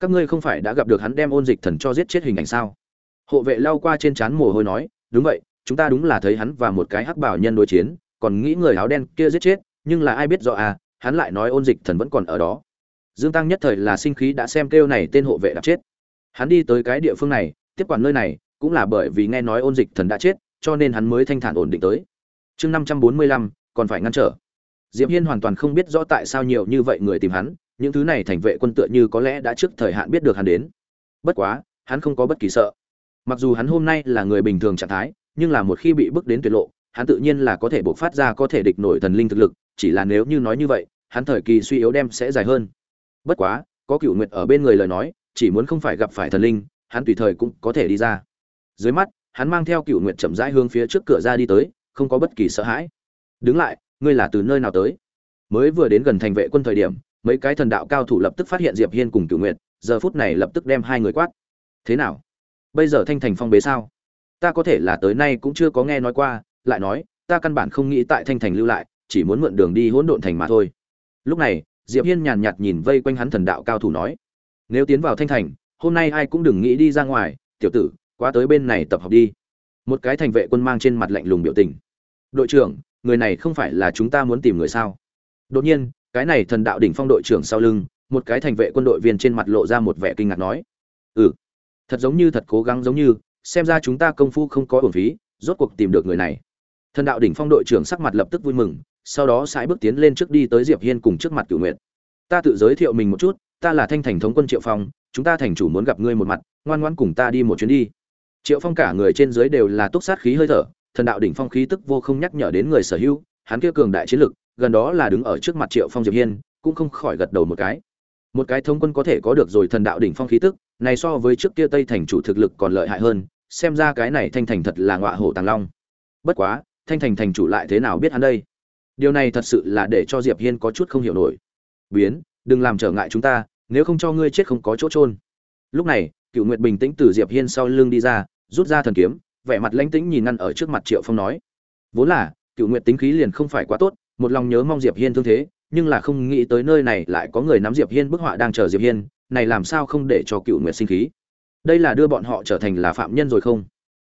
Các ngươi không phải đã gặp được hắn đem ôn dịch thần cho giết chết hình ảnh sao? Hộ vệ lau qua trên trán mồ hôi nói, đúng vậy, chúng ta đúng là thấy hắn và một cái hắc bảo nhân đối chiến, còn nghĩ người áo đen kia giết chết, nhưng là ai biết rõ à hắn lại nói ôn dịch thần vẫn còn ở đó. Dương tăng nhất thời là sinh khí đã xem kêu này tên hộ vệ đã chết. Hắn đi tới cái địa phương này, tiếp quản nơi này, cũng là bởi vì nghe nói ôn dịch thần đã chết, cho nên hắn mới thanh thản ổn định tới. Chương năm trăm bốn mươi lăm còn phải ngăn trở. Diệp hiên hoàn toàn không biết rõ tại sao nhiều như vậy người tìm hắn, những thứ này thành vệ quân tựa như có lẽ đã trước thời hạn biết được hắn đến. Bất quá, hắn không có bất kỳ sợ. Mặc dù hắn hôm nay là người bình thường trạng thái, nhưng là một khi bị bước đến tuyệt lộ, hắn tự nhiên là có thể bộc phát ra có thể địch nổi thần linh thực lực, chỉ là nếu như nói như vậy, hắn thời kỳ suy yếu đem sẽ dài hơn. Bất quá, có cựu nguyệt ở bên người lời nói, chỉ muốn không phải gặp phải thần linh, hắn tùy thời cũng có thể đi ra. Dưới mắt, hắn mang theo cựu nguyệt chậm rãi hướng phía trước cửa ra đi tới, không có bất kỳ sợ hãi đứng lại, ngươi là từ nơi nào tới? Mới vừa đến gần thành vệ quân thời điểm, mấy cái thần đạo cao thủ lập tức phát hiện diệp hiên cùng cửu nguyệt, giờ phút này lập tức đem hai người quát. Thế nào? Bây giờ thanh thành phong bế sao? Ta có thể là tới nay cũng chưa có nghe nói qua, lại nói, ta căn bản không nghĩ tại thanh thành lưu lại, chỉ muốn mượn đường đi hỗn độn thành mà thôi. Lúc này, diệp hiên nhàn nhạt nhìn vây quanh hắn thần đạo cao thủ nói, nếu tiến vào thanh thành, hôm nay ai cũng đừng nghĩ đi ra ngoài, tiểu tử qua tới bên này tập hợp đi. Một cái thành vệ quân mang trên mặt lạnh lùng biểu tình. Đội trưởng người này không phải là chúng ta muốn tìm người sao? Đột nhiên, cái này thần đạo đỉnh phong đội trưởng sau lưng, một cái thành vệ quân đội viên trên mặt lộ ra một vẻ kinh ngạc nói. Ừ thật giống như, thật cố gắng giống như, xem ra chúng ta công phu không có uổng phí, rốt cuộc tìm được người này. Thần đạo đỉnh phong đội trưởng sắc mặt lập tức vui mừng, sau đó sải bước tiến lên trước đi tới diệp hiên cùng trước mặt cửu nguyệt. Ta tự giới thiệu mình một chút, ta là thanh thành thống quân triệu phong, chúng ta thành chủ muốn gặp ngươi một mặt, ngoan ngoan cùng ta đi một chuyến đi. Triệu phong cả người trên dưới đều là túc sát khí hơi thở thần đạo đỉnh phong khí tức vô không nhắc nhở đến người sở hữu, hắn kia cường đại chiến lực, gần đó là đứng ở trước mặt triệu phong diệp hiên, cũng không khỏi gật đầu một cái. Một cái thống quân có thể có được rồi thần đạo đỉnh phong khí tức, này so với trước kia tây thành chủ thực lực còn lợi hại hơn, xem ra cái này thanh thành thật là ngọa hổ tàng long. Bất quá, thanh thành thành chủ lại thế nào biết hắn đây? Điều này thật sự là để cho diệp hiên có chút không hiểu nổi. Biến, đừng làm trở ngại chúng ta, nếu không cho ngươi chết không có chỗ trôn lúc này, cựu nguyệt bình tĩnh từ diệp hiên sau lưng đi ra, rút ra thần kiếm vẻ mặt lãnh tĩnh nhìn ngăn ở trước mặt triệu phong nói, vốn là cựu nguyệt tính khí liền không phải quá tốt, một lòng nhớ mong diệp hiên thương thế, nhưng là không nghĩ tới nơi này lại có người nắm diệp hiên bức họa đang chờ diệp hiên, này làm sao không để cho cựu nguyệt sinh khí? Đây là đưa bọn họ trở thành là phạm nhân rồi không?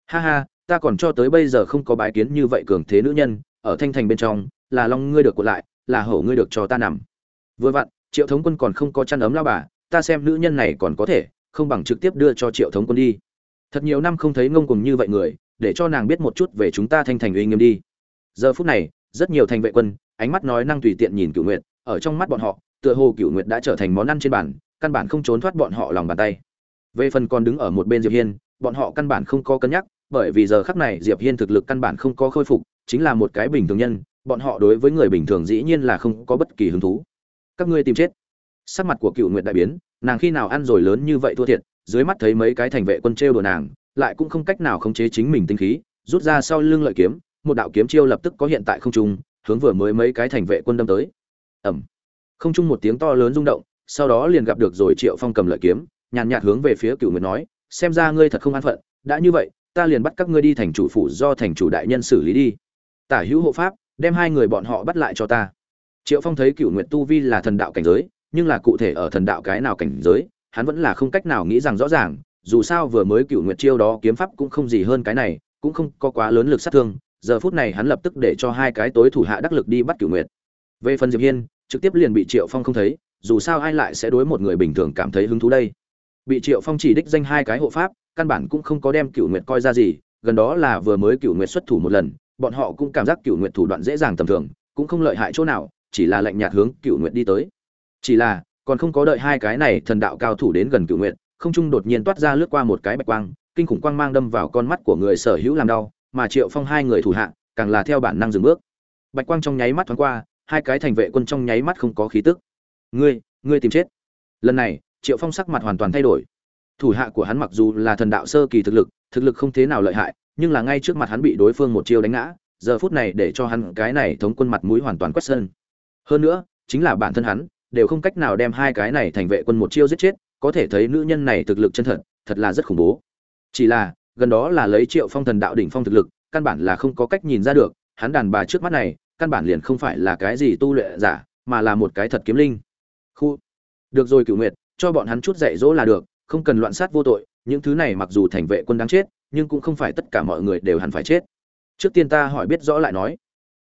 Ha ha, ta còn cho tới bây giờ không có bái kiến như vậy cường thế nữ nhân, ở thanh thành bên trong, là long ngươi được của lại, là hổ ngươi được cho ta nằm. Vừa vặn, triệu thống quân còn không có chăn ấm lao bà, ta xem nữ nhân này còn có thể, không bằng trực tiếp đưa cho triệu thống quân đi thật nhiều năm không thấy ngông cùng như vậy người, để cho nàng biết một chút về chúng ta thanh thành uy nghiêm đi. Giờ phút này, rất nhiều thành vệ quân, ánh mắt nói năng tùy tiện nhìn cửu nguyệt, ở trong mắt bọn họ, tựa hồ cửu nguyệt đã trở thành món ăn trên bàn, căn bản không trốn thoát bọn họ lòng bàn tay. Về phần còn đứng ở một bên diệp hiên, bọn họ căn bản không có cân nhắc, bởi vì giờ khắc này diệp hiên thực lực căn bản không có khôi phục, chính là một cái bình thường nhân, bọn họ đối với người bình thường dĩ nhiên là không có bất kỳ hứng thú. Các ngươi tìm chết. Sắc mặt của cựu nguyệt đại biến, nàng khi nào ăn rồi lớn như vậy thua thiệt dưới mắt thấy mấy cái thành vệ quân trêu đùa nàng, lại cũng không cách nào khống chế chính mình tinh khí, rút ra sau lưng lợi kiếm, một đạo kiếm chiêu lập tức có hiện tại không trung, hướng vừa mới mấy cái thành vệ quân đâm tới. Ẩm không trung một tiếng to lớn rung động, sau đó liền gặp được rồi triệu phong cầm lợi kiếm, nhàn nhạt hướng về phía cựu nguyệt nói, xem ra ngươi thật không an phận, đã như vậy, ta liền bắt các ngươi đi thành chủ phủ do thành chủ đại nhân xử lý đi. Tả hữu hộ pháp, đem hai người bọn họ bắt lại cho ta. Triệu phong thấy cựu nguyệt tu vi là thần đạo cảnh giới, nhưng là cụ thể ở thần đạo cái nào cảnh giới hắn vẫn là không cách nào nghĩ rằng rõ ràng, dù sao vừa mới cựu nguyệt chiêu đó kiếm pháp cũng không gì hơn cái này, cũng không có quá lớn lực sát thương, giờ phút này hắn lập tức để cho hai cái tối thủ hạ đắc lực đi bắt cựu nguyệt. Về phần diệp hiên, trực tiếp liền bị triệu phong không thấy, dù sao ai lại sẽ đối một người bình thường cảm thấy hứng thú đây? Bị triệu phong chỉ đích danh hai cái hộ pháp, căn bản cũng không có đem cựu nguyệt coi ra gì, gần đó là vừa mới cựu nguyệt xuất thủ một lần, bọn họ cũng cảm giác cựu nguyệt thủ đoạn dễ dàng tầm thường, cũng không lợi hại chỗ nào, chỉ là lạnh nhạt hướng cựu nguyệt đi tới. Chỉ là còn không có đợi hai cái này thần đạo cao thủ đến gần cựu nguyện không trung đột nhiên toát ra lướt qua một cái bạch quang, kinh khủng quang mang đâm vào con mắt của người sở hữu làm đau, mà triệu phong hai người thủ hạ, càng là theo bản năng dừng bước. Bạch quang trong nháy mắt thoáng qua, hai cái thành vệ quân trong nháy mắt không có khí tức. Ngươi ngươi tìm chết. Lần này, triệu phong sắc mặt hoàn toàn thay đổi. Thủ hạ của hắn mặc dù là thần đạo sơ kỳ thực lực thực lực không thế nào lợi hại, nhưng là ngay trước mặt hắn bị đối phương một chiêu đánh ngã, giờ phút này để cho hắn cái này thống quân mặt mũi hoàn toàn quét sơn hơn nữa, chính là bản thân hắn đều không cách nào đem hai cái này thành vệ quân một chiêu giết chết, có thể thấy nữ nhân này thực lực chân thật thật là rất khủng bố. Chỉ là, gần đó là lấy triệu phong thần đạo đỉnh phong thực lực, căn bản là không có cách nhìn ra được, hắn đàn bà trước mắt này, căn bản liền không phải là cái gì tu luyện giả, mà là một cái thật kiếm linh. Khu. Được rồi cửu nguyệt, cho bọn hắn chút dạy dỗ là được, không cần loạn sát vô tội, những thứ này mặc dù thành vệ quân đáng chết, nhưng cũng không phải tất cả mọi người đều hẳn phải chết. Trước tiên ta hỏi biết rõ lại nói.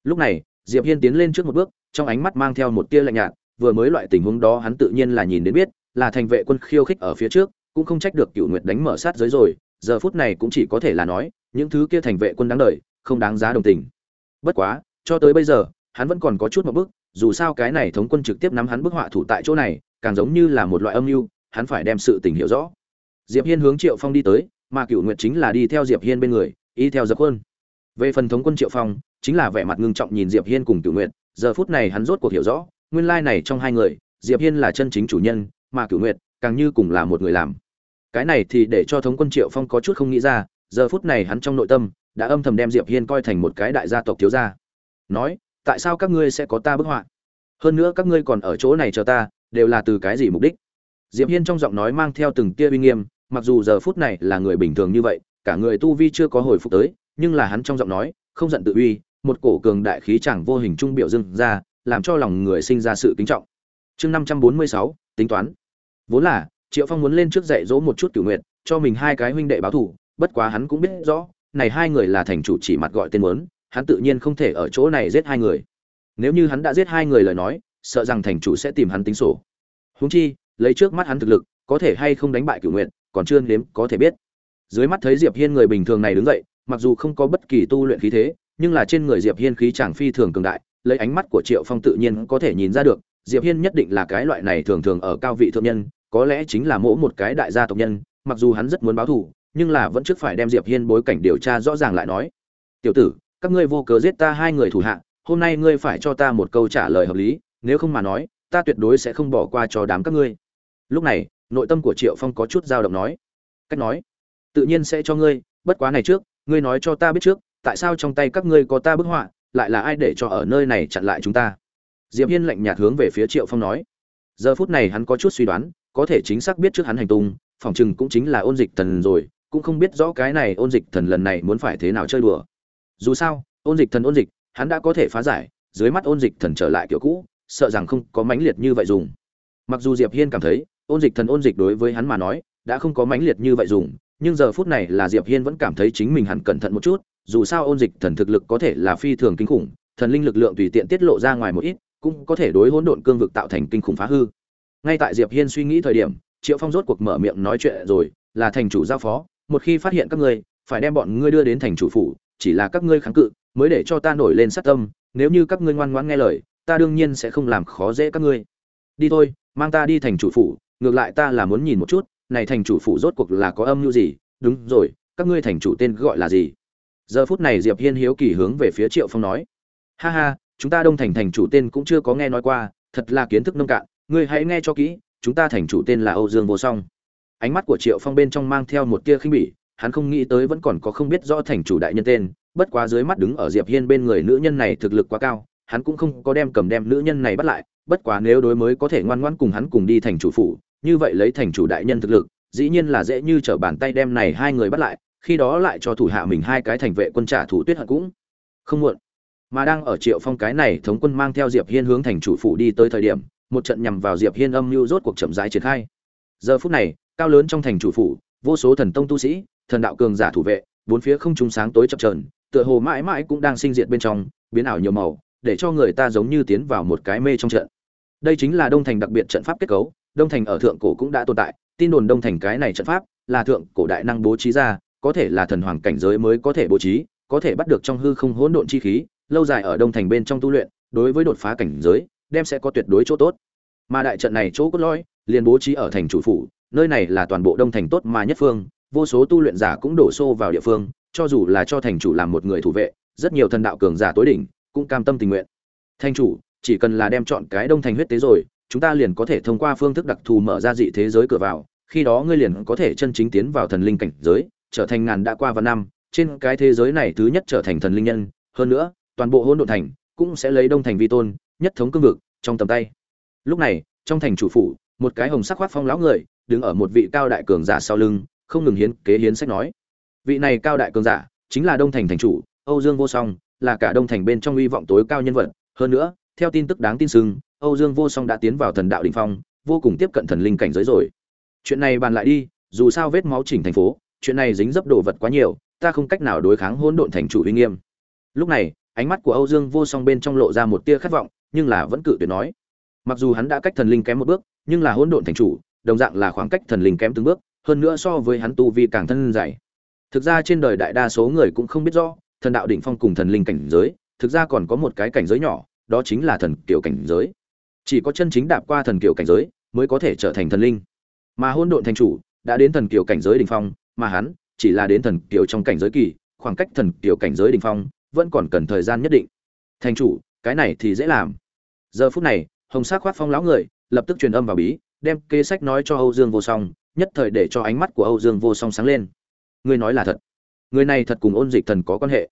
Lúc này, diệp hiên tiến lên trước một bước, trong ánh mắt mang theo một tia lạnh nhạt vừa mới loại tình huống đó hắn tự nhiên là nhìn đến biết, là thành vệ quân khiêu khích ở phía trước, cũng không trách được cửu nguyệt đánh mở sát giới rồi, giờ phút này cũng chỉ có thể là nói, những thứ kia thành vệ quân đáng đời, không đáng giá đồng tình. Bất quá, cho tới bây giờ, hắn vẫn còn có chút một bước, dù sao cái này thống quân trực tiếp nắm hắn bức họa thủ tại chỗ này, càng giống như là một loại âm mưu, hắn phải đem sự tình hiểu rõ. Diệp hiên hướng triệu phong đi tới, mà cửu nguyệt chính là đi theo diệp hiên bên người, y theo dập quân. Về phần thống quân triệu phong, chính là vẻ mặt ngưng trọng nhìn diệp hiên cùng cửu nguyệt, giờ phút này hắn rốt cuộc hiểu rõ nguyên lai này trong hai người, diệp hiên là chân chính chủ nhân, mà Cửu nguyệt càng như cùng là một người làm. Cái này thì để cho thống quân triệu phong có chút không nghĩ ra, giờ phút này hắn trong nội tâm đã âm thầm đem diệp hiên coi thành một cái đại gia tộc thiếu gia. Nói, tại sao các ngươi sẽ có ta bức họa? Hơn nữa các ngươi còn ở chỗ này chờ ta, đều là từ cái gì mục đích? Diệp hiên trong giọng nói mang theo từng tia uy nghiêm, mặc dù giờ phút này là người bình thường như vậy, cả người tu vi chưa có hồi phục tới, nhưng là hắn trong giọng nói, không giận tự uy, một cổ cường đại khí chẳng vô hình trung biểu dưng ra làm cho lòng người sinh ra sự kính trọng. Chương năm trăm bốn mươi sáu, tính toán. Vốn là, triệu phong muốn lên trước dạy dỗ một chút cửu nguyện cho mình hai cái huynh đệ báo thù, bất quá hắn cũng biết rõ, này hai người là thành chủ chỉ mặt gọi tên muốn, hắn tự nhiên không thể ở chỗ này giết hai người. Nếu như hắn đã giết hai người lời nói, sợ rằng thành chủ sẽ tìm hắn tính sổ. Huống chi, lấy trước mắt hắn thực lực, có thể hay không đánh bại cửu nguyện còn chưa nếm có thể biết. Dưới mắt thấy diệp hiên người bình thường này đứng dậy, mặc dù không có bất kỳ tu luyện khí thế, nhưng là trên người diệp hiên khí chẳng phi thường cường đại lấy ánh mắt của triệu phong tự nhiên có thể nhìn ra được, diệp hiên nhất định là cái loại này thường thường ở cao vị thượng nhân, có lẽ chính là mỗi một cái đại gia tộc nhân, mặc dù hắn rất muốn báo thù, nhưng là vẫn trước phải đem diệp hiên bối cảnh điều tra rõ ràng lại nói. Tiểu tử, các ngươi vô cớ giết ta hai người thủ hạ, hôm nay ngươi phải cho ta một câu trả lời hợp lý, nếu không mà nói, ta tuyệt đối sẽ không bỏ qua cho đám các ngươi. Lúc này, nội tâm của triệu phong có chút dao động nói. Cách nói, tự nhiên sẽ cho ngươi, bất quá này trước, ngươi nói cho ta biết trước, tại sao trong tay các ngươi có ta bức họa lại là ai để cho ở nơi này chặn lại chúng ta? Diệp hiên lạnh nhạt hướng về phía triệu phong nói. Giờ phút này hắn có chút suy đoán, có thể chính xác biết trước hắn hành tung phỏng chừng cũng chính là ôn dịch thần rồi, cũng không biết rõ cái này ôn dịch thần lần này muốn phải thế nào chơi đùa. Dù sao, ôn dịch thần ôn dịch, hắn đã có thể phá giải, dưới mắt ôn dịch thần trở lại kiểu cũ, sợ rằng không có mãnh liệt như vậy dùng. Mặc dù diệp hiên cảm thấy, ôn dịch thần ôn dịch đối với hắn mà nói, đã không có mãnh liệt như vậy dùng, nhưng giờ phút này là diệp hiên vẫn cảm thấy chính mình hẳn cẩn thận một chút dù sao ôn dịch thần thực lực có thể là phi thường kinh khủng, thần linh lực lượng tùy tiện tiết lộ ra ngoài một ít, cũng có thể đối hỗn độn cương vực tạo thành kinh khủng phá hư. Ngay tại diệp hiên suy nghĩ thời điểm, triệu phong rốt cuộc mở miệng nói chuyện rồi, là thành chủ giao phó, một khi phát hiện các ngươi, phải đem bọn ngươi đưa đến thành chủ phủ, chỉ là các ngươi kháng cự, mới để cho ta nổi lên sát tâm, nếu như các ngươi ngoan ngoãn nghe lời, ta đương nhiên sẽ không làm khó dễ các ngươi. Đi thôi, mang ta đi thành chủ phủ, ngược lại ta là muốn nhìn một chút, này thành chủ phủ rốt cuộc là có âm mưu gì? Đúng rồi, các ngươi thành chủ tên gọi là gì? Giờ phút này diệp hiên hiếu kỳ hướng về phía triệu phong nói, ha ha, chúng ta đông thành thành chủ tên cũng chưa có nghe nói qua, thật là kiến thức nông cạn, ngươi hãy nghe cho kỹ, chúng ta thành chủ tên là âu dương vô song. Ánh mắt của triệu phong bên trong mang theo một tia khinh bỉ, hắn không nghĩ tới vẫn còn có không biết rõ thành chủ đại nhân tên, bất quá dưới mắt đứng ở diệp hiên bên người nữ nhân này thực lực quá cao, hắn cũng không có đem cầm đem nữ nhân này bắt lại, bất quá nếu đối mới có thể ngoan ngoãn cùng hắn cùng đi thành chủ phủ, như vậy lấy thành chủ đại nhân thực lực, dĩ nhiên là dễ như trở bàn tay đem này hai người bắt lại khi đó lại cho thủ hạ mình hai cái thành vệ quân trả thủ tuyết hận cũng không muộn. Mà đang ở triệu phong cái này thống quân mang theo diệp hiên hướng thành chủ phủ đi tới thời điểm, một trận nhằm vào diệp hiên âm mưu rốt cuộc chậm rãi triển khai. Giờ phút này, cao lớn trong thành chủ phủ, vô số thần tông tu sĩ, thần đạo cường giả thủ vệ, bốn phía không trung sáng tối chập chờn, tựa hồ mãi mãi cũng đang sinh diệt bên trong, biến ảo nhiều màu, để cho người ta giống như tiến vào một cái mê trong trận. Đây chính là đông thành đặc biệt trận pháp kết cấu, đông thành ở thượng cổ cũng đã tồn tại, tin đồn đông thành cái này trận pháp là thượng cổ đại năng bố trí ra có thể là thần hoàng cảnh giới mới có thể bố trí, có thể bắt được trong hư không hỗn độn chi khí, lâu dài ở đông thành bên trong tu luyện, đối với đột phá cảnh giới, đem sẽ có tuyệt đối chỗ tốt. Mà đại trận này chỗ cốt lõi, liền bố trí ở thành chủ phủ, nơi này là toàn bộ đông thành tốt mà nhất phương, vô số tu luyện giả cũng đổ xô vào địa phương, cho dù là cho thành chủ làm một người thủ vệ, rất nhiều thần đạo cường giả tối đỉnh cũng cam tâm tình nguyện. Thành chủ, chỉ cần là đem chọn cái đông thành huyết tế rồi, chúng ta liền có thể thông qua phương thức đặc thù mở ra dị thế giới cửa vào, khi đó ngươi liền có thể chân chính tiến vào thần linh cảnh giới trở thành ngàn đã qua và năm, trên cái thế giới này thứ nhất trở thành thần linh nhân, hơn nữa, toàn bộ hỗn độn thành cũng sẽ lấy đông thành vi tôn, nhất thống cương vực, trong tầm tay. Lúc này, trong thành chủ phủ, một cái hồng sắc khoác phong lão người đứng ở một vị cao đại cường giả sau lưng, không ngừng hiến kế hiến sách nói. Vị này cao đại cường giả chính là đông thành thành chủ, âu dương vô song, là cả đông thành bên trong uy vọng tối cao nhân vật. Hơn nữa, theo tin tức đáng tin sưng âu dương vô song đã tiến vào thần đạo đình phong, vô cùng tiếp cận thần linh cảnh giới rồi. Chuyện này bàn lại đi, dù sao vết máu chỉnh thành phố chuyện này dính dấp đồ vật quá nhiều, ta không cách nào đối kháng hỗn độn thành chủ uy nghiêm. Lúc này, ánh mắt của âu dương vô song bên trong lộ ra một tia khát vọng, nhưng là vẫn cự tuyệt nói. Mặc dù hắn đã cách thần linh kém một bước, nhưng là hỗn độn thành chủ, đồng dạng là khoảng cách thần linh kém từng bước, hơn nữa so với hắn tu vi càng thân dày. Thực ra trên đời đại đa số người cũng không biết rõ, thần đạo đỉnh phong cùng thần linh cảnh giới, thực ra còn có một cái cảnh giới nhỏ, đó chính là thần kiểu cảnh giới. Chỉ có chân chính đạp qua thần kiểu cảnh giới, mới có thể trở thành thần linh. Mà hôn độn thành chủ, đã đến thần kiểu cảnh giới đỉnh phong mà hắn chỉ là đến thần kiều trong cảnh giới kỳ, khoảng cách thần kiều cảnh giới đỉnh phong vẫn còn cần thời gian nhất định. Thành chủ, cái này thì dễ làm. Giờ phút này, hồng sắc khoát phong lão người lập tức truyền âm vào bí, đem kế sách nói cho âu dương vô song, nhất thời để cho ánh mắt của âu dương vô song sáng lên. Ngươi nói là thật. Người này thật cùng ôn dịch thần có quan hệ.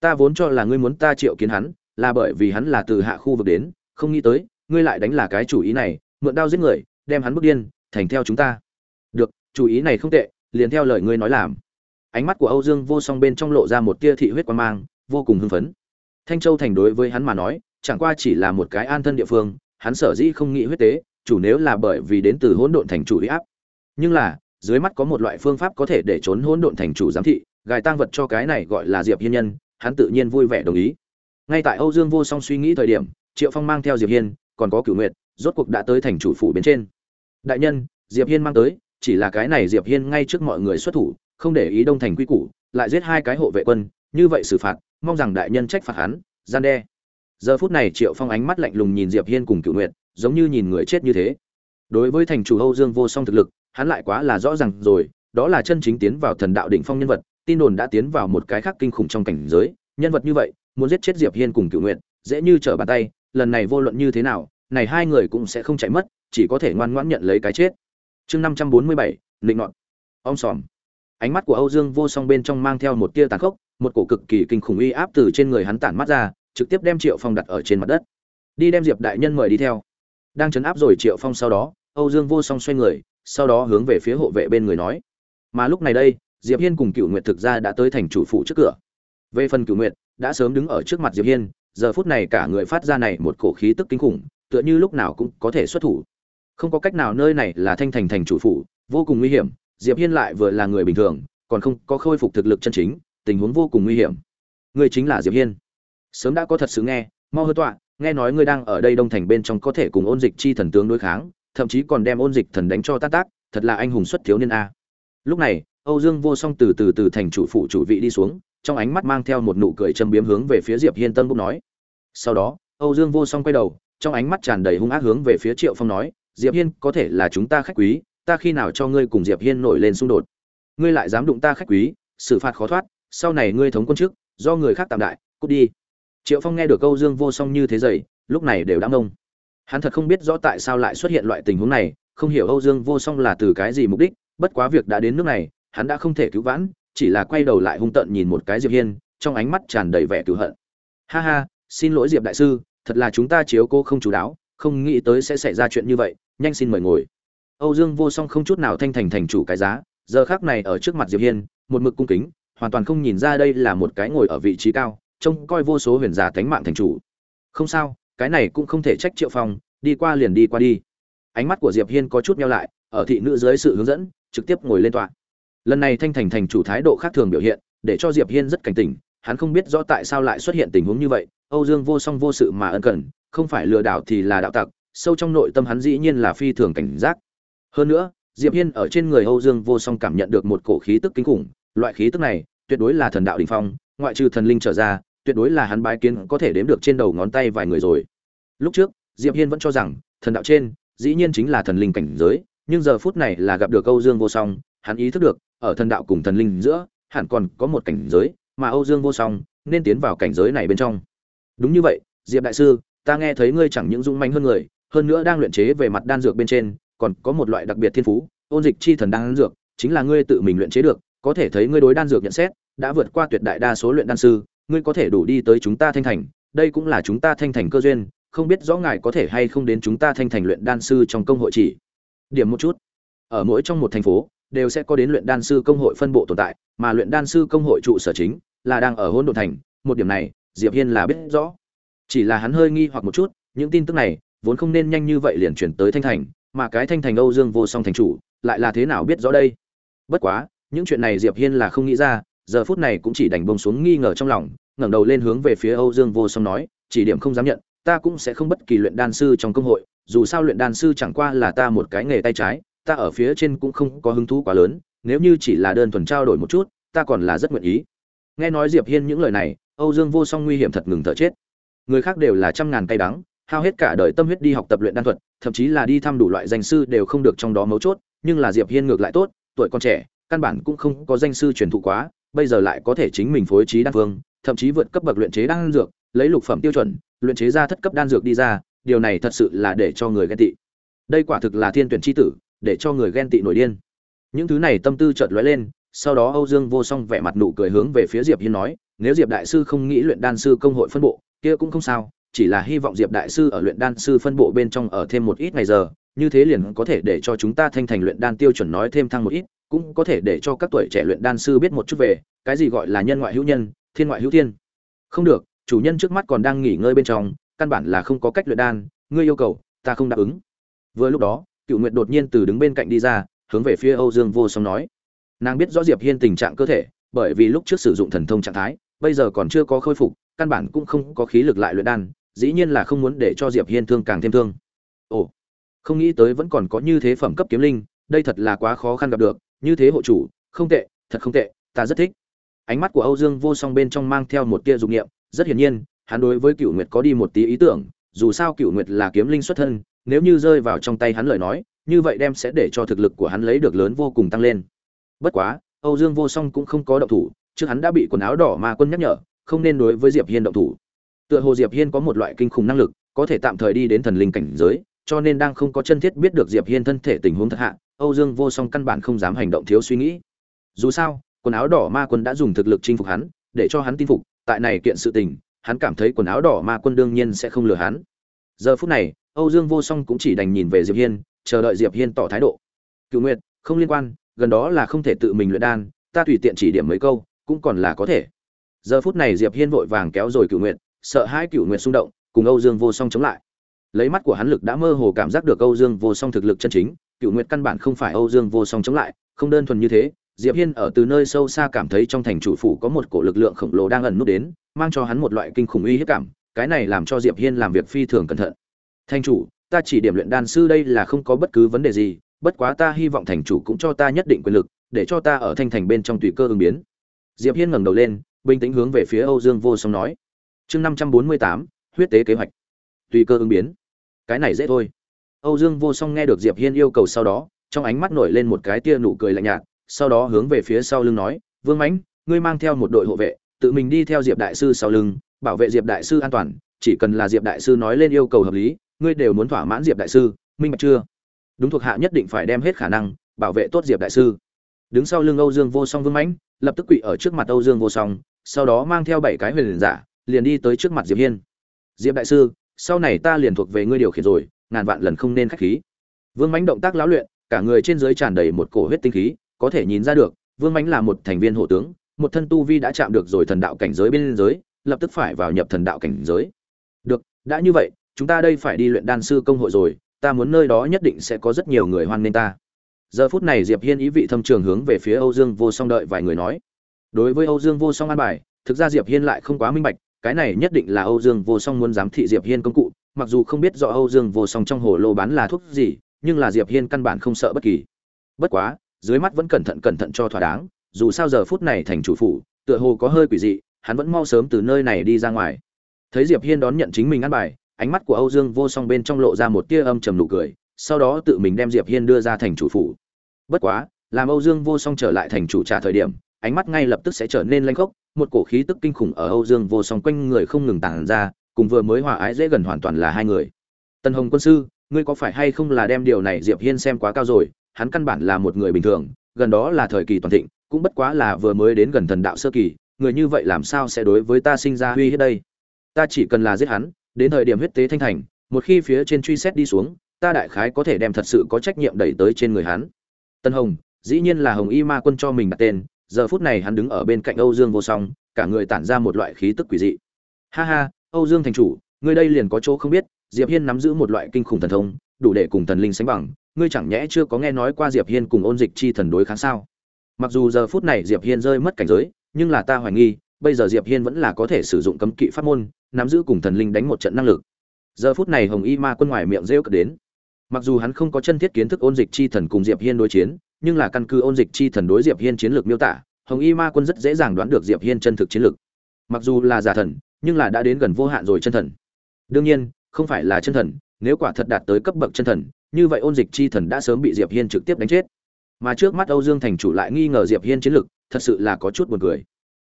Ta vốn cho là ngươi muốn ta triệu kiến hắn, là bởi vì hắn là từ hạ khu vực đến, không nghĩ tới, ngươi lại đánh là cái chủ ý này, mượn đao giết người, đem hắn bước điên, thành theo chúng ta. Được, chủ ý này không tệ liền theo lời ngươi nói làm. Ánh mắt của âu dương vô song bên trong lộ ra một tia thị huyết quan mang, vô cùng hưng phấn. Thanh châu thành đối với hắn mà nói, chẳng qua chỉ là một cái an thân địa phương, hắn sở dĩ không nghĩ huyết tế, chủ nếu là bởi vì đến từ hỗn độn thành chủ uy áp. Nhưng là, dưới mắt có một loại phương pháp có thể để trốn hỗn độn thành chủ giám thị, gài tang vật cho cái này gọi là diệp hiên nhân, hắn tự nhiên vui vẻ đồng ý. Ngay tại âu dương vô song suy nghĩ thời điểm, triệu phong mang theo diệp hiên, còn có cửu nguyệt, rốt cuộc đã tới thành chủ phủ bên trên. Đại nhân, diệp hiên mang tới chỉ là cái này diệp hiên ngay trước mọi người xuất thủ không để ý đông thành quy củ lại giết hai cái hộ vệ quân như vậy xử phạt mong rằng đại nhân trách phạt hắn gian đe. Giờ phút này triệu phong ánh mắt lạnh lùng nhìn diệp hiên cùng cửu nguyệt giống như nhìn người chết như thế. Đối với thành chủ âu dương vô song thực lực hắn lại quá là rõ ràng rồi đó là chân chính tiến vào thần đạo đỉnh phong nhân vật tin đồn đã tiến vào một cái khác kinh khủng trong cảnh giới nhân vật như vậy muốn giết chết diệp hiên cùng Cửu Nguyệt, dễ như trở bàn tay lần này vô luận như thế nào này hai người cũng sẽ không chạy mất chỉ có thể ngoan ngoãn nhận lấy cái chết chương năm trăm bốn mươi bảy nọt. Ông sòm. Ánh mắt của âu dương vô song bên trong mang theo một tia tàn khốc, một cổ cực kỳ kinh khủng uy áp từ trên người hắn tản mắt ra, trực tiếp đem triệu phong đặt ở trên mặt đất. Đi đem diệp đại nhân mời đi theo. Đang chấn áp rồi triệu phong sau đó, âu dương vô song xoay người, sau đó hướng về phía hộ vệ bên người nói. Mà lúc này đây, diệp hiên cùng cựu nguyệt thực ra đã tới thành chủ phủ trước cửa. Về phần cựu nguyệt, đã sớm đứng ở trước mặt diệp hiên, giờ phút này cả người phát ra này một cổ khí tức kinh khủng, tựa như lúc nào cũng có thể xuất thủ không có cách nào nơi này là thanh thành thành chủ phủ, vô cùng nguy hiểm, diệp hiên lại vừa là người bình thường, còn không có khôi phục thực lực chân chính, tình huống vô cùng nguy hiểm. Người chính là diệp hiên. Sớm đã có thật sự nghe, mau hơn tọa, nghe nói ngươi đang ở đây đông thành bên trong có thể cùng ôn dịch chi thần tướng đối kháng, thậm chí còn đem ôn dịch thần đánh cho tát tác, thật là anh hùng xuất thiếu niên a. Lúc này, âu dương vô song từ từ từ thành chủ phụ chủ vị đi xuống, trong ánh mắt mang theo một nụ cười châm biếm hướng về phía diệp hiên tân bốc nói. Sau đó, âu dương vô song quay đầu, trong ánh mắt tràn đầy hung ác hướng về phía triệu phong nói diệp hiên có thể là chúng ta khách quý ta khi nào cho ngươi cùng diệp hiên nổi lên xung đột? Ngươi lại dám đụng ta khách quý xử phạt khó thoát sau này ngươi thống quân trước do người khác tạm đại cút đi. Triệu phong nghe được câu dương vô song như thế dậy, lúc này đều đã ngông. Hắn thật không biết rõ tại sao lại xuất hiện loại tình huống này không hiểu âu dương vô song là từ cái gì mục đích bất quá việc đã đến nước này hắn đã không thể cứu vãn chỉ là quay đầu lại hung tợn nhìn một cái diệp hiên trong ánh mắt tràn đầy vẻ cứu hận. Ha ha xin lỗi diệp đại sư thật là chúng ta chiếu cô không chú đáo không nghĩ tới sẽ xảy ra chuyện như vậy, nhanh xin mời ngồi. Âu dương vô song không chút nào thanh thành thành chủ cái giá, giờ khác này ở trước mặt diệp hiên, một mực cung kính, hoàn toàn không nhìn ra đây là một cái ngồi ở vị trí cao, trông coi vô số huyền giả thánh mạng thành chủ. Không sao, cái này cũng không thể trách triệu phong, đi qua liền đi qua đi. Ánh mắt của diệp hiên có chút meo lại, ở thị nữ dưới sự hướng dẫn, trực tiếp ngồi lên tọa. Lần này thanh thành thành chủ thái độ khác thường biểu hiện, để cho diệp hiên rất cảnh tỉnh, hắn không biết rõ tại sao lại xuất hiện tình huống như vậy, âu dương vô song vô sự mà ân cần không phải lừa đảo thì là đạo tặc, sâu trong nội tâm hắn dĩ nhiên là phi thường cảnh giác. Hơn nữa, diệp hiên ở trên người âu dương vô song cảm nhận được một cổ khí tức kinh khủng, loại khí tức này tuyệt đối là thần đạo đỉnh phong, ngoại trừ thần linh trở ra, tuyệt đối là hắn bái kiến có thể đếm được trên đầu ngón tay vài người rồi. Lúc trước, diệp hiên vẫn cho rằng, thần đạo trên, dĩ nhiên chính là thần linh cảnh giới, nhưng giờ phút này là gặp được âu dương vô song, hắn ý thức được, ở thần đạo cùng thần linh giữa, hẳn còn có một cảnh giới, mà âu dương vô song nên tiến vào cảnh giới này bên trong. Đúng như vậy, diệp đại sư ta nghe thấy ngươi chẳng những dũng manh hơn người, hơn nữa đang luyện chế về mặt đan dược bên trên, còn có một loại đặc biệt thiên phú, ôn dịch chi thần đan dược, chính là ngươi tự mình luyện chế được, có thể thấy ngươi đối đan dược nhận xét, đã vượt qua tuyệt đại đa số luyện đan sư, ngươi có thể đủ đi tới chúng ta thanh thành, đây cũng là chúng ta thanh thành cơ duyên, không biết rõ ngài có thể hay không đến chúng ta thanh thành luyện đan sư trong công hội chỉ. Điểm một chút, ở mỗi trong một thành phố, đều sẽ có đến luyện đan sư công hội phân bộ tồn tại, mà luyện đan sư công hội trụ sở chính là đang ở hôn Độn thành, một điểm này, diệp hiên là biết rõ chỉ là hắn hơi nghi hoặc một chút, những tin tức này vốn không nên nhanh như vậy liền chuyển tới thanh thành, mà cái thanh thành âu dương vô song thành chủ lại là thế nào biết rõ đây? Bất quá, những chuyện này diệp hiên là không nghĩ ra, giờ phút này cũng chỉ đành bông xuống nghi ngờ trong lòng, ngẩng đầu lên hướng về phía âu dương vô song nói, chỉ điểm không dám nhận, ta cũng sẽ không bất kỳ luyện đan sư trong công hội, dù sao luyện đan sư chẳng qua là ta một cái nghề tay trái, ta ở phía trên cũng không có hứng thú quá lớn, nếu như chỉ là đơn thuần trao đổi một chút, ta còn là rất nguyện ý. Nghe nói diệp hiên những lời này, âu dương vô song nguy hiểm thật ngừng thở chết người khác đều là trăm ngàn cay đắng, hao hết cả đời tâm huyết đi học tập luyện đan thuật, thậm chí là đi thăm đủ loại danh sư đều không được trong đó mấu chốt, nhưng là diệp hiên ngược lại tốt, tuổi còn trẻ, căn bản cũng không có danh sư truyền thụ quá, bây giờ lại có thể chính mình phối trí đan phương, thậm chí vượt cấp bậc luyện chế đan dược, lấy lục phẩm tiêu chuẩn, luyện chế ra thất cấp đan dược đi ra, điều này thật sự là để cho người ghen tị. Đây quả thực là thiên tuyển chi tử, để cho người ghen tị nổi điên. Những thứ này tâm tư chợt lóe lên, sau đó âu dương vô song vẻ mặt nụ cười hướng về phía diệp hiên nói, nếu diệp đại sư không nghĩ luyện đan sư công hội phân bộ kia cũng không sao, chỉ là hy vọng diệp đại sư ở luyện đan sư phân bộ bên trong ở thêm một ít ngày giờ, như thế liền có thể để cho chúng ta thanh thành luyện đan tiêu chuẩn nói thêm thăng một ít, cũng có thể để cho các tuổi trẻ luyện đan sư biết một chút về, cái gì gọi là nhân ngoại hữu nhân, thiên ngoại hữu thiên. Không được, chủ nhân trước mắt còn đang nghỉ ngơi bên trong, căn bản là không có cách luyện đan, ngươi yêu cầu, ta không đáp ứng. Vừa lúc đó, cựu nguyệt đột nhiên từ đứng bên cạnh đi ra, hướng về phía âu dương vô song nói. Nàng biết rõ diệp hiên tình trạng cơ thể, bởi vì lúc trước sử dụng thần thông trạng thái, bây giờ còn chưa có khôi phục căn bản cũng không có khí lực lại luyện đan, dĩ nhiên là không muốn để cho diệp hiên thương càng thêm thương. Ồ, không nghĩ tới vẫn còn có như thế phẩm cấp kiếm linh, đây thật là quá khó khăn gặp được, như thế hộ chủ, không tệ, thật không tệ, ta rất thích. Ánh mắt của âu dương vô song bên trong mang theo một tia dục niệm, rất hiển nhiên, hắn đối với cựu nguyệt có đi một tí ý tưởng, dù sao cựu nguyệt là kiếm linh xuất thân, nếu như rơi vào trong tay hắn lời nói, như vậy đem sẽ để cho thực lực của hắn lấy được lớn vô cùng tăng lên. Bất quá, âu dương vô song cũng không có động thủ, trước hắn đã bị quần áo đỏ ma quân nhắc nhở không nên đối với diệp hiên động thủ. Tựa hồ diệp hiên có một loại kinh khủng năng lực, có thể tạm thời đi đến thần linh cảnh giới, cho nên đang không có chân thiết biết được diệp hiên thân thể tình huống thật hạ, âu dương vô song căn bản không dám hành động thiếu suy nghĩ. Dù sao, quần áo đỏ ma quân đã dùng thực lực chinh phục hắn, để cho hắn tin phục, tại này kiện sự tình, hắn cảm thấy quần áo đỏ ma quân đương nhiên sẽ không lừa hắn. Giờ phút này, âu dương vô song cũng chỉ đành nhìn về diệp hiên, chờ đợi diệp hiên tỏ thái độ. Cựu nguyệt, không liên quan, gần đó là không thể tự mình luyện đan, ta tùy tiện chỉ điểm mấy câu, cũng còn là có thể giờ phút này diệp hiên vội vàng kéo rồi cựu nguyệt, sợ hai cựu nguyệt xung động, cùng âu dương vô song chống lại. Lấy mắt của hắn lực đã mơ hồ cảm giác được âu dương vô song thực lực chân chính cựu nguyệt căn bản không phải âu dương vô song chống lại, không đơn thuần như thế, diệp hiên ở từ nơi sâu xa cảm thấy trong thành chủ phủ có một cổ lực lượng khổng lồ đang ẩn nút đến, mang cho hắn một loại kinh khủng uy hiếp cảm, cái này làm cho diệp hiên làm việc phi thường cẩn thận. Thành chủ, ta chỉ điểm luyện đan sư đây là không có bất cứ vấn đề gì, bất quá ta hy vọng thành chủ cũng cho ta nhất định quyền lực, để cho ta ở thanh thành bên trong tùy cơ ứng biến. Diệp hiên ngẩng đầu lên bình tĩnh hướng về phía âu dương vô song nói. Chương năm trăm bốn mươi tám, huyết tế kế hoạch. Tùy cơ ứng biến. Cái này dễ thôi. Âu dương vô song nghe được diệp hiên yêu cầu sau đó, trong ánh mắt nổi lên một cái tia nụ cười lạnh nhạt, sau đó hướng về phía sau lưng nói, vương mãnh, ngươi mang theo một đội hộ vệ, tự mình đi theo diệp đại sư sau lưng, bảo vệ diệp đại sư an toàn, chỉ cần là diệp đại sư nói lên yêu cầu hợp lý, ngươi đều muốn thỏa mãn diệp đại sư, minh bạch chưa? Đúng thuộc hạ nhất định phải đem hết khả năng, bảo vệ tốt diệp đại sư. Đứng sau lưng âu dương vô song vương mãnh, lập tức quỳ ở trước mặt âu dương vô song sau đó mang theo bảy cái huyền giả, liền đi tới trước mặt diệp hiên. Diệp đại sư, sau này ta liền thuộc về ngươi điều khiển rồi, ngàn vạn lần không nên khách khí. Vương mãnh động tác lão luyện, cả người trên dưới tràn đầy một cổ huyết tinh khí, có thể nhìn ra được, vương mãnh là một thành viên hộ tướng, một thân tu vi đã chạm được rồi thần đạo cảnh giới bên giới lập tức phải vào nhập thần đạo cảnh giới. Được, đã như vậy, chúng ta đây phải đi luyện đan sư công hội rồi, ta muốn nơi đó nhất định sẽ có rất nhiều người hoan nghênh ta. Giờ phút này diệp hiên ý vị thâm trường hướng về phía âu dương vô song đợi vài người nói đối với âu dương vô song an bài, thực ra diệp hiên lại không quá minh bạch, cái này nhất định là âu dương vô song muốn giám thị diệp hiên công cụ, mặc dù không biết rõ âu dương vô song trong hồ lô bán là thuốc gì, nhưng là diệp hiên căn bản không sợ bất kỳ. Bất quá, dưới mắt vẫn cẩn thận cẩn thận cho thỏa đáng, dù sao giờ phút này thành chủ phủ, tựa hồ có hơi quỷ dị, hắn vẫn mau sớm từ nơi này đi ra ngoài. Thấy diệp hiên đón nhận chính mình ăn bài, ánh mắt của âu dương vô song bên trong lộ ra một tia âm trầm nụ cười, sau đó tự mình đem diệp hiên đưa ra thành chủ phủ. Bất quá, làm âu dương vô song trở lại thành chủ trả thời điểm ánh mắt ngay lập tức sẽ trở nên lanh khốc, một cổ khí tức kinh khủng ở âu dương vô song quanh người không ngừng tàn ra, cùng vừa mới hòa ái dễ gần hoàn toàn là hai người. Tân hồng quân sư, ngươi có phải hay không là đem điều này diệp hiên xem quá cao rồi, hắn căn bản là một người bình thường, gần đó là thời kỳ toàn thịnh, cũng bất quá là vừa mới đến gần thần đạo sơ kỳ, người như vậy làm sao sẽ đối với ta sinh ra uy hiếp đây? Ta chỉ cần là giết hắn, đến thời điểm huyết tế thanh thành, một khi phía trên truy xét đi xuống, ta đại khái có thể đem thật sự có trách nhiệm đẩy tới trên người hắn. Tân hồng, dĩ nhiên là hồng y ma quân cho mình đặt tên giờ phút này hắn đứng ở bên cạnh âu dương vô song, cả người tản ra một loại khí tức quỷ dị. Ha ha, âu dương thành chủ, ngươi đây liền có chỗ không biết, diệp hiên nắm giữ một loại kinh khủng thần thông, đủ để cùng thần linh sánh bằng, ngươi chẳng nhẽ chưa có nghe nói qua diệp hiên cùng ôn dịch chi thần đối kháng sao? Mặc dù giờ phút này diệp hiên rơi mất cảnh giới, nhưng là ta hoài nghi, bây giờ diệp hiên vẫn là có thể sử dụng cấm kỵ pháp môn, nắm giữ cùng thần linh đánh một trận năng lực. Giờ phút này hồng y ma quân ngoài miệng rêu cợt đến. Mặc dù hắn không có chân thiết kiến thức ôn dịch chi thần cùng diệp hiên đối chiến nhưng là căn cứ ôn dịch chi thần đối diệp hiên chiến lược miêu tả, hồng y ma quân rất dễ dàng đoán được diệp hiên chân thực chiến lược. Mặc dù là giả thần, nhưng là đã đến gần vô hạn rồi chân thần. Đương nhiên, không phải là chân thần, nếu quả thật đạt tới cấp bậc chân thần, như vậy ôn dịch chi thần đã sớm bị diệp hiên trực tiếp đánh chết. Mà trước mắt âu dương thành chủ lại nghi ngờ diệp hiên chiến lược, thật sự là có chút buồn cười.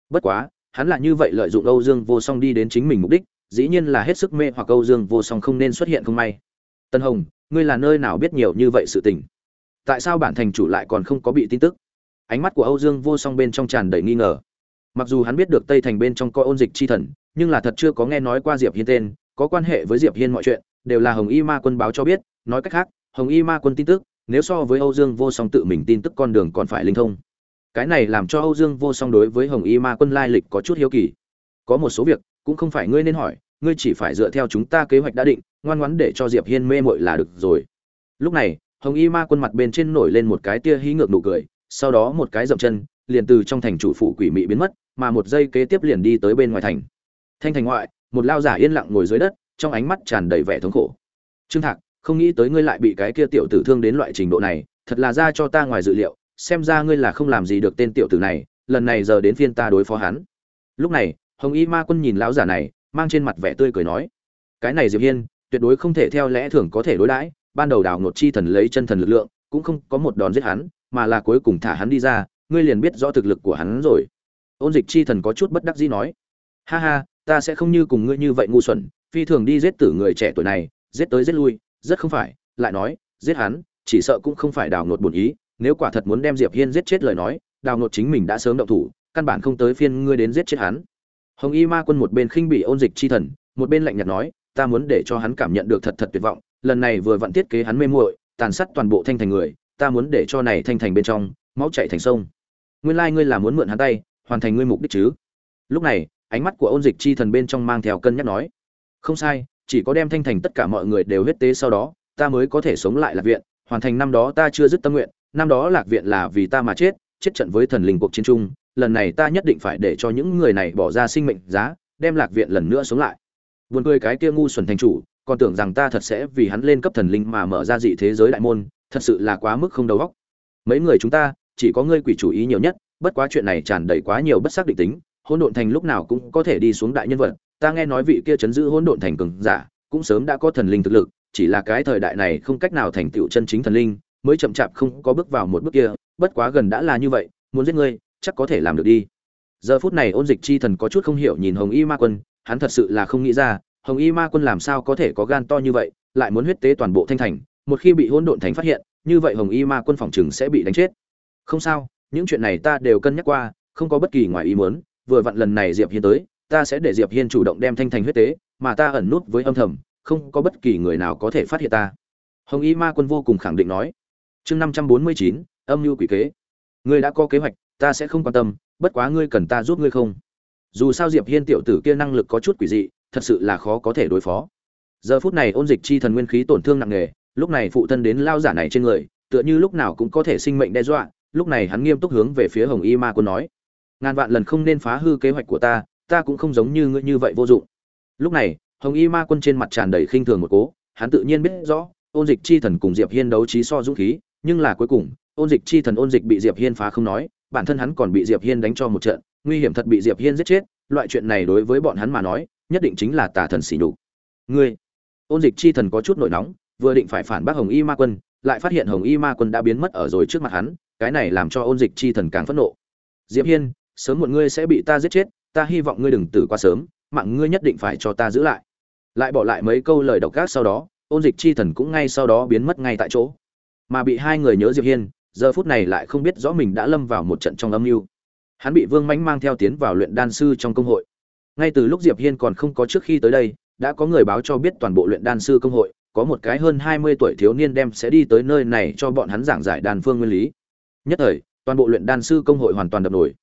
Bất quá, hắn là như vậy lợi dụng âu dương vô song đi đến chính mình mục đích, dĩ nhiên là hết sức mê hoặc âu dương vô song không nên xuất hiện không may. Tân hồng, ngươi là nơi nào biết nhiều như vậy sự tình? Tại sao bản thành chủ lại còn không có bị tin tức? Ánh mắt của âu dương vô song bên trong tràn đầy nghi ngờ. Mặc dù hắn biết được tây thành bên trong coi ôn dịch chi thần, nhưng là thật chưa có nghe nói qua diệp hiên tên, có quan hệ với diệp hiên mọi chuyện, đều là hồng y ma quân báo cho biết. Nói cách khác, hồng y ma quân tin tức, nếu so với âu dương vô song tự mình tin tức con đường còn phải linh thông. Cái này làm cho âu dương vô song đối với hồng y ma quân lai lịch có chút hiếu kỳ. Có một số việc, cũng không phải ngươi nên hỏi, ngươi chỉ phải dựa theo chúng ta kế hoạch đã định, ngoan ngoãn để cho diệp hiên mê mội là được rồi. Lúc này hồng y ma quân mặt bên trên nổi lên một cái tia hí ngược nụ cười, sau đó một cái dậm chân, liền từ trong thành chủ phụ quỷ mị biến mất, mà một giây kế tiếp liền đi tới bên ngoài thành. Thanh thành ngoại, một lao giả yên lặng ngồi dưới đất, trong ánh mắt tràn đầy vẻ thống khổ. Trương thạc, không nghĩ tới ngươi lại bị cái kia tiểu tử thương đến loại trình độ này, thật là ra cho ta ngoài dự liệu, xem ra ngươi là không làm gì được tên tiểu tử này, lần này giờ đến phiên ta đối phó hắn. Lúc này, hồng y ma quân nhìn lão giả này, mang trên mặt vẻ tươi cười nói, cái này diệp hiên, tuyệt đối không thể theo lẽ thường có thể đối đãi ban đầu đào ngột chi thần lấy chân thần lực lượng, cũng không có một đòn giết hắn, mà là cuối cùng thả hắn đi ra, ngươi liền biết rõ thực lực của hắn rồi. Ôn dịch chi thần có chút bất đắc dĩ nói. Ha ha, ta sẽ không như cùng ngươi như vậy ngu xuẩn, phi thường đi giết tử người trẻ tuổi này, giết tới giết lui, rất không phải. Lại nói, giết hắn, chỉ sợ cũng không phải đào ngột bổn ý, nếu quả thật muốn đem diệp hiên giết chết lời nói, đào ngột chính mình đã sớm động thủ, căn bản không tới phiên ngươi đến giết chết hắn. Hồng y ma quân một bên khinh bị ôn dịch chi thần, một bên lạnh nhạt nói, ta muốn để cho hắn cảm nhận được thật thật tuyệt vọng lần này vừa vặn thiết kế hắn mê muội, tàn sát toàn bộ thanh thành người, ta muốn để cho này thanh thành bên trong, máu chảy thành sông. Nguyên lai ngươi là muốn mượn hắn tay, hoàn thành ngươi mục đích chứ? Lúc này, ánh mắt của ôn dịch chi thần bên trong mang theo cân nhắc nói, không sai, chỉ có đem thanh thành tất cả mọi người đều huyết tế sau đó, ta mới có thể sống lại lạc viện. Hoàn thành năm đó ta chưa dứt tâm nguyện, năm đó lạc viện là vì ta mà chết chết trận với thần linh cuộc chiến trung lần này ta nhất định phải để cho những người này bỏ ra sinh mệnh giá, đem lạc viện lần nữa sống lại. Buồn cười cái kia ngu xuẩn thành chủ còn tưởng rằng ta thật sẽ vì hắn lên cấp thần linh mà mở ra dị thế giới đại môn, thật sự là quá mức không đầu óc. Mấy người chúng ta, chỉ có ngươi quỷ chủ ý nhiều nhất, bất quá chuyện này tràn đầy quá nhiều bất xác định tính, hỗn độn thành lúc nào cũng có thể đi xuống đại nhân vật. Ta nghe nói vị kia chấn giữ hỗn độn thành cường giả, cũng sớm đã có thần linh thực lực, chỉ là cái thời đại này không cách nào thành tựu chân chính thần linh, mới chậm chạp không có bước vào một bước kia, bất quá gần đã là như vậy, muốn giết ngươi, chắc có thể làm được đi. Giờ phút này ôn dịch chi thần có chút không hiểu nhìn hồng y ma quân, hắn thật sự là không nghĩ ra hồng y ma quân làm sao có thể có gan to như vậy, lại muốn huyết tế toàn bộ thanh thành, một khi bị hỗn độn thành phát hiện, như vậy hồng y ma quân phòng chừng sẽ bị đánh chết. Không sao, những chuyện này ta đều cân nhắc qua, không có bất kỳ ngoài ý muốn, vừa vặn lần này diệp hiên tới, ta sẽ để diệp hiên chủ động đem thanh thành huyết tế, mà ta ẩn nút với âm thầm, không có bất kỳ người nào có thể phát hiện ta. Hồng y ma quân vô cùng khẳng định nói. Chương năm trăm bốn mươi chín, âm mưu quỷ kế. Ngươi đã có kế hoạch, ta sẽ không quan tâm, bất quá ngươi cần ta giúp ngươi không? Dù sao diệp hiên tiểu tử kia năng lực có chút quỷ dị thật sự là khó có thể đối phó. Giờ phút này ôn dịch chi thần nguyên khí tổn thương nặng nề, lúc này phụ thân đến lao giả này trên người, tựa như lúc nào cũng có thể sinh mệnh đe dọa, lúc này hắn nghiêm túc hướng về phía hồng y ma quân nói, ngàn vạn lần không nên phá hư kế hoạch của ta ta cũng không giống như ngươi như vậy vô dụng. Lúc này, hồng y ma quân trên mặt tràn đầy khinh thường một cố, hắn tự nhiên biết rõ, ôn dịch chi thần cùng diệp hiên đấu trí so dũng khí, nhưng là cuối cùng, ôn dịch chi thần ôn dịch bị diệp hiên phá không nói, bản thân hắn còn bị diệp hiên đánh cho một trận, nguy hiểm thật bị diệp hiên giết chết, loại chuyện này đối với bọn hắn mà nói nhất định chính là tà thần xỉ nhục. Ngươi, ôn dịch chi thần có chút nổi nóng, vừa định phải phản bác hồng y ma quân, lại phát hiện hồng y ma quân đã biến mất ở rồi trước mặt hắn, cái này làm cho ôn dịch chi thần càng phẫn nộ. Diệp hiên, sớm muộn ngươi sẽ bị ta giết chết, ta hy vọng ngươi đừng tử quá sớm, mạng ngươi nhất định phải cho ta giữ lại. Lại bỏ lại mấy câu lời độc ác sau đó, ôn dịch chi thần cũng ngay sau đó biến mất ngay tại chỗ. Mà bị hai người nhớ diệp hiên, giờ phút này lại không biết rõ mình đã lâm vào một trận trong âm mưu. Hắn bị vương mãnh mang theo tiến vào luyện đan sư trong công hội ngay từ lúc diệp hiên còn không có trước khi tới đây, đã có người báo cho biết toàn bộ luyện đan sư công hội, có một cái hơn 20 tuổi thiếu niên đem sẽ đi tới nơi này cho bọn hắn giảng giải đan phương nguyên lý. Nhất thời, toàn bộ luyện đan sư công hội hoàn toàn đập nổi.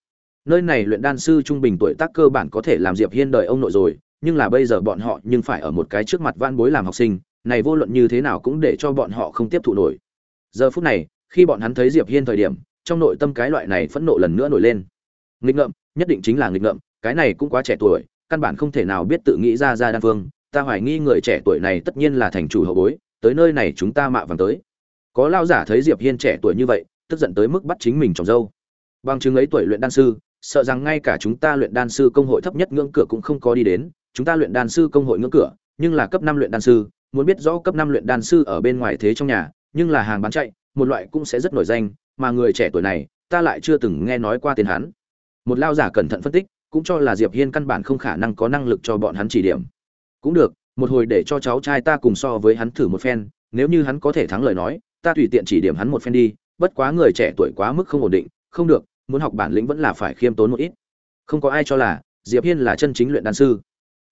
Nơi này luyện đan sư trung bình tuổi tác cơ bản có thể làm diệp hiên đời ông nội rồi, nhưng là bây giờ bọn họ nhưng phải ở một cái trước mặt van bối làm học sinh, này vô luận như thế nào cũng để cho bọn họ không tiếp thụ nổi. Giờ phút này, khi bọn hắn thấy diệp hiên thời điểm, trong nội tâm cái loại này phẫn nộ lần nữa nổi lên. Nghịch ngợm, nhất định chính là nghịch ngợm cái này cũng quá trẻ tuổi, căn bản không thể nào biết tự nghĩ ra ra đan phương. Ta hoài nghi người trẻ tuổi này tất nhiên là thành chủ hậu bối, tới nơi này chúng ta mạ vàng tới. Có lao giả thấy diệp hiên trẻ tuổi như vậy, tức giận tới mức bắt chính mình trồng dâu. Bằng chứng ấy tuổi luyện đan sư, sợ rằng ngay cả chúng ta luyện đan sư công hội thấp nhất ngưỡng cửa cũng không có đi đến. Chúng ta luyện đan sư công hội ngưỡng cửa, nhưng là cấp năm luyện đan sư, muốn biết rõ cấp năm luyện đan sư ở bên ngoài thế trong nhà, nhưng là hàng bán chạy, một loại cũng sẽ rất nổi danh, mà người trẻ tuổi này, ta lại chưa từng nghe nói qua tên hắn. Một lao giả cẩn thận phân tích cũng cho là diệp hiên căn bản không khả năng có năng lực cho bọn hắn chỉ điểm. Cũng được, một hồi để cho cháu trai ta cùng so với hắn thử một phen, nếu như hắn có thể thắng lời nói, ta tùy tiện chỉ điểm hắn một phen đi, bất quá người trẻ tuổi quá mức không ổn định, không được, muốn học bản lĩnh vẫn là phải khiêm tốn một ít. Không có ai cho là, diệp hiên là chân chính luyện đan sư.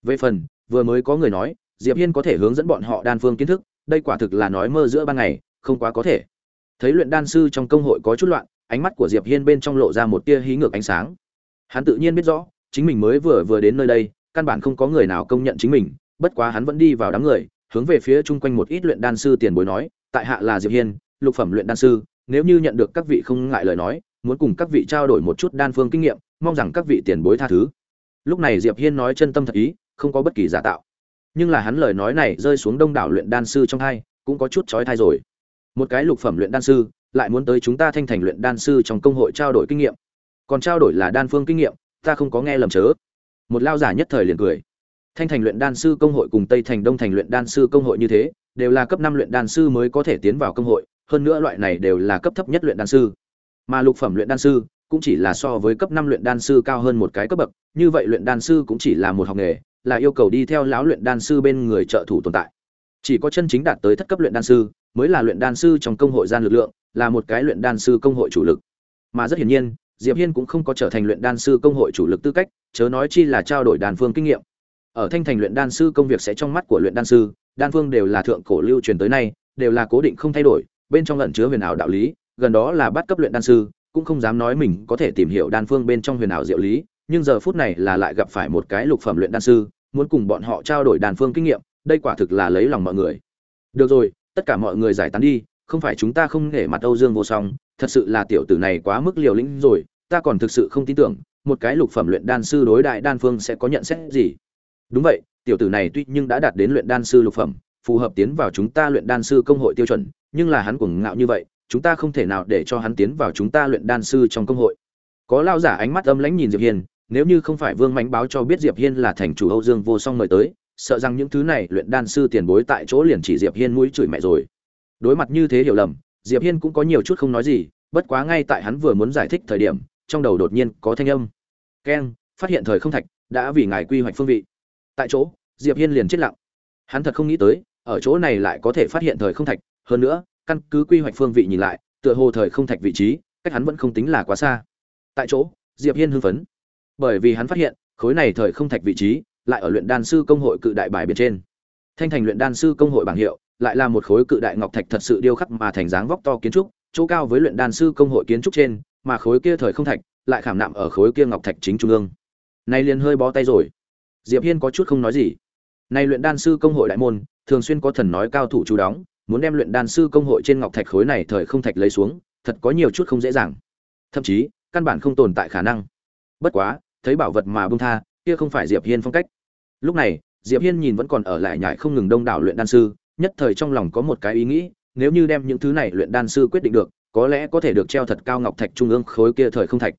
Về phần, vừa mới có người nói, diệp hiên có thể hướng dẫn bọn họ đan phương kiến thức, đây quả thực là nói mơ giữa ban ngày, không quá có thể. Thấy luyện đan sư trong công hội có chút loạn, ánh mắt của diệp hiên bên trong lộ ra một tia hí ngược ánh sáng hắn tự nhiên biết rõ, chính mình mới vừa vừa đến nơi đây, căn bản không có người nào công nhận chính mình, bất quá hắn vẫn đi vào đám người, hướng về phía chung quanh một ít luyện đan sư tiền bối nói, tại hạ là diệp hiên, lục phẩm luyện đan sư, nếu như nhận được các vị không ngại lời nói, muốn cùng các vị trao đổi một chút đan phương kinh nghiệm, mong rằng các vị tiền bối tha thứ. Lúc này diệp hiên nói chân tâm thật ý, không có bất kỳ giả tạo. Nhưng là hắn lời nói này rơi xuống đông đảo luyện đan sư trong hai, cũng có chút chói tai rồi. Một cái lục phẩm luyện đan sư, lại muốn tới chúng ta thanh thành luyện đan sư trong công hội trao đổi kinh nghiệm còn trao đổi là đan phương kinh nghiệm ta không có nghe lầm chớ một lao giả nhất thời liền cười thanh thành luyện đan sư công hội cùng tây thành đông thành luyện đan sư công hội như thế đều là cấp năm luyện đan sư mới có thể tiến vào công hội hơn nữa loại này đều là cấp thấp nhất luyện đan sư mà lục phẩm luyện đan sư cũng chỉ là so với cấp năm luyện đan sư cao hơn một cái cấp bậc như vậy luyện đan sư cũng chỉ là một học nghề là yêu cầu đi theo lão luyện đan sư bên người trợ thủ tồn tại chỉ có chân chính đạt tới thất cấp luyện đan sư mới là luyện đan sư trong công hội gian lực lượng là một cái luyện đan sư công hội chủ lực mà rất hiển nhiên diệp hiên cũng không có trở thành luyện đan sư công hội chủ lực tư cách, chớ nói chi là trao đổi đan phương kinh nghiệm. Ở thanh thành luyện đan sư công việc sẽ trong mắt của luyện đan sư, đan phương đều là thượng cổ lưu truyền tới nay, đều là cố định không thay đổi, bên trong lẫn chứa huyền ảo đạo lý, gần đó là bắt cấp luyện đan sư, cũng không dám nói mình có thể tìm hiểu đan phương bên trong huyền ảo diệu lý, nhưng giờ phút này là lại gặp phải một cái lục phẩm luyện đan sư, muốn cùng bọn họ trao đổi đan phương kinh nghiệm, đây quả thực là lấy lòng mọi người. Được rồi, tất cả mọi người giải tán đi, không phải chúng ta không nể mặt âu dương vô song, thật sự là tiểu tử này quá mức liều lĩnh rồi ta còn thực sự không tin tưởng, một cái lục phẩm luyện đan sư đối đại đan phương sẽ có nhận xét gì. Đúng vậy, tiểu tử này tuy nhưng đã đạt đến luyện đan sư lục phẩm, phù hợp tiến vào chúng ta luyện đan sư công hội tiêu chuẩn, nhưng là hắn cuồng ngạo như vậy, chúng ta không thể nào để cho hắn tiến vào chúng ta luyện đan sư trong công hội. Có lao giả ánh mắt âm lãnh nhìn diệp hiên, nếu như không phải vương mánh báo cho biết diệp hiên là thành chủ âu dương vô song mời tới, sợ rằng những thứ này luyện đan sư tiền bối tại chỗ liền chỉ diệp hiên mũi chửi mẹ rồi. Đối mặt như thế hiểu lầm, diệp hiên cũng có nhiều chút không nói gì, bất quá ngay tại hắn vừa muốn giải thích thời điểm trong đầu đột nhiên có thanh âm. Keng, phát hiện thời không thạch, đã vì ngài quy hoạch phương vị. Tại chỗ, diệp hiên liền chết lặng. Hắn thật không nghĩ tới, ở chỗ này lại có thể phát hiện thời không thạch. Hơn nữa, căn cứ quy hoạch phương vị nhìn lại, tựa hồ thời không thạch vị trí, cách hắn vẫn không tính là quá xa. Tại chỗ, diệp hiên hưng phấn. Bởi vì hắn phát hiện, khối này thời không thạch vị trí lại ở luyện đan sư công hội cự đại bài biệt trên. Thanh thành luyện đan sư công hội bảng hiệu lại là một khối cự đại ngọc thạch thật sự điêu khắc mà thành dáng vóc to kiến trúc, chỗ cao với luyện đan sư công hội kiến trúc trên mà khối kia thời không thạch lại khảm nạm ở khối kia ngọc thạch chính trung ương. Nay liền hơi bó tay rồi. Diệp hiên có chút không nói gì. Nay luyện đan sư công hội đại môn, thường xuyên có thần nói cao thủ chú đóng, muốn đem luyện đan sư công hội trên ngọc thạch khối này thời không thạch lấy xuống, thật có nhiều chút không dễ dàng. Thậm chí, căn bản không tồn tại khả năng. Bất quá, thấy bảo vật mà bung tha, kia không phải diệp hiên phong cách. Lúc này, diệp hiên nhìn vẫn còn ở lại nhại không ngừng đông đảo luyện đan sư, nhất thời trong lòng có một cái ý nghĩ, nếu như đem những thứ này luyện đan sư quyết định được có lẽ có thể được treo thật cao ngọc thạch trung ương khối kia thời không thạch.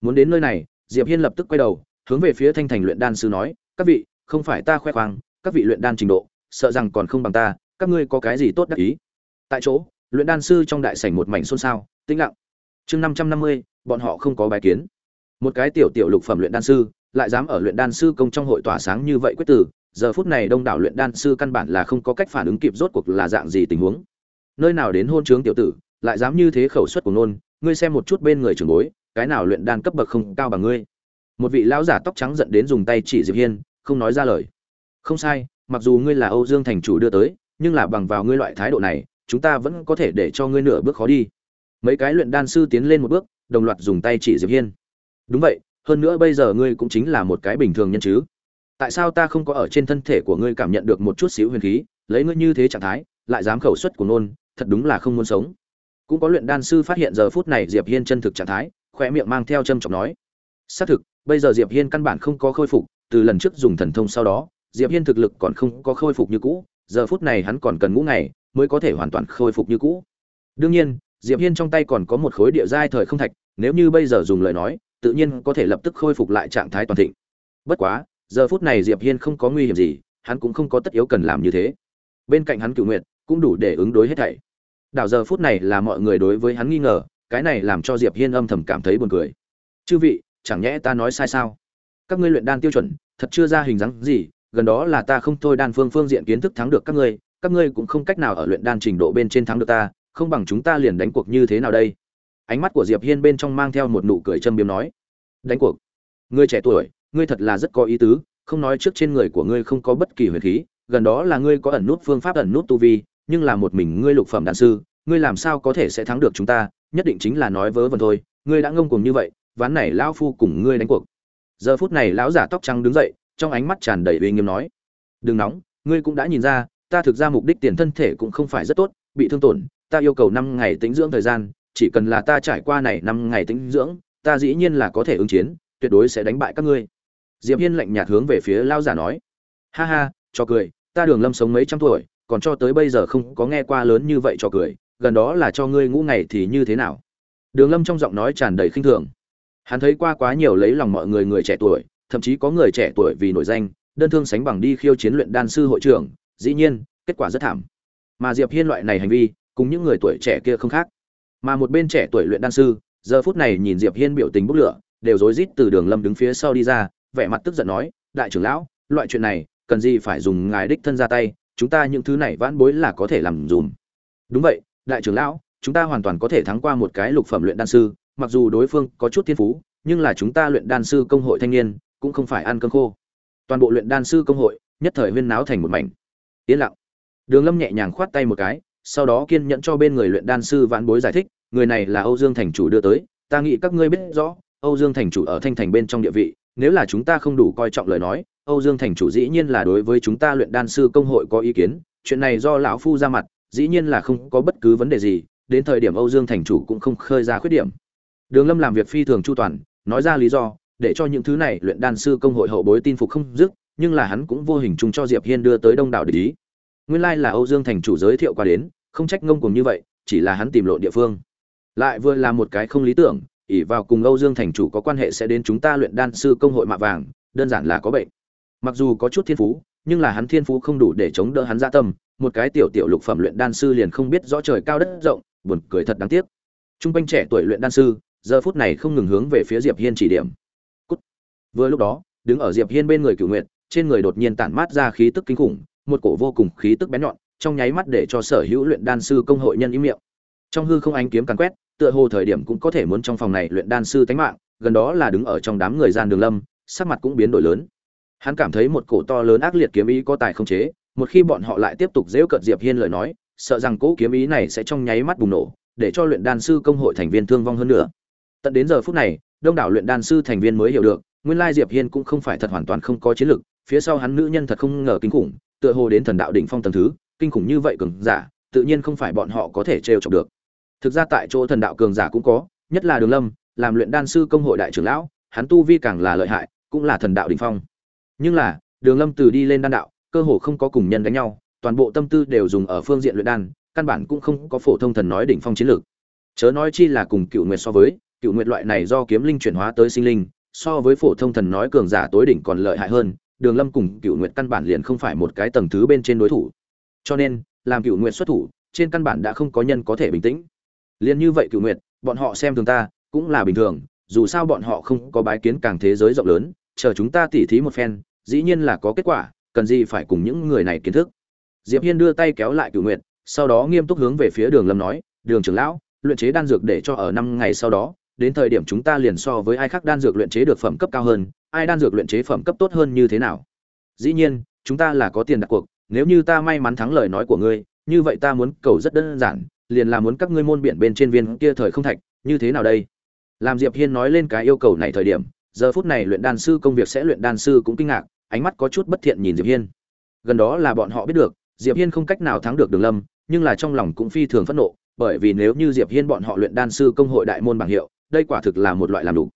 Muốn đến nơi này, diệp hiên lập tức quay đầu, hướng về phía thanh thành luyện đan sư nói, các vị, không phải ta khoe khoang, các vị luyện đan trình độ, sợ rằng còn không bằng ta, các ngươi có cái gì tốt đắc ý? Tại chỗ, luyện đan sư trong đại sảnh một mảnh xôn xao, tĩnh lặng. Chương năm trăm năm mươi, bọn họ không có bài kiến. Một cái tiểu tiểu lục phẩm luyện đan sư, lại dám ở luyện đan sư công trong hội tỏa sáng như vậy quyết tử, giờ phút này đông đảo luyện đan sư căn bản là không có cách phản ứng kịp rốt cuộc là dạng gì tình huống. Nơi nào đến hôn trướng tiểu tử lại dám như thế khẩu suất của nôn, ngươi xem một chút bên người trưởng bối, cái nào luyện đan cấp bậc không cao bằng ngươi. Một vị lão giả tóc trắng giận đến dùng tay chỉ diệp hiên, không nói ra lời. Không sai, mặc dù ngươi là âu dương thành chủ đưa tới, nhưng là bằng vào ngươi loại thái độ này, chúng ta vẫn có thể để cho ngươi nửa bước khó đi. Mấy cái luyện đan sư tiến lên một bước, đồng loạt dùng tay chỉ diệp hiên. Đúng vậy, hơn nữa bây giờ ngươi cũng chính là một cái bình thường nhân chứ. Tại sao ta không có ở trên thân thể của ngươi cảm nhận được một chút xíu huyền khí, lấy ngươi như thế trạng thái, lại dám khẩu suất của nôn, thật đúng là không muốn sống cũng có luyện đan sư phát hiện giờ phút này diệp hiên chân thực trạng thái khỏe miệng mang theo châm trọng nói. Xác thực, bây giờ diệp hiên căn bản không có khôi phục, từ lần trước dùng thần thông sau đó, diệp hiên thực lực còn không có khôi phục như cũ, giờ phút này hắn còn cần ngũ ngày mới có thể hoàn toàn khôi phục như cũ. Đương nhiên, diệp hiên trong tay còn có một khối địa giai thời không thạch, nếu như bây giờ dùng lời nói, tự nhiên có thể lập tức khôi phục lại trạng thái toàn thịnh. Bất quá, giờ phút này diệp hiên không có nguy hiểm gì, hắn cũng không có tất yếu cần làm như thế. Bên cạnh hắn cựu nguyện cũng đủ để ứng đối hết thảy đảo giờ phút này là mọi người đối với hắn nghi ngờ, cái này làm cho diệp hiên âm thầm cảm thấy buồn cười. Chư vị, chẳng nhẽ ta nói sai sao? Các ngươi luyện đan tiêu chuẩn, thật chưa ra hình dáng gì, gần đó là ta không thôi đan phương phương diện kiến thức thắng được các ngươi các ngươi cũng không cách nào ở luyện đan trình độ bên trên thắng được ta, không bằng chúng ta liền đánh cuộc như thế nào đây? Ánh mắt của diệp hiên bên trong mang theo một nụ cười châm biếm nói. Đánh cuộc? Ngươi trẻ tuổi, ngươi thật là rất có ý tứ, không nói trước trên người của ngươi không có bất kỳ huyền khí, gần đó là ngươi có ẩn nút phương pháp ẩn nút tu vi nhưng là một mình ngươi lục phẩm đan sư, ngươi làm sao có thể sẽ thắng được chúng ta? Nhất định chính là nói vớ vẩn thôi, ngươi đã ngông cuồng như vậy, ván này lão phu cùng ngươi đánh cuộc. Giờ phút này lão giả tóc trắng đứng dậy, trong ánh mắt tràn đầy uy nghiêm nói, đừng nóng, ngươi cũng đã nhìn ra, ta thực ra mục đích tiền thân thể cũng không phải rất tốt, bị thương tổn, ta yêu cầu năm ngày tĩnh dưỡng thời gian, chỉ cần là ta trải qua này năm ngày tĩnh dưỡng, ta dĩ nhiên là có thể ứng chiến, tuyệt đối sẽ đánh bại các ngươi. Diệp hiên lạnh nhạt hướng về phía lão giả nói, ha ha, cho cười, ta đường lâm sống mấy trăm tuổi còn cho tới bây giờ không có nghe qua lớn như vậy cho cười, gần đó là cho ngươi ngũ ngày thì như thế nào? Đường lâm trong giọng nói tràn đầy khinh thường. Hắn thấy qua quá nhiều lấy lòng mọi người người trẻ tuổi, thậm chí có người trẻ tuổi vì nổi danh, đơn thương sánh bằng đi khiêu chiến luyện đan sư hội trưởng, dĩ nhiên, kết quả rất thảm. Mà diệp hiên loại này hành vi, cùng những người tuổi trẻ kia không khác. Mà một bên trẻ tuổi luyện đan sư, giờ phút này nhìn diệp hiên biểu tình bốc lửa, đều rối rít từ đường lâm đứng phía sau đi ra, vẻ mặt tức giận nói, đại trưởng lão, loại chuyện này, cần gì phải dùng ngài đích thân ra tay chúng ta những thứ này vãn bối là có thể làm dùm. Đúng vậy, đại trưởng lão, chúng ta hoàn toàn có thể thắng qua một cái lục phẩm luyện đan sư, mặc dù đối phương có chút thiên phú, nhưng là chúng ta luyện đan sư công hội thanh niên, cũng không phải ăn cơm khô. Toàn bộ luyện đan sư công hội, nhất thời huyên náo thành một mảnh. Yên lặng. Đường lâm nhẹ nhàng khoát tay một cái, sau đó kiên nhẫn cho bên người luyện đan sư vãn bối giải thích, người này là âu dương thành chủ đưa tới, ta nghĩ các ngươi biết rõ, âu dương thành chủ ở thanh thành bên trong địa vị, nếu là chúng ta không đủ coi trọng lời nói âu dương thành chủ dĩ nhiên là đối với chúng ta luyện đan sư công hội có ý kiến, chuyện này do lão phu ra mặt, dĩ nhiên là không có bất cứ vấn đề gì, đến thời điểm âu dương thành chủ cũng không khơi ra khuyết điểm. Đường lâm làm việc phi thường chu toàn, nói ra lý do, để cho những thứ này luyện đan sư công hội hậu bối tin phục không dứt, nhưng là hắn cũng vô hình chung cho diệp hiên đưa tới đông đảo để ý. Nguyên lai like là âu dương thành chủ giới thiệu qua đến, không trách ngông cuồng như vậy, chỉ là hắn tìm lộ địa phương. Lại vừa là một cái không lý tưởng, ỷ vào cùng âu dương thành chủ có quan hệ sẽ đến chúng ta luyện đan sư công hội mạ vàng, đơn giản là có bệnh mặc dù có chút thiên phú, nhưng là hắn thiên phú không đủ để chống đỡ hắn gia tâm. Một cái tiểu tiểu lục phẩm luyện đan sư liền không biết rõ trời cao đất rộng, buồn cười thật đáng tiếc. Trung quanh trẻ tuổi luyện đan sư, giờ phút này không ngừng hướng về phía diệp hiên chỉ điểm. Cút. vừa lúc đó, đứng ở diệp hiên bên người cửu nguyện trên người đột nhiên tản mát ra khí tức kinh khủng, một cổ vô cùng khí tức bén nhọn, trong nháy mắt để cho sở hữu luyện đan sư công hội nhân ý miệng. Trong hư không ánh kiếm càn quét, tựa hồ thời điểm cũng có thể muốn trong phòng này luyện đan sư tánh mạng, gần đó là đứng ở trong đám người gian đường lâm, sắc mặt cũng biến đổi lớn hắn cảm thấy một cổ to lớn ác liệt kiếm ý có tài không chế, một khi bọn họ lại tiếp tục dễu cợt diệp hiên lời nói, sợ rằng cỗ kiếm ý này sẽ trong nháy mắt bùng nổ, để cho luyện đan sư công hội thành viên thương vong hơn nữa. Tận đến giờ phút này, đông đảo luyện đan sư thành viên mới hiểu được, nguyên lai diệp hiên cũng không phải thật hoàn toàn không có chiến lực, phía sau hắn nữ nhân thật không ngờ kinh khủng, tựa hồ đến thần đạo đỉnh phong tầng thứ, kinh khủng như vậy cường giả, tự nhiên không phải bọn họ có thể trêu chọc được. Thực ra tại chỗ thần đạo cường giả cũng có, nhất là đường lâm, làm luyện đan sư công hội đại trưởng lão, hắn tu vi càng là lợi hại, cũng là thần đạo đỉnh phong nhưng là, đường lâm từ đi lên đan đạo, cơ hồ không có cùng nhân đánh nhau, toàn bộ tâm tư đều dùng ở phương diện luyện đan, căn bản cũng không có phổ thông thần nói đỉnh phong chiến lược. Chớ nói chi là cùng cựu nguyệt so với, cựu nguyệt loại này do kiếm linh chuyển hóa tới sinh linh, so với phổ thông thần nói cường giả tối đỉnh còn lợi hại hơn, đường lâm cùng cựu nguyệt căn bản liền không phải một cái tầng thứ bên trên đối thủ. Cho nên, làm cựu nguyệt xuất thủ, trên căn bản đã không có nhân có thể bình tĩnh. Liền như vậy cựu nguyệt, bọn họ xem thường ta, cũng là bình thường, dù sao bọn họ không có bái kiến càng thế giới rộng lớn, chờ chúng ta tỉ thí một phen dĩ nhiên là có kết quả, cần gì phải cùng những người này kiến thức. Diệp hiên đưa tay kéo lại cửu nguyệt, sau đó nghiêm túc hướng về phía đường lâm nói, đường trưởng lão, luyện chế đan dược để cho ở năm ngày sau đó, đến thời điểm chúng ta liền so với ai khác đan dược luyện chế được phẩm cấp cao hơn, ai đan dược luyện chế phẩm cấp tốt hơn như thế nào? Dĩ nhiên, chúng ta là có tiền đặt cuộc, nếu như ta may mắn thắng lời nói của ngươi, như vậy ta muốn cầu rất đơn giản, liền là muốn các ngươi môn biển bên trên viên kia thời không thạch, như thế nào đây? Làm diệp hiên nói lên cái yêu cầu này thời điểm giờ phút này luyện đan sư công việc sẽ luyện đan sư cũng kinh ngạc ánh mắt có chút bất thiện nhìn diệp hiên. Gần đó là bọn họ biết được diệp hiên không cách nào thắng được đường lâm nhưng là trong lòng cũng phi thường phẫn nộ bởi vì nếu như diệp hiên bọn họ luyện đan sư công hội đại môn bảng hiệu đây quả thực là một loại làm đủ.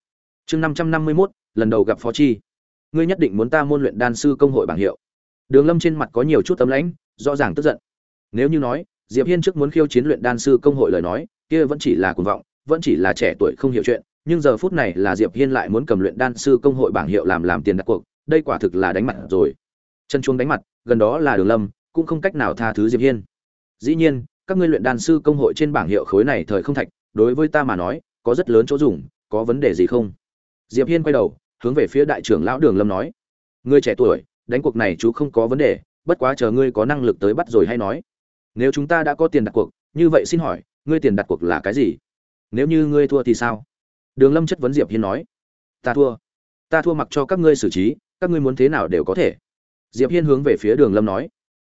Chương năm trăm năm mươi 551, lần đầu gặp phó chi. Ngươi nhất định muốn ta môn luyện đan sư công hội bảng hiệu. Đường lâm trên mặt có nhiều chút tấm lãnh rõ ràng tức giận. Nếu như nói diệp hiên trước muốn khiêu chiến luyện đan sư công hội lời nói kia vẫn chỉ là cuồng vọng vẫn chỉ là trẻ tuổi không hiểu chuyện nhưng giờ phút này là diệp hiên lại muốn cầm luyện đan sư công hội bảng hiệu làm làm tiền đặt cuộc, đây quả thực là đánh mặt rồi. Chân chuông đánh mặt, gần đó là đường lâm, cũng không cách nào tha thứ diệp hiên. Dĩ nhiên, các ngươi luyện đan sư công hội trên bảng hiệu khối này thời không thạch, đối với ta mà nói, có rất lớn chỗ dùng, có vấn đề gì không? Diệp hiên quay đầu, hướng về phía đại trưởng lão đường lâm nói, ngươi trẻ tuổi, đánh cuộc này chú không có vấn đề, bất quá chờ ngươi có năng lực tới bắt rồi hay nói. Nếu chúng ta đã có tiền đặt cuộc, như vậy xin hỏi, ngươi tiền đặt cuộc là cái gì? Nếu như ngươi thua thì sao? Đường lâm chất vấn diệp hiên nói, ta thua. Ta thua mặc cho các ngươi xử trí, các ngươi muốn thế nào đều có thể. Diệp hiên hướng về phía đường lâm nói,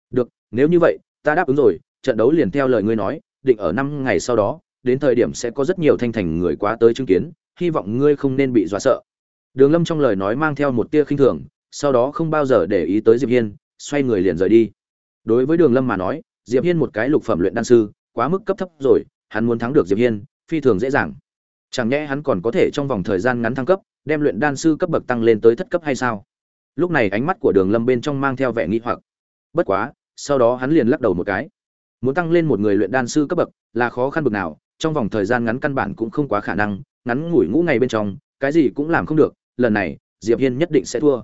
được, nếu như vậy, ta đáp ứng rồi, trận đấu liền theo lời ngươi nói, định ở năm ngày sau đó, đến thời điểm sẽ có rất nhiều thanh thành người quá tới chứng kiến, hy vọng ngươi không nên bị dọa sợ. Đường lâm trong lời nói mang theo một tia khinh thường, sau đó không bao giờ để ý tới diệp hiên, xoay người liền rời đi. Đối với đường lâm mà nói, diệp hiên một cái lục phẩm luyện đan sư, quá mức cấp thấp rồi, hắn muốn thắng được diệp hiên, phi thường dễ dàng chẳng nhẽ hắn còn có thể trong vòng thời gian ngắn thăng cấp, đem luyện đan sư cấp bậc tăng lên tới thất cấp hay sao? Lúc này ánh mắt của đường lâm bên trong mang theo vẻ nghi hoặc. Bất quá, sau đó hắn liền lắc đầu một cái. Muốn tăng lên một người luyện đan sư cấp bậc là khó khăn bực nào, trong vòng thời gian ngắn căn bản cũng không quá khả năng, ngắn ngủi ngũ ngày bên trong, cái gì cũng làm không được, lần này, diệp hiên nhất định sẽ thua.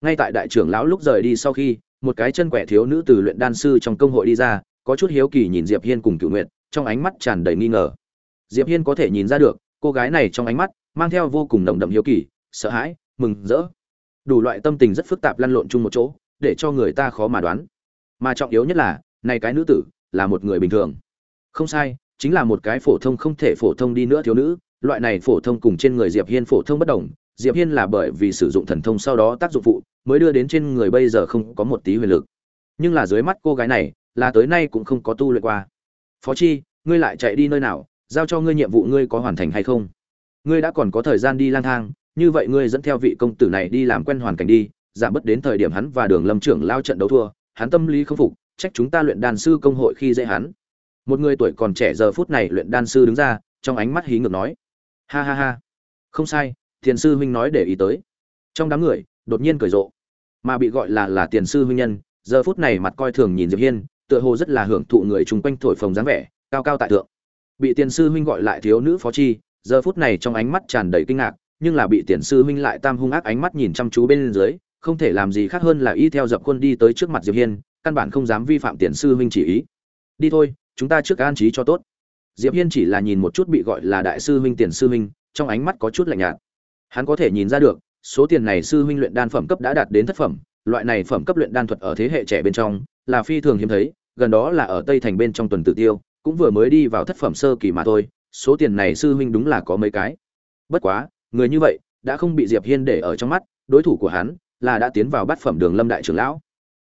Ngay tại đại trưởng lão lúc rời đi sau khi, một cái chân quẻ thiếu nữ từ luyện đan sư trong công hội đi ra, có chút hiếu kỳ nhìn diệp hiên cùng cựu nguyện trong ánh mắt tràn đầy nghi ngờ. Diệp hiên có thể nhìn ra được cô gái này trong ánh mắt mang theo vô cùng nồng đậm hiếu kỳ, sợ hãi, mừng rỡ. Đủ loại tâm tình rất phức tạp lăn lộn chung một chỗ, để cho người ta khó mà đoán. Mà trọng yếu nhất là, này cái nữ tử là một người bình thường. Không sai, chính là một cái phổ thông không thể phổ thông đi nữa thiếu nữ, loại này phổ thông cùng trên người diệp hiên phổ thông bất đồng. Diệp hiên là bởi vì sử dụng thần thông sau đó tác dụng phụ mới đưa đến trên người bây giờ không có một tí huyền lực. Nhưng là dưới mắt cô gái này, là tới nay cũng không có tu luyện qua. Phó chi, ngươi lại chạy đi nơi nào? Giao cho ngươi nhiệm vụ ngươi có hoàn thành hay không? Ngươi đã còn có thời gian đi lang thang, như vậy ngươi dẫn theo vị công tử này đi làm quen hoàn cảnh đi, giảm bớt đến thời điểm hắn và đường lâm trưởng lao trận đấu thua, hắn tâm lý không phục, trách chúng ta luyện đan sư công hội khi dễ hắn. Một người tuổi còn trẻ giờ phút này luyện đan sư đứng ra, trong ánh mắt hí ngược nói. Ha ha ha. Không sai thiền sư huynh nói để ý tới. Trong đám người, đột nhiên cười rộ. Mà bị gọi là là tiền sư huynh nhân, giờ phút này mặt coi thường nhìn diệp hiên, tựa hồ rất là hưởng thụ người chung quanh thổi phồng dáng vẻ, cao cao tại thượng bị tiền sư huynh gọi lại thiếu nữ phó chi, giờ phút này trong ánh mắt tràn đầy kinh ngạc, nhưng là bị tiền sư huynh lại tam hung ác ánh mắt nhìn chăm chú bên dưới, không thể làm gì khác hơn là y theo dập khuôn đi tới trước mặt diệp hiên, căn bản không dám vi phạm tiền sư huynh chỉ ý. Đi thôi, chúng ta trước an trí cho tốt. Diệp hiên chỉ là nhìn một chút bị gọi là đại sư huynh tiền sư huynh, trong ánh mắt có chút lạnh nhạt. Hắn có thể nhìn ra được, số tiền này sư huynh luyện đan phẩm cấp đã đạt đến thất phẩm, loại này phẩm cấp luyện đan thuật ở thế hệ trẻ bên trong là phi thường hiếm thấy, gần đó là ở tây thành bên trong tuần tự tiêu cũng vừa mới đi vào thất phẩm sơ kỳ mà thôi, số tiền này sư huynh đúng là có mấy cái. Bất quá, người như vậy, đã không bị diệp hiên để ở trong mắt, đối thủ của hắn là đã tiến vào bát phẩm đường lâm đại trưởng lão.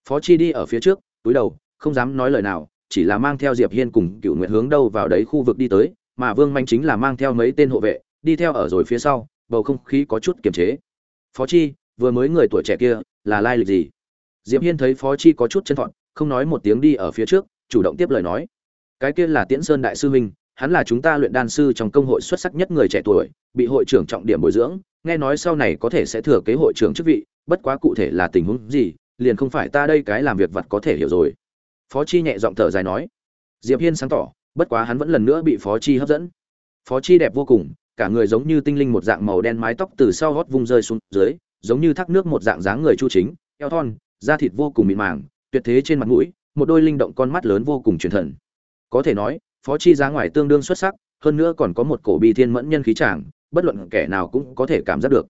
Phó chi đi ở phía trước, túi đầu, không dám nói lời nào, chỉ là mang theo diệp hiên cùng cựu nguyện hướng đâu vào đấy khu vực đi tới, mà vương manh chính là mang theo mấy tên hộ vệ, đi theo ở rồi phía sau, bầu không khí có chút kiềm chế. Phó chi, vừa mới người tuổi trẻ kia, là lai lịch gì? Diệp hiên thấy phó chi có chút chân thọn không nói một tiếng đi ở phía trước, chủ động tiếp lời nói cái kia là tiễn sơn đại sư huynh, hắn là chúng ta luyện đan sư trong công hội xuất sắc nhất người trẻ tuổi, bị hội trưởng trọng điểm bồi dưỡng, nghe nói sau này có thể sẽ thừa kế hội trưởng chức vị, bất quá cụ thể là tình huống gì, liền không phải ta đây cái làm việc vật có thể hiểu rồi. Phó chi nhẹ giọng thở dài nói. Diệp hiên sáng tỏ, bất quá hắn vẫn lần nữa bị phó chi hấp dẫn. Phó chi đẹp vô cùng, cả người giống như tinh linh một dạng màu đen mái tóc từ sau gót vung rơi xuống dưới, giống như thác nước một dạng dáng người chu chính, eo thon, da thịt vô cùng mịn màng, tuyệt thế trên mặt mũi, một đôi linh động con mắt lớn vô cùng truyền thần có thể nói, phó chi giá ngoài tương đương xuất sắc, hơn nữa còn có một cổ bi thiên mẫn nhân khí tràng bất luận kẻ nào cũng có thể cảm giác được.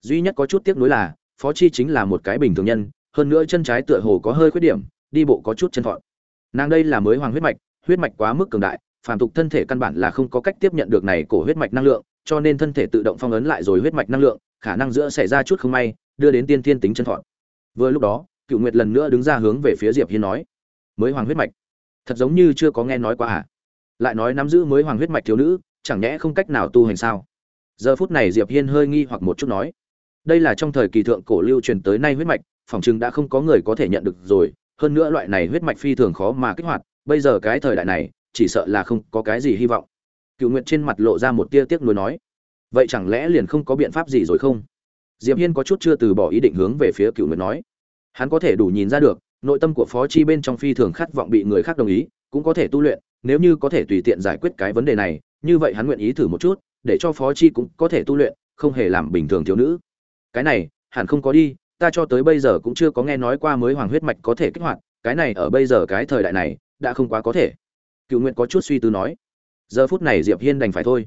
Duy nhất có chút tiếc nuối là, phó chi chính là một cái bình thường nhân, hơn nữa chân trái tựa hồ có hơi khuyết điểm, đi bộ có chút chân thọn. Nàng đây là mới hoàng huyết mạch huyết mạch quá mức cường đại phản tục thân thể căn bản là không có cách tiếp nhận được này cổ huyết mạch năng lượng, cho nên thân thể tự động phong ấn lại rồi huyết mạch năng lượng, khả năng giữa xảy ra chút không may, đưa đến tiên thiên tính chân thọn. Vừa lúc đó cựu nguyệt lần nữa đứng ra hướng về phía diệp hiên nói, mới hoàng huyết mạch thật giống như chưa có nghe nói qua à? Lại nói nắm giữ mới hoàng huyết mạch thiếu nữ, chẳng nhẽ không cách nào tu hành sao? Giờ phút này diệp hiên hơi nghi hoặc một chút nói, đây là trong thời kỳ thượng cổ lưu truyền tới nay huyết mạch phỏng chừng đã không có người có thể nhận được rồi, hơn nữa loại này huyết mạch phi thường khó mà kích hoạt, bây giờ cái thời đại này, chỉ sợ là không có cái gì hy vọng. Cựu nguyệt trên mặt lộ ra một tia tiếc nuối nói, vậy chẳng lẽ liền không có biện pháp gì rồi không? Diệp hiên có chút chưa từ bỏ ý định hướng về phía cựu nguyệt nói, hắn có thể đủ nhìn ra được nội tâm của phó chi bên trong phi thường khát vọng bị người khác đồng ý, cũng có thể tu luyện, nếu như có thể tùy tiện giải quyết cái vấn đề này, như vậy hắn nguyện ý thử một chút, để cho phó chi cũng có thể tu luyện, không hề làm bình thường thiếu nữ. Cái này, hẳn không có đi, ta cho tới bây giờ cũng chưa có nghe nói qua mới hoàng huyết mạch có thể kích hoạt, cái này ở bây giờ cái thời đại này, đã không quá có thể. Cựu nguyện có chút suy tư nói, giờ phút này diệp hiên đành phải thôi.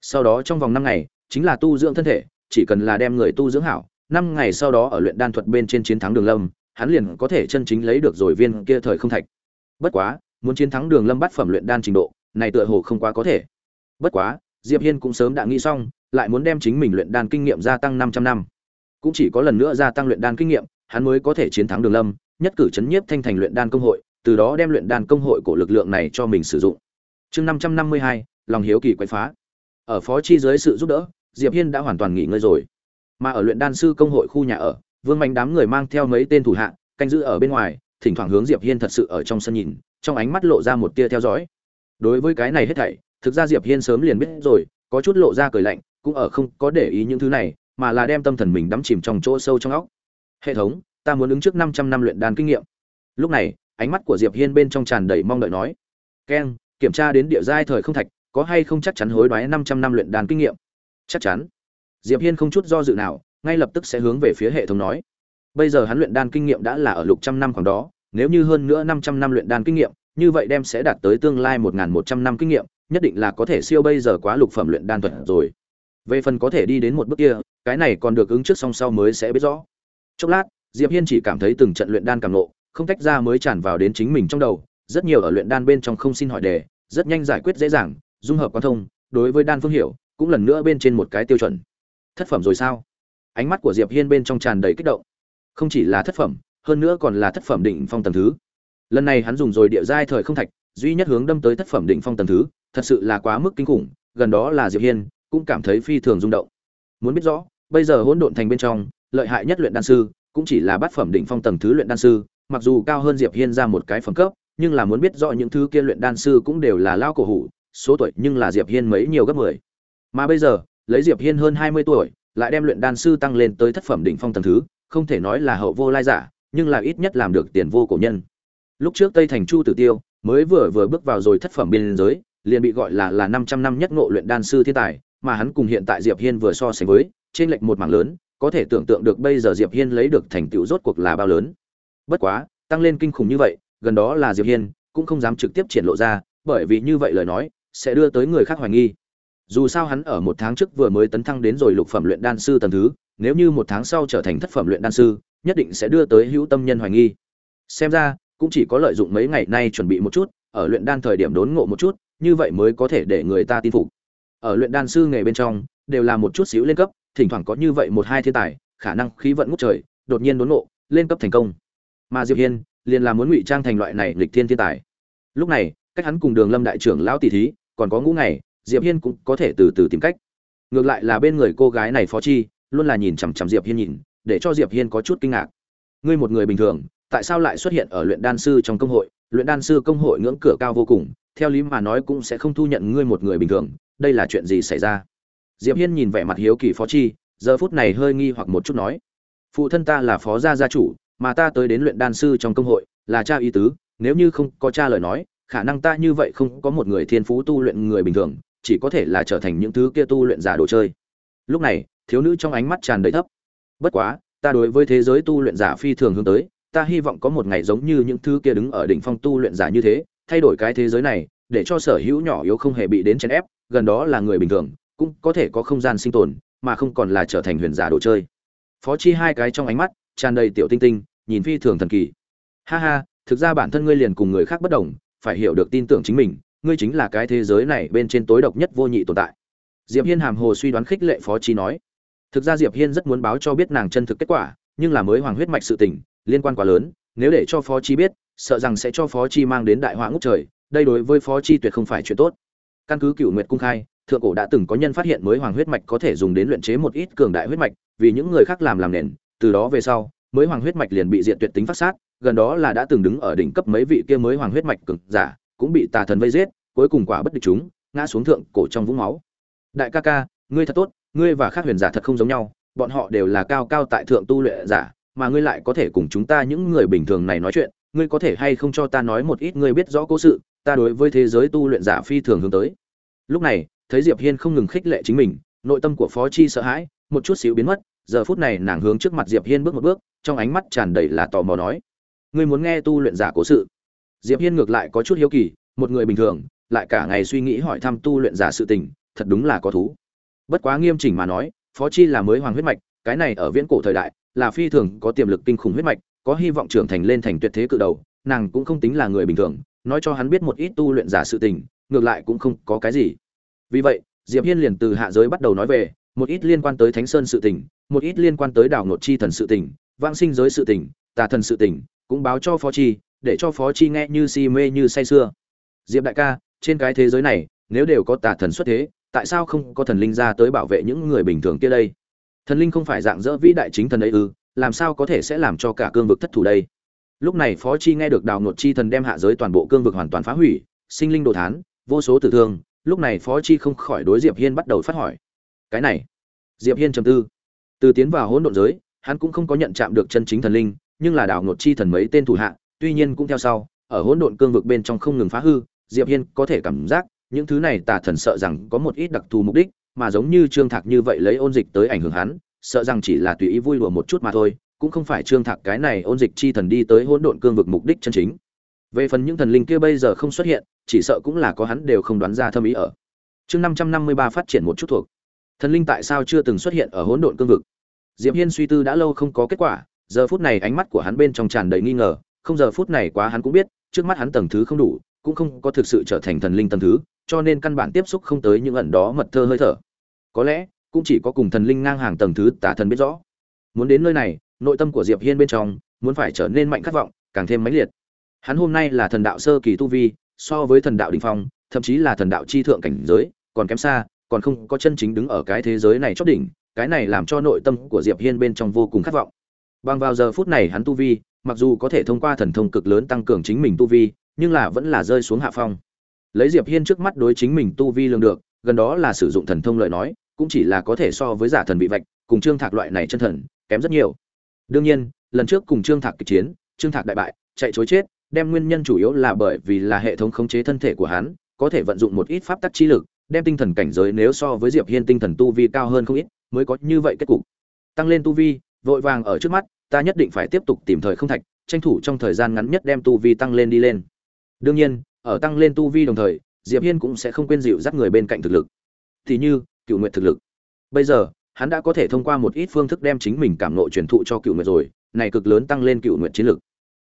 Sau đó trong vòng năm ngày, chính là tu dưỡng thân thể, chỉ cần là đem người tu dưỡng hảo, năm ngày sau đó ở luyện đan thuật bên trên chiến thắng đường lâm hắn liền có thể chân chính lấy được rồi viên kia thời không thạch. Bất quá muốn chiến thắng đường lâm bắt phẩm luyện đan trình độ này tựa hồ không quá có thể. Bất quá diệp hiên cũng sớm đã nghĩ xong lại muốn đem chính mình luyện đan kinh nghiệm gia tăng 500 năm. Cũng chỉ có lần nữa gia tăng luyện đan kinh nghiệm hắn mới có thể chiến thắng đường lâm nhất cử chấn nhiếp thanh thành luyện đan công hội từ đó đem luyện đan công hội của lực lượng này cho mình sử dụng. Chương 552, lòng hiếu kỳ quái phá. Ở phó chi dưới sự giúp đỡ diệp hiên đã hoàn toàn nghỉ ngơi rồi. Mà ở luyện đan sư công hội khu nhà ở vương mạnh đám người mang theo mấy tên thủ hạ, canh giữ ở bên ngoài, thỉnh thoảng hướng diệp hiên thật sự ở trong sân nhìn, trong ánh mắt lộ ra một tia theo dõi. Đối với cái này hết thảy, thực ra diệp hiên sớm liền biết rồi, có chút lộ ra cười lạnh, cũng ở không có để ý những thứ này, mà là đem tâm thần mình đắm chìm trong chỗ sâu trong óc. Hệ thống, ta muốn ứng trước 500 năm luyện đan kinh nghiệm. Lúc này, ánh mắt của diệp hiên bên trong tràn đầy mong đợi nói keng kiểm tra đến địa giai thời không thạch, có hay không chắc chắn hối đoái 500 năm luyện đan kinh nghiệm? Chắc chắn. Diệp hiên không chút do dự nào ngay lập tức sẽ hướng về phía hệ thống nói. Bây giờ hắn luyện đan kinh nghiệm đã là ở lục trăm năm khoảng đó nếu như hơn nữa 500 năm luyện đan kinh nghiệm như vậy đem sẽ đạt tới tương lai 1.100 năm kinh nghiệm nhất định là có thể siêu bây giờ quá lục phẩm luyện đan thuật rồi. Về phần có thể đi đến một bước kia cái này còn được ứng trước song sau mới sẽ biết rõ. Chốc lát diệp hiên chỉ cảm thấy từng trận luyện đan cảm ngộ, không tách ra mới tràn vào đến chính mình trong đầu rất nhiều ở luyện đan bên trong không xin hỏi đề rất nhanh giải quyết dễ dàng dung hợp quan thông đối với đan phương hiểu cũng lần nữa bên trên một cái tiêu chuẩn. Thất phẩm rồi sao? Ánh mắt của diệp hiên bên trong tràn đầy kích động. Không chỉ là thất phẩm, hơn nữa còn là thất phẩm đỉnh phong tầng thứ. Lần này hắn dùng rồi địa giai thời không thạch, duy nhất hướng đâm tới thất phẩm đỉnh phong tầng thứ, thật sự là quá mức kinh khủng, gần đó là diệp hiên, cũng cảm thấy phi thường rung động. Muốn biết rõ, bây giờ hỗn độn thành bên trong, lợi hại nhất luyện đan sư, cũng chỉ là bát phẩm đỉnh phong tầng thứ luyện đan sư, mặc dù cao hơn diệp hiên ra một cái phẩm cấp, nhưng là muốn biết rõ những thứ kia luyện đan sư cũng đều là lao cổ hủ, số tuổi nhưng là diệp hiên mấy nhiều gấp 10. mà bây giờ, lấy diệp hiên hơn 20 tuổi lại đem luyện đan sư tăng lên tới thất phẩm đỉnh phong tầng thứ, không thể nói là hậu vô lai giả, nhưng là ít nhất làm được tiền vô cổ nhân. Lúc trước tây thành chu tử tiêu mới vừa vừa bước vào rồi thất phẩm biên giới, liền bị gọi là là 500 năm nhất ngộ luyện đan sư thiên tài, mà hắn cùng hiện tại diệp hiên vừa so sánh với, trên lệch một mảng lớn, có thể tưởng tượng được bây giờ diệp hiên lấy được thành tựu rốt cuộc là bao lớn. Bất quá, tăng lên kinh khủng như vậy, gần đó là diệp hiên cũng không dám trực tiếp triển lộ ra, bởi vì như vậy lời nói, sẽ đưa tới người khác hoài nghi dù sao hắn ở một tháng trước vừa mới tấn thăng đến rồi lục phẩm luyện đan sư tầng thứ, nếu như một tháng sau trở thành thất phẩm luyện đan sư, nhất định sẽ đưa tới hữu tâm nhân hoài nghi. Xem ra, cũng chỉ có lợi dụng mấy ngày nay chuẩn bị một chút, ở luyện đan thời điểm đốn ngộ một chút, như vậy mới có thể để người ta tin phục. Ở luyện đan sư nghề bên trong, đều là một chút xíu lên cấp, thỉnh thoảng có như vậy một hai thiên tài, khả năng khí vận ngút trời, đột nhiên đốn ngộ, lên cấp thành công. Mà diệp hiên, liền là muốn ngụy trang thành loại này lịch thiên thiên tài. Lúc này, cách hắn cùng đường lâm đại trưởng lão tỷ thí, còn có ngũ ngày diệp hiên cũng có thể từ từ tìm cách. Ngược lại là bên người cô gái này phó chi, luôn là nhìn chằm chằm diệp hiên nhìn, để cho diệp hiên có chút kinh ngạc. Ngươi một người bình thường, tại sao lại xuất hiện ở luyện đan sư trong công hội? Luyện đan sư công hội ngưỡng cửa cao vô cùng, theo lý mà nói cũng sẽ không thu nhận ngươi một người bình thường, đây là chuyện gì xảy ra? Diệp hiên nhìn vẻ mặt hiếu kỳ phó chi, giờ phút này hơi nghi hoặc một chút nói. Phụ thân ta là phó gia gia chủ, mà ta tới đến luyện đan sư trong công hội, là cha ý tứ, nếu như không có cha lời nói, khả năng ta như vậy không có một người thiên phú tu luyện người bình thường chỉ có thể là trở thành những thứ kia tu luyện giả đồ chơi. Lúc này, thiếu nữ trong ánh mắt tràn đầy thấp. Bất quá, ta đối với thế giới tu luyện giả phi thường hướng tới, ta hy vọng có một ngày giống như những thứ kia đứng ở đỉnh phong tu luyện giả như thế, thay đổi cái thế giới này, để cho sở hữu nhỏ yếu không hề bị đến chèn ép, gần đó là người bình thường, cũng có thể có không gian sinh tồn, mà không còn là trở thành huyền giả đồ chơi. Phó chi hai cái trong ánh mắt, tràn đầy tiểu tinh tinh, nhìn phi thường thần kỳ. Ha ha, thực ra bản thân ngươi liền cùng người khác bất đồng, phải hiểu được tin tưởng chính mình ngươi chính là cái thế giới này bên trên tối độc nhất vô nhị tồn tại. Diệp hiên hàm hồ suy đoán khích lệ phó chi nói. Thực ra diệp hiên rất muốn báo cho biết nàng chân thực kết quả, nhưng là mới hoàng huyết mạch sự tình, liên quan quá lớn, nếu để cho phó chi biết, sợ rằng sẽ cho phó chi mang đến đại họa ngút trời, đây đối với phó chi tuyệt không phải chuyện tốt. Căn cứ cựu nguyệt cung khai, thượng cổ đã từng có nhân phát hiện mới hoàng huyết mạch có thể dùng đến luyện chế một ít cường đại huyết mạch, vì những người khác làm làm nền, từ đó về sau, mới hoàng huyết mạch liền bị diệt tuyệt tính phát sát, gần đó là đã từng đứng ở đỉnh cấp mấy vị kia mới hoàng huyết mạch cường giả cũng bị tà thần vây giết, cuối cùng quả bất địch chúng, ngã xuống thượng cổ trong vũng máu. Đại ca ca, ngươi thật tốt, ngươi và các huyền giả thật không giống nhau, bọn họ đều là cao cao tại thượng tu luyện giả, mà ngươi lại có thể cùng chúng ta những người bình thường này nói chuyện, ngươi có thể hay không cho ta nói một ít ngươi biết rõ cố sự, ta đối với thế giới tu luyện giả phi thường hướng tới. Lúc này, thấy diệp hiên không ngừng khích lệ chính mình, nội tâm của phó chi sợ hãi, một chút xíu biến mất, giờ phút này nàng hướng trước mặt diệp hiên bước một bước, trong ánh mắt tràn đầy là tò mò nói, ngươi muốn nghe tu luyện giả cố sự? Diệp hiên ngược lại có chút hiếu kỳ, một người bình thường, lại cả ngày suy nghĩ hỏi thăm tu luyện giả sự tình, thật đúng là có thú. Bất quá nghiêm chỉnh mà nói, phó chi là mới hoàng huyết mạch, cái này ở viễn cổ thời đại, là phi thường có tiềm lực kinh khủng huyết mạch, có hy vọng trưởng thành lên thành tuyệt thế cự đầu, nàng cũng không tính là người bình thường, nói cho hắn biết một ít tu luyện giả sự tình, ngược lại cũng không có cái gì. Vì vậy, diệp hiên liền từ hạ giới bắt đầu nói về, một ít liên quan tới thánh sơn sự tình, một ít liên quan tới đảo ngột chi thần sự tình, vãng sinh giới sự tình, tà thần sự tình, cũng báo cho phó chi để cho phó chi nghe như si mê như say sưa. Diệp đại ca, trên cái thế giới này, nếu đều có tà thần xuất thế, tại sao không có thần linh ra tới bảo vệ những người bình thường kia đây? Thần linh không phải dạng dỡ vĩ đại chính thần ấy ư, làm sao có thể sẽ làm cho cả cương vực thất thủ đây? Lúc này phó chi nghe được đào nột chi thần đem hạ giới toàn bộ cương vực hoàn toàn phá hủy, sinh linh đồ thán, vô số tử thương, lúc này phó chi không khỏi đối diệp hiên bắt đầu phát hỏi. Cái này, diệp hiên trầm tư. Từ tiến vào hỗn độn giới, hắn cũng không có nhận chạm được chân chính thần linh, nhưng là đào nột chi thần mấy tên thủ hạ tuy nhiên cũng theo sau, ở hỗn độn cương vực bên trong không ngừng phá hư, diệp hiên có thể cảm giác, những thứ này tà thần sợ rằng có một ít đặc thù mục đích, mà giống như trương thạc như vậy lấy ôn dịch tới ảnh hưởng hắn, sợ rằng chỉ là tùy ý vui đùa một chút mà thôi, cũng không phải trương thạc cái này ôn dịch chi thần đi tới hỗn độn cương vực mục đích chân chính. Về phần những thần linh kia bây giờ không xuất hiện, chỉ sợ cũng là có hắn đều không đoán ra thâm ý ở. Chương năm trăm năm mươi ba phát triển một chút thuộc. Thần linh tại sao chưa từng xuất hiện ở hỗn độn cương vực? Diệp hiên suy tư đã lâu không có kết quả, giờ phút này ánh mắt của hắn bên trong tràn đầy nghi ngờ không giờ phút này quá hắn cũng biết, trước mắt hắn tầng thứ không đủ, cũng không có thực sự trở thành thần linh tầng thứ, cho nên căn bản tiếp xúc không tới những ẩn đó mật thơ hơi thở. Có lẽ, cũng chỉ có cùng thần linh ngang hàng tầng thứ tả thần biết rõ. Muốn đến nơi này, nội tâm của diệp hiên bên trong, muốn phải trở nên mạnh khát vọng, càng thêm mãnh liệt. Hắn hôm nay là thần đạo sơ kỳ tu vi, so với thần đạo đỉnh phong, thậm chí là thần đạo chi thượng cảnh giới, còn kém xa, còn không có chân chính đứng ở cái thế giới này chót đỉnh, cái này làm cho nội tâm của diệp hiên bên trong vô cùng khát vọng. Bằng vào giờ phút này hắn tu vi mặc dù có thể thông qua thần thông cực lớn tăng cường chính mình tu vi, nhưng là vẫn là rơi xuống hạ phong. Lấy diệp hiên trước mắt đối chính mình tu vi lường được, gần đó là sử dụng thần thông lợi nói, cũng chỉ là có thể so với giả thần bị vạch, cùng trương thạc loại này chân thần, kém rất nhiều. Đương nhiên, lần trước cùng trương thạc kịch chiến, trương thạc đại bại, chạy trối chết, đem nguyên nhân chủ yếu là bởi vì là hệ thống khống chế thân thể của hắn, có thể vận dụng một ít pháp tắc chi lực, đem tinh thần cảnh giới nếu so với diệp hiên tinh thần tu vi cao hơn không ít, mới có như vậy kết cục. Tăng lên tu vi, vội vàng ở trước mắt ta nhất định phải tiếp tục tìm thời không thạch, tranh thủ trong thời gian ngắn nhất đem tu vi tăng lên đi lên. Đương nhiên, ở tăng lên tu vi đồng thời, diệp hiên cũng sẽ không quên dịu dắt người bên cạnh thực lực. Thì như cựu nguyện thực lực. Bây giờ, hắn đã có thể thông qua một ít phương thức đem chính mình cảm nộ truyền thụ cho cựu nguyện rồi, này cực lớn tăng lên cựu nguyện chiến lực.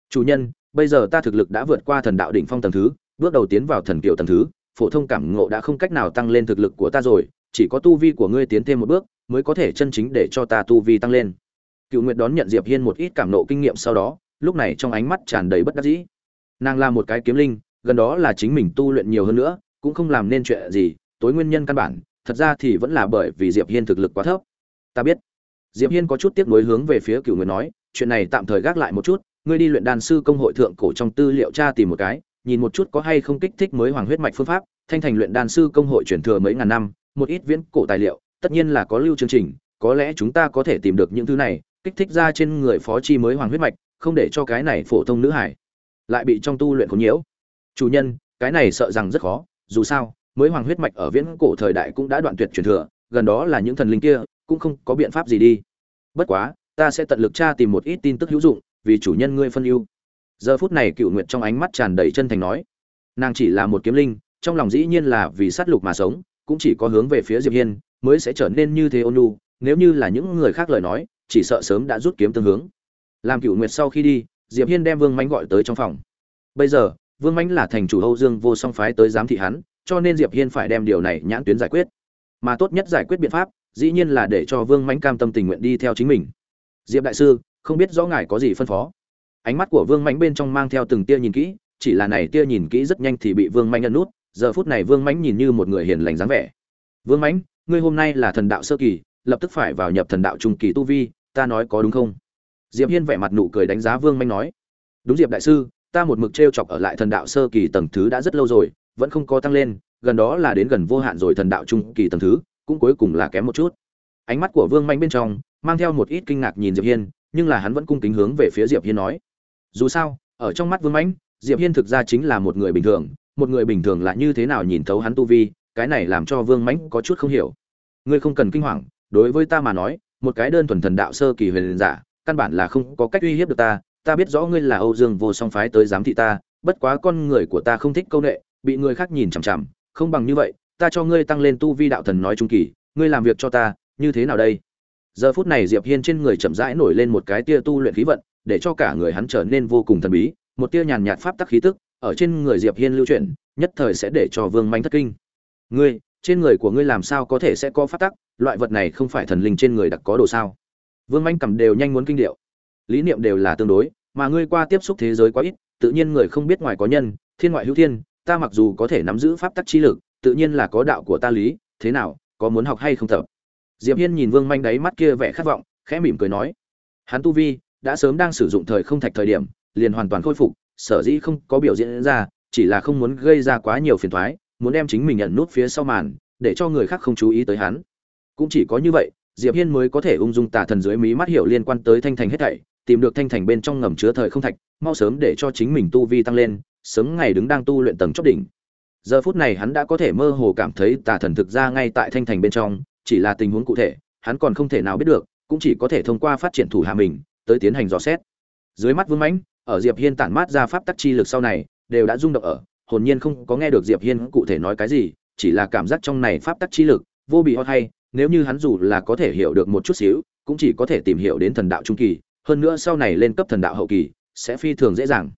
Chủ nhân, bây giờ ta thực lực đã vượt qua thần đạo đỉnh phong tầng thứ, bước đầu tiến vào thần kiệu tầng thứ, phổ thông cảm ngộ đã không cách nào tăng lên thực lực của ta rồi, chỉ có tu vi của ngươi tiến thêm một bước, mới có thể chân chính để cho ta tu vi tăng lên cựu nguyệt đón nhận diệp hiên một ít cảm nộ kinh nghiệm sau đó, lúc này trong ánh mắt tràn đầy bất đắc dĩ. Nàng là một cái kiếm linh, gần đó là chính mình tu luyện nhiều hơn nữa, cũng không làm nên chuyện gì, tối nguyên nhân căn bản, thật ra thì vẫn là bởi vì diệp hiên thực lực quá thấp. Ta biết. Diệp hiên có chút tiếc nuối hướng về phía cựu nguyệt nói, chuyện này tạm thời gác lại một chút, ngươi đi luyện đan sư công hội thượng cổ trong tư liệu tra tìm một cái, nhìn một chút có hay không kích thích mới hoàng huyết mạch phương pháp, thanh thành luyện đan sư công hội truyền thừa mấy ngàn năm, một ít viễn cổ tài liệu, tất nhiên là có lưu chương trình, có lẽ chúng ta có thể tìm được những thứ này kích thích ra trên người phó chi mới hoàng huyết mạch, không để cho cái này phổ thông nữ hải lại bị trong tu luyện khốn nhiễu. Chủ nhân, cái này sợ rằng rất khó, dù sao, mới hoàng huyết mạch ở viễn cổ thời đại cũng đã đoạn tuyệt truyền thừa, gần đó là những thần linh kia, cũng không có biện pháp gì đi. Bất quá, ta sẽ tận lực tra tìm một ít tin tức hữu dụng, vì chủ nhân ngươi phân ưu. Giờ phút này cựu nguyệt trong ánh mắt tràn đầy chân thành nói, nàng chỉ là một kiếm linh, trong lòng dĩ nhiên là vì sát lục mà sống, cũng chỉ có hướng về phía diệp hiên, mới sẽ trở nên như thế ôn nhu, nếu như là những người khác lời nói chỉ sợ sớm đã rút kiếm tương hướng. Làm cựu nguyệt sau khi đi, diệp hiên đem vương mánh gọi tới trong phòng. Bây giờ, vương mánh là thành chủ âu dương vô song phái tới giám thị hắn, cho nên diệp hiên phải đem điều này nhãn tuyến giải quyết. Mà tốt nhất giải quyết biện pháp, dĩ nhiên là để cho vương mánh cam tâm tình nguyện đi theo chính mình. Diệp đại sư, không biết rõ ngài có gì phân phó? Ánh mắt của vương mánh bên trong mang theo từng tia nhìn kỹ, chỉ là này tia nhìn kỹ rất nhanh thì bị vương mánh ấn nút, giờ phút này vương mánh nhìn như một người hiền lành dáng vẻ. Vương mánh ngươi hôm nay là thần đạo sơ kỳ, lập tức phải vào nhập thần đạo trung kỳ tu vi ta nói có đúng không? Diệp hiên vẻ mặt nụ cười đánh giá vương manh nói. Đúng diệp đại sư, ta một mực t chọc ở lại thần đạo sơ kỳ tầng thứ đã rất lâu rồi, vẫn không có tăng lên, gần đó là đến gần vô hạn rồi thần đạo trung kỳ tầng thứ, cũng cuối cùng là kém một chút. Ánh mắt của vương manh bên trong, mang theo một ít kinh ngạc nhìn diệp hiên, nhưng là hắn vẫn cung kính hướng về phía diệp hiên nói. Dù sao, ở trong mắt vương mãnh diệp hiên thực ra chính là một người bình thường, một người bình thường là như thế nào nhìn thấu hắn tu vi, cái này làm cho vương mãnh có chút không hiểu. Ngươi không cần kinh hoàng, đối với ta mà nói một cái đơn thuần thần đạo sơ kỳ huyền giả, căn bản là không có cách uy hiếp được ta ta biết rõ ngươi là âu dương vô song phái tới giám thị ta, bất quá con người của ta không thích câu nệ, bị người khác nhìn chằm chằm, không bằng như vậy, ta cho ngươi tăng lên tu vi đạo thần nói trung kỳ, ngươi làm việc cho ta, như thế nào đây? Giờ phút này diệp hiên trên người chậm rãi nổi lên một cái tia tu luyện khí vận, để cho cả người hắn trở nên vô cùng thần bí, một tia nhàn nhạt pháp tắc khí tức ở trên người diệp hiên lưu chuyển, nhất thời sẽ để cho vương Mạnh thất kinh. Ngươi trên người của ngươi làm sao có thể sẽ có pháp tắc, loại vật này không phải thần linh trên người đặc có đồ sao? Vương manh cầm đều nhanh muốn kinh điệu. Lý niệm đều là tương đối, mà ngươi qua tiếp xúc thế giới quá ít, tự nhiên người không biết ngoài có nhân, thiên ngoại hữu thiên, ta mặc dù có thể nắm giữ pháp tắc chi lực, tự nhiên là có đạo của ta lý, thế nào, có muốn học hay không tập? Diệp hiên nhìn vương manh đáy mắt kia vẻ khát vọng, khẽ mỉm cười nói, hắn tu vi đã sớm đang sử dụng thời không thạch thời điểm, liền hoàn toàn khôi phục, sở dĩ không có biểu diễn ra, chỉ là không muốn gây ra quá nhiều phiền toái muốn đem chính mình nhận nút phía sau màn, để cho người khác không chú ý tới hắn. Cũng chỉ có như vậy, diệp hiên mới có thể ung dung tả thần dưới mí mắt hiểu liên quan tới thanh thành hết thảy, tìm được thanh thành bên trong ngầm chứa thời không thạch, mau sớm để cho chính mình tu vi tăng lên, sớm ngày đứng đang tu luyện tầng chót đỉnh. Giờ phút này hắn đã có thể mơ hồ cảm thấy tà thần thực ra ngay tại thanh thành bên trong, chỉ là tình huống cụ thể, hắn còn không thể nào biết được, cũng chỉ có thể thông qua phát triển thủ hạ mình, tới tiến hành dò xét. Dưới mắt vương mãnh, ở diệp hiên tản mát ra pháp tắc chi lực sau này, đều đã rung động ở hồn nhiên không có nghe được diệp hiên cụ thể nói cái gì, chỉ là cảm giác trong này pháp tắc chi lực vô bị ho hay nếu như hắn dù là có thể hiểu được một chút xíu, cũng chỉ có thể tìm hiểu đến thần đạo trung kỳ, hơn nữa sau này lên cấp thần đạo hậu kỳ, sẽ phi thường dễ dàng.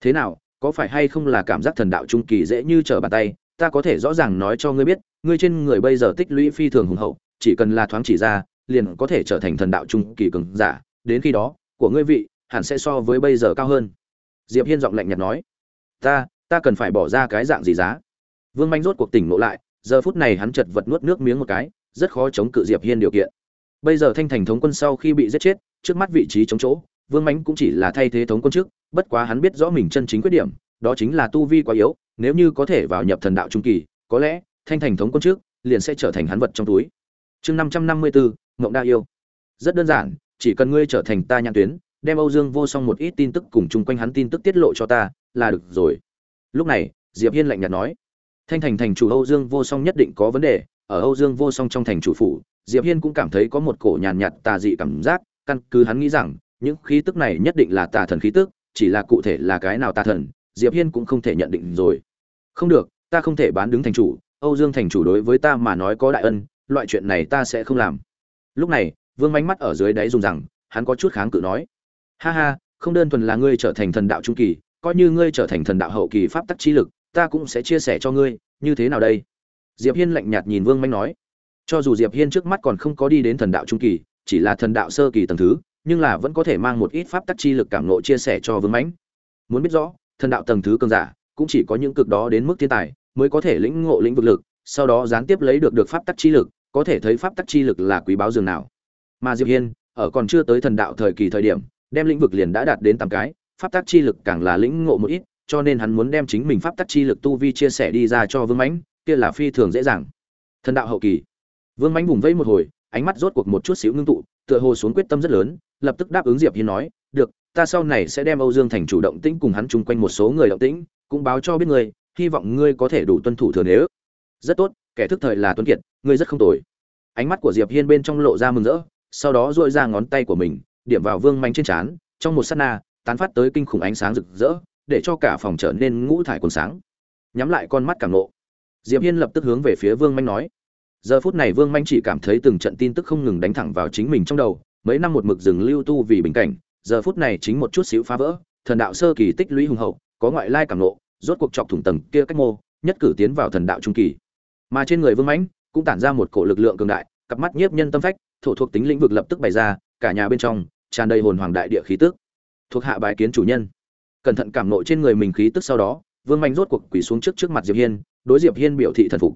Thế nào, có phải hay không là cảm giác thần đạo trung kỳ dễ như trở bàn tay? Ta có thể rõ ràng nói cho ngươi biết, ngươi trên người bây giờ tích lũy phi thường hùng hậu, chỉ cần là thoáng chỉ ra, liền có thể trở thành thần đạo trung kỳ cường giả. Đến khi đó, của ngươi vị hẳn sẽ so với bây giờ cao hơn. Diệp hiên giọng lạnh nhạt nói. Ta ta cần phải bỏ ra cái dạng gì giá? Vương manh rốt cuộc tỉnh ngộ lại, giờ phút này hắn chật vật nuốt nước miếng một cái, rất khó chống cự diệp hiên điều kiện. Bây giờ thanh thành thống quân sau khi bị giết chết, trước mắt vị trí chống chỗ, vương mánh cũng chỉ là thay thế thống quân trước, bất quá hắn biết rõ mình chân chính khuyết điểm, đó chính là tu vi quá yếu, nếu như có thể vào nhập thần đạo trung kỳ, có lẽ thanh thành thống quân trước liền sẽ trở thành hắn vật trong túi. Chương năm trăm năm mươi bốn ngộng đa yêu. Rất đơn giản, chỉ cần ngươi trở thành ta nhãn tuyến, đem âu dương vô song một ít tin tức cùng chung quanh hắn tin tức tiết lộ cho ta, là được rồi lúc này diệp hiên lạnh nhạt nói thanh thành thành chủ âu dương vô song nhất định có vấn đề ở âu dương vô song trong thành chủ phủ diệp hiên cũng cảm thấy có một cổ nhàn nhạt, tà dị cảm giác căn cứ hắn nghĩ rằng những khí tức này nhất định là tà thần khí tức chỉ là cụ thể là cái nào tà thần diệp hiên cũng không thể nhận định rồi. Không được ta không thể bán đứng thành chủ âu dương thành chủ đối với ta mà nói có đại ân loại chuyện này ta sẽ không làm. Lúc này vương mánh mắt ở dưới đáy dùng rằng hắn có chút kháng cự nói ha ha không đơn thuần là ngươi trở thành thần đạo trung kỳ coi như ngươi trở thành thần đạo hậu kỳ pháp tắc chi lực, ta cũng sẽ chia sẻ cho ngươi, như thế nào đây? Diệp hiên lạnh nhạt nhìn vương Mạnh nói. Cho dù diệp hiên trước mắt còn không có đi đến thần đạo trung kỳ, chỉ là thần đạo sơ kỳ tầng thứ, nhưng là vẫn có thể mang một ít pháp tắc chi lực cảm nộ chia sẻ cho vương mãnh muốn biết rõ, thần đạo tầng thứ cường giả, cũng chỉ có những cực đó đến mức thiên tài, mới có thể lĩnh ngộ lĩnh vực lực, sau đó gián tiếp lấy được được pháp tắc chi lực, có thể thấy pháp tắc chi lực là quý báo dường nào. Mà diệp hiên, ở còn chưa tới thần đạo thời kỳ thời điểm, đem lĩnh vực liền đã đạt đến tám cái pháp tắc chi lực càng là lĩnh ngộ một ít, cho nên hắn muốn đem chính mình pháp tắc chi lực tu vi chia sẻ đi ra cho vương mãnh, kia là phi thường dễ dàng. Thần đạo hậu kỳ. Vương mãnh vùng vẫy một hồi, ánh mắt rốt cuộc một chút xíu ngưng tụ, tựa hồ xuống quyết tâm rất lớn, lập tức đáp ứng diệp hiên nói, được, ta sau này sẽ đem âu dương thành chủ động tĩnh cùng hắn chung quanh một số người động tĩnh, cũng báo cho biết ngươi, hy vọng ngươi có thể đủ tuân thủ thừa nếu. Rất tốt, kẻ thức thời là tuấn kiệt, ngươi rất không tồi. Ánh mắt của diệp hiên bên trong lộ ra mừng rỡ, sau đó duỗi ra ngón tay của mình, điểm vào vương Mạnh trên trán, trong một sát na tán phát tới kinh khủng ánh sáng rực rỡ, để cho cả phòng trở nên ngũ thải quần sáng. Nhắm lại con mắt cảm nộ. Diệp hiên lập tức hướng về phía vương manh nói. Giờ phút này vương manh chỉ cảm thấy từng trận tin tức không ngừng đánh thẳng vào chính mình trong đầu, mấy năm một mực dừng lưu tu vì bình cảnh, giờ phút này chính một chút xíu phá vỡ, thần đạo sơ kỳ tích lũy hùng hậu, có ngoại lai cảm nộ, rốt cuộc chọc thủng tầng kia cách mô, nhất cử tiến vào thần đạo trung kỳ. Mà trên người vương mãnh cũng tản ra một cổ lực lượng cường đại, cặp mắt nhiếp nhân tâm phách, thổ thuộc tính lĩnh vực lập tức bày ra, cả nhà bên trong tràn đầy hồn hoàng đại địa khí tức thuộc hạ bài kiến chủ nhân. Cẩn thận cảm nộ trên người mình khí tức sau đó, vương manh rốt cuộc quỳ xuống trước trước mặt diệp hiên, đối diệp hiên biểu thị thần phục.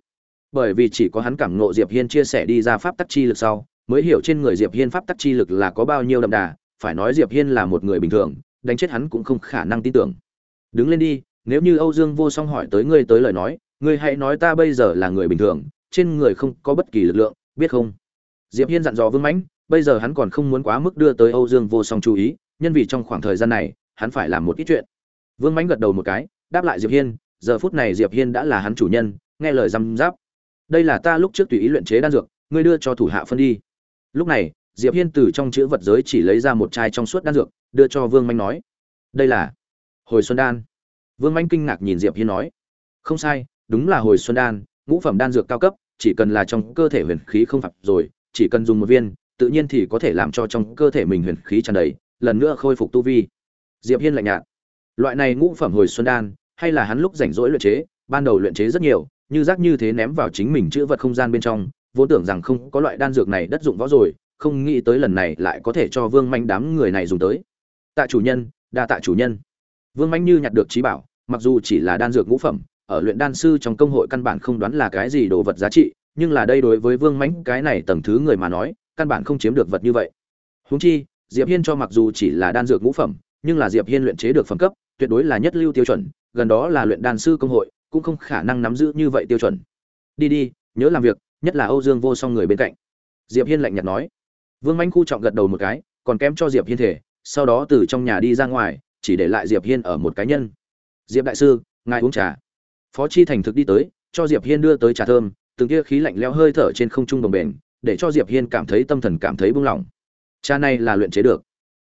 Bởi vì chỉ có hắn cảm nộ diệp hiên chia sẻ đi ra pháp tắc chi lực sau, mới hiểu trên người diệp hiên pháp tắc chi lực là có bao nhiêu đậm đà, phải nói diệp hiên là một người bình thường, đánh chết hắn cũng không khả năng tin tưởng. Đứng lên đi, nếu như âu dương vô song hỏi tới ngươi tới lời nói, ngươi hãy nói ta bây giờ là người bình thường, trên người không có bất kỳ lực lượng, biết không? Diệp hiên dặn dò vương mãnh bây giờ hắn còn không muốn quá mức đưa tới âu dương vô song chú ý nhân vì trong khoảng thời gian này, hắn phải làm một ít chuyện. Vương mãnh gật đầu một cái, đáp lại diệp hiên, giờ phút này diệp hiên đã là hắn chủ nhân, nghe lời răm giáp đây là ta lúc trước tùy ý luyện chế đan dược, ngươi đưa cho thủ hạ phân đi. Lúc này, diệp hiên từ trong chữ vật giới chỉ lấy ra một chai trong suốt đan dược, đưa cho vương manh nói. Đây là hồi xuân đan. Vương manh kinh ngạc nhìn diệp hiên nói. Không sai, đúng là hồi xuân đan, ngũ phẩm đan dược cao cấp, chỉ cần là trong cơ thể huyền khí không phạt rồi, chỉ cần dùng một viên, tự nhiên thì có thể làm cho trong cơ thể mình huyền khí tràn đầy lần nữa khôi phục tu vi. Diệp hiên lạnh nhạt. Loại này ngũ phẩm hồi xuân đan, hay là hắn lúc rảnh rỗi luyện chế, ban đầu luyện chế rất nhiều, như rác như thế ném vào chính mình chữ vật không gian bên trong, vốn tưởng rằng không có loại đan dược này đất dụng võ rồi, không nghĩ tới lần này lại có thể cho vương manh đám người này dùng tới. Tạ chủ nhân, đa tạ chủ nhân. Vương manh như nhặt được trí bảo, mặc dù chỉ là đan dược ngũ phẩm, ở luyện đan sư trong công hội căn bản không đoán là cái gì đồ vật giá trị, nhưng là đây đối với vương mãnh cái này tầng thứ người mà nói, căn bản không chiếm được vật như vậy. Huống chi diệp hiên cho mặc dù chỉ là đan dược ngũ phẩm, nhưng là diệp hiên luyện chế được phẩm cấp, tuyệt đối là nhất lưu tiêu chuẩn, gần đó là luyện đan sư công hội, cũng không khả năng nắm giữ như vậy tiêu chuẩn. Đi đi, nhớ làm việc, nhất là âu dương vô song người bên cạnh. Diệp hiên lạnh nhạt nói. Vương Mạnh khu trọng gật đầu một cái, còn kém cho diệp hiên thể, sau đó từ trong nhà đi ra ngoài, chỉ để lại diệp hiên ở một cá nhân. Diệp đại sư, ngài uống trà. Phó chi thành thực đi tới, cho diệp hiên đưa tới trà thơm, từng kia khí lạnh lẽo hơi thở trên không trung đồng bền, để cho diệp hiên cảm thấy tâm thần cảm thấy buông lỏng trà này là luyện chế được.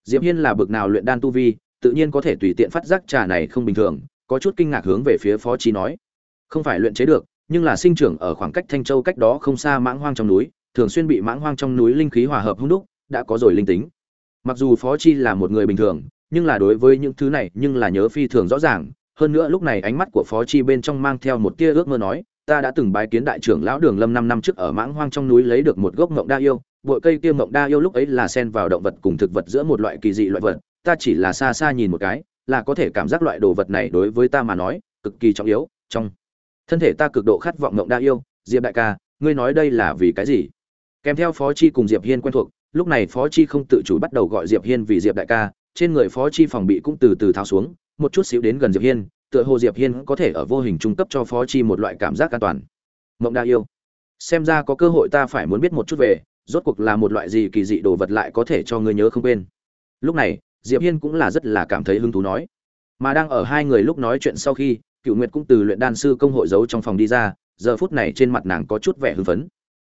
Diệp hiên là bực nào luyện đan tu vi, tự nhiên có thể tùy tiện phát giác trà này không bình thường, có chút kinh ngạc hướng về phía phó chi nói. Không phải luyện chế được, nhưng là sinh trưởng ở khoảng cách thanh châu cách đó không xa mãng hoang trong núi, thường xuyên bị mãng hoang trong núi linh khí hòa hợp hung đúc, đã có rồi linh tính. Mặc dù phó chi là một người bình thường, nhưng là đối với những thứ này nhưng là nhớ phi thường rõ ràng. Hơn nữa lúc này ánh mắt của phó chi bên trong mang theo một tia ước mơ nói, ta đã từng bái kiến đại trưởng lão đường lâm năm năm trước ở mãng hoang trong núi lấy được một gốc ngộng đa yêu bụi cây kia mộng đa yêu lúc ấy là xen vào động vật cùng thực vật giữa một loại kỳ dị loại vật, ta chỉ là xa xa nhìn một cái, là có thể cảm giác loại đồ vật này đối với ta mà nói, cực kỳ trọng yếu, trong thân thể ta cực độ khát vọng mộng đa yêu. Diệp đại ca, ngươi nói đây là vì cái gì? Kèm theo phó chi cùng diệp hiên quen thuộc, lúc này phó chi không tự chủ bắt đầu gọi diệp hiên vì diệp đại ca, trên người phó chi phòng bị cũng từ từ tháo xuống, một chút xíu đến gần diệp hiên, tựa hồ diệp hiên có thể ở vô hình trung cấp cho phó chi một loại cảm giác an toàn. Mộng đa yêu. Xem ra có cơ hội ta phải muốn biết một chút về rốt cuộc là một loại gì kỳ dị đồ vật lại có thể cho ngươi nhớ không quên? Lúc này, diệp hiên cũng là rất là cảm thấy hứng thú nói. Mà đang ở hai người lúc nói chuyện sau khi, cựu nguyệt cũng từ luyện đan sư công hội giấu trong phòng đi ra, giờ phút này trên mặt nàng có chút vẻ hưng phấn.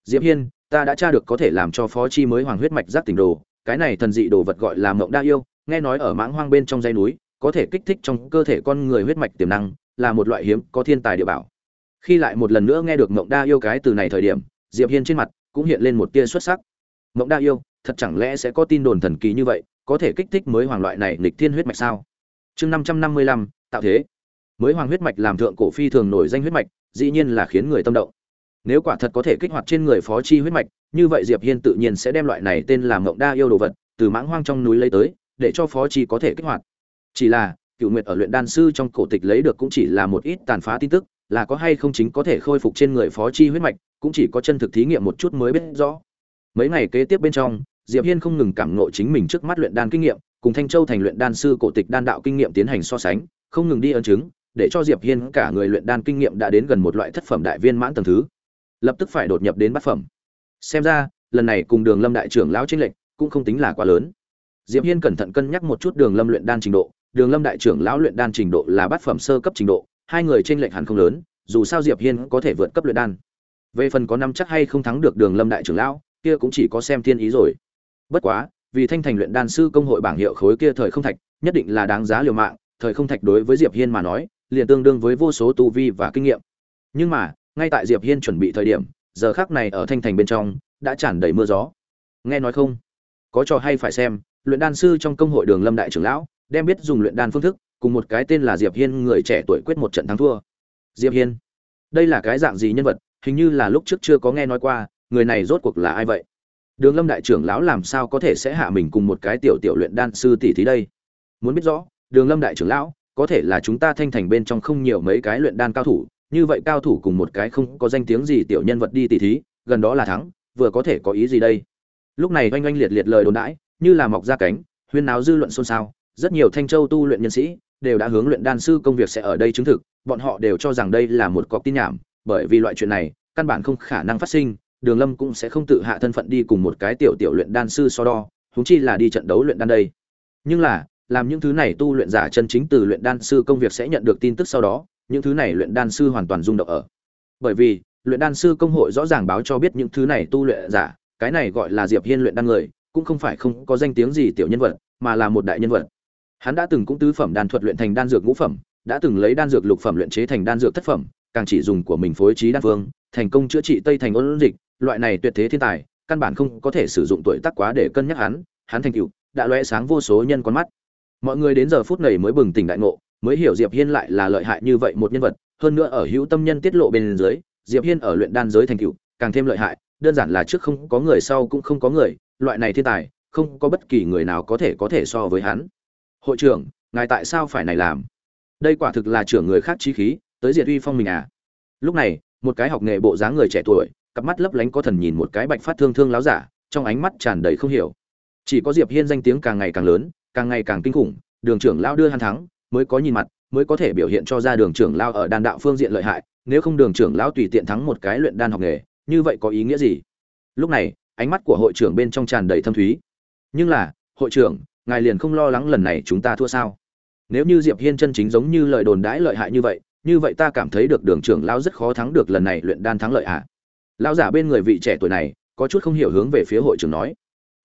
Diệp hiên, ta đã tra được có thể làm cho phó chi mới hoàng huyết mạch giác tỉnh đồ, cái này thần dị đồ vật gọi là mộng đa yêu, nghe nói ở mãng hoang bên trong dãy núi, có thể kích thích trong cơ thể con người huyết mạch tiềm năng, là một loại hiếm có thiên tài địa bảo. Khi lại một lần nữa nghe được mộng đa yêu cái từ này thời điểm, diệp hiên trên mặt cũng hiện lên một tia xuất sắc. Mộng đa yêu, thật chẳng lẽ sẽ có tin đồn thần kỳ như vậy, có thể kích thích mới hoàng loại này nghịch thiên huyết mạch sao? Chương năm trăm năm mươi lăm, tạo thế. Mới hoàng huyết mạch làm thượng cổ phi thường nổi danh huyết mạch, dĩ nhiên là khiến người tâm động. Nếu quả thật có thể kích hoạt trên người phó chi huyết mạch, như vậy diệp hiên tự nhiên sẽ đem loại này tên là mộng đa yêu đồ vật, từ mãng hoang trong núi lấy tới, để cho phó chi có thể kích hoạt. Chỉ là cựu nguyệt ở luyện đan sư trong cổ tịch lấy được cũng chỉ là một ít tàn phá tin tức là có hay không chính có thể khôi phục trên người phó chi huyết mạch, cũng chỉ có chân thực thí nghiệm một chút mới biết rõ. Mấy ngày kế tiếp bên trong, diệp hiên không ngừng cảm ngộ chính mình trước mắt luyện đan kinh nghiệm, cùng thanh châu thành luyện đan sư cổ tịch đan đạo kinh nghiệm tiến hành so sánh, không ngừng đi ấn chứng, để cho diệp hiên cả người luyện đan kinh nghiệm đã đến gần một loại thất phẩm đại viên mãn tầng thứ. Lập tức phải đột nhập đến bát phẩm. Xem ra, lần này cùng đường lâm đại trưởng lão trinh lệnh cũng không tính là quá lớn. Diệp hiên cẩn thận cân nhắc một chút đường lâm luyện đan trình độ. Đường lâm đại trưởng lão luyện đan trình độ là bát phẩm sơ cấp trình độ hai người trên lệnh hẳn không lớn, dù sao diệp hiên có thể vượt cấp luyện đan. Về phần có năm chắc hay không thắng được đường lâm đại trưởng lão, kia cũng chỉ có xem thiên ý rồi. Bất quá, vì thanh thành luyện đan sư công hội bảng hiệu khối kia thời không thạch, nhất định là đáng giá liều mạng, thời không thạch đối với diệp hiên mà nói, liền tương đương với vô số tu vi và kinh nghiệm. Nhưng mà, ngay tại diệp hiên chuẩn bị thời điểm, giờ khắc này ở thanh thành bên trong, đã tràn đầy mưa gió. Nghe nói không? Có trò hay phải xem, luyện đan sư trong công hội đường lâm đại trưởng lão, đem biết dùng luyện đan phương thức cùng một cái tên là diệp hiên người trẻ tuổi quyết một trận thắng thua. Diệp hiên. Đây là cái dạng gì nhân vật? Hình như là lúc trước chưa có nghe nói qua, người này rốt cuộc là ai vậy? Đường lâm đại trưởng lão làm sao có thể sẽ hạ mình cùng một cái tiểu tiểu luyện đan sư tỷ thí đây? Muốn biết rõ, đường lâm đại trưởng lão, có thể là chúng ta thanh thành bên trong không nhiều mấy cái luyện đan cao thủ, như vậy cao thủ cùng một cái không có danh tiếng gì tiểu nhân vật đi tỷ thí, gần đó là thắng, vừa có thể có ý gì đây? Lúc này oanh oanh liệt liệt lời đồn đãi, như là mọc ra cánh, huyên náo dư luận xôn xao, rất nhiều thanh châu tu luyện nhân sĩ đều đã hướng luyện đan sư công việc sẽ ở đây chứng thực, bọn họ đều cho rằng đây là một cọc tin nhảm, bởi vì loại chuyện này, căn bản không khả năng phát sinh, đường lâm cũng sẽ không tự hạ thân phận đi cùng một cái tiểu tiểu luyện đan sư so đo, huống chi là đi trận đấu luyện đan đây. Nhưng là, làm những thứ này tu luyện giả chân chính từ luyện đan sư công việc sẽ nhận được tin tức sau đó, những thứ này luyện đan sư hoàn toàn rung động ở. Bởi vì, luyện đan sư công hội rõ ràng báo cho biết những thứ này tu luyện giả, cái này gọi là diệp hiên luyện đan người, cũng không phải không có danh tiếng gì tiểu nhân vật, mà là một đại nhân vật hắn đã từng cũng tứ phẩm đan thuật luyện thành đan dược ngũ phẩm, đã từng lấy đan dược lục phẩm luyện chế thành đan dược thất phẩm, càng chỉ dùng của mình phối trí đan phương, thành công chữa trị tây thành ôn dịch, loại này tuyệt thế thiên tài, căn bản không có thể sử dụng tuổi tác quá để cân nhắc hắn hắn thành tựu, đã lóe sáng vô số nhân con mắt. Mọi người đến giờ phút này mới bừng tỉnh đại ngộ, mới hiểu diệp hiên lại là lợi hại như vậy một nhân vật, hơn nữa ở hữu tâm nhân tiết lộ bên dưới, diệp hiên ở luyện đan giới thành tựu, càng thêm lợi hại, đơn giản là trước không có người, sau cũng không có người, loại này thiên tài, không có bất kỳ người nào có thể có thể so với hắn hội trưởng, ngài tại sao phải này làm? Đây quả thực là trưởng người khác trí khí, tới diệt uy phong mình à? Lúc này, một cái học nghề bộ dáng người trẻ tuổi, cặp mắt lấp lánh có thần nhìn một cái bạch phát thương thương láo giả, trong ánh mắt tràn đầy không hiểu. Chỉ có diệp hiên danh tiếng càng ngày càng lớn, càng ngày càng kinh khủng, đường trưởng lao đưa hắn thắng, mới có nhìn mặt, mới có thể biểu hiện cho ra đường trưởng lao ở đan đạo phương diện lợi hại, nếu không đường trưởng lao tùy tiện thắng một cái luyện đan học nghề, như vậy có ý nghĩa gì? Lúc này, ánh mắt của hội trưởng bên trong tràn đầy thâm thúy. Nhưng là, hội trưởng ngài liền không lo lắng lần này chúng ta thua sao? Nếu như diệp hiên chân chính giống như lời đồn đãi lợi hại như vậy như vậy ta cảm thấy được đường trưởng lão rất khó thắng được lần này luyện đan thắng lợi ạ à? lão giả bên người vị trẻ tuổi này, có chút không hiểu hướng về phía hội trưởng nói.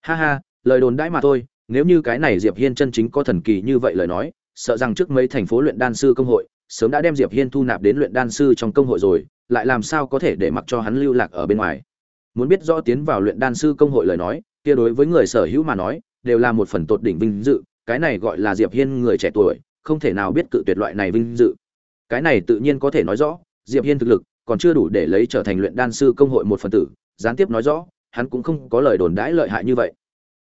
Ha ha, lời đồn đãi mà thôi, nếu như cái này diệp hiên chân chính có thần kỳ như vậy lời nói, sợ rằng trước mấy thành phố luyện đan sư công hội, sớm đã đem diệp hiên thu nạp đến luyện đan sư trong công hội rồi, lại làm sao có thể để mặc cho hắn lưu lạc ở bên ngoài? Muốn biết rõ tiến vào luyện đan sư công hội lời nói, kia đối với người sở hữu mà nói đều là một phần tột đỉnh vinh dự, cái này gọi là diệp hiên người trẻ tuổi, không thể nào biết cự tuyệt loại này vinh dự. Cái này tự nhiên có thể nói rõ, diệp hiên thực lực còn chưa đủ để lấy trở thành luyện đan sư công hội một phần tử, gián tiếp nói rõ, hắn cũng không có lời đồn đãi lợi hại như vậy.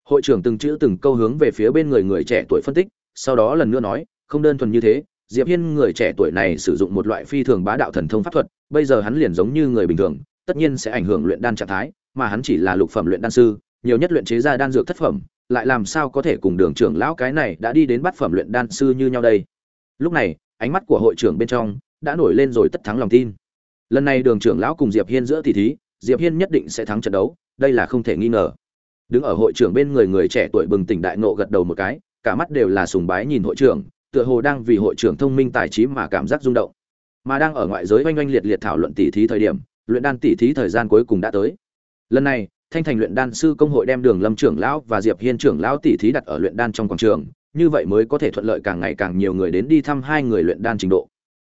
Hội trưởng từng chữ từng câu hướng về phía bên người người trẻ tuổi phân tích, sau đó lần nữa nói, không đơn thuần như thế, diệp hiên người trẻ tuổi này sử dụng một loại phi thường bá đạo thần thông pháp thuật, bây giờ hắn liền giống như người bình thường, tất nhiên sẽ ảnh hưởng luyện đan trạng thái, mà hắn chỉ là lục phẩm luyện đan sư, nhiều nhất luyện chế ra đan dược thất phẩm lại làm sao có thể cùng đường trưởng lão cái này đã đi đến bát phẩm luyện đan sư như nhau đây? Lúc này, ánh mắt của hội trưởng bên trong đã nổi lên rồi tất thắng lòng tin. Lần này đường trưởng lão cùng diệp hiên giữa tỷ thí, diệp hiên nhất định sẽ thắng trận đấu, đây là không thể nghi ngờ. Đứng ở hội trưởng bên người người trẻ tuổi bừng tỉnh đại nộ gật đầu một cái, cả mắt đều là sùng bái nhìn hội trưởng, tựa hồ đang vì hội trưởng thông minh tài trí mà cảm giác rung động. Mà đang ở ngoại giới oanh oanh liệt liệt thảo luận tỷ thí thời điểm, luyện đan tỷ thí thời gian cuối cùng đã tới. Lần này thanh thành luyện đan sư công hội đem đường lâm trưởng lão và diệp hiên trưởng lão tỷ thí đặt ở luyện đan trong quảng trường, như vậy mới có thể thuận lợi càng ngày càng nhiều người đến đi thăm hai người luyện đan trình độ.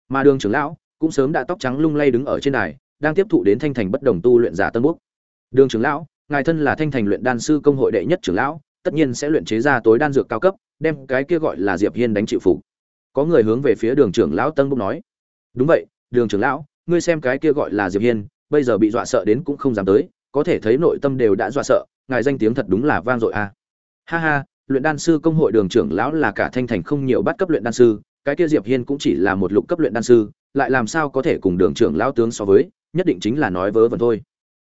Mà đường trưởng lão cũng sớm đã tóc trắng lung lay đứng ở trên đài, đang tiếp thụ đến thanh thành bất đồng tu luyện giả tân quốc đường trưởng lão, ngài thân là thanh thành luyện đan sư công hội đệ nhất trưởng lão, tất nhiên sẽ luyện chế ra tối đan dược cao cấp, đem cái kia gọi là diệp hiên đánh chịu phục. Có người hướng về phía đường trưởng lão tân bốc nói, đúng vậy, đường trưởng lão, ngươi xem cái kia gọi là diệp hiên, bây giờ bị dọa sợ đến cũng không dám tới có thể thấy nội tâm đều đã dọa sợ, ngài danh tiếng thật đúng là vang dội a à. ha ha, luyện đan sư công hội đường trưởng lão là cả thanh thành không nhiều bắt cấp luyện đan sư, cái kia diệp hiên cũng chỉ là một lục cấp luyện đan sư, lại làm sao có thể cùng đường trưởng lão tướng so với, nhất định chính là nói vớ vẩn thôi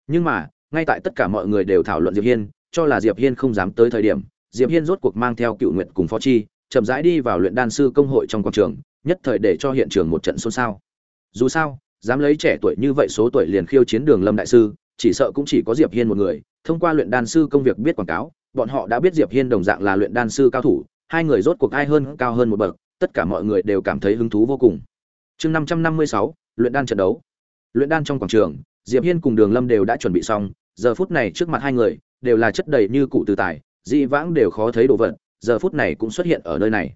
nhưng mà, ngay tại tất cả mọi người đều thảo luận diệp hiên, cho là diệp hiên không dám tới thời điểm, diệp hiên rốt cuộc mang theo cựu nguyện cùng phó chi, chậm rãi đi vào luyện đan sư công hội trong quảng trường, nhất thời để cho hiện trường một trận xôn xao dù sao, dám lấy trẻ tuổi như vậy số tuổi liền khiêu chiến đường lâm đại sư chỉ sợ cũng chỉ có diệp hiên một người. Thông qua luyện đan sư công việc biết quảng cáo, bọn họ đã biết diệp hiên đồng dạng là luyện đan sư cao thủ, hai người rốt cuộc ai hơn, cao hơn một bậc, tất cả mọi người đều cảm thấy hứng thú vô cùng. Chương năm trăm năm mươi sáu, luyện đan trận đấu. Luyện đan trong quảng trường, diệp hiên cùng đường lâm đều đã chuẩn bị xong, giờ phút này trước mặt hai người đều là chất đầy như cụ từ tài, dị vãng đều khó thấy đồ vật, giờ phút này cũng xuất hiện ở nơi này.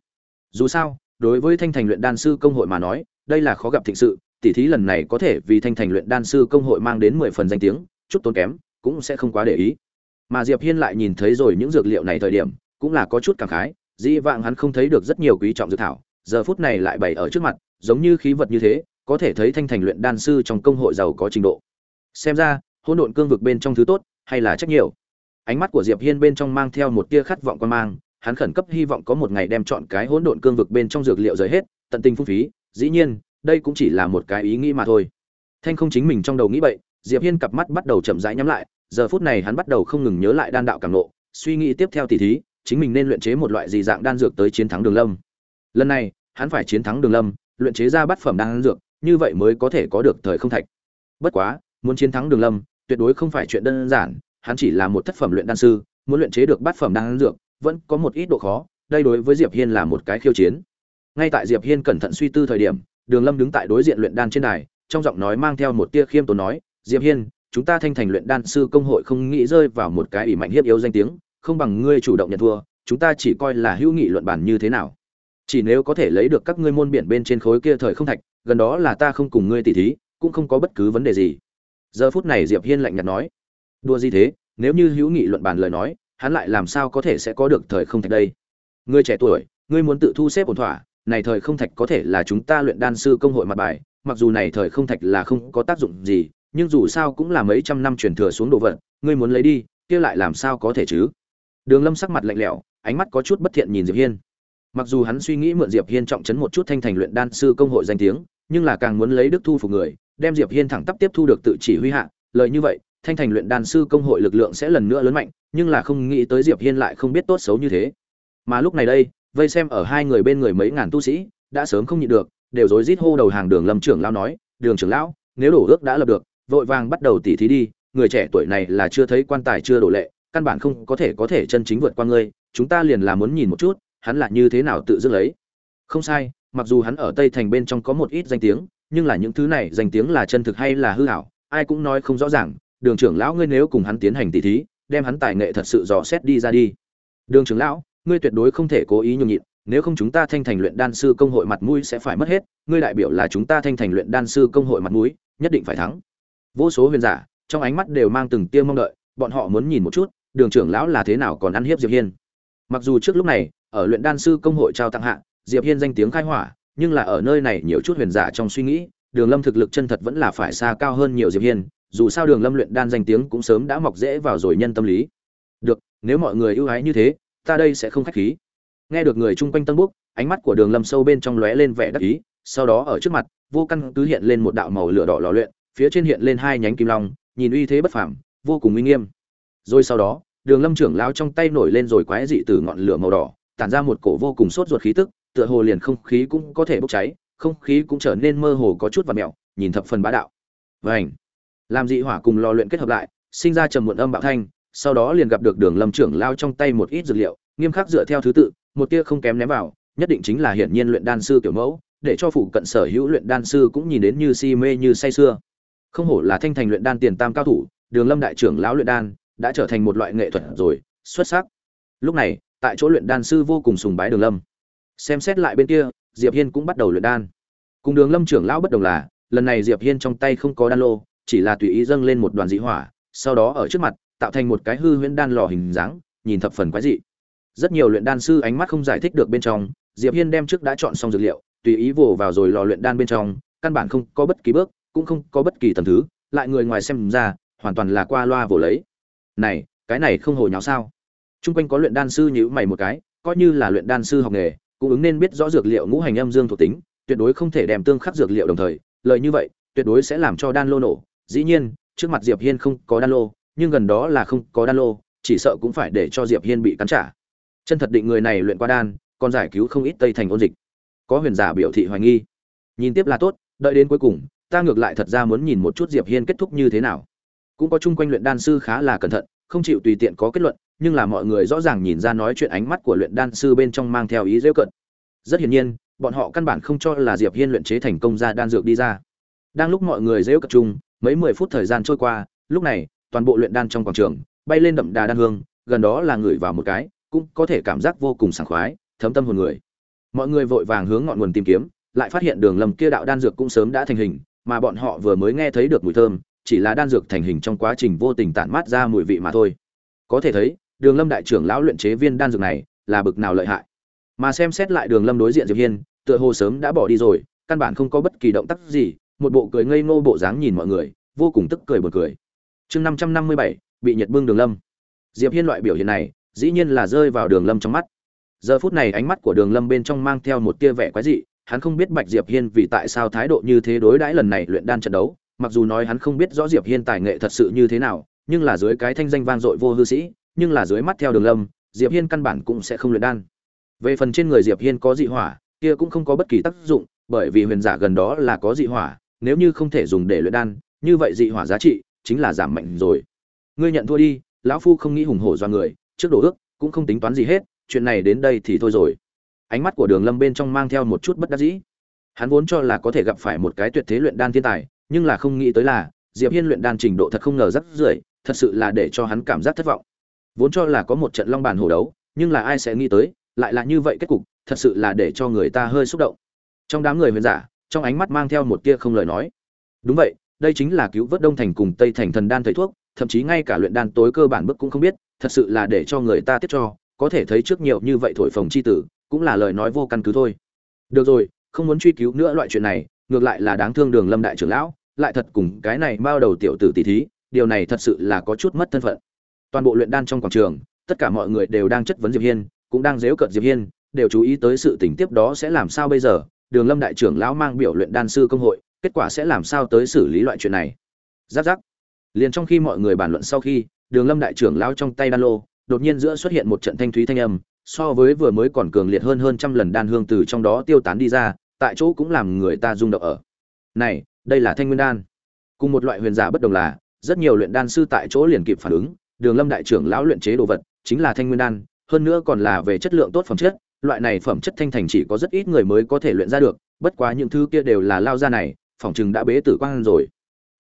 Dù sao, đối với thanh thành luyện đan sư công hội mà nói, đây là khó gặp thịnh sự tỷ thí lần này có thể vì thanh thành luyện đan sư công hội mang đến mười phần danh tiếng chút tốn kém, cũng sẽ không quá để ý. Mà diệp hiên lại nhìn thấy rồi những dược liệu này thời điểm, cũng là có chút cảm khái, dĩ vãng hắn không thấy được rất nhiều quý trọng dược thảo, giờ phút này lại bày ở trước mặt, giống như khí vật như thế, có thể thấy thanh thành luyện đan sư trong công hội giàu có trình độ. Xem ra, hỗn độn cương vực bên trong thứ tốt, hay là trách nhiều. Ánh mắt của diệp hiên bên trong mang theo một tia khát vọng quan mang, hắn khẩn cấp hy vọng có một ngày đem chọn cái hỗn độn cương vực bên trong dược liệu rời hết, tận tình phung phí, dĩ nhiên, đây cũng chỉ là một cái ý nghĩ mà thôi. Thanh không chính mình trong đầu nghĩ vậy diệp hiên cặp mắt bắt đầu chậm rãi nhắm lại giờ phút này hắn bắt đầu không ngừng nhớ lại đan đạo cảm ngộ, suy nghĩ tiếp theo tỉ thí chính mình nên luyện chế một loại gì dạng đan dược tới chiến thắng đường lâm. Lần này hắn phải chiến thắng đường lâm luyện chế ra bát phẩm đan dược như vậy mới có thể có được thời không thạch. Bất quá muốn chiến thắng đường lâm tuyệt đối không phải chuyện đơn giản hắn chỉ là một thất phẩm luyện đan sư muốn luyện chế được bát phẩm đan dược vẫn có một ít độ khó đây đối với diệp hiên là một cái khiêu chiến. Ngay tại diệp hiên cẩn thận suy tư thời điểm đường lâm đứng tại đối diện luyện đan trên đài trong giọng nói mang theo một tia khiêm tốn nói diệp hiên, chúng ta thanh thành luyện đan sư công hội không nghĩ rơi vào một cái ủy mạnh hiếp yếu danh tiếng, không bằng ngươi chủ động nhận thua, chúng ta chỉ coi là hữu nghị luận bản như thế nào. Chỉ nếu có thể lấy được các ngươi môn biển bên trên khối kia thời không thạch, gần đó là ta không cùng ngươi tỉ thí, cũng không có bất cứ vấn đề gì. Giờ phút này diệp hiên lạnh nhạt nói đua gì thế? Nếu như hữu nghị luận bàn lời nói, hắn lại làm sao có thể sẽ có được thời không thạch đây? Ngươi trẻ tuổi, ngươi muốn tự thu xếp ổn thỏa, này thời không thạch có thể là chúng ta luyện đan sư công hội mặt bài, mặc dù này thời không thạch là không có tác dụng gì nhưng dù sao cũng là mấy trăm năm truyền thừa xuống đồ vật, ngươi muốn lấy đi, kia lại làm sao có thể chứ? Đường lâm sắc mặt lạnh lẽo, ánh mắt có chút bất thiện nhìn diệp hiên. Mặc dù hắn suy nghĩ mượn diệp hiên trọng trấn một chút thanh thành luyện đan sư công hội danh tiếng, nhưng là càng muốn lấy đức thu phục người, đem diệp hiên thẳng tắp tiếp thu được tự chỉ huy hạ, lời như vậy, thanh thành luyện đan sư công hội lực lượng sẽ lần nữa lớn mạnh, nhưng là không nghĩ tới diệp hiên lại không biết tốt xấu như thế. Mà lúc này đây, vây xem ở hai người bên người mấy ngàn tu sĩ, đã sớm không nhịn được, đều rối rít hô đầu hàng đường lâm trưởng lão nói, đường trưởng lão, nếu đổ ước đã lập được vội vàng bắt đầu tỉ thí đi, người trẻ tuổi này là chưa thấy quan tài chưa đổ lệ, căn bản không có thể có thể chân chính vượt qua ngươi, chúng ta liền là muốn nhìn một chút, hắn là như thế nào tự dứt lấy. Không sai, mặc dù hắn ở tây thành bên trong có một ít danh tiếng, nhưng là những thứ này danh tiếng là chân thực hay là hư hảo ai cũng nói không rõ ràng, đường trưởng lão ngươi nếu cùng hắn tiến hành tỉ thí, đem hắn tài nghệ thật sự dò xét đi ra đi. Đường trưởng lão, ngươi tuyệt đối không thể cố ý nhường nhịn, nếu không chúng ta thanh thành luyện đan sư công hội mặt mũi sẽ phải mất hết, ngươi đại biểu là chúng ta thanh thành luyện đan sư công hội mặt mũi, nhất định phải thắng vô số huyền giả, trong ánh mắt đều mang từng tia mong đợi, bọn họ muốn nhìn một chút, đường trưởng lão là thế nào còn ăn hiếp diệp hiên. Mặc dù trước lúc này, ở luyện đan sư công hội trao tặng hạ, diệp hiên danh tiếng khai hỏa, nhưng là ở nơi này nhiều chút huyền giả trong suy nghĩ, đường lâm thực lực chân thật vẫn là phải xa cao hơn nhiều diệp hiên, dù sao đường lâm luyện đan danh tiếng cũng sớm đã mọc rễ vào rồi nhân tâm lý. Được, nếu mọi người ưu ái như thế, ta đây sẽ không khách khí. Nghe được người chung quanh tân búc ánh mắt của đường lâm sâu bên trong lóe lên vẻ đắc ý, sau đó ở trước mặt, vô căn cứ hiện lên một đạo màu lửa đỏ lò luyện phía trên hiện lên hai nhánh kim long, nhìn uy thế bất phàm, vô cùng uy nghiêm. Rồi sau đó, đường lâm trưởng lão trong tay nổi lên rồi quái dị từ ngọn lửa màu đỏ, tản ra một cổ vô cùng sốt ruột khí tức, tựa hồ liền không khí cũng có thể bốc cháy, không khí cũng trở nên mơ hồ có chút và mẹo nhìn thập phần bá đạo. Vảnh làm dị hỏa cùng lò luyện kết hợp lại, sinh ra trầm muộn âm bạo thanh, sau đó liền gặp được đường lâm trưởng lao trong tay một ít dược liệu, nghiêm khắc dựa theo thứ tự, một tia không kém ném vào, nhất định chính là hiển nhiên luyện đan sư kiểu mẫu, để cho phụ cận sở hữu luyện đan sư cũng nhìn đến như si mê như say sưa không hổ là thanh thành luyện đan tiền tam cao thủ, đường lâm đại trưởng lão luyện đan, đã trở thành một loại nghệ thuật rồi, xuất sắc. Lúc này, tại chỗ luyện đan sư vô cùng sùng bái đường lâm. Xem xét lại bên kia, diệp hiên cũng bắt đầu luyện đan. Cùng đường lâm trưởng lão bất đồng là, lần này diệp hiên trong tay không có đan lô, chỉ là tùy ý dâng lên một đoàn dị hỏa, sau đó ở trước mặt, tạo thành một cái hư huyễn đan lò hình dáng, nhìn thập phần quái dị. Rất nhiều luyện đan sư ánh mắt không giải thích được bên trong, diệp hiên đem trước đã chọn xong dược liệu, tùy ý vồ vào rồi lò luyện đan bên trong, căn bản không có bất kỳ bước cũng không có bất kỳ tầm thứ lại người ngoài xem ra hoàn toàn là qua loa vồ lấy này cái này không hồi nháo sao Chung quanh có luyện đan sư nhữ mày một cái, coi như là luyện đan sư học nghề, cũng ứng nên biết rõ dược liệu ngũ hành âm dương thuộc tính, tuyệt đối không thể đem tương khắc dược liệu đồng thời, lời như vậy, tuyệt đối sẽ làm cho đan lô nổ. Dĩ nhiên, trước mặt Diệp Hiên không có đan lô, nhưng gần đó là không có đan lô, chỉ sợ cũng phải để cho Diệp Hiên bị cắn trả. Chân thật định người này luyện qua đan, còn giải cứu không ít Tây Thành ôn dịch. Có huyền giả biểu thị hoài nghi. Nhìn tiếp là tốt, đợi đến cuối cùng, ta ngược lại thật ra muốn nhìn một chút Diệp Hiên kết thúc như thế nào. Cũng có chung quanh luyện đan sư khá là cẩn thận, không chịu tùy tiện có kết luận, nhưng là mọi người rõ ràng nhìn ra nói chuyện ánh mắt của luyện đan sư bên trong mang theo ý dễ cận. Rất hiển nhiên, bọn họ căn bản không cho là Diệp Hiên luyện chế thành công ra đan dược đi ra. Đang lúc mọi người dễ cận chung, mấy mười phút thời gian trôi qua, lúc này, toàn bộ luyện đan trong quảng trường bay lên đậm đà đan hương, gần đó là người vào một cái, cũng có thể cảm giác vô cùng sảng khoái, thấm tâm hồn người. Mọi người vội vàng hướng ngọn nguồn tìm kiếm, lại phát hiện đường lầm kia đạo đan dược cũng sớm đã thành hình, mà bọn họ vừa mới nghe thấy được mùi thơm, chỉ là đan dược thành hình trong quá trình vô tình tản mát ra mùi vị mà thôi. Có thể thấy, đường lâm đại trưởng lão luyện chế viên đan dược này là bực nào lợi hại. Mà xem xét lại đường lâm đối diện diệp hiên tựa hồ sớm đã bỏ đi rồi căn bản không có bất kỳ động tác gì một bộ cười ngây ngô bộ dáng nhìn mọi người vô cùng tức cười buồn cười. Chương năm trăm năm mươi bảy bị nhiệt bưng đường lâm. Diệp hiên loại biểu hiện này dĩ nhiên là rơi vào đường lâm trong mắt. Giờ phút này ánh mắt của đường lâm bên trong mang theo một tia vẻ quái dị hắn không biết bạch diệp hiên vì tại sao thái độ như thế đối đãi lần này luyện đan trận đấu, mặc dù nói hắn không biết rõ diệp hiên tài nghệ thật sự như thế nào, nhưng là dưới cái thanh danh vang dội vô hư sĩ, nhưng là dưới mắt theo đường lâm, diệp hiên căn bản cũng sẽ không luyện đan. Về phần trên người diệp hiên có dị hỏa, kia cũng không có bất kỳ tác dụng, bởi vì huyền giả gần đó là có dị hỏa, nếu như không thể dùng để luyện đan, như vậy dị hỏa giá trị chính là giảm mạnh rồi. Ngươi nhận thua đi, lão phu không nghĩ hùng hổ do người, trước đồ ước, cũng không tính toán gì hết, chuyện này đến đây thì thôi rồi ánh mắt của đường lâm bên trong mang theo một chút bất đắc dĩ. Hắn vốn cho là có thể gặp phải một cái tuyệt thế luyện đan thiên tài, nhưng là không nghĩ tới là, diệp hiên luyện đan trình độ thật không ngờ rất rưỡi, thật sự là để cho hắn cảm giác thất vọng. Vốn cho là có một trận long bàn hổ đấu, nhưng là ai sẽ nghĩ tới, lại là như vậy kết cục, thật sự là để cho người ta hơi xúc động. Trong đám người huyền giả, trong ánh mắt mang theo một tia không lời nói. Đúng vậy, đây chính là cứu vớt đông thành cùng tây thành thần đan thầy thuốc, thậm chí ngay cả luyện đan tối cơ bản bước cũng không biết, thật sự là để cho người ta tiếp cho, có thể thấy trước nhiều như vậy thổi phồng chi tử cũng là lời nói vô căn cứ thôi. Được rồi, không muốn truy cứu nữa loại chuyện này, ngược lại là đáng thương đường lâm đại trưởng lão, lại thật cùng cái này bao đầu tiểu tử tỷ thí, điều này thật sự là có chút mất thân phận. Toàn bộ luyện đan trong quảng trường, tất cả mọi người đều đang chất vấn diệp hiên, cũng đang dếu cợt diệp hiên, đều chú ý tới sự tình tiếp đó sẽ làm sao bây giờ, đường lâm đại trưởng lão mang biểu luyện đan sư công hội, kết quả sẽ làm sao tới xử lý loại chuyện này. Giáp giáp. Liền trong khi mọi người bàn luận sau khi, đường lâm đại trưởng lão trong tay đan lô, đột nhiên giữa xuất hiện một trận thanh thúy thanh âm so với vừa mới còn cường liệt hơn hơn trăm lần đan hương từ trong đó tiêu tán đi ra, tại chỗ cũng làm người ta rung động ở. Này, đây là thanh nguyên đan. Cùng một loại huyền giả bất đồng là, rất nhiều luyện đan sư tại chỗ liền kịp phản ứng, đường lâm đại trưởng lão luyện chế đồ vật chính là thanh nguyên đan, hơn nữa còn là về chất lượng tốt phẩm chất, loại này phẩm chất thanh thành chỉ có rất ít người mới có thể luyện ra được, bất quá những thứ kia đều là lao ra này phỏng chừng đã bế tử quang rồi.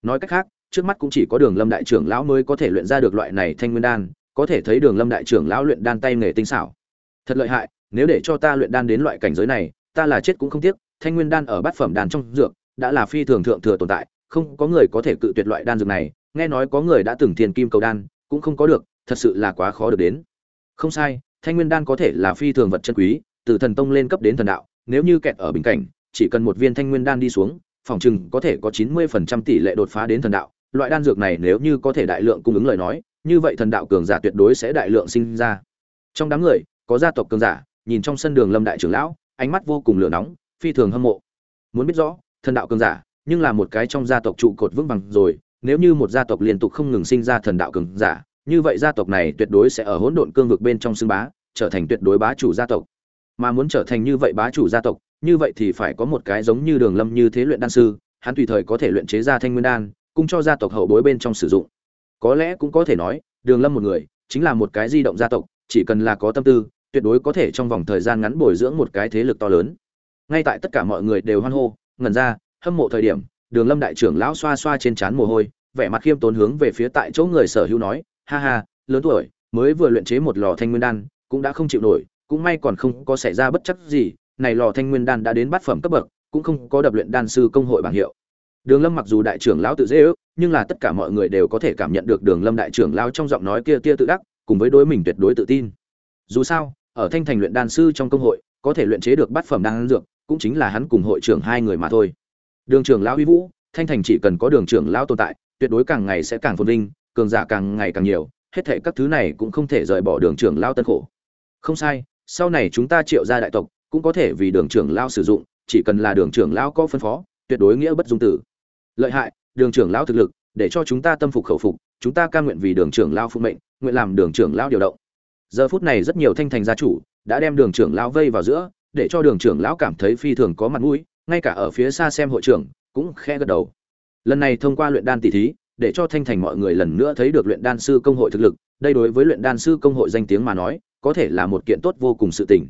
Nói cách khác, trước mắt cũng chỉ có đường lâm đại trưởng lão mới có thể luyện ra được loại này thanh nguyên đan, có thể thấy đường lâm đại trưởng lão luyện đan tay nghề tinh xảo thật lợi hại, nếu để cho ta luyện đan đến loại cảnh giới này, ta là chết cũng không tiếc, thanh nguyên đan ở bát phẩm đan trong dược, đã là phi thường thượng thừa tồn tại, không có người có thể cự tuyệt loại đan dược này, nghe nói có người đã từng thiền kim cầu đan, cũng không có được, thật sự là quá khó được đến. Không sai, thanh nguyên đan có thể là phi thường vật chân quý, từ thần tông lên cấp đến thần đạo, nếu như kẹt ở bình cảnh, chỉ cần một viên thanh nguyên đan đi xuống, phòng chừng có thể có chín mươi phần trăm tỷ lệ đột phá đến thần đạo, loại đan dược này nếu như có thể đại lượng cung ứng lời nói, như vậy thần đạo cường giả tuyệt đối sẽ đại lượng sinh ra. Trong đám người có gia tộc cường giả, nhìn trong sân đường lâm đại trưởng lão, ánh mắt vô cùng lửa nóng, phi thường hâm mộ. Muốn biết rõ, thần đạo cường giả, nhưng là một cái trong gia tộc trụ cột vững vàng rồi, nếu như một gia tộc liên tục không ngừng sinh ra thần đạo cường giả, như vậy gia tộc này tuyệt đối sẽ ở hỗn độn cương vực bên trong xưng bá, trở thành tuyệt đối bá chủ gia tộc. Mà muốn trở thành như vậy bá chủ gia tộc, như vậy thì phải có một cái giống như đường lâm như thế luyện đan sư, hắn tùy thời có thể luyện chế ra thanh nguyên đan, cung cho gia tộc hậu bối bên trong sử dụng. Có lẽ cũng có thể nói, đường lâm một người, chính là một cái di động gia tộc, chỉ cần là có tâm tư tuyệt đối có thể trong vòng thời gian ngắn bồi dưỡng một cái thế lực to lớn. Ngay tại tất cả mọi người đều hoan hô, ngẩn ra, hâm mộ thời điểm, đường lâm đại trưởng lão xoa xoa trên trán mồ hôi, vẻ mặt khiêm tốn hướng về phía tại chỗ người sở hữu nói, ha ha, lớn tuổi, mới vừa luyện chế một lò thanh nguyên đan, cũng đã không chịu nổi, cũng may còn không có xảy ra bất chấp gì, này lò thanh nguyên đan đã đến bát phẩm cấp bậc, cũng không có đập luyện đan sư công hội bảng hiệu. Đường lâm mặc dù đại trưởng lão tự dễ ước, nhưng là tất cả mọi người đều có thể cảm nhận được đường lâm đại trưởng lão trong giọng nói kia tia tự đắc, cùng với đối mình tuyệt đối tự tin. Dù sao ở thanh thành luyện đan sư trong công hội, có thể luyện chế được bát phẩm đan dược, cũng chính là hắn cùng hội trưởng hai người mà thôi. Đường trưởng lão huy vũ, thanh thành chỉ cần có đường trưởng lão tồn tại, tuyệt đối càng ngày sẽ càng phồn vinh, cường giả càng ngày càng nhiều, hết thề các thứ này cũng không thể rời bỏ đường trưởng lão tân khổ. Không sai, sau này chúng ta triệu ra đại tộc, cũng có thể vì đường trưởng lão sử dụng, chỉ cần là đường trưởng lão có phân phó, tuyệt đối nghĩa bất dung tử. Lợi hại, đường trưởng lão thực lực, để cho chúng ta tâm phục khẩu phục, chúng ta ca nguyện vì đường trưởng lão phụ mệnh, nguyện làm đường trưởng lão điều động giờ phút này rất nhiều thanh thành gia chủ đã đem đường trưởng lão vây vào giữa, để cho đường trưởng lão cảm thấy phi thường có mặt mũi, ngay cả ở phía xa xem hội trưởng cũng khẽ gật đầu. Lần này thông qua luyện đan tỷ thí, để cho thanh thành mọi người lần nữa thấy được luyện đan sư công hội thực lực, đây đối với luyện đan sư công hội danh tiếng mà nói, có thể là một kiện tốt vô cùng sự tình.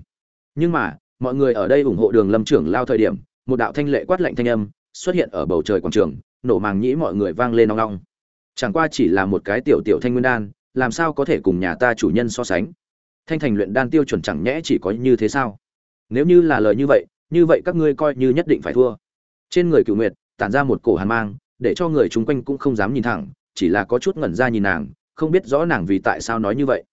Nhưng mà, mọi người ở đây ủng hộ đường lâm trưởng lao thời điểm, một đạo thanh lệ quát lạnh thanh âm xuất hiện ở bầu trời quảng trường, nổ màng nhĩ mọi người vang lên nong nong chẳng qua chỉ là một cái tiểu tiểu thanh nguyên đan làm sao có thể cùng nhà ta chủ nhân so sánh? Thanh thành luyện đan tiêu chuẩn chẳng nhẽ chỉ có như thế sao? Nếu như là lời như vậy như vậy các ngươi coi như nhất định phải thua. Trên người cựu nguyệt, tản ra một cổ hàn mang, để cho người chung quanh cũng không dám nhìn thẳng, chỉ là có chút ngẩn ra nhìn nàng, không biết rõ nàng vì tại sao nói như vậy.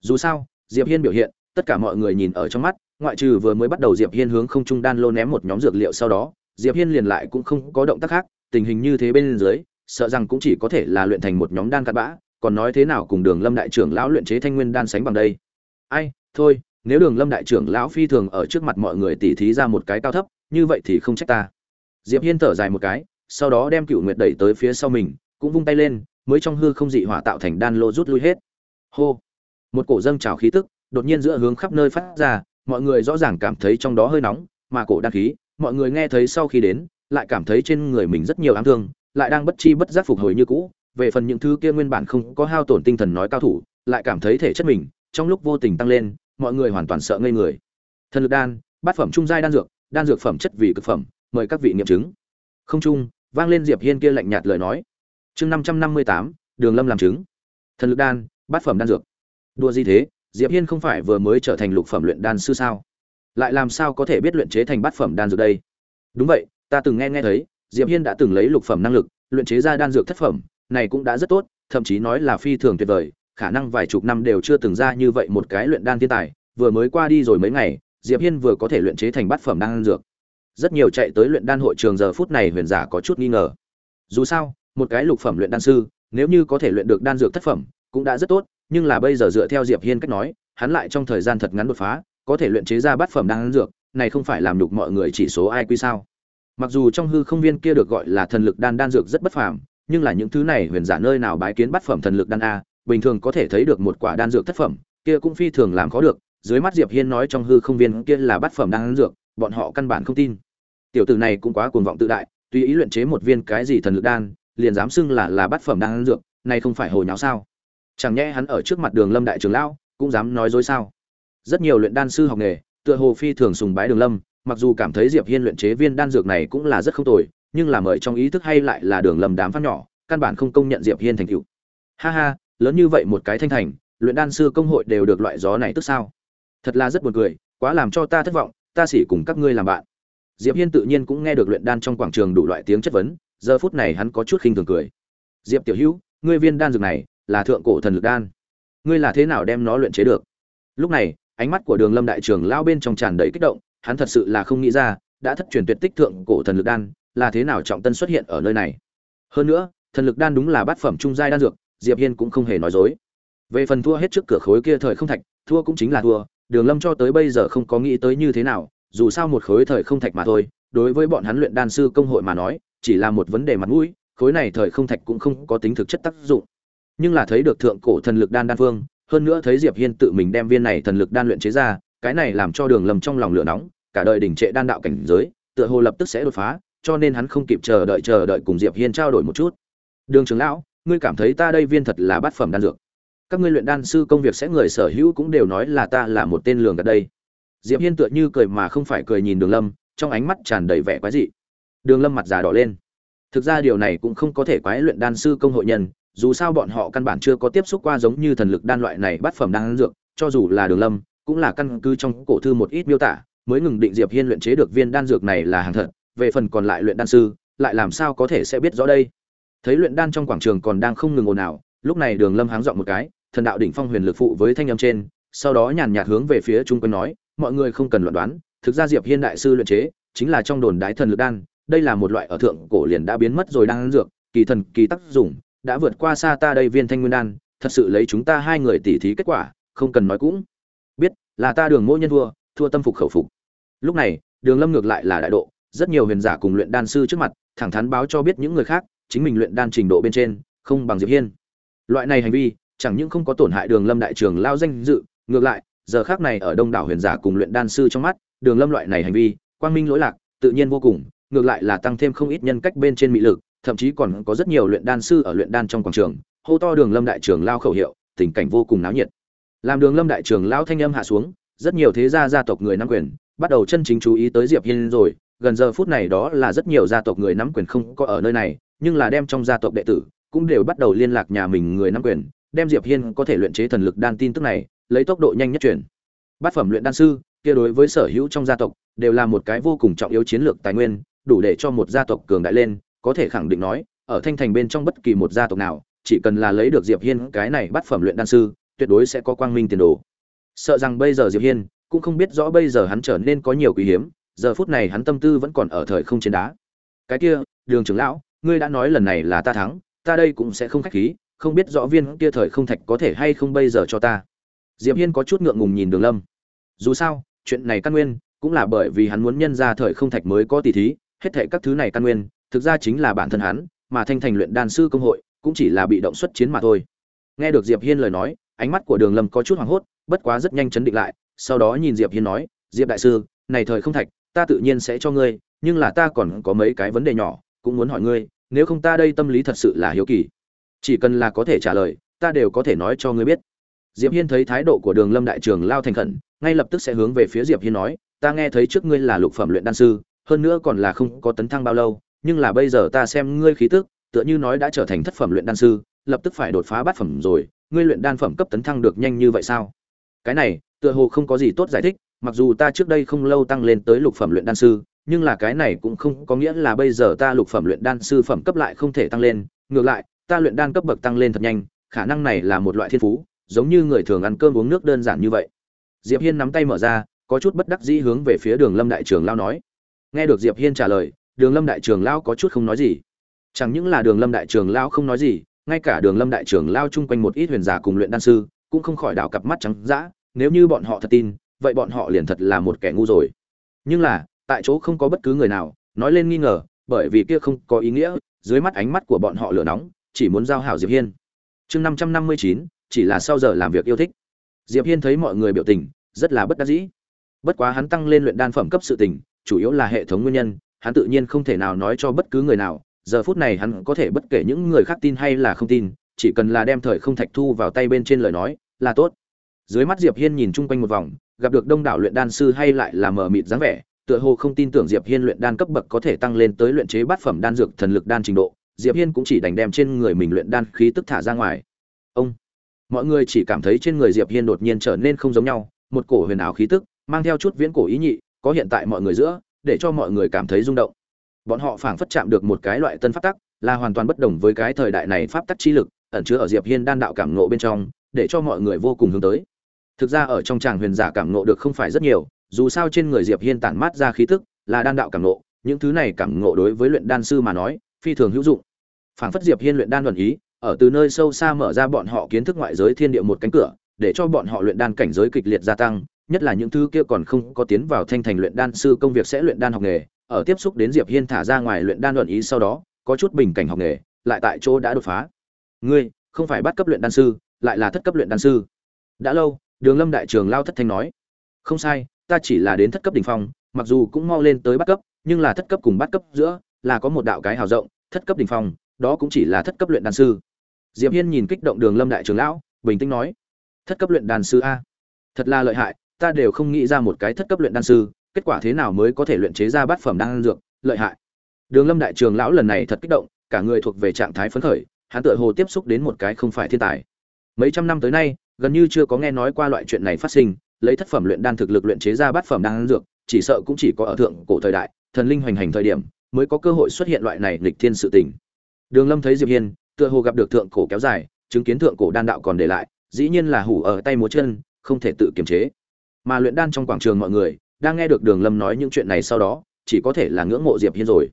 Dù sao, diệp hiên biểu hiện, tất cả mọi người nhìn ở trong mắt, ngoại trừ vừa mới bắt đầu diệp hiên hướng không trung đan lô ném một nhóm dược liệu sau đó, diệp hiên liền lại cũng không có động tác khác, tình hình như thế bên dưới, sợ rằng cũng chỉ có thể là luyện thành một nhóm đan cát bã còn nói thế nào cùng đường lâm đại trưởng lão luyện chế thanh nguyên đan sánh bằng đây? Ai, thôi, nếu đường lâm đại trưởng lão phi thường ở trước mặt mọi người tỉ thí ra một cái cao thấp, như vậy thì không trách ta. Diệp hiên thở dài một cái, sau đó đem cựu nguyệt đẩy tới phía sau mình, cũng vung tay lên, mới trong hư không dị hỏa tạo thành đan lô rút lui hết. Hô! Một cổ dâng trào khí tức, đột nhiên giữa hướng khắp nơi phát ra, mọi người rõ ràng cảm thấy trong đó hơi nóng, mà cổ đan khí, mọi người nghe thấy sau khi đến, lại cảm thấy trên người mình rất nhiều ám thương, lại đang bất chi bất giác phục hồi như cũ về phần những thứ kia nguyên bản không có hao tổn tinh thần nói cao thủ, lại cảm thấy thể chất mình trong lúc vô tình tăng lên, mọi người hoàn toàn sợ ngây người. Thần lực đan, bát phẩm trung giai đan dược đan dược phẩm chất vị cực phẩm, mời các vị nghiệm chứng. Không trung, vang lên diệp hiên kia lạnh nhạt lời nói. Chương năm trăm năm mươi tám, đường lâm làm chứng. Thần lực đan, bát phẩm đan dược. Đua gì thế? Diệp hiên không phải vừa mới trở thành lục phẩm luyện đan sư sao? Lại làm sao có thể biết luyện chế thành bát phẩm đan dược đây? Đúng vậy, ta từng nghe nghe thấy, diệp hiên đã từng lấy lục phẩm năng lực, luyện chế ra đan dược thất phẩm này cũng đã rất tốt, thậm chí nói là phi thường tuyệt vời, khả năng vài chục năm đều chưa từng ra như vậy một cái luyện đan thiên tài, vừa mới qua đi rồi mấy ngày, diệp hiên vừa có thể luyện chế thành bát phẩm đan dược. Rất nhiều chạy tới luyện đan hội trường giờ phút này huyền giả có chút nghi ngờ. Dù sao, một cái lục phẩm luyện đan sư, nếu như có thể luyện được đan dược thất phẩm, cũng đã rất tốt, nhưng là bây giờ dựa theo diệp hiên cách nói, hắn lại trong thời gian thật ngắn đột phá, có thể luyện chế ra bát phẩm đan dược, này không phải làm nhục mọi người chỉ số ai quy sao. Mặc dù trong hư không viên kia được gọi là thần lực đan đan dược rất bất phàm nhưng là những thứ này huyền giả nơi nào bái kiến bát phẩm thần lực đan a, bình thường có thể thấy được một quả đan dược thất phẩm, kia cũng phi thường làm khó được, dưới mắt diệp hiên nói trong hư không viên kia là bát phẩm đan dược, bọn họ căn bản không tin. Tiểu tử này cũng quá cuồng vọng tự đại, tùy ý luyện chế một viên cái gì thần lực đan, liền dám xưng là là bát phẩm đan dược, này không phải hồi nháo sao? Chẳng nhẽ hắn ở trước mặt đường lâm đại trưởng lão, cũng dám nói dối sao? Rất nhiều luyện đan sư học nghề, tựa hồ phi thường sùng bái đường lâm, mặc dù cảm thấy diệp hiên luyện chế viên đan dược này cũng là rất không tồi nhưng là mời trong ý thức hay lại là đường lâm đám phát nhỏ, căn bản không công nhận diệp hiên thành cựu ha ha, lớn như vậy một cái thanh thành, luyện đan sư công hội đều được loại gió này tức sao? Thật là rất buồn cười, quá làm cho ta thất vọng, ta chỉ cùng các ngươi làm bạn. Diệp hiên tự nhiên cũng nghe được luyện đan trong quảng trường đủ loại tiếng chất vấn, giờ phút này hắn có chút khinh thường cười. Diệp tiểu hữu, ngươi viên đan dược này là thượng cổ thần lực đan. Ngươi là thế nào đem nó luyện chế được? Lúc này, ánh mắt của đường lâm đại trường lao bên trong tràn đầy kích động, hắn thật sự là không nghĩ ra, đã thất truyền tuyệt tích thượng cổ thần lực đan là thế nào trọng tân xuất hiện ở nơi này? Hơn nữa, thần lực đan đúng là bát phẩm trung giai đan dược, diệp hiên cũng không hề nói dối. Về phần thua hết trước cửa khối kia thời không thạch, thua cũng chính là thua, đường lâm cho tới bây giờ không có nghĩ tới như thế nào, dù sao một khối thời không thạch mà thôi, đối với bọn hắn luyện đan sư công hội mà nói, chỉ là một vấn đề mặt mũi, khối này thời không thạch cũng không có tính thực chất tác dụng. Nhưng là thấy được thượng cổ thần lực đan đan phương hơn nữa thấy diệp hiên tự mình đem viên này thần lực đan luyện chế ra, cái này làm cho đường lâm trong lòng lửa nóng, cả đời đỉnh trệ đan đạo cảnh giới, tựa hồ lập tức sẽ đột phá cho nên hắn không kịp chờ đợi chờ đợi cùng diệp hiên trao đổi một chút. Đường trưởng lão, ngươi cảm thấy ta đây viên thật là bát phẩm đan dược. Các ngươi luyện đan sư công việc sẽ người sở hữu cũng đều nói là ta là một tên lường gạt đây. Diệp hiên tựa như cười mà không phải cười nhìn đường lâm, trong ánh mắt tràn đầy vẻ quái dị. Đường lâm mặt già đỏ lên. Thực ra điều này cũng không có thể quái luyện đan sư công hội nhân, dù sao bọn họ căn bản chưa có tiếp xúc qua giống như thần lực đan loại này bát phẩm đan dược, cho dù là đường lâm, cũng là căn cứ trong cổ thư một ít miêu tả, mới ngừng định diệp hiên luyện chế được viên đan dược này là hàng thật về phần còn lại luyện đan sư, lại làm sao có thể sẽ biết rõ đây? Thấy luyện đan trong quảng trường còn đang không ngừng ồn ào, lúc này đường lâm háng dọn một cái, thần đạo đỉnh phong huyền lực phụ với thanh âm trên, sau đó nhàn nhạt hướng về phía trung quân nói, mọi người không cần luận đoán, thực ra diệp hiên đại sư luyện chế, chính là trong đồn đái thần lực đan, đây là một loại ở thượng cổ liền đã biến mất rồi đang dược, kỳ thần, kỳ tác dụng, đã vượt qua xa ta đây viên thanh nguyên đan, thật sự lấy chúng ta hai người tỉ thí kết quả, không cần nói cũng biết, là ta đường mỗ nhân thua thua tâm phục khẩu phục. Lúc này, đường lâm ngược lại là đại độ rất nhiều huyền giả cùng luyện đan sư trước mặt, thẳng thắn báo cho biết những người khác, chính mình luyện đan trình độ bên trên, không bằng diệp hiên. Loại này hành vi, chẳng những không có tổn hại đường lâm đại trường lao danh dự, ngược lại, giờ khác này ở đông đảo huyền giả cùng luyện đan sư trong mắt, đường lâm loại này hành vi, quang minh lỗi lạc, tự nhiên vô cùng, ngược lại là tăng thêm không ít nhân cách bên trên mỹ lực, thậm chí còn có rất nhiều luyện đan sư ở luyện đan trong quảng trường, hô to đường lâm đại trường lao khẩu hiệu, tình cảnh vô cùng náo nhiệt. Làm đường lâm đại trường lao thanh âm hạ xuống, rất nhiều thế gia gia tộc người nắm quyền, bắt đầu chân chính chú ý tới diệp hiên rồi gần giờ phút này đó là rất nhiều gia tộc người nắm quyền không có ở nơi này, nhưng là đem trong gia tộc đệ tử cũng đều bắt đầu liên lạc nhà mình người nắm quyền, đem diệp hiên có thể luyện chế thần lực đan tin tức này, lấy tốc độ nhanh nhất truyền bát phẩm luyện đan sư, kia đối với sở hữu trong gia tộc đều là một cái vô cùng trọng yếu chiến lược tài nguyên, đủ để cho một gia tộc cường đại lên, có thể khẳng định nói, ở thanh thành bên trong bất kỳ một gia tộc nào, chỉ cần là lấy được diệp hiên cái này bát phẩm luyện đan sư, tuyệt đối sẽ có quang minh tiền đồ. Sợ rằng bây giờ diệp hiên cũng không biết rõ bây giờ hắn trở nên có nhiều quý hiếm giờ phút này hắn tâm tư vẫn còn ở thời không trên đá. Cái kia, đường trưởng lão, ngươi đã nói lần này là ta thắng, ta đây cũng sẽ không khách khí, không biết rõ viên kia thời không thạch có thể hay không bây giờ cho ta. Diệp hiên có chút ngượng ngùng nhìn đường lâm. Dù sao, chuyện này căn nguyên, cũng là bởi vì hắn muốn nhân ra thời không thạch mới có tỷ thí, hết thệ các thứ này căn nguyên, thực ra chính là bản thân hắn, mà thanh thành luyện đan sư công hội, cũng chỉ là bị động xuất chiến mà thôi. Nghe được diệp hiên lời nói, ánh mắt của đường lâm có chút hoảng hốt, bất quá rất nhanh chấn định lại, sau đó nhìn diệp hiên nói, diệp đại sư, này thời không thạch ta tự nhiên sẽ cho ngươi, nhưng là ta còn có mấy cái vấn đề nhỏ, cũng muốn hỏi ngươi, nếu không ta đây tâm lý thật sự là hiếu kỳ. Chỉ cần là có thể trả lời, ta đều có thể nói cho ngươi biết. Diệp hiên thấy thái độ của đường lâm đại trường lao thành khẩn, ngay lập tức sẽ hướng về phía diệp hiên nói, ta nghe thấy trước ngươi là lục phẩm luyện đan sư, hơn nữa còn là không có tấn thăng bao lâu, nhưng là bây giờ ta xem ngươi khí tức, tựa như nói đã trở thành thất phẩm luyện đan sư, lập tức phải đột phá bát phẩm rồi, ngươi luyện đan phẩm cấp tấn thăng được nhanh như vậy sao? Cái này, tựa hồ không có gì tốt giải thích mặc dù ta trước đây không lâu tăng lên tới lục phẩm luyện đan sư, nhưng là cái này cũng không có nghĩa là bây giờ ta lục phẩm luyện đan sư phẩm cấp lại không thể tăng lên. Ngược lại, ta luyện đan cấp bậc tăng lên thật nhanh, khả năng này là một loại thiên phú, giống như người thường ăn cơm uống nước đơn giản như vậy. Diệp hiên nắm tay mở ra, có chút bất đắc dĩ hướng về phía đường lâm đại trường lao nói. Nghe được diệp hiên trả lời, đường lâm đại trường lao có chút không nói gì. Chẳng những là đường lâm đại trường lao không nói gì, ngay cả đường lâm đại trường lao chung quanh một ít huyền giả cùng luyện đan sư, cũng không khỏi đảo cặp mắt trắng dã, nếu như bọn họ thật tin vậy bọn họ liền thật là một kẻ ngu rồi. Nhưng là, tại chỗ không có bất cứ người nào, nói lên nghi ngờ, bởi vì kia không có ý nghĩa, dưới mắt ánh mắt của bọn họ lửa nóng, chỉ muốn giao hảo diệp hiên. Chương năm trăm năm mươi chín, chỉ là sau giờ làm việc yêu thích. Diệp hiên thấy mọi người biểu tình, rất là bất đắc dĩ. Bất quá hắn tăng lên luyện đan phẩm cấp sự tình, chủ yếu là hệ thống nguyên nhân, hắn tự nhiên không thể nào nói cho bất cứ người nào, giờ phút này hắn có thể bất kể những người khác tin hay là không tin, chỉ cần là đem thời không thạch thu vào tay bên trên lời nói, là tốt. Dưới mắt diệp hiên nhìn chung quanh một vòng gặp được đông đảo luyện đan sư hay lại là mờ mịt dáng vẻ, tựa hồ không tin tưởng diệp hiên luyện đan cấp bậc có thể tăng lên tới luyện chế bát phẩm đan dược thần lực đan trình độ, diệp hiên cũng chỉ đành đem trên người mình luyện đan khí tức thả ra ngoài. Ông, mọi người chỉ cảm thấy trên người diệp hiên đột nhiên trở nên không giống nhau, một cổ huyền ảo khí tức, mang theo chút viễn cổ ý nhị, có hiện tại mọi người giữa, để cho mọi người cảm thấy rung động. Bọn họ phảng phất chạm được một cái loại tân pháp tắc, là hoàn toàn bất đồng với cái thời đại này pháp tắc chi lực, ẩn chứa ở diệp hiên đan đạo cảm ngộ bên trong, để cho mọi người vô cùng hướng tới thực ra ở trong tràng huyền giả cảm ngộ được không phải rất nhiều, dù sao trên người diệp hiên tản mát ra khí tức là đan đạo cảm ngộ, những thứ này cảm ngộ đối với luyện đan sư mà nói, phi thường hữu dụng. Phảng phất diệp hiên luyện đan luận ý, ở từ nơi sâu xa mở ra bọn họ kiến thức ngoại giới thiên địa một cánh cửa, để cho bọn họ luyện đan cảnh giới kịch liệt gia tăng, nhất là những thứ kia còn không có tiến vào thanh thành luyện đan sư công việc sẽ luyện đan học nghề, ở tiếp xúc đến diệp hiên thả ra ngoài luyện đan luận ý sau đó, có chút bình cảnh học nghề, lại tại chỗ đã đột phá. Ngươi, không phải bắt cấp luyện đan sư, lại là thất cấp luyện đan sư. Đã lâu đường lâm đại trường lao thất thanh nói, không sai, ta chỉ là đến thất cấp đỉnh phong, mặc dù cũng mau lên tới bắt cấp, nhưng là thất cấp cùng bắt cấp giữa là có một đạo cái hào rộng, thất cấp đỉnh phong, đó cũng chỉ là thất cấp luyện đan sư. Diệp hiên nhìn kích động đường lâm đại trường lão, bình tĩnh nói, thất cấp luyện đan sư a? Thật là lợi hại, ta đều không nghĩ ra một cái thất cấp luyện đan sư, kết quả thế nào mới có thể luyện chế ra bát phẩm đan dược, lợi hại. Đường lâm đại trường lão lần này thật kích động, cả người thuộc về trạng thái phấn khởi, hắn tựa hồ tiếp xúc đến một cái không phải thiên tài. Mấy trăm năm tới nay gần như chưa có nghe nói qua loại chuyện này phát sinh, lấy thất phẩm luyện đan thực lực luyện chế ra bát phẩm đan dược, chỉ sợ cũng chỉ có ở thượng cổ thời đại, thần linh hoành hành thời điểm, mới có cơ hội xuất hiện loại này lịch thiên sự tình. Đường lâm thấy diệp hiên, tựa hồ gặp được thượng cổ kéo dài, chứng kiến thượng cổ đan đạo còn để lại, dĩ nhiên là hủ ở tay múa chân, không thể tự kiềm chế. Mà luyện đan trong quảng trường mọi người, đang nghe được đường lâm nói những chuyện này sau đó, chỉ có thể là ngưỡng mộ diệp hiên rồi.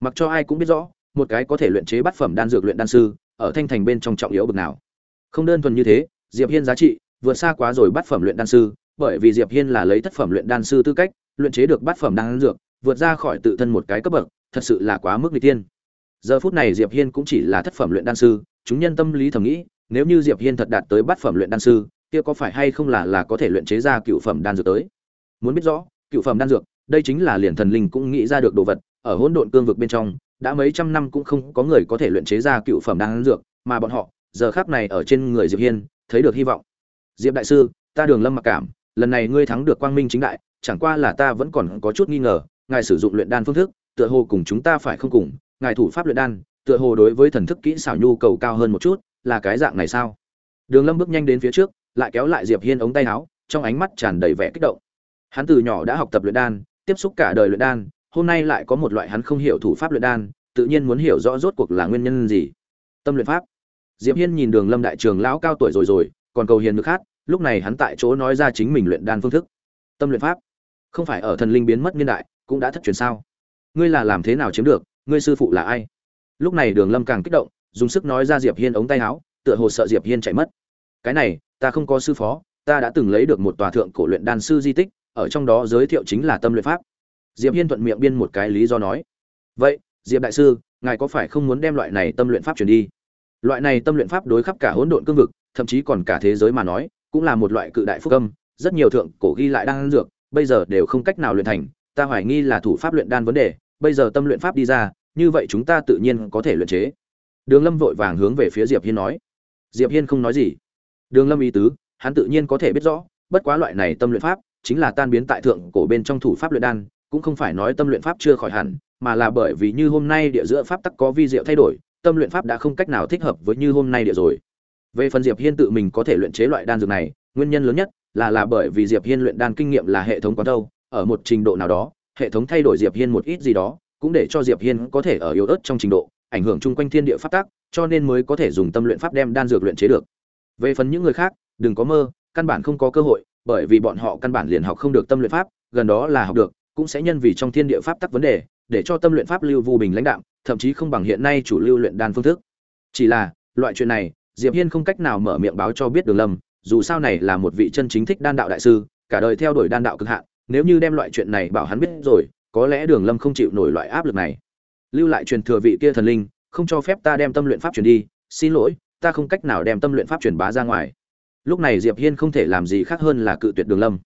Mặc cho ai cũng biết rõ, một cái có thể luyện chế bát phẩm đan dược luyện đan sư, ở thanh thành bên trong trọng yếu bực nào. Không đơn thuần như thế diệp hiên giá trị vượt xa quá rồi bát phẩm luyện đan sư, bởi vì diệp hiên là lấy thất phẩm luyện đan sư tư cách, luyện chế được bát phẩm đan dược, vượt ra khỏi tự thân một cái cấp bậc, thật sự là quá mức nguy tiên giờ phút này diệp hiên cũng chỉ là thất phẩm luyện đan sư, chúng nhân tâm lý thầm nghĩ, nếu như diệp hiên thật đạt tới bát phẩm luyện đan sư, kia có phải hay không là là có thể luyện chế ra cựu phẩm đan dược tới? Muốn biết rõ, cựu phẩm đan dược, đây chính là liền thần linh cũng nghĩ ra được đồ vật, ở hỗn độn cương vực bên trong, đã mấy trăm năm cũng không có người có thể luyện chế ra cựu phẩm đan dược, mà bọn họ, giờ khắc này ở trên người diệp hiên thấy được hy vọng. Diệp đại sư, ta đường lâm mặc cảm, lần này ngươi thắng được quang minh chính đại, chẳng qua là ta vẫn còn có chút nghi ngờ, ngài sử dụng luyện đan phương thức, tựa hồ cùng chúng ta phải không cùng, ngài thủ pháp luyện đan, tựa hồ đối với thần thức kỹ xảo nhu cầu cao hơn một chút, là cái dạng này sao? Đường lâm bước nhanh đến phía trước, lại kéo lại diệp hiên ống tay áo, trong ánh mắt tràn đầy vẻ kích động. Hắn từ nhỏ đã học tập luyện đan, tiếp xúc cả đời luyện đan, hôm nay lại có một loại hắn không hiểu thủ pháp luyện đan, tự nhiên muốn hiểu rõ rốt cuộc là nguyên nhân gì. Tâm luyện pháp diệp hiên nhìn đường lâm đại trường lão cao tuổi rồi rồi, còn cầu hiền nước khác lúc này hắn tại chỗ nói ra chính mình luyện đan phương thức. Tâm luyện pháp. Không phải ở thần linh biến mất niên đại, cũng đã thất truyền sao? Ngươi là làm thế nào chiếm được? Ngươi sư phụ là ai? Lúc này đường lâm càng kích động, dùng sức nói ra diệp hiên ống tay áo, tựa hồ sợ diệp hiên chạy mất. Cái này, ta không có sư phó, ta đã từng lấy được một tòa thượng cổ luyện đan sư di tích, ở trong đó giới thiệu chính là tâm luyện pháp. Diệp hiên thuận miệng biên một cái lý do nói. Vậy, diệp đại sư, ngài có phải không muốn đem loại này tâm luyện pháp truyền đi? Loại này tâm luyện pháp đối khắp cả hỗn độn cương vực, thậm chí còn cả thế giới mà nói, cũng là một loại cự đại phúc âm. Rất nhiều thượng cổ ghi lại đang dược, bây giờ đều không cách nào luyện thành. Ta hoài nghi là thủ pháp luyện đan vấn đề. Bây giờ tâm luyện pháp đi ra, như vậy chúng ta tự nhiên có thể luyện chế. Đường lâm vội vàng hướng về phía diệp hiên nói. Diệp hiên không nói gì. Đường lâm ý tứ, hắn tự nhiên có thể biết rõ, bất quá loại này tâm luyện pháp chính là tan biến tại thượng cổ bên trong thủ pháp luyện đan, cũng không phải nói tâm luyện pháp chưa khỏi hẳn, mà là bởi vì như hôm nay địa giữa pháp tắc có vi diệu thay đổi tâm luyện pháp đã không cách nào thích hợp với như hôm nay địa rồi. Về phần diệp hiên tự mình có thể luyện chế loại đan dược này, nguyên nhân lớn nhất là là bởi vì diệp hiên luyện đan kinh nghiệm là hệ thống quán đâu ở một trình độ nào đó, hệ thống thay đổi diệp hiên một ít gì đó, cũng để cho diệp hiên có thể ở yếu ớt trong trình độ, ảnh hưởng chung quanh thiên địa pháp tắc, cho nên mới có thể dùng tâm luyện pháp đem đan dược luyện chế được. Về phần những người khác, đừng có mơ, căn bản không có cơ hội, bởi vì bọn họ căn bản liền học không được tâm luyện pháp, gần đó là học được, cũng sẽ nhân vì trong thiên địa pháp tắc vấn đề, để cho tâm luyện pháp lưu vô bình lãnh đạo thậm chí không bằng hiện nay chủ lưu luyện đan phương thức. Chỉ là, loại chuyện này, diệp hiên không cách nào mở miệng báo cho biết đường lâm, dù sao này là một vị chân chính thích đan đạo đại sư, cả đời theo đuổi đan đạo cực hạn, nếu như đem loại chuyện này bảo hắn biết rồi, có lẽ đường lâm không chịu nổi loại áp lực này. Lưu lại truyền thừa vị kia thần linh, không cho phép ta đem tâm luyện pháp truyền đi, xin lỗi, ta không cách nào đem tâm luyện pháp truyền bá ra ngoài. Lúc này diệp hiên không thể làm gì khác hơn là cự tuyệt đường lâm.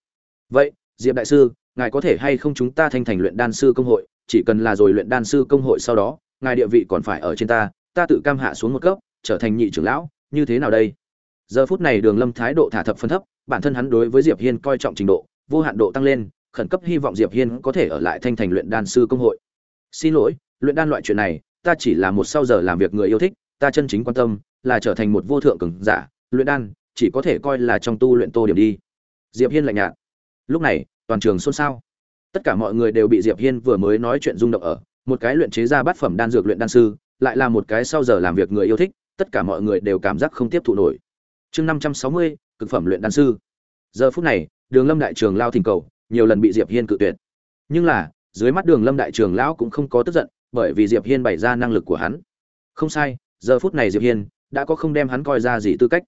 Vậy, diệp đại sư, ngài có thể hay không chúng ta thanh thành luyện đan sư công hội, chỉ cần là rồi luyện đan sư công hội sau đó ngài địa vị còn phải ở trên ta ta tự cam hạ xuống một cấp, trở thành nhị trưởng lão, như thế nào đây? Giờ phút này đường lâm thái độ thả thập phân thấp, bản thân hắn đối với diệp hiên coi trọng trình độ, vô hạn độ tăng lên, khẩn cấp hy vọng diệp hiên có thể ở lại thanh thành luyện đan sư công hội. Xin lỗi, luyện đan loại chuyện này, ta chỉ là một sau giờ làm việc người yêu thích, ta chân chính quan tâm là trở thành một vô thượng cường giả, luyện đan chỉ có thể coi là trong tu luyện tô điểm đi. Diệp hiên lạnh nhạt. Lúc này, toàn trường xôn xao. Tất cả mọi người đều bị diệp hiên vừa mới nói chuyện rung động ở một cái luyện chế ra bát phẩm đan dược luyện đan sư, lại là một cái sau giờ làm việc người yêu thích, tất cả mọi người đều cảm giác không tiếp thụ nổi. Chương năm trăm sáu mươi, cực phẩm luyện đan sư. Giờ phút này, đường lâm đại trường lao thỉnh cầu, nhiều lần bị diệp hiên cự tuyệt. Nhưng là, dưới mắt đường lâm đại trường lão cũng không có tức giận, bởi vì diệp hiên bày ra năng lực của hắn. Không sai, giờ phút này diệp hiên đã có không đem hắn coi ra gì tư cách.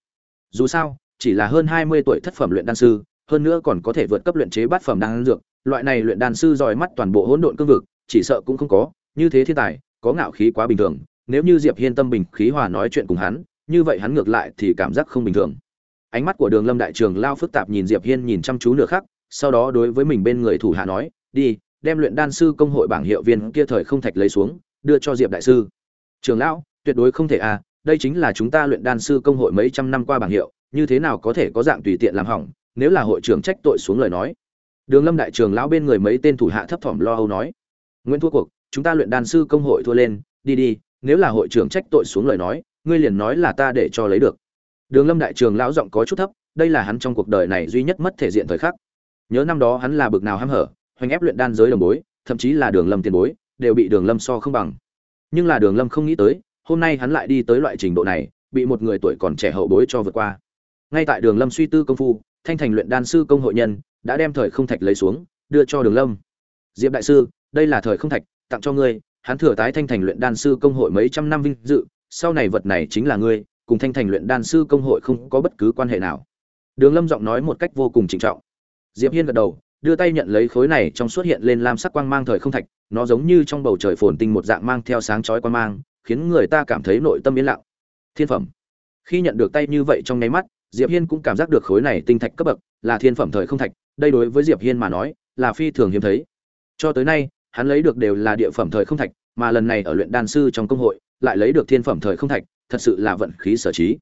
Dù sao, chỉ là hơn hai mươi tuổi thất phẩm luyện đan sư, hơn nữa còn có thể vượt cấp luyện chế bát phẩm đan dược, loại này luyện đan sư giỏi mắt toàn bộ hỗn độn cương vực chỉ sợ cũng không có, như thế thiên tài, có ngạo khí quá bình thường, nếu như diệp hiên tâm bình khí hòa nói chuyện cùng hắn, như vậy hắn ngược lại thì cảm giác không bình thường. Ánh mắt của đường lâm đại trường lao phức tạp nhìn diệp hiên nhìn chăm chú nửa khắc, sau đó đối với mình bên người thủ hạ nói, đi, đem luyện đan sư công hội bảng hiệu viên kia thời không thạch lấy xuống, đưa cho diệp đại sư. Trường lão, tuyệt đối không thể à đây chính là chúng ta luyện đan sư công hội mấy trăm năm qua bảng hiệu, như thế nào có thể có dạng tùy tiện làm hỏng, nếu là hội trưởng trách tội xuống lời nói. Đường lâm đại trường lão bên người mấy tên thủ hạ thấp thỏm lo âu nói nguyễn thua cuộc, chúng ta luyện đan sư công hội thua lên, đi đi, nếu là hội trưởng trách tội xuống lời nói, ngươi liền nói là ta để cho lấy được. Đường lâm đại trường lão giọng có chút thấp, đây là hắn trong cuộc đời này duy nhất mất thể diện thời khắc. Nhớ năm đó hắn là bực nào hăm hở, hoành ép luyện đan giới đồng bối, thậm chí là đường lâm tiền bối, đều bị đường lâm so không bằng. Nhưng là đường lâm không nghĩ tới, hôm nay hắn lại đi tới loại trình độ này, bị một người tuổi còn trẻ hậu bối cho vượt qua. Ngay tại đường lâm suy tư công phu, thanh thành luyện đan sư công hội nhân, đã đem thời không thạch lấy xuống, đưa cho đường lâm. Diệp đại sư đây là thời không thạch, tặng cho ngươi, hắn thừa tái thanh thành luyện đan sư công hội mấy trăm năm vinh dự, sau này vật này chính là ngươi, cùng thanh thành luyện đan sư công hội không có bất cứ quan hệ nào. Đường lâm giọng nói một cách vô cùng trịnh trọng. Diệp hiên gật đầu, đưa tay nhận lấy khối này trong xuất hiện lên lam sắc quang mang thời không thạch, nó giống như trong bầu trời phồn tinh một dạng mang theo sáng chói quang mang, khiến người ta cảm thấy nội tâm yên lặng. Thiên phẩm. Khi nhận được tay như vậy trong nháy mắt, diệp hiên cũng cảm giác được khối này tinh thạch cấp bậc là thiên phẩm thời không thạch, đây đối với diệp hiên mà nói là phi thường hiếm thấy. Cho tới nay hắn lấy được đều là địa phẩm thời không thạch, mà lần này ở luyện đan sư trong công hội, lại lấy được thiên phẩm thời không thạch, thật sự là vận khí sở trí.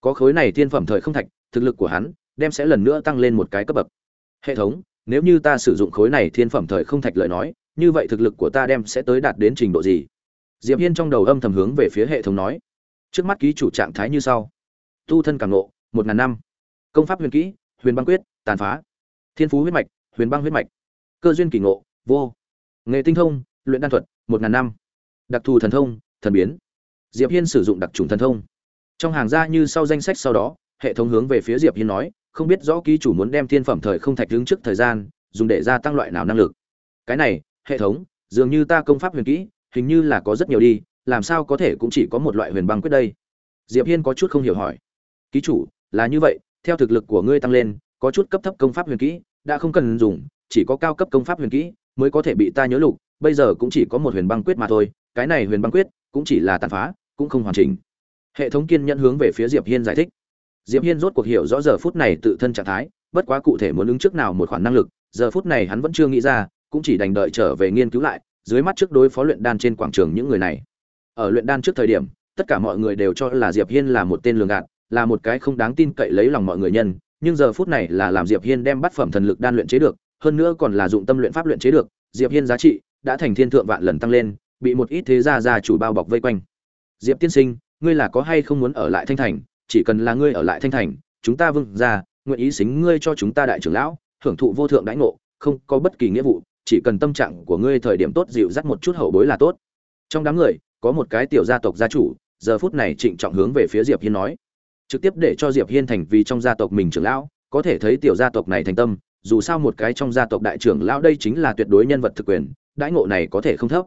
Có khối này thiên phẩm thời không thạch, thực lực của hắn đem sẽ lần nữa tăng lên một cái cấp bậc. Hệ thống, nếu như ta sử dụng khối này thiên phẩm thời không thạch lời nói, như vậy thực lực của ta đem sẽ tới đạt đến trình độ gì? Diệp hiên trong đầu âm thầm hướng về phía hệ thống nói. Trước mắt ký chủ trạng thái như sau. Tu thân càng ngộ, một ngàn năm. Công pháp huyền kỹ, huyền băng quyết, tàn phá. Thiên phú huyết mạch, huyền băng huyết mạch. Cơ duyên kỳ ngộ, vô nghề tinh thông, luyện đan thuật, một ngàn năm. Đặc thù thần thông, thần biến. Diệp hiên sử dụng đặc trùng thần thông. Trong hàng ra như sau danh sách sau đó, hệ thống hướng về phía diệp hiên nói, không biết rõ ký chủ muốn đem thiên phẩm thời không thạch đứng trước thời gian, dùng để gia tăng loại nào năng lực. Cái này, hệ thống, dường như ta công pháp huyền kỹ, hình như là có rất nhiều đi, làm sao có thể cũng chỉ có một loại huyền băng quyết đây? Diệp hiên có chút không hiểu hỏi. Ký chủ, là như vậy, theo thực lực của ngươi tăng lên, có chút cấp thấp công pháp huyền kỹ, đã không cần dùng, chỉ có cao cấp công pháp huyền kỹ mới có thể bị ta nhớ lục, bây giờ cũng chỉ có một huyền băng quyết mà thôi, cái này huyền băng quyết cũng chỉ là tàn phá, cũng không hoàn chỉnh. Hệ thống kiên nhẫn hướng về phía diệp hiên giải thích. Diệp hiên rốt cuộc hiểu rõ giờ phút này tự thân trạng thái, bất quá cụ thể muốn ứng trước nào một khoản năng lực, giờ phút này hắn vẫn chưa nghĩ ra, cũng chỉ đành đợi trở về nghiên cứu lại, dưới mắt trước đối phó luyện đan trên quảng trường những người này. Ở luyện đan trước thời điểm, tất cả mọi người đều cho là diệp hiên là một tên lường gạt, là một cái không đáng tin cậy lấy lòng mọi người nhân, nhưng giờ phút này là làm diệp hiên đem bắt phẩm thần lực đan luyện chế được hơn nữa còn là dụng tâm luyện pháp luyện chế được, diệp hiên giá trị đã thành thiên thượng vạn lần tăng lên, bị một ít thế gia gia chủ bao bọc vây quanh. Diệp tiên sinh, ngươi là có hay không muốn ở lại thanh thành? Chỉ cần là ngươi ở lại thanh thành, chúng ta vương gia nguyện ý xính ngươi cho chúng ta đại trưởng lão, hưởng thụ vô thượng đãi ngộ, không có bất kỳ nghĩa vụ, chỉ cần tâm trạng của ngươi thời điểm tốt dịu dắt một chút hậu bối là tốt. Trong đám người, có một cái tiểu gia tộc gia chủ, giờ phút này trịnh trọng hướng về phía diệp hiên nói. Trực tiếp để cho diệp hiên thành vì trong gia tộc mình trưởng lão, có thể thấy tiểu gia tộc này thành tâm dù sao một cái trong gia tộc đại trưởng lão đây chính là tuyệt đối nhân vật thực quyền, đãi ngộ này có thể không thấp.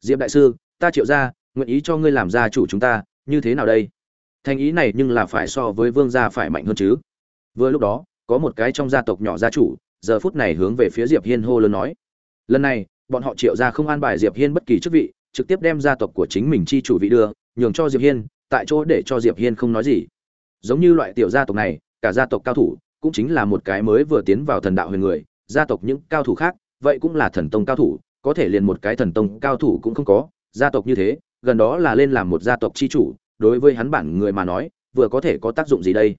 Diệp đại sư, ta triệu gia, nguyện ý cho ngươi làm gia chủ chúng ta, như thế nào đây? Thành ý này nhưng là phải so với vương gia phải mạnh hơn chứ. Vừa lúc đó, có một cái trong gia tộc nhỏ gia chủ, giờ phút này hướng về phía diệp hiên hô lớn nói. Lần này, bọn họ triệu gia không an bài diệp hiên bất kỳ chức vị, trực tiếp đem gia tộc của chính mình chi chủ vị đưa, nhường cho diệp hiên, tại chỗ để cho diệp hiên không nói gì. Giống như loại tiểu gia tộc này, cả gia tộc cao thủ cũng chính là một cái mới vừa tiến vào thần đạo huyền người, gia tộc những cao thủ khác, vậy cũng là thần tông cao thủ, có thể liền một cái thần tông cao thủ cũng không có, gia tộc như thế, gần đó là lên làm một gia tộc chi chủ, đối với hắn bản người mà nói, vừa có thể có tác dụng gì đây?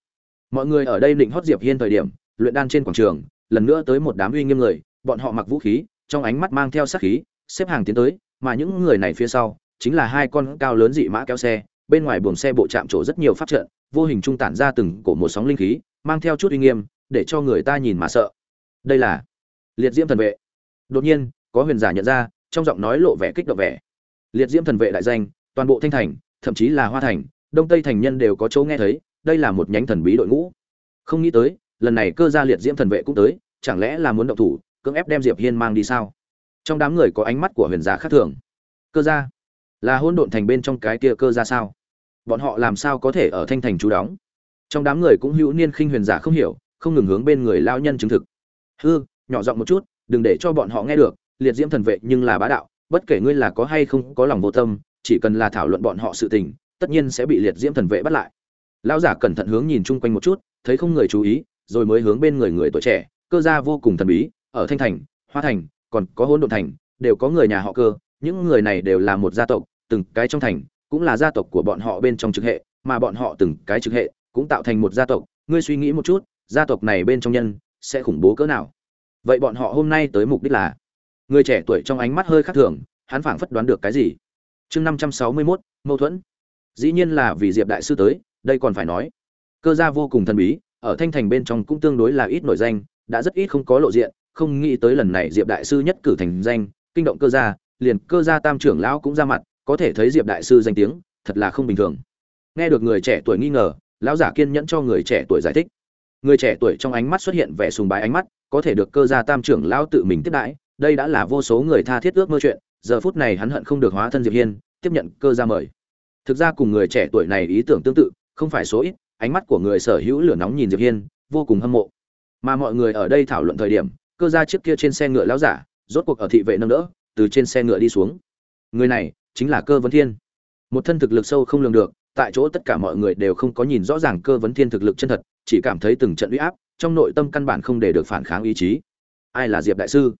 Mọi người ở đây định hót diệp hiên thời điểm, luyện đan trên quảng trường, lần nữa tới một đám uy nghiêm người, bọn họ mặc vũ khí, trong ánh mắt mang theo sát khí, xếp hàng tiến tới, mà những người này phía sau, chính là hai con cao lớn dị mã kéo xe, bên ngoài buồng xe bộ chạm trổ rất nhiều pháp trận, vô hình trung tản ra từng cổ một sóng linh khí mang theo chút uy nghiêm, để cho người ta nhìn mà sợ. Đây là liệt diễm thần vệ. Đột nhiên, có huyền giả nhận ra, trong giọng nói lộ vẻ kích động vẻ. Liệt diễm thần vệ đại danh, toàn bộ thanh thành, thậm chí là hoa thành, đông tây thành nhân đều có chỗ nghe thấy, đây là một nhánh thần bí đội ngũ. Không nghĩ tới, lần này cơ gia liệt diễm thần vệ cũng tới, chẳng lẽ là muốn động thủ, cưỡng ép đem diệp hiên mang đi sao? Trong đám người có ánh mắt của huyền giả khác thường. Cơ gia, là hôn độn thành bên trong cái kia cơ gia sao? Bọn họ làm sao có thể ở thanh thành trú đóng? Trong đám người cũng hữu niên khinh huyền giả không hiểu, không ngừng hướng bên người lao nhân chứng thực. Hư, nhỏ giọng một chút, đừng để cho bọn họ nghe được, liệt diễm thần vệ nhưng là bá đạo, bất kể ngươi là có hay không có lòng vô tâm, chỉ cần là thảo luận bọn họ sự tình, tất nhiên sẽ bị liệt diễm thần vệ bắt lại. Lão giả cẩn thận hướng nhìn chung quanh một chút, thấy không người chú ý, rồi mới hướng bên người người tuổi trẻ, cơ gia vô cùng thần bí, ở thanh thành, hoa thành, còn có hôn độn thành, đều có người nhà họ cơ, những người này đều là một gia tộc, từng cái trong thành, cũng là gia tộc của bọn họ bên trong trực hệ, mà bọn họ từng cái trực hệ cũng tạo thành một gia tộc, ngươi suy nghĩ một chút, gia tộc này bên trong nhân sẽ khủng bố cỡ nào? Vậy bọn họ hôm nay tới mục đích là? Người trẻ tuổi trong ánh mắt hơi khác thường, hắn phảng phất đoán được cái gì? Chương năm trăm sáu mươi mốt, mâu thuẫn. Dĩ nhiên là vì diệp đại sư tới, đây còn phải nói. Cơ gia vô cùng thần bí, ở thanh thành bên trong cũng tương đối là ít nổi danh, đã rất ít không có lộ diện, không nghĩ tới lần này diệp đại sư nhất cử thành danh, kinh động cơ gia, liền cơ gia tam trưởng lão cũng ra mặt, có thể thấy diệp đại sư danh tiếng, thật là không bình thường. Nghe được người trẻ tuổi nghi ngờ lão giả kiên nhẫn cho người trẻ tuổi giải thích. Người trẻ tuổi trong ánh mắt xuất hiện vẻ sùng bái ánh mắt, có thể được cơ gia tam trưởng lão tự mình tiếp đãi, đây đã là vô số người tha thiết ước mơ chuyện, giờ phút này hắn hận không được hóa thân diệp hiên, tiếp nhận cơ gia mời. Thực ra cùng người trẻ tuổi này ý tưởng tương tự, không phải số ít, ánh mắt của người sở hữu lửa nóng nhìn diệp hiên, vô cùng hâm mộ. Mà mọi người ở đây thảo luận thời điểm, cơ gia trước kia trên xe ngựa lão giả, rốt cuộc ở thị vệ nâng đỡ, từ trên xe ngựa đi xuống. Người này chính là cơ vấn thiên. Một thân thực lực sâu không lường được tại chỗ tất cả mọi người đều không có nhìn rõ ràng cơ vấn thiên thực lực chân thật, chỉ cảm thấy từng trận uy áp trong nội tâm căn bản không để được phản kháng ý chí. Ai là diệp đại sư?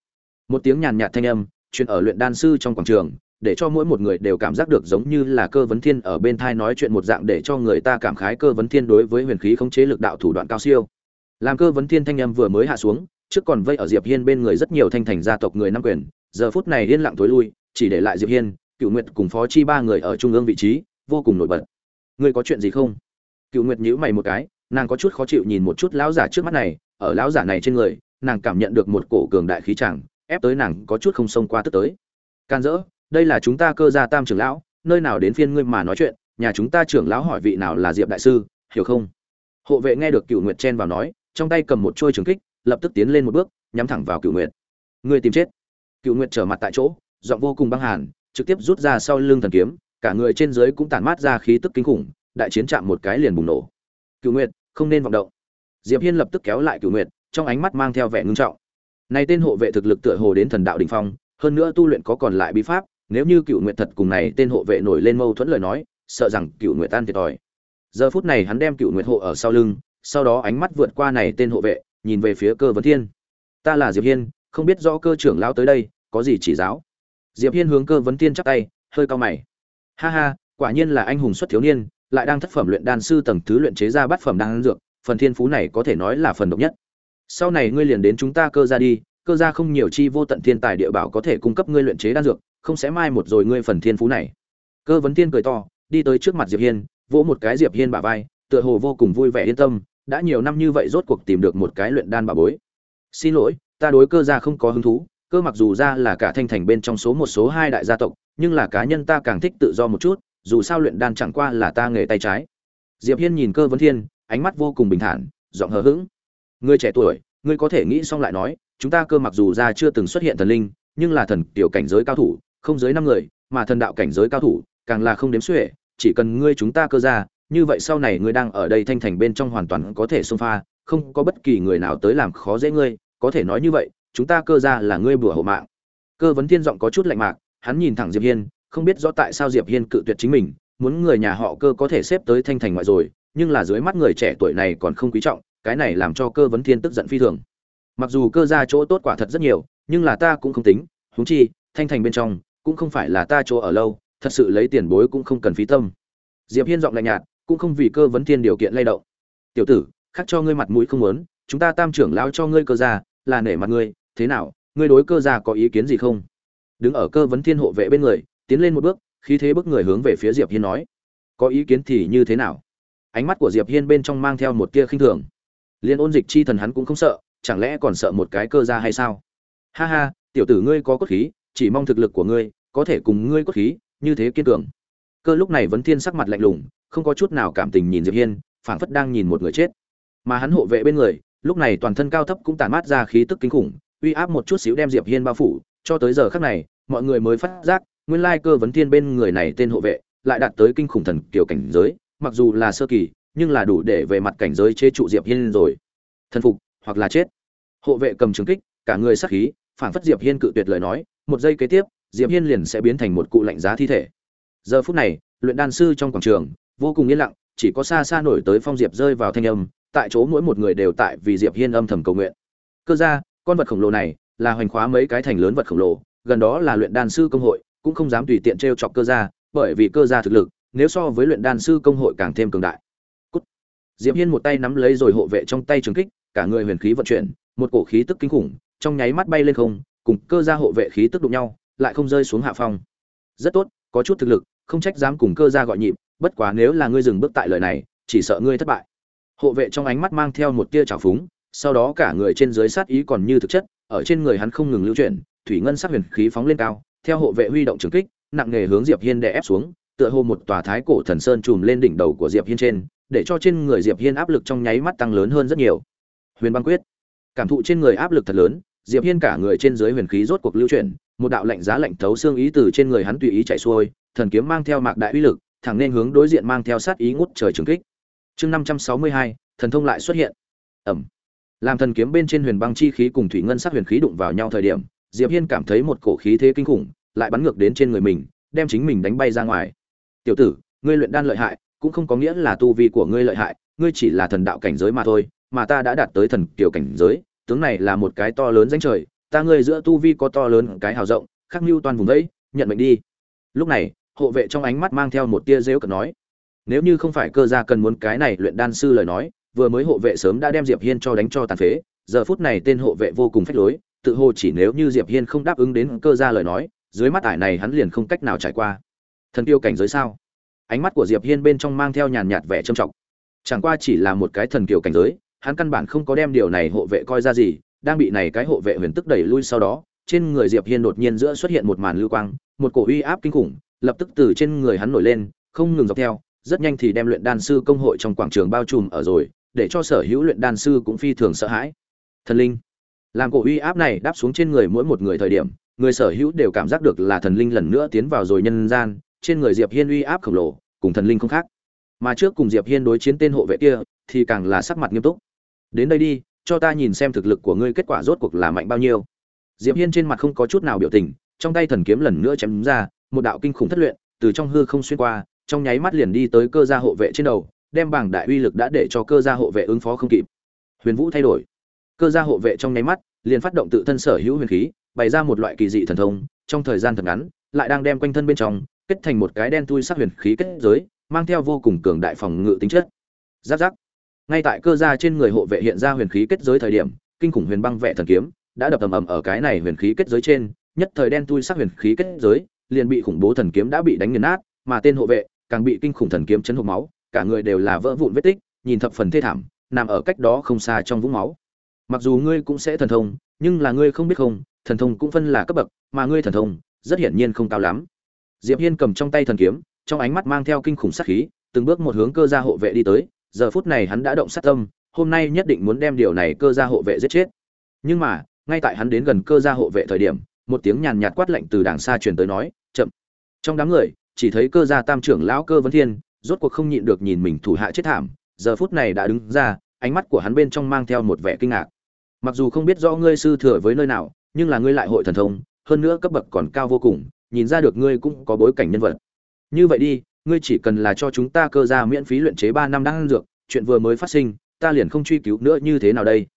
Một tiếng nhàn nhạt thanh âm truyền ở luyện đan sư trong quảng trường, để cho mỗi một người đều cảm giác được giống như là cơ vấn thiên ở bên thai nói chuyện một dạng để cho người ta cảm khái cơ vấn thiên đối với huyền khí khống chế lực đạo thủ đoạn cao siêu. Làm cơ vấn thiên thanh âm vừa mới hạ xuống, trước còn vây ở diệp hiên bên người rất nhiều thanh thành gia tộc người nam quyền, giờ phút này yên lặng tối lui, chỉ để lại diệp hiên cựu nguyệt cùng phó chi ba người ở trung ương vị trí, vô cùng nổi bật ngươi có chuyện gì không? Cựu nguyệt nhíu mày một cái, nàng có chút khó chịu nhìn một chút lão giả trước mắt này, ở lão giả này trên người, nàng cảm nhận được một cổ cường đại khí chẳng, ép tới nàng có chút không xông qua tức tới. Can dỡ, đây là chúng ta cơ gia tam trưởng lão, nơi nào đến phiên ngươi mà nói chuyện, nhà chúng ta trưởng lão hỏi vị nào là diệp đại sư, hiểu không? Hộ vệ nghe được cựu nguyệt chen vào nói, trong tay cầm một trôi trường kích, lập tức tiến lên một bước, nhắm thẳng vào cựu nguyệt. Ngươi tìm chết. Cựu nguyệt trở mặt tại chỗ, giọng vô cùng băng hàn, trực tiếp rút ra sau lưng thần kiếm cả người trên dưới cũng tản mát ra khí tức kinh khủng, đại chiến chạm một cái liền bùng nổ. Cựu nguyệt, không nên vọng động. Diệp hiên lập tức kéo lại cựu nguyệt, trong ánh mắt mang theo vẻ ngưng trọng. Này tên hộ vệ thực lực tựa hồ đến thần đạo đỉnh phong, hơn nữa tu luyện có còn lại bí pháp, nếu như cựu nguyệt thật cùng này tên hộ vệ nổi lên mâu thuẫn lời nói, sợ rằng cựu nguyệt tan thiệt thòi. Giờ phút này hắn đem cựu nguyệt hộ ở sau lưng, sau đó ánh mắt vượt qua này tên hộ vệ, nhìn về phía cơ vấn thiên. Ta là diệp hiên, không biết rõ cơ trưởng lão tới đây, có gì chỉ giáo? Diệp hiên hướng cơ vấn Thiên chắp tay, hơi cao mày ha ha, quả nhiên là anh hùng xuất thiếu niên, lại đang thất phẩm luyện đan sư tầng thứ luyện chế ra bát phẩm đan dược, phần thiên phú này có thể nói là phần độc nhất. Sau này ngươi liền đến chúng ta cơ gia đi, cơ gia không nhiều chi vô tận thiên tài địa bảo có thể cung cấp ngươi luyện chế đan dược, không sẽ mai một rồi ngươi phần thiên phú này. Cơ vấn tiên cười to, đi tới trước mặt diệp hiên, vỗ một cái diệp hiên bả vai, tựa hồ vô cùng vui vẻ yên tâm, đã nhiều năm như vậy rốt cuộc tìm được một cái luyện đan bà bối. Xin lỗi, ta đối cơ gia không có hứng thú, cơ mặc dù ra là cả thanh thành bên trong số một, số hai đại gia tộc nhưng là cá nhân ta càng thích tự do một chút, dù sao luyện đan chẳng qua là ta nghề tay trái. Diệp hiên nhìn cơ vấn thiên, ánh mắt vô cùng bình thản, giọng hờ hững. Ngươi trẻ tuổi, ngươi có thể nghĩ xong lại nói, chúng ta cơ mặc dù ra chưa từng xuất hiện thần linh, nhưng là thần tiểu cảnh giới cao thủ, không dưới năm người, mà thần đạo cảnh giới cao thủ, càng là không đếm xuể, chỉ cần ngươi chúng ta cơ ra, như vậy sau này ngươi đang ở đây thanh thành bên trong hoàn toàn có thể xông pha, không có bất kỳ người nào tới làm khó dễ ngươi, có thể nói như vậy, chúng ta cơ ra là ngươi bùa hộ mạng. Cơ vấn thiên giọng có chút lạnh mạc hắn nhìn thẳng diệp hiên, không biết rõ tại sao diệp hiên cự tuyệt chính mình, muốn người nhà họ cơ có thể xếp tới thanh thành ngoại rồi, nhưng là dưới mắt người trẻ tuổi này còn không quý trọng, cái này làm cho cơ vấn thiên tức giận phi thường. Mặc dù cơ Gia chỗ tốt quả thật rất nhiều, nhưng là ta cũng không tính, huống chi, thanh thành bên trong, cũng không phải là ta chỗ ở lâu, thật sự lấy tiền bối cũng không cần phí tâm. Diệp hiên giọng lạnh nhạt, cũng không vì cơ vấn thiên điều kiện lay động. Tiểu tử, khắc cho ngươi mặt mũi không muốn, chúng ta tam trưởng lão cho ngươi cơ gia là nể mặt ngươi, thế nào, ngươi đối cơ gia có ý kiến gì không? Đứng ở cơ vấn thiên hộ vệ bên người, tiến lên một bước, khí thế bước người hướng về phía diệp hiên nói, có ý kiến thì như thế nào? Ánh mắt của diệp hiên bên trong mang theo một tia khinh thường. Liên ôn dịch chi thần hắn cũng không sợ, chẳng lẽ còn sợ một cái cơ ra hay sao? Ha ha, tiểu tử ngươi có cốt khí, chỉ mong thực lực của ngươi có thể cùng ngươi cốt khí, như thế kiên cường. Cơ lúc này vấn thiên sắc mặt lạnh lùng, không có chút nào cảm tình nhìn diệp hiên, phảng phất đang nhìn một người chết. Mà hắn hộ vệ bên người, lúc này toàn thân cao thấp cũng tản mát ra khí tức kinh khủng, uy áp một chút xíu đem diệp hiên bao phủ cho tới giờ khắc này, mọi người mới phát giác, nguyên lai cơ vấn thiên bên người này tên hộ vệ, lại đạt tới kinh khủng thần kiểu cảnh giới, mặc dù là sơ kỳ, nhưng là đủ để về mặt cảnh giới chế trụ diệp hiên rồi. Thần phục, hoặc là chết. Hộ vệ cầm trường kích, cả người sắc khí, phảng phất diệp hiên cự tuyệt lời nói, một giây kế tiếp, diệp hiên liền sẽ biến thành một cụ lạnh giá thi thể. Giờ phút này, luyện đan sư trong quảng trường, vô cùng yên lặng, chỉ có xa xa nổi tới phong diệp rơi vào thanh âm, tại chỗ mỗi một người đều tại vì diệp hiên âm thầm cầu nguyện. Cơ ra con vật khổng lồ này là hoành khóa mấy cái thành lớn vật khổng lồ, gần đó là luyện đan sư công hội, cũng không dám tùy tiện trêu chọc cơ gia, bởi vì cơ gia thực lực, nếu so với luyện đan sư công hội càng thêm cường đại. Cút. diệp hiên một tay nắm lấy rồi hộ vệ trong tay trường kích, cả người huyền khí vận chuyển, một cổ khí tức kinh khủng, trong nháy mắt bay lên không, cùng cơ gia hộ vệ khí tức đụng nhau, lại không rơi xuống hạ phong. Rất tốt, có chút thực lực, không trách dám cùng cơ gia gọi nhịp, bất quá nếu là ngươi dừng bước tại lời này, chỉ sợ ngươi thất bại. Hộ vệ trong ánh mắt mang theo một tia trào phúng, sau đó cả người trên dưới sát ý còn như thực chất ở trên người hắn không ngừng lưu chuyển, thủy ngân sắc huyền khí phóng lên cao, theo hộ vệ huy động trường kích, nặng nghề hướng diệp hiên đè ép xuống, tựa hồ một tòa thái cổ thần sơn trùm lên đỉnh đầu của diệp hiên trên, để cho trên người diệp hiên áp lực trong nháy mắt tăng lớn hơn rất nhiều. Huyền băng quyết. Cảm thụ trên người áp lực thật lớn, diệp hiên cả người trên dưới huyền khí rốt cuộc lưu chuyển, một đạo lạnh giá lạnh thấu xương ý từ trên người hắn tùy ý chạy xuôi, thần kiếm mang theo mạc đại uy lực, thẳng nên hướng đối diện mang theo sát ý ngút trời trường kích. Chương năm trăm sáu mươi hai, thần thông lại xuất hiện. Ẩm làm thần kiếm bên trên huyền băng chi khí cùng thủy ngân sắc huyền khí đụng vào nhau thời điểm, diệp hiên cảm thấy một cổ khí thế kinh khủng, lại bắn ngược đến trên người mình, đem chính mình đánh bay ra ngoài. Tiểu tử, ngươi luyện đan lợi hại, cũng không có nghĩa là tu vi của ngươi lợi hại, ngươi chỉ là thần đạo cảnh giới mà thôi, mà ta đã đạt tới thần kiểu cảnh giới, tướng này là một cái to lớn danh trời, ta ngươi giữa tu vi có to lớn cái hào rộng, khắc mưu toàn vùng đấy, nhận mệnh đi. Lúc này, hộ vệ trong ánh mắt mang theo một tia rêu cợt nói, nếu như không phải cơ gia cần muốn cái này luyện đan sư lời nói vừa mới hộ vệ sớm đã đem diệp hiên cho đánh cho tàn phế, giờ phút này tên hộ vệ vô cùng phách lối, tự hồ chỉ nếu như diệp hiên không đáp ứng đến cơ gia lời nói, dưới mắt ải này hắn liền không cách nào trải qua. Thần tiêu cảnh giới sao? Ánh mắt của diệp hiên bên trong mang theo nhàn nhạt vẻ trầm trọng. Chẳng qua chỉ là một cái thần kiều cảnh giới, hắn căn bản không có đem điều này hộ vệ coi ra gì, đang bị này cái hộ vệ huyền tức đẩy lui sau đó, trên người diệp hiên đột nhiên giữa xuất hiện một màn lưu quang, một cổ uy áp kinh khủng, lập tức từ trên người hắn nổi lên, không ngừng dọc theo, rất nhanh thì đem luyện đan sư công hội trong quảng trường bao trùm ở rồi để cho sở hữu luyện đan sư cũng phi thường sợ hãi. Thần linh. Làm cổ uy áp này đáp xuống trên người mỗi một người thời điểm, người sở hữu đều cảm giác được là thần linh lần nữa tiến vào rồi nhân gian, trên người diệp hiên uy áp khổng lồ, cùng thần linh không khác. Mà trước cùng diệp hiên đối chiến tên hộ vệ kia, thì càng là sắc mặt nghiêm túc. Đến đây đi, cho ta nhìn xem thực lực của ngươi kết quả rốt cuộc là mạnh bao nhiêu. Diệp hiên trên mặt không có chút nào biểu tình, trong tay thần kiếm lần nữa chém ra, một đạo kinh khủng thất luyện, từ trong hư không xuyên qua, trong nháy mắt liền đi tới cơ gia hộ vệ trên đầu đem bảng đại uy lực đã để cho cơ gia hộ vệ ứng phó không kịp. Huyền vũ thay đổi. Cơ gia hộ vệ trong nháy mắt, liền phát động tự thân sở hữu huyền khí, bày ra một loại kỳ dị thần thông, trong thời gian thật ngắn, lại đang đem quanh thân bên trong, kết thành một cái đen tuy sắc huyền khí kết giới, mang theo vô cùng cường đại phòng ngự tính chất. Giáp giáp. Ngay tại cơ gia trên người hộ vệ hiện ra huyền khí kết giới thời điểm, kinh khủng huyền băng vệ thần kiếm đã đập ầm ầm ở cái này huyền khí kết giới trên, nhất thời đen tuy sắc huyền khí kết giới liền bị khủng bố thần kiếm đã bị đánh nghiền nát, mà tên hộ vệ càng bị kinh khủng thần kiếm chấn hộc máu cả người đều là vỡ vụn vết tích, nhìn thập phần thê thảm, nằm ở cách đó không xa trong vũng máu. Mặc dù ngươi cũng sẽ thần thông, nhưng là ngươi không biết không, thần thông cũng phân là cấp bậc, mà ngươi thần thông, rất hiển nhiên không cao lắm. Diệp hiên cầm trong tay thần kiếm, trong ánh mắt mang theo kinh khủng sát khí, từng bước một hướng cơ gia hộ vệ đi tới, giờ phút này hắn đã động sát tâm, hôm nay nhất định muốn đem điều này cơ gia hộ vệ giết chết. Nhưng mà, ngay tại hắn đến gần cơ gia hộ vệ thời điểm, một tiếng nhàn nhạt quát lạnh từ đàng xa truyền tới nói, chậm. Trong đám người, chỉ thấy cơ gia tam trưởng lão cơ vấn thiên rốt cuộc không nhịn được nhìn mình thủ hạ chết thảm, giờ phút này đã đứng ra, ánh mắt của hắn bên trong mang theo một vẻ kinh ngạc. Mặc dù không biết rõ ngươi sư thừa với nơi nào, nhưng là ngươi lại hội thần thông, hơn nữa cấp bậc còn cao vô cùng, nhìn ra được ngươi cũng có bối cảnh nhân vật. Như vậy đi, ngươi chỉ cần là cho chúng ta cơ ra miễn phí luyện chế ba năm đang dược, chuyện vừa mới phát sinh, ta liền không truy cứu nữa như thế nào đây?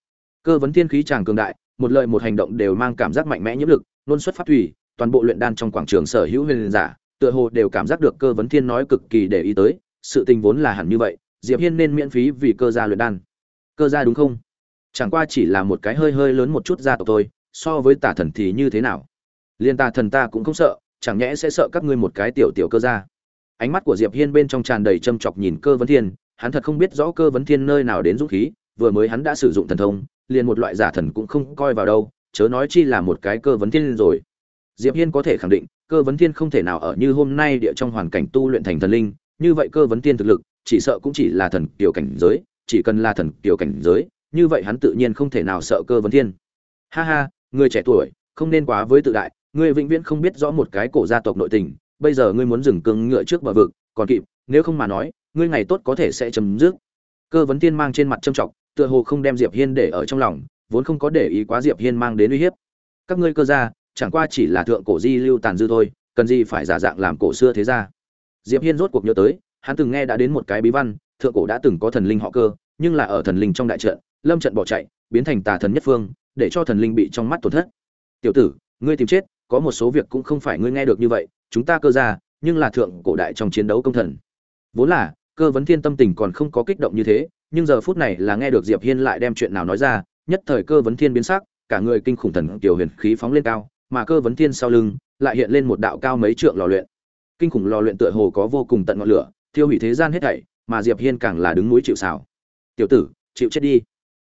Cơ vấn thiên khí tràng cường đại, một lời một hành động đều mang cảm giác mạnh mẽ nhiễm lực, luôn xuất phát thủy, toàn bộ luyện đan trong quảng trường sở hữu huyền giả tựa hồ đều cảm giác được cơ vấn thiên nói cực kỳ để ý tới, sự tình vốn là hẳn như vậy, diệp hiên nên miễn phí vì cơ gia luyện đan. Cơ gia đúng không? Chẳng qua chỉ là một cái hơi hơi lớn một chút gia tộc thôi, so với tà thần thì như thế nào? Liên tà thần ta cũng không sợ, chẳng nhẽ sẽ sợ các ngươi một cái tiểu tiểu cơ gia? Ánh mắt của diệp hiên bên trong tràn đầy châm chọc nhìn cơ vấn thiên, hắn thật không biết rõ cơ vấn thiên nơi nào đến dũng khí, vừa mới hắn đã sử dụng thần thông, liền một loại giả thần cũng không coi vào đâu, chớ nói chi là một cái cơ vấn thiên rồi diệp hiên có thể khẳng định, cơ vấn thiên không thể nào ở như hôm nay địa trong hoàn cảnh tu luyện thành thần linh, như vậy cơ vấn thiên thực lực, chỉ sợ cũng chỉ là thần tiểu cảnh giới, chỉ cần là thần tiểu cảnh giới, như vậy hắn tự nhiên không thể nào sợ cơ vấn thiên. Ha ha, người trẻ tuổi, không nên quá với tự đại ngươi vĩnh viễn không biết rõ một cái cổ gia tộc nội tình, bây giờ ngươi muốn dừng cương ngựa trước bờ vực, còn kịp, nếu không mà nói, ngươi ngày tốt có thể sẽ chấm dứt. Cơ vấn thiên mang trên mặt trâm trọng, tựa hồ không đem diệp hiên để ở trong lòng, vốn không có để ý quá diệp hiên mang đến uy hiếp. Các ngươi cơ gia chẳng qua chỉ là thượng cổ di lưu tàn dư thôi, cần gì phải giả dạng làm cổ xưa thế ra diệp hiên rốt cuộc nhớ tới, hắn từng nghe đã đến một cái bí văn, thượng cổ đã từng có thần linh họ cơ, nhưng là ở thần linh trong đại trận, lâm trận bỏ chạy, biến thành tà thần nhất phương, để cho thần linh bị trong mắt tổn thất. Tiểu tử, ngươi tìm chết, có một số việc cũng không phải ngươi nghe được như vậy, chúng ta cơ ra nhưng là thượng cổ đại trong chiến đấu công thần. Vốn là, cơ vấn thiên tâm tình còn không có kích động như thế, nhưng giờ phút này là nghe được diệp hiên lại đem chuyện nào nói ra, nhất thời cơ vấn thiên biến sắc, cả người kinh khủng thần tiểu huyền khí phóng lên cao mà cơ vấn thiên sau lưng lại hiện lên một đạo cao mấy trượng lò luyện. Kinh khủng lò luyện tựa hồ có vô cùng tận ngọn lửa, thiêu hủy thế gian hết thảy, mà diệp hiên càng là đứng núi chịu sào. Tiểu tử, chịu chết đi.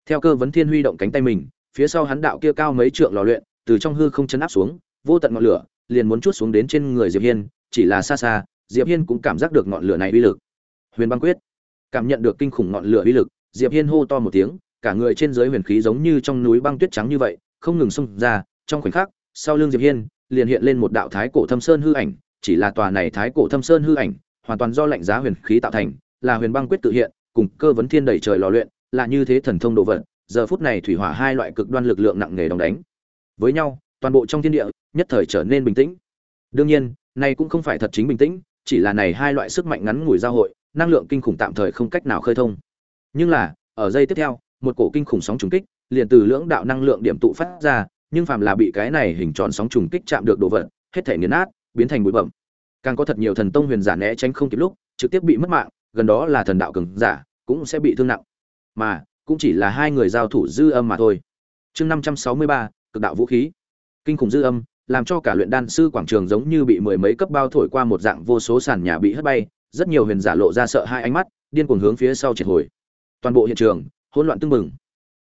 Theo cơ vấn thiên huy động cánh tay mình, phía sau hắn đạo kia cao mấy trượng lò luyện từ trong hư không chấn áp xuống, vô tận ngọn lửa liền muốn chút xuống đến trên người diệp hiên, chỉ là xa xa, diệp hiên cũng cảm giác được ngọn lửa này uy lực. Huyền băng quyết. Cảm nhận được kinh khủng ngọn lửa uy lực, diệp hiên hô to một tiếng, cả người trên dưới huyền khí giống như trong núi băng tuyết trắng như vậy, không ngừng xung ra, trong khoảnh khắc sau lưng diệp hiên, liền hiện lên một đạo thái cổ thâm sơn hư ảnh, chỉ là tòa này thái cổ thâm sơn hư ảnh, hoàn toàn do lạnh giá huyền khí tạo thành, là huyền băng quyết tự hiện, cùng cơ vấn thiên đẩy trời lò luyện, là như thế thần thông độ vận. giờ phút này thủy hỏa hai loại cực đoan lực lượng nặng nề đồng đánh với nhau, toàn bộ trong thiên địa, nhất thời trở nên bình tĩnh đương nhiên, này cũng không phải thật chính bình tĩnh, chỉ là này hai loại sức mạnh ngắn ngủi giao hội, năng lượng kinh khủng tạm thời không cách nào khơi thông nhưng là, ở giây tiếp theo, một cổ kinh khủng sóng trùng kích, liền từ lưỡng đạo năng lượng điểm tụ phát ra nhưng phàm là bị cái này hình tròn sóng trùng kích chạm được đồ vật, hết thể nghiền nát, biến thành bụi bẩm càng có thật nhiều thần tông huyền giả né tránh không kịp lúc, trực tiếp bị mất mạng, gần đó là thần đạo cường giả, cũng sẽ bị thương nặng. Mà, cũng chỉ là hai người giao thủ dư âm mà thôi. Chương năm trăm sáu mươi ba, cực đạo vũ khí. Kinh khủng dư âm, làm cho cả luyện đan sư quảng trường giống như bị mười mấy cấp bao thổi qua một dạng vô số sàn nhà bị hất bay, rất nhiều huyền giả lộ ra sợ hai ánh mắt, điên cuồng hướng phía sau triệt hồi. Toàn bộ hiện trường, hỗn loạn tưng bừng.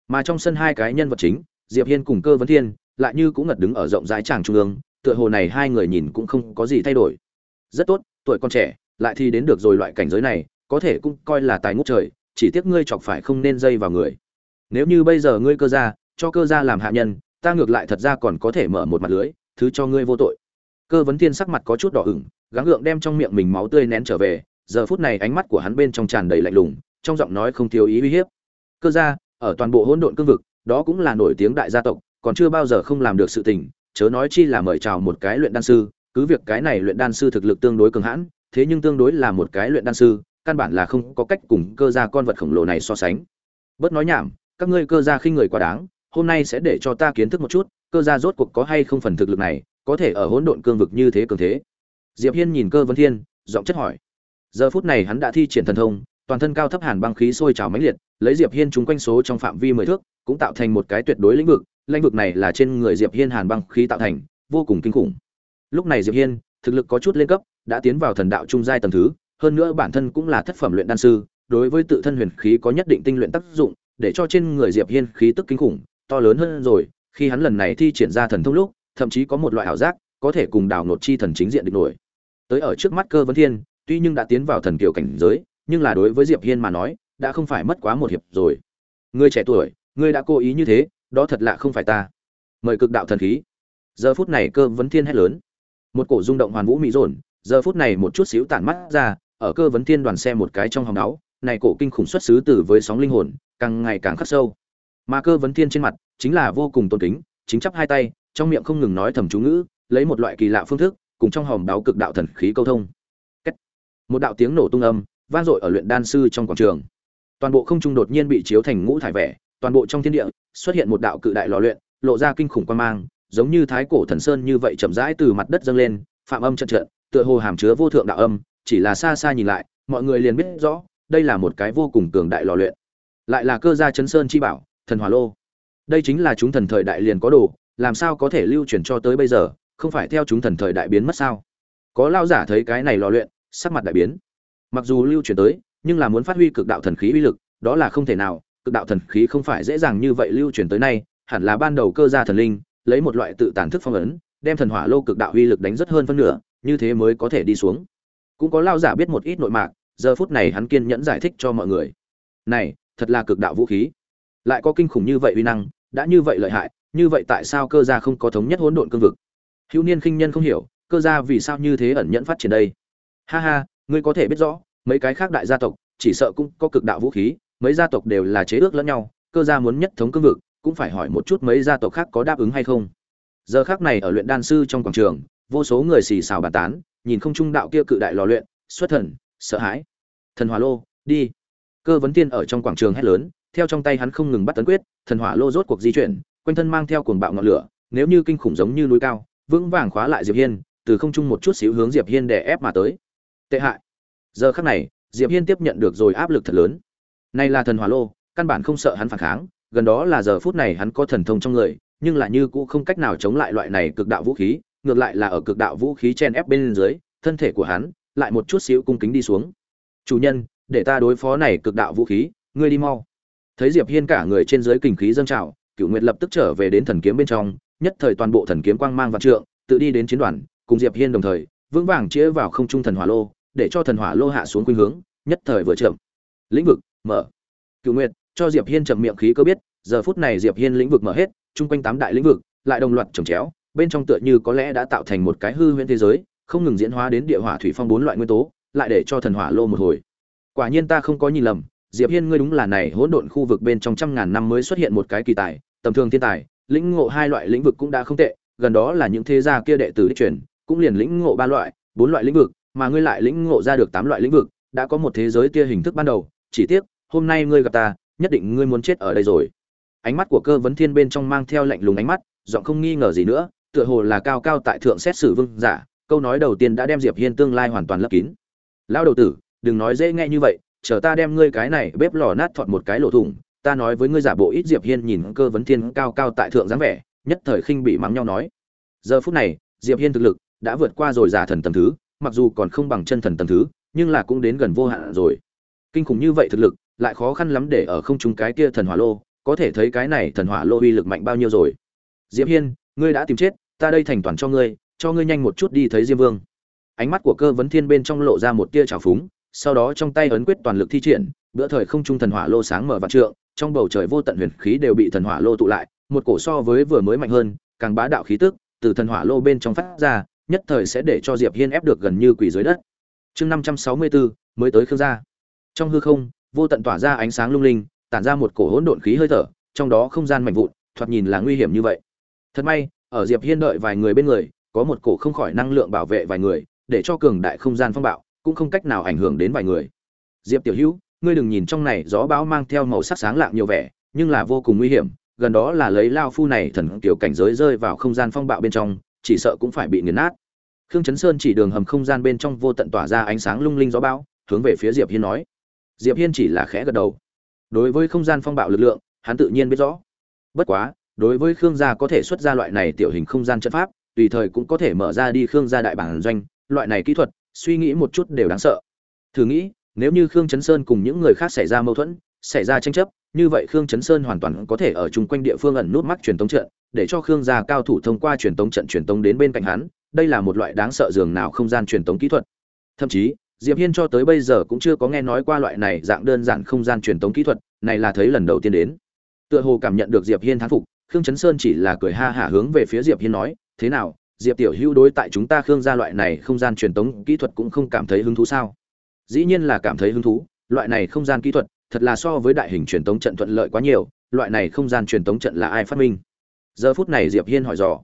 Mà trong sân hai cái nhân vật chính, diệp hiên cùng cơ vấn thiên lại như cũng ngật đứng ở rộng rãi tràng trung ương tựa hồ này hai người nhìn cũng không có gì thay đổi. Rất tốt tuổi còn trẻ lại thì đến được rồi loại cảnh giới này có thể cũng coi là tài ngút trời chỉ tiếc ngươi chọc phải không nên dây vào người. Nếu như bây giờ ngươi cơ ra, cho cơ ra làm hạ nhân ta ngược lại thật ra còn có thể mở một mặt lưới thứ cho ngươi vô tội. Cơ vấn thiên sắc mặt có chút đỏ ửng gắng gượng đem trong miệng mình máu tươi nén trở về giờ phút này ánh mắt của hắn bên trong tràn đầy lạnh lùng trong giọng nói không thiếu ý uy hiếp. Cơ ra, ở toàn bộ hỗn độn cương vực đó cũng là nổi tiếng đại gia tộc còn chưa bao giờ không làm được sự tình, chớ nói chi là mời chào một cái luyện đan sư, cứ việc cái này luyện đan sư thực lực tương đối cường hãn, thế nhưng tương đối là một cái luyện đan sư, căn bản là không có cách cùng cơ gia con vật khổng lồ này so sánh. Bớt nói nhảm, các ngươi cơ gia khinh người quá đáng, hôm nay sẽ để cho ta kiến thức một chút, cơ gia rốt cuộc có hay không phần thực lực này, có thể ở hỗn độn cương vực như thế cường thế. Diệp hiên nhìn cơ Vân thiên, giọng chất hỏi. Giờ phút này hắn đã thi triển thần thông, toàn thân cao thấp hàn băng khí sôi trào mãnh liệt, lấy diệp hiên chúng quanh số trong phạm vi mười thước, cũng tạo thành một cái tuyệt đối lĩnh vực lãnh vực này là trên người diệp hiên hàn băng khí tạo thành, vô cùng kinh khủng. Lúc này diệp hiên, thực lực có chút lên cấp, đã tiến vào thần đạo trung giai tầng thứ, hơn nữa bản thân cũng là thất phẩm luyện đan sư, đối với tự thân huyền khí có nhất định tinh luyện tác dụng, để cho trên người diệp hiên khí tức kinh khủng, to lớn hơn rồi, khi hắn lần này thi triển ra thần thông lúc, thậm chí có một loại ảo giác, có thể cùng đào nột chi thần chính diện địch nổi. Tới ở trước mắt cơ vấn thiên, tuy nhưng đã tiến vào thần kiều cảnh giới, nhưng là đối với diệp hiên mà nói, đã không phải mất quá một hiệp rồi. Ngươi trẻ tuổi ngươi đã cố ý như thế đó thật lạ không phải ta. Mời cực đạo thần khí. Giờ phút này cơ vấn thiên hét lớn. Một cổ rung động hoàn vũ mỹ dồn, giờ phút này một chút xíu tản mắt ra, ở cơ vấn thiên đoàn xe một cái trong hòng đáo này cổ kinh khủng xuất xứ từ với sóng linh hồn, càng ngày càng khắc sâu. Mà cơ vấn thiên trên mặt, chính là vô cùng tôn kính, chính chắp hai tay, trong miệng không ngừng nói thầm chú ngữ, lấy một loại kỳ lạ phương thức, cùng trong hòm đáo cực đạo thần khí câu thông. Kết. một đạo tiếng nổ tung âm, vang dội ở luyện đan sư trong quảng trường. Toàn bộ không trung đột nhiên bị chiếu thành ngũ thải vẻ toàn bộ trong thiên địa, xuất hiện một đạo cự đại lò luyện, lộ ra kinh khủng quan mang, giống như thái cổ thần sơn như vậy chậm rãi từ mặt đất dâng lên, phạm âm trận trận, tựa hồ hàm chứa vô thượng đạo âm, chỉ là xa xa nhìn lại, mọi người liền biết rõ, đây là một cái vô cùng cường đại lò luyện. Lại là cơ gia chấn sơn chi bảo, thần hỏa lô. Đây chính là chúng thần thời đại liền có đồ, làm sao có thể lưu truyền cho tới bây giờ, không phải theo chúng thần thời đại biến mất sao? Có lao giả thấy cái này lò luyện, sắc mặt đại biến. Mặc dù lưu truyền tới, nhưng là muốn phát huy cực đạo thần khí uy lực, đó là không thể nào cực đạo thần khí không phải dễ dàng như vậy lưu truyền tới nay, hẳn là ban đầu cơ gia thần linh, lấy một loại tự tàn thức phong ấn, đem thần hỏa lô cực đạo uy lực đánh rất hơn phân nửa, như thế mới có thể đi xuống. Cũng có lão giả biết một ít nội mạc, giờ phút này hắn kiên nhẫn giải thích cho mọi người. Này, thật là cực đạo vũ khí. Lại có kinh khủng như vậy uy năng, đã như vậy lợi hại, như vậy tại sao cơ gia không có thống nhất hỗn độn cương vực? Hữu niên khinh nhân không hiểu, cơ gia vì sao như thế ẩn nhẫn phát triển đây? Ha ha, ngươi có thể biết rõ, mấy cái khác đại gia tộc, chỉ sợ cũng có cực đạo vũ khí mấy gia tộc đều là chế ước lẫn nhau, cơ gia muốn nhất thống cương vực, cũng phải hỏi một chút mấy gia tộc khác có đáp ứng hay không. Giờ khác này ở luyện đan sư trong quảng trường, vô số người xì xào bàn tán, nhìn không trung đạo kia cự đại lò luyện, xuất thần, sợ hãi. Thần hỏa lô, đi. Cơ vấn tiên ở trong quảng trường hét lớn, theo trong tay hắn không ngừng bắt tấn quyết, thần hỏa lô rốt cuộc di chuyển, quanh thân mang theo cuồng bạo ngọn lửa, nếu như kinh khủng giống như núi cao, vững vàng khóa lại diệp hiên, từ không trung một chút xíu hướng diệp hiên đè ép mà tới. Tệ hại. Giờ khắc này, diệp hiên tiếp nhận được rồi áp lực thật lớn này là thần hỏa lô, căn bản không sợ hắn phản kháng, gần đó là giờ phút này hắn có thần thông trong người, nhưng là như cũng không cách nào chống lại loại này cực đạo vũ khí, ngược lại là ở cực đạo vũ khí chen ép bên dưới, thân thể của hắn lại một chút xíu cung kính đi xuống. Chủ nhân, để ta đối phó này cực đạo vũ khí, ngươi đi mau. Thấy diệp hiên cả người trên dưới kinh khí dâng trào, Cửu nguyệt lập tức trở về đến thần kiếm bên trong, nhất thời toàn bộ thần kiếm quang mang vạn trượng, tự đi đến chiến đoàn, cùng diệp hiên đồng thời, vững vàng chĩa vào không trung thần hỏa lô, để cho thần hỏa lô hạ xuống khuynh hướng, nhất thời vừa chậm. Lĩnh vực mở. Cựu nguyệt, cho diệp hiên chậm miệng khí cơ biết, giờ phút này diệp hiên lĩnh vực mở hết, chung quanh tám đại lĩnh vực, lại đồng loạt trồng chéo, bên trong tựa như có lẽ đã tạo thành một cái hư huyễn thế giới, không ngừng diễn hóa đến địa hỏa thủy phong bốn loại nguyên tố, lại để cho thần hỏa lô một hồi. Quả nhiên ta không có nhìn lầm, diệp hiên ngươi đúng là này hỗn độn khu vực bên trong trăm ngàn năm mới xuất hiện một cái kỳ tài, tầm thường thiên tài, lĩnh ngộ hai loại lĩnh vực cũng đã không tệ, gần đó là những thế gia kia đệ tử đích truyền, cũng liền lĩnh ngộ ba loại, bốn loại lĩnh vực, mà ngươi lại lĩnh ngộ ra được tám loại lĩnh vực, đã có một thế giới tia hình thức ban đầu, chỉ tiếc hôm nay ngươi gặp ta, nhất định ngươi muốn chết ở đây rồi. Ánh mắt của cơ vấn thiên bên trong mang theo lạnh lùng ánh mắt, giọng không nghi ngờ gì nữa, tựa hồ là cao cao tại thượng xét xử vương giả, câu nói đầu tiên đã đem diệp hiên tương lai hoàn toàn lấp kín. Lão đầu tử, đừng nói dễ nghe như vậy, chờ ta đem ngươi cái này bếp lò nát thọt một cái lỗ thủng, ta nói với ngươi giả bộ ít diệp hiên nhìn cơ vấn thiên cao cao tại thượng dáng vẻ, nhất thời khinh bị mắng nhau nói. Giờ phút này, diệp hiên thực lực đã vượt qua rồi giả thần tầng thứ, mặc dù còn không bằng chân thần tầng thứ, nhưng là cũng đến gần vô hạn rồi. Kinh khủng như vậy thực lực lại khó khăn lắm để ở không trung cái kia thần hỏa lô, có thể thấy cái này thần hỏa lô uy lực mạnh bao nhiêu rồi. Diệp hiên, ngươi đã tìm chết, ta đây thành toàn cho ngươi cho ngươi nhanh một chút đi thấy diêm vương. Ánh mắt của cơ vấn thiên bên trong lộ ra một tia trào phúng, sau đó trong tay ấn quyết toàn lực thi triển, bữa thời không trung thần hỏa lô sáng mở vạn trượng, trong bầu trời vô tận huyền khí đều bị thần hỏa lô tụ lại, một cổ so với vừa mới mạnh hơn, càng bá đạo khí tức, từ thần hỏa lô bên trong phát ra, nhất thời sẽ để cho diệp hiên ép được gần như quỷ dưới đất. Chương năm trăm sáu mươi bốn, mới tới khương gia. Trong hư không vô tận tỏa ra ánh sáng lung linh, tản ra một cổ hỗn độn khí hơi thở, trong đó không gian mạnh vụn, thoạt nhìn là nguy hiểm như vậy. Thật may, ở diệp hiên đợi vài người bên người, có một cổ không khỏi năng lượng bảo vệ vài người, để cho cường đại không gian phong bạo, cũng không cách nào ảnh hưởng đến vài người. Diệp tiểu hữu, ngươi đừng nhìn trong này gió bão mang theo màu sắc sáng lạng nhiều vẻ, nhưng là vô cùng nguy hiểm, gần đó là lấy lao phu này thần kiểu cảnh giới rơi vào không gian phong bạo bên trong, chỉ sợ cũng phải bị nghiền nát. Khương chấn sơn chỉ đường hầm không gian bên trong vô tận tỏa ra ánh sáng lung linh gió bão, hướng về phía diệp hiên nói diệp hiên chỉ là khẽ gật đầu. Đối với không gian phong bạo lực lượng, hắn tự nhiên biết rõ. Bất quá, đối với khương gia có thể xuất ra loại này tiểu hình không gian trận pháp, tùy thời cũng có thể mở ra đi khương gia đại bản doanh, loại này kỹ thuật, suy nghĩ một chút đều đáng sợ. Thử nghĩ, nếu như khương chấn sơn cùng những người khác xảy ra mâu thuẫn, xảy ra tranh chấp, như vậy khương chấn sơn hoàn toàn có thể ở chung quanh địa phương ẩn nút mắc truyền tống trận, để cho khương gia cao thủ thông qua truyền tống trận truyền tống đến bên cạnh hắn, đây là một loại đáng sợ dường nào không gian truyền tống kỹ thuật. Thậm chí diệp hiên cho tới bây giờ cũng chưa có nghe nói qua loại này dạng đơn giản không gian truyền tống kỹ thuật, này là thấy lần đầu tiên đến. Tựa hồ cảm nhận được diệp hiên thán phục, khương chấn sơn chỉ là cười ha hả hướng về phía diệp hiên nói, thế nào, diệp tiểu hữu đối tại chúng ta khương gia loại này không gian truyền tống kỹ thuật cũng không cảm thấy hứng thú sao? Dĩ nhiên là cảm thấy hứng thú, loại này không gian kỹ thuật, thật là so với đại hình truyền tống trận thuận lợi quá nhiều, loại này không gian truyền tống trận là ai phát minh? Giờ phút này diệp hiên hỏi dò.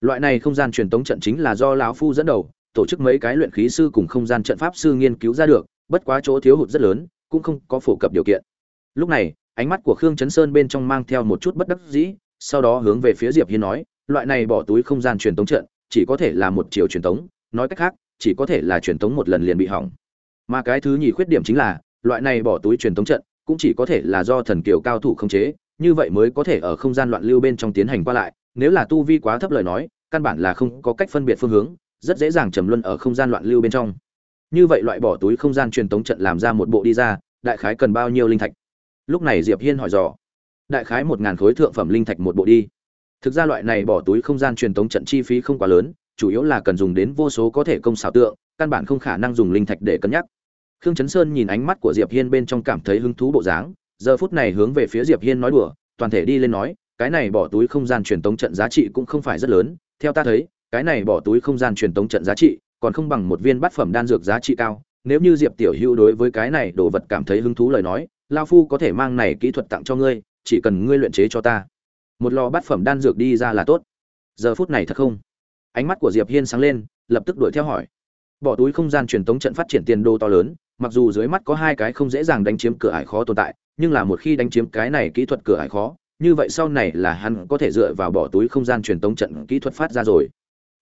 Loại này không gian truyền tống trận chính là do lão phu dẫn đầu tổ chức mấy cái luyện khí sư cùng không gian trận pháp sư nghiên cứu ra được, bất quá chỗ thiếu hụt rất lớn, cũng không có phổ cập điều kiện. Lúc này, ánh mắt của khương chấn sơn bên trong mang theo một chút bất đắc dĩ, sau đó hướng về phía diệp hiên nói, loại này bỏ túi không gian truyền tống trận, chỉ có thể là một chiều truyền tống, nói cách khác, chỉ có thể là truyền tống một lần liền bị hỏng. Mà cái thứ nhì khuyết điểm chính là, loại này bỏ túi truyền tống trận, cũng chỉ có thể là do thần kiều cao thủ khống chế, như vậy mới có thể ở không gian loạn lưu bên trong tiến hành qua lại, nếu là tu vi quá thấp lời nói, căn bản là không có cách phân biệt phương hướng rất dễ dàng trầm luân ở không gian loạn lưu bên trong. Như vậy loại bỏ túi không gian truyền tống trận làm ra một bộ đi ra, đại khái cần bao nhiêu linh thạch? Lúc này diệp hiên hỏi dò. Đại khái một ngàn khối thượng phẩm linh thạch một bộ đi. Thực ra loại này bỏ túi không gian truyền tống trận chi phí không quá lớn, chủ yếu là cần dùng đến vô số có thể công xảo tượng, căn bản không khả năng dùng linh thạch để cân nhắc. Khương chấn sơn nhìn ánh mắt của diệp hiên bên trong cảm thấy hứng thú bộ dáng, giờ phút này hướng về phía diệp hiên nói đùa, toàn thể đi lên nói, cái này bỏ túi không gian truyền tống trận giá trị cũng không phải rất lớn, theo ta thấy cái này bỏ túi không gian truyền tống trận giá trị, còn không bằng một viên bát phẩm đan dược giá trị cao. Nếu như diệp tiểu hữu đối với cái này đồ vật cảm thấy hứng thú lời nói, lao phu có thể mang này kỹ thuật tặng cho ngươi, chỉ cần ngươi luyện chế cho ta. Một lò bát phẩm đan dược đi ra là tốt. Giờ phút này thật không? Ánh mắt của diệp hiên sáng lên, lập tức đuổi theo hỏi. Bỏ túi không gian truyền tống trận phát triển tiền đô to lớn, mặc dù dưới mắt có hai cái không dễ dàng đánh chiếm cửa ải khó tồn tại, nhưng là một khi đánh chiếm cái này kỹ thuật cửa ải khó, như vậy sau này là hắn có thể dựa vào bỏ túi không gian truyền tống trận kỹ thuật phát ra rồi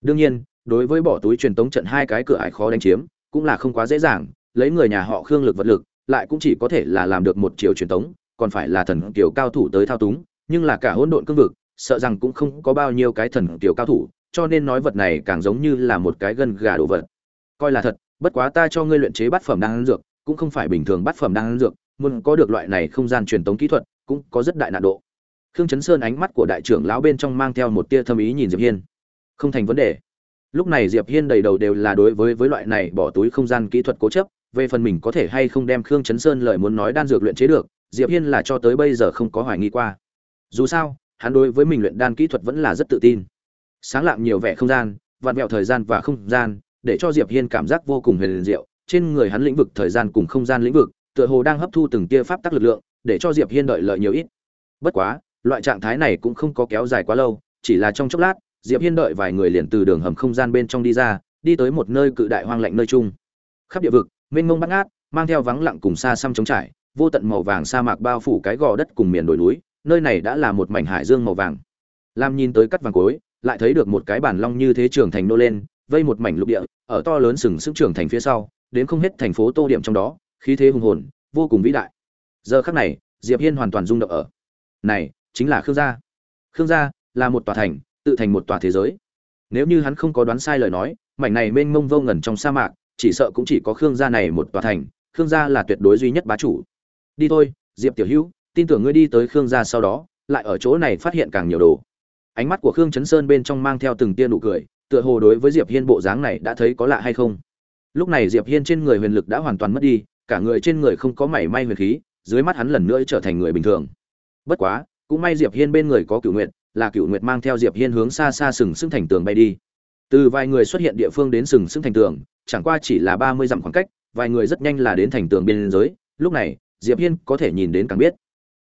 đương nhiên, đối với bỏ túi truyền tống trận hai cái cửa ải khó đánh chiếm, cũng là không quá dễ dàng, lấy người nhà họ khương lực vật lực, lại cũng chỉ có thể là làm được một chiều truyền tống, còn phải là thần tiểu cao thủ tới thao túng, nhưng là cả hỗn độn cương vực, sợ rằng cũng không có bao nhiêu cái thần tiểu cao thủ, cho nên nói vật này càng giống như là một cái gân gà đồ vật. Coi là thật, bất quá ta cho ngươi luyện chế bát phẩm đan dược, cũng không phải bình thường bát phẩm đan dược, muốn có được loại này không gian truyền tống kỹ thuật, cũng có rất đại nạn độ. Khương chấn sơn ánh mắt của đại trưởng lão bên trong mang theo một tia thâm ý nhìn diệp hiên không thành vấn đề. Lúc này diệp hiên đầy đầu đều là đối với với loại này bỏ túi không gian kỹ thuật cố chấp, về phần mình có thể hay không đem khương chấn sơn lời muốn nói đan dược luyện chế được, diệp hiên là cho tới bây giờ không có hoài nghi qua. Dù sao, hắn đối với mình luyện đan kỹ thuật vẫn là rất tự tin. Sáng lạng nhiều vẻ không gian, vặn vẹo thời gian và không gian, để cho diệp hiên cảm giác vô cùng huyền diệu. Trên người hắn lĩnh vực thời gian cùng không gian lĩnh vực, tựa hồ đang hấp thu từng tia pháp tắc lực lượng, để cho diệp hiên đợi lợi nhiều ít. Bất quá, loại trạng thái này cũng không có kéo dài quá lâu, chỉ là trong chốc lát diệp hiên đợi vài người liền từ đường hầm không gian bên trong đi ra, đi tới một nơi cự đại hoang lạnh nơi chung. Khắp địa vực, mênh mông bát ngát, mang theo vắng lặng cùng xa xăm trống trải, vô tận màu vàng sa mạc bao phủ cái gò đất cùng miền đồi núi, nơi này đã là một mảnh hải dương màu vàng. Lam nhìn tới cắt vàng cối, lại thấy được một cái bản long như thế trường thành nô lên, vây một mảnh lục địa, ở to lớn sừng sững trường thành phía sau, đến không hết thành phố tô điểm trong đó, khí thế hùng hồn, vô cùng vĩ đại. Giờ khắc này, diệp hiên hoàn toàn rung động ở. Này, chính là khương gia. Khương gia là một tòa thành tự thành một tòa thế giới. Nếu như hắn không có đoán sai lời nói, mảnh này mênh mông vô ngần trong sa mạc, chỉ sợ cũng chỉ có khương gia này một tòa thành, khương gia là tuyệt đối duy nhất bá chủ. Đi thôi, diệp tiểu hữu, tin tưởng ngươi đi tới khương gia sau đó, lại ở chỗ này phát hiện càng nhiều đồ. Ánh mắt của khương chấn sơn bên trong mang theo từng tia nụ cười, tựa hồ đối với diệp hiên bộ dáng này đã thấy có lạ hay không. Lúc này diệp hiên trên người huyền lực đã hoàn toàn mất đi, cả người trên người không có mảy may huyền khí, dưới mắt hắn lần nữa trở thành người bình thường. Bất quá, cũng may diệp hiên bên người có cửu nguyệt là cựu nguyệt mang theo diệp hiên hướng xa xa sừng sững thành tường bay đi. Từ vài người xuất hiện địa phương đến sừng sững thành tường, chẳng qua chỉ là ba mươi dặm khoảng cách, vài người rất nhanh là đến thành tường biên giới. Lúc này, diệp hiên có thể nhìn đến càng biết.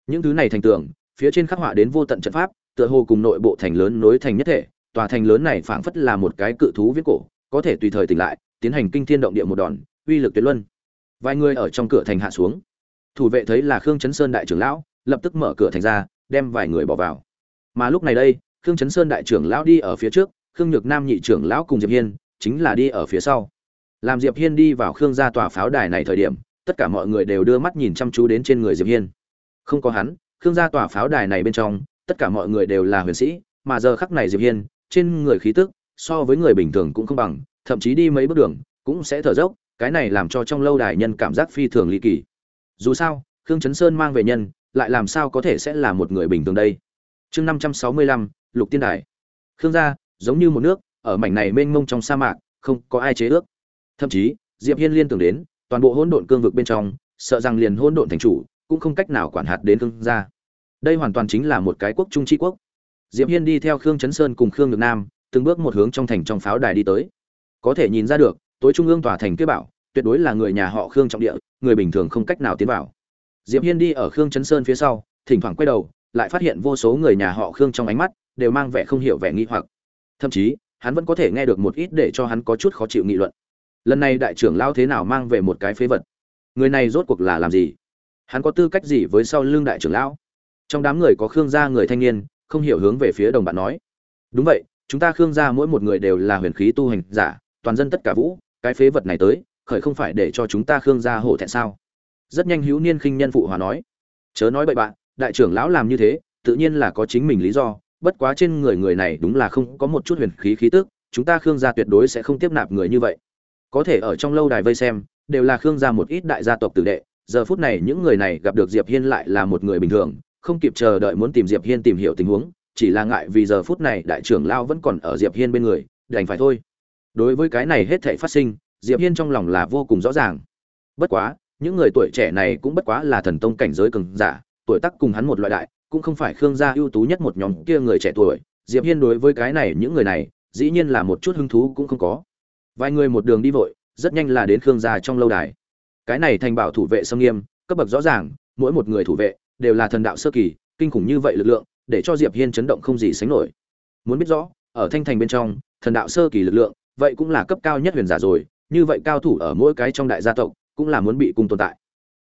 Những thứ này thành tường, phía trên khắc họa đến vô tận trận pháp, tựa hồ cùng nội bộ thành lớn nối thành nhất thể. Tòa thành lớn này phảng phất là một cái cự thú viết cổ, có thể tùy thời tỉnh lại, tiến hành kinh thiên động địa một đòn, uy lực tuyệt luân. Vài người ở trong cửa thành hạ xuống. Thủ vệ thấy là khương chấn sơn đại trưởng lão, lập tức mở cửa thành ra, đem vài người bỏ vào mà lúc này đây, khương chấn sơn đại trưởng lão đi ở phía trước, khương nhược nam nhị trưởng lão cùng diệp hiên chính là đi ở phía sau. Làm diệp hiên đi vào khương gia tòa pháo đài này thời điểm, tất cả mọi người đều đưa mắt nhìn chăm chú đến trên người diệp hiên. Không có hắn, khương gia tòa pháo đài này bên trong, tất cả mọi người đều là huyền sĩ, mà giờ khắc này diệp hiên, trên người khí tức, so với người bình thường cũng không bằng, thậm chí đi mấy bước đường, cũng sẽ thở dốc, cái này làm cho trong lâu đài nhân cảm giác phi thường ly kỳ. Dù sao, khương chấn sơn mang về nhân, lại làm sao có thể sẽ là một người bình thường đây? Chương năm trăm sáu mươi lăm, lục tiên đài. Khương gia, giống như một nước, ở mảnh này mênh mông trong sa mạc, không có ai chế ước. Thậm chí, diệp hiên liên tưởng đến, toàn bộ hỗn độn cương vực bên trong, sợ rằng liền hỗn độn thành chủ, cũng không cách nào quản hạt đến khương gia. Đây hoàn toàn chính là một cái quốc trung tri quốc. Diệp hiên đi theo khương chấn sơn cùng khương nhược nam, từng bước một hướng trong thành trong pháo đài đi tới. Có thể nhìn ra được, tối trung ương tòa thành kia bảo, tuyệt đối là người nhà họ khương trọng địa, người bình thường không cách nào tiến vào. Diệp hiên đi ở khương chấn sơn phía sau, thỉnh thoảng quay đầu lại phát hiện vô số người nhà họ khương trong ánh mắt đều mang vẻ không hiểu vẻ nghi hoặc. Thậm chí, hắn vẫn có thể nghe được một ít để cho hắn có chút khó chịu nghị luận. Lần này đại trưởng lao thế nào mang về một cái phế vật? Người này rốt cuộc là làm gì? Hắn có tư cách gì với sau lưng đại trưởng lão? Trong đám người có khương gia người thanh niên, không hiểu hướng về phía đồng bạn nói. Đúng vậy, chúng ta khương gia mỗi một người đều là huyền khí tu hành giả, toàn dân tất cả vũ, cái phế vật này tới, khởi không phải để cho chúng ta khương gia hổ thẹn sao? Rất nhanh hữu niên khinh nhân phụ hòa nói. Chớ nói bậy bạn đại trưởng lão làm như thế, tự nhiên là có chính mình lý do, bất quá trên người người này đúng là không có một chút huyền khí khí tức, chúng ta khương gia tuyệt đối sẽ không tiếp nạp người như vậy. Có thể ở trong lâu đài vây xem, đều là khương gia một ít đại gia tộc tử đệ, giờ phút này những người này gặp được diệp hiên lại là một người bình thường, không kịp chờ đợi muốn tìm diệp hiên tìm hiểu tình huống, chỉ là ngại vì giờ phút này đại trưởng lao vẫn còn ở diệp hiên bên người, đành phải thôi. Đối với cái này hết thảy phát sinh, diệp hiên trong lòng là vô cùng rõ ràng. Bất quá, những người tuổi trẻ này cũng bất quá là thần tông cảnh giới cường giả tuổi tác cùng hắn một loại đại, cũng không phải khương gia ưu tú nhất một nhóm kia người trẻ tuổi, diệp hiên đối với cái này, những người này, dĩ nhiên là một chút hứng thú cũng không có. Vài người một đường đi vội, rất nhanh là đến khương gia trong lâu đài. Cái này thành bảo thủ vệ sông nghiêm, cấp bậc rõ ràng, mỗi một người thủ vệ, đều là thần đạo sơ kỳ, kinh khủng như vậy lực lượng, để cho diệp hiên chấn động không gì sánh nổi. Muốn biết rõ, ở thanh thành bên trong, thần đạo sơ kỳ lực lượng, vậy cũng là cấp cao nhất huyền giả rồi, như vậy cao thủ ở mỗi cái trong đại gia tộc, cũng là muốn bị cùng tồn tại.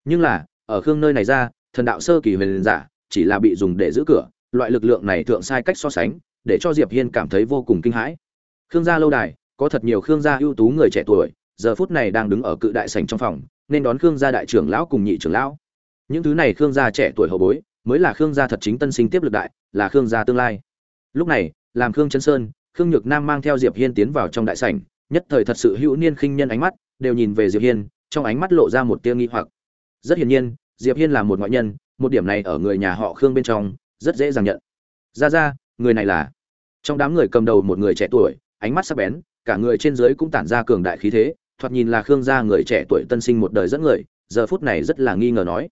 Nhưng là, ở khương nơi này ra thần đạo sơ kỳ huyền giả, chỉ là bị dùng để giữ cửa, loại lực lượng này thượng sai cách so sánh, để cho diệp hiên cảm thấy vô cùng kinh hãi. Khương gia lâu đài, có thật nhiều khương gia ưu tú người trẻ tuổi, giờ phút này đang đứng ở cự đại sảnh trong phòng, nên đón khương gia đại trưởng lão cùng nhị trưởng lão. Những thứ này khương gia trẻ tuổi hậu bối, mới là khương gia thật chính tân sinh tiếp lực đại, là khương gia tương lai. Lúc này, làm khương chân sơn, khương nhược nam mang theo diệp hiên tiến vào trong đại sảnh, nhất thời thật sự hữu niên khinh nhân ánh mắt, đều nhìn về diệp hiên, trong ánh mắt lộ ra một tia nghi hoặc. Rất hiển nhiên diệp hiên là một ngoại nhân, một điểm này ở người nhà họ khương bên trong, rất dễ dàng nhận. Ra ra, người này là? Trong đám người cầm đầu một người trẻ tuổi, ánh mắt sắc bén, cả người trên dưới cũng tản ra cường đại khí thế, thoạt nhìn là khương gia người trẻ tuổi tân sinh một đời dẫn người, giờ phút này rất là nghi ngờ nói.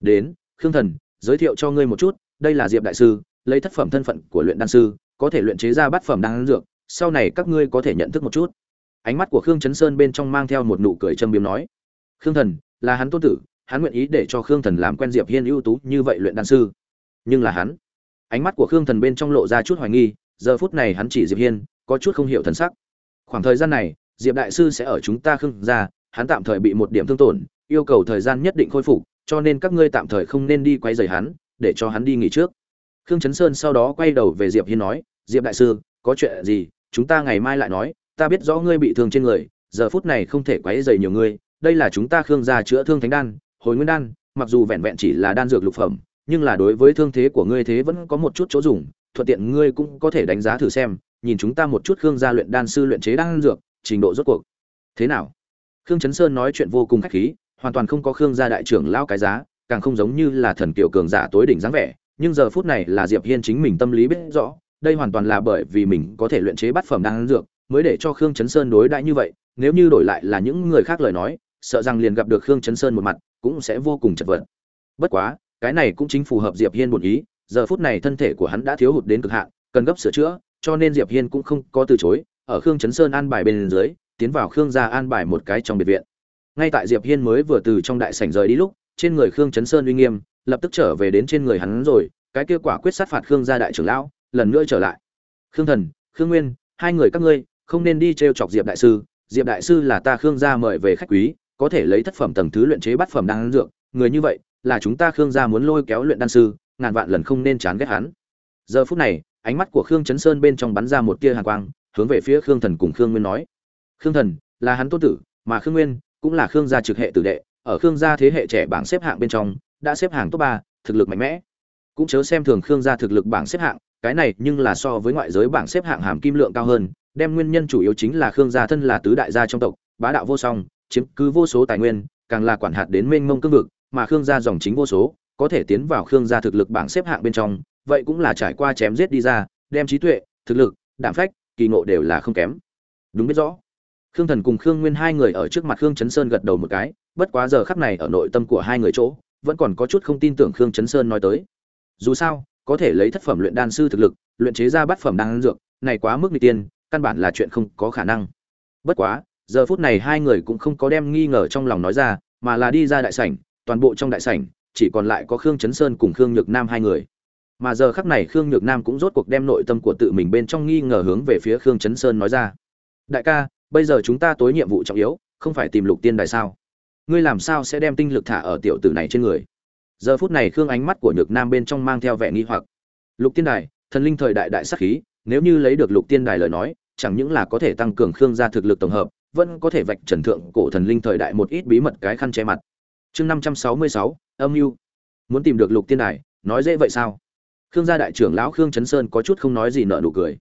Đến, khương thần, giới thiệu cho ngươi một chút, đây là diệp đại sư, lấy thất phẩm thân phận của luyện đan sư, có thể luyện chế ra bát phẩm đan dược, sau này các ngươi có thể nhận thức một chút. Ánh mắt của khương chấn sơn bên trong mang theo một nụ cười châm biếm nói. Khương thần, là hắn tôn tử hắn nguyện ý để cho khương thần làm quen diệp hiên ưu tú như vậy luyện đan sư. Nhưng là hắn, ánh mắt của khương thần bên trong lộ ra chút hoài nghi, giờ phút này hắn chỉ diệp hiên, có chút không hiểu thần sắc. Khoảng thời gian này, diệp đại sư sẽ ở chúng ta khương gia, hắn tạm thời bị một điểm thương tổn, yêu cầu thời gian nhất định khôi phục, cho nên các ngươi tạm thời không nên đi quay rời hắn, để cho hắn đi nghỉ trước. Khương chấn sơn sau đó quay đầu về diệp hiên nói, diệp đại sư, có chuyện gì, chúng ta ngày mai lại nói, ta biết rõ ngươi bị thương trên người, giờ phút này không thể quấy rầy nhiều ngươi, đây là chúng ta khương gia chữa thương thánh đan hồi nguyên đan, mặc dù vẹn vẹn chỉ là đan dược lục phẩm, nhưng là đối với thương thế của ngươi thế vẫn có một chút chỗ dùng, thuận tiện ngươi cũng có thể đánh giá thử xem, nhìn chúng ta một chút khương gia luyện đan sư luyện chế đan dược, trình độ rốt cuộc. Thế nào? Khương chấn sơn nói chuyện vô cùng khách khí, hoàn toàn không có khương gia đại trưởng lao cái giá, càng không giống như là thần kiều cường giả tối đỉnh dáng vẻ, nhưng giờ phút này là diệp hiên chính mình tâm lý biết rõ, đây hoàn toàn là bởi vì mình có thể luyện chế bát phẩm đan dược, mới để cho khương chấn sơn đối đãi như vậy, nếu như đổi lại là những người khác lời nói, sợ rằng liền gặp được khương chấn sơn một mặt cũng sẽ vô cùng chật vật. Bất quá, cái này cũng chính phù hợp diệp hiên bổn ý, giờ phút này thân thể của hắn đã thiếu hụt đến cực hạn, cần gấp sửa chữa, cho nên diệp hiên cũng không có từ chối, ở khương chấn sơn an bài bên dưới, tiến vào khương gia an bài một cái trong biệt viện. Ngay tại diệp hiên mới vừa từ trong đại sảnh rời đi lúc, trên người khương chấn sơn uy nghiêm, lập tức trở về đến trên người hắn rồi, cái kia quả quyết sát phạt khương gia đại trưởng lão, lần nữa trở lại. Khương thần, khương nguyên, hai người các ngươi, không nên đi trêu chọc diệp đại sư, diệp đại sư là ta khương gia mời về khách quý có thể lấy thất phẩm tầng thứ luyện chế bát phẩm đan dược, người như vậy là chúng ta khương gia muốn lôi kéo luyện đan sư, ngàn vạn lần không nên chán ghét hắn. Giờ phút này, ánh mắt của khương chấn sơn bên trong bắn ra một tia hàn quang, hướng về phía khương thần cùng khương nguyên nói. Khương thần, là hắn tôn tử, mà khương nguyên cũng là khương gia trực hệ tử đệ, ở khương gia thế hệ trẻ bảng xếp hạng bên trong, đã xếp hạng top ba, thực lực mạnh mẽ. Cũng chớ xem thường khương gia thực lực bảng xếp hạng, cái này nhưng là so với ngoại giới bảng xếp hạng hàm kim lượng cao hơn, đem nguyên nhân chủ yếu chính là khương gia thân là tứ đại gia trong tộc, bá đạo vô song chiếm cứ vô số tài nguyên, càng là quản hạt đến mênh mông cương vực, mà khương gia dòng chính vô số, có thể tiến vào khương gia thực lực bảng xếp hạng bên trong, vậy cũng là trải qua chém giết đi ra, đem trí tuệ, thực lực, đạm phách, kỳ ngộ đều là không kém. Đúng biết rõ. Khương thần cùng khương nguyên hai người ở trước mặt khương chấn sơn gật đầu một cái, bất quá giờ khắc này ở nội tâm của hai người chỗ, vẫn còn có chút không tin tưởng khương chấn sơn nói tới. Dù sao, có thể lấy thất phẩm luyện đan sư thực lực, luyện chế ra bát phẩm đan dược, này quá mức nguy tiên, căn bản là chuyện không có khả năng. Bất quá giờ phút này hai người cũng không có đem nghi ngờ trong lòng nói ra, mà là đi ra đại sảnh, toàn bộ trong đại sảnh, chỉ còn lại có khương chấn sơn cùng khương nhược nam hai người. Mà giờ khắc này khương nhược nam cũng rốt cuộc đem nội tâm của tự mình bên trong nghi ngờ hướng về phía khương chấn sơn nói ra. Đại ca, bây giờ chúng ta tối nhiệm vụ trọng yếu, không phải tìm lục tiên đài sao? Ngươi làm sao sẽ đem tinh lực thả ở tiểu tử này trên người? Giờ phút này khương ánh mắt của nhược nam bên trong mang theo vẻ nghi hoặc. Lục tiên đài, thần linh thời đại đại sắc khí, nếu như lấy được lục tiên đài lời nói, chẳng những là có thể tăng cường khương gia thực lực tổng hợp vẫn có thể vạch trần thượng cổ thần linh thời đại một ít bí mật cái khăn che mặt. Chương năm trăm sáu mươi sáu, âm mưu. Muốn tìm được lục tiên đài, nói dễ vậy sao? Khương gia đại trưởng lão khương chấn sơn có chút không nói gì nợ nụ cười.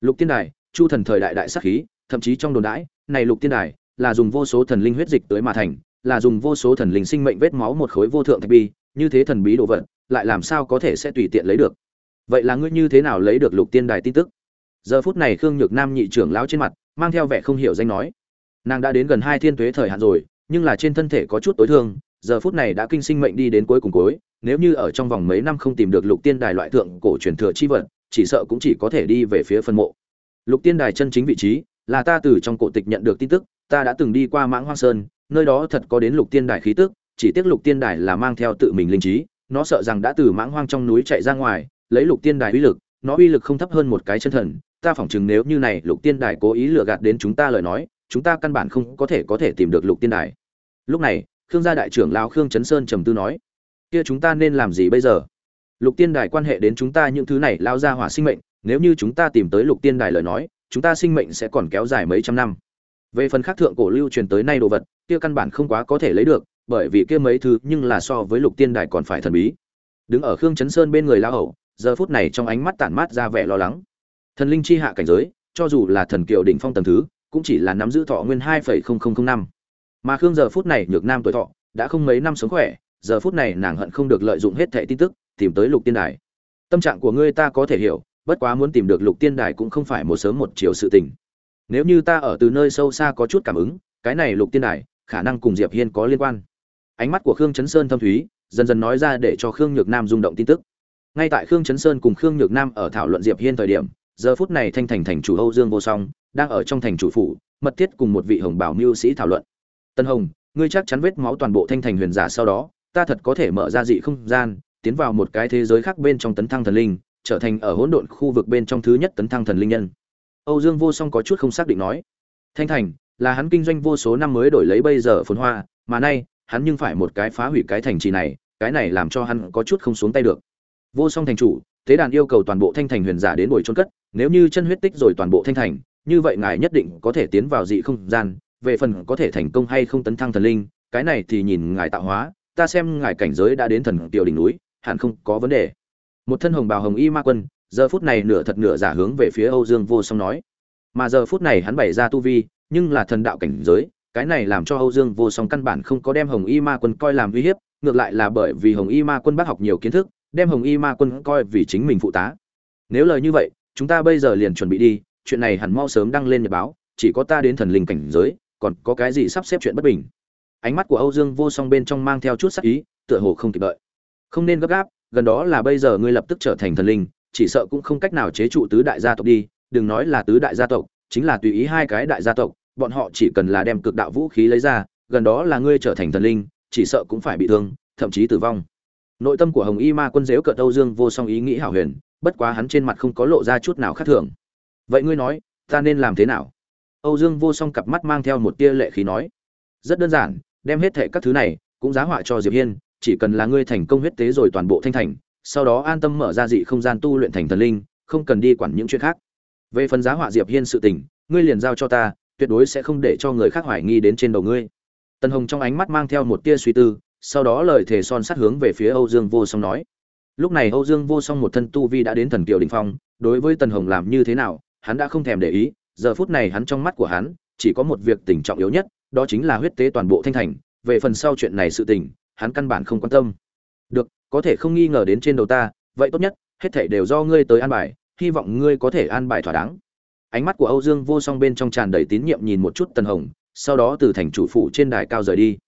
Lục tiên đài, chu thần thời đại đại sắc khí, thậm chí trong đồn đãi, này lục tiên đài là dùng vô số thần linh huyết dịch tới mà thành, là dùng vô số thần linh sinh mệnh vết máu một khối vô thượng thạch bi, như thế thần bí đồ vật, lại làm sao có thể sẽ tùy tiện lấy được? Vậy là ngươi như thế nào lấy được lục tiên đài tin tức? Giờ phút này khương nhược nam nhị trưởng lão trên mặt, mang theo vẻ không hiểu danh nói nàng đã đến gần hai thiên tuế thời hạn rồi, nhưng là trên thân thể có chút tối thương, giờ phút này đã kinh sinh mệnh đi đến cuối cùng cuối, nếu như ở trong vòng mấy năm không tìm được lục tiên đài loại thượng cổ truyền thừa chi vật, chỉ sợ cũng chỉ có thể đi về phía phân mộ. Lục tiên đài chân chính vị trí là ta từ trong cổ tịch nhận được tin tức, ta đã từng đi qua mãng hoang sơn, nơi đó thật có đến lục tiên đài khí tức, chỉ tiếc lục tiên đài là mang theo tự mình linh trí, nó sợ rằng đã từ mãng hoang trong núi chạy ra ngoài, lấy lục tiên đài uy lực, nó uy lực không thấp hơn một cái chân thần, ta phỏng chừng nếu như này lục tiên đài cố ý lừa gạt đến chúng ta lời nói chúng ta căn bản không có thể có thể tìm được lục tiên đài. Lúc này, khương gia đại trưởng lão khương chấn sơn trầm tư nói, kia chúng ta nên làm gì bây giờ? Lục tiên đài quan hệ đến chúng ta những thứ này lao ra hỏa sinh mệnh, nếu như chúng ta tìm tới lục tiên đài lời nói, chúng ta sinh mệnh sẽ còn kéo dài mấy trăm năm. Về phần khác thượng cổ lưu truyền tới nay đồ vật, kia căn bản không quá có thể lấy được, bởi vì kia mấy thứ nhưng là so với lục tiên đài còn phải thần bí. Đứng ở khương chấn sơn bên người lão hậu, giờ phút này trong ánh mắt tản mát ra vẻ lo lắng. Thần linh chi hạ cảnh giới, cho dù là thần kiều đỉnh phong tầm thứ cũng chỉ là nắm giữ thọ nguyên hai năm. Mà khương giờ phút này nhược nam tuổi thọ đã không mấy năm sống khỏe, giờ phút này nàng hận không được lợi dụng hết thẻ tin tức, tìm tới lục tiên đài. Tâm trạng của ngươi ta có thể hiểu, bất quá muốn tìm được lục tiên đài cũng không phải một sớm một chiều sự tình. Nếu như ta ở từ nơi sâu xa có chút cảm ứng, cái này lục tiên đài khả năng cùng diệp hiên có liên quan. Ánh mắt của khương chấn sơn thâm thúy, dần dần nói ra để cho khương nhược nam rung động tin tức. Ngay tại khương chấn sơn cùng khương nhược nam ở thảo luận diệp hiên thời điểm giờ phút này thanh thành thành chủ âu dương vô song, đang ở trong thành chủ phủ, mật thiết cùng một vị hồng bảo mưu sĩ thảo luận. Tân hồng, ngươi chắc chắn vết máu toàn bộ thanh thành huyền giả sau đó, ta thật có thể mở ra dị không gian, tiến vào một cái thế giới khác bên trong tấn thăng thần linh, trở thành ở hỗn độn khu vực bên trong thứ nhất tấn thăng thần linh nhân. Âu dương vô song có chút không xác định nói. Thanh thành, là hắn kinh doanh vô số năm mới đổi lấy bây giờ phồn hoa, mà nay, hắn nhưng phải một cái phá hủy cái thành trì này, cái này làm cho hắn có chút không xuống tay được. Vô song thành chủ, thế đàn yêu cầu toàn bộ thanh thành huyền giả đến buổi trôn cất nếu như chân huyết tích rồi toàn bộ thanh thành, như vậy ngài nhất định có thể tiến vào dị không gian, về phần có thể thành công hay không tấn thăng thần linh, cái này thì nhìn ngài tạo hóa, ta xem ngài cảnh giới đã đến thần tiểu đỉnh núi, hẳn không có vấn đề. Một thân hồng bào hồng y ma quân, giờ phút này nửa thật nửa giả hướng về phía âu dương vô song nói. Mà giờ phút này hắn bày ra tu vi, nhưng là thần đạo cảnh giới, cái này làm cho âu dương vô song căn bản không có đem hồng y ma quân coi làm uy hiếp, ngược lại là bởi vì hồng y ma quân bác học nhiều kiến thức, đem hồng y ma quân coi vì chính mình phụ tá. Nếu lời như vậy chúng ta bây giờ liền chuẩn bị đi, chuyện này hẳn mau sớm đăng lên nhật báo, chỉ có ta đến thần linh cảnh giới, còn có cái gì sắp xếp chuyện bất bình. Ánh mắt của âu dương vô song bên trong mang theo chút sắc ý, tựa hồ không kịp đợi. Không nên gấp gáp, gần đó là bây giờ ngươi lập tức trở thành thần linh, chỉ sợ cũng không cách nào chế trụ tứ đại gia tộc đi, đừng nói là tứ đại gia tộc, chính là tùy ý hai cái đại gia tộc, bọn họ chỉ cần là đem cực đạo vũ khí lấy ra, gần đó là ngươi trở thành thần linh, chỉ sợ cũng phải bị thương, thậm chí tử vong. Nội tâm của hồng y ma quân dếu cợt âu dương vô song ý nghĩ hảo huyền bất quá hắn trên mặt không có lộ ra chút nào khác thường. Vậy ngươi nói, ta nên làm thế nào? Âu dương vô song cặp mắt mang theo một tia lệ khí nói. Rất đơn giản, đem hết thệ các thứ này, cũng giá họa cho diệp hiên, chỉ cần là ngươi thành công huyết tế rồi toàn bộ thanh thành, sau đó an tâm mở ra dị không gian tu luyện thành thần linh, không cần đi quản những chuyện khác. Về phần giá họa diệp hiên sự tình, ngươi liền giao cho ta, tuyệt đối sẽ không để cho người khác hoài nghi đến trên đầu ngươi. Tần hồng trong ánh mắt mang theo một tia suy tư, sau đó lời thề son sát hướng về phía âu dương vô song nói lúc này âu dương vô song một thân tu vi đã đến thần kiều đình phong, đối với tần hồng làm như thế nào, hắn đã không thèm để ý, giờ phút này hắn trong mắt của hắn, chỉ có một việc tình trọng yếu nhất, đó chính là huyết tế toàn bộ thanh thành, về phần sau chuyện này sự tình, hắn căn bản không quan tâm. Được, có thể không nghi ngờ đến trên đầu ta, vậy tốt nhất, hết thảy đều do ngươi tới an bài, hy vọng ngươi có thể an bài thỏa đáng. Ánh mắt của âu dương vô song bên trong tràn đầy tín nhiệm nhìn một chút tần hồng, sau đó từ thành chủ phụ trên đài cao rời đi.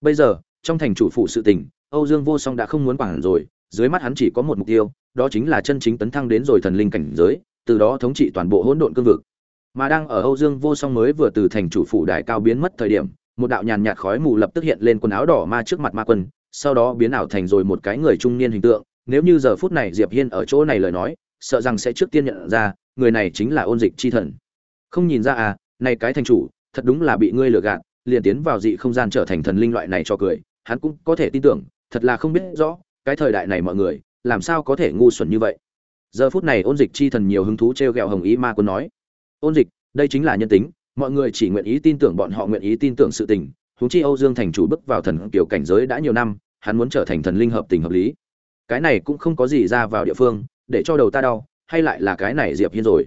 Bây giờ, trong thành chủ phụ sự tình, âu dương vô song đã không muốn quản rồi dưới mắt hắn chỉ có một mục tiêu, đó chính là chân chính tấn thăng đến rồi thần linh cảnh giới, từ đó thống trị toàn bộ hỗn độn cương vực. Mà đang ở âu dương vô song mới vừa từ thành chủ phủ đài cao biến mất thời điểm, một đạo nhàn nhạt khói mù lập tức hiện lên quần áo đỏ ma trước mặt ma quân, sau đó biến ảo thành rồi một cái người trung niên hình tượng. Nếu như giờ phút này diệp hiên ở chỗ này lời nói, sợ rằng sẽ trước tiên nhận ra, người này chính là ôn dịch chi thần. Không nhìn ra à này cái thành chủ, thật đúng là bị ngươi lừa gạt, liền tiến vào dị không gian trở thành thần linh loại này cho cười, hắn cũng có thể tin tưởng, thật là không biết rõ cái thời đại này mọi người, làm sao có thể ngu xuẩn như vậy? Giờ phút này ôn dịch chi thần nhiều hứng thú t r e o g ẹ o hồng ý ma quân nói, ôn dịch, đây chính là nhân tính, mọi người chỉ nguyện ý tin tưởng bọn họ nguyện ý tin tưởng sự tình. Húng chi âu dương thành chủ bước vào thần kiểu cảnh giới đã nhiều năm, hắn muốn trở thành thần linh hợp tình hợp lý. Cái này cũng không có gì ra vào địa phương, để cho đầu ta đau, hay lại là cái này diệp hiên rồi.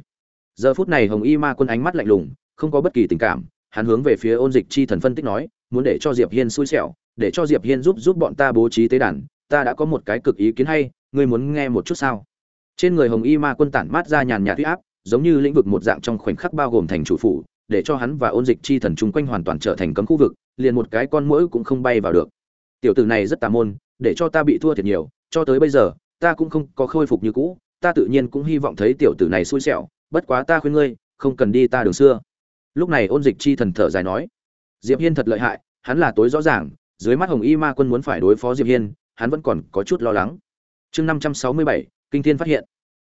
Giờ phút này hồng y ma quân ánh mắt lạnh lùng, không có bất kỳ tình cảm, hắn hướng về phía ôn dịch chi thần phân tích nói, muốn để cho diệp hiên xui xẻo, để cho diệp hiên giúp giúp bọn ta bố trí tế đàn ta đã có một cái cực ý kiến hay, ngươi muốn nghe một chút sao? Trên người hồng y ma quân tản mát ra nhàn nhạt huy áp, giống như lĩnh vực một dạng trong khoảnh khắc bao gồm thành chủ phủ, để cho hắn và ôn dịch chi thần chung quanh hoàn toàn trở thành cấm khu vực, liền một cái con mũi cũng không bay vào được. Tiểu tử này rất tà môn, để cho ta bị thua thiệt nhiều, cho tới bây giờ, ta cũng không có khôi phục như cũ, ta tự nhiên cũng hy vọng thấy tiểu tử này xui xẻo, bất quá ta khuyên ngươi, không cần đi ta đường xưa. Lúc này ôn dịch chi thần thở dài nói, diệp hiên thật lợi hại, hắn là tối rõ ràng, dưới mắt hồng y ma quân muốn phải đối phó diệp hiên hắn vẫn còn có chút lo lắng. Chương năm trăm sáu mươi bảy, kinh thiên phát hiện.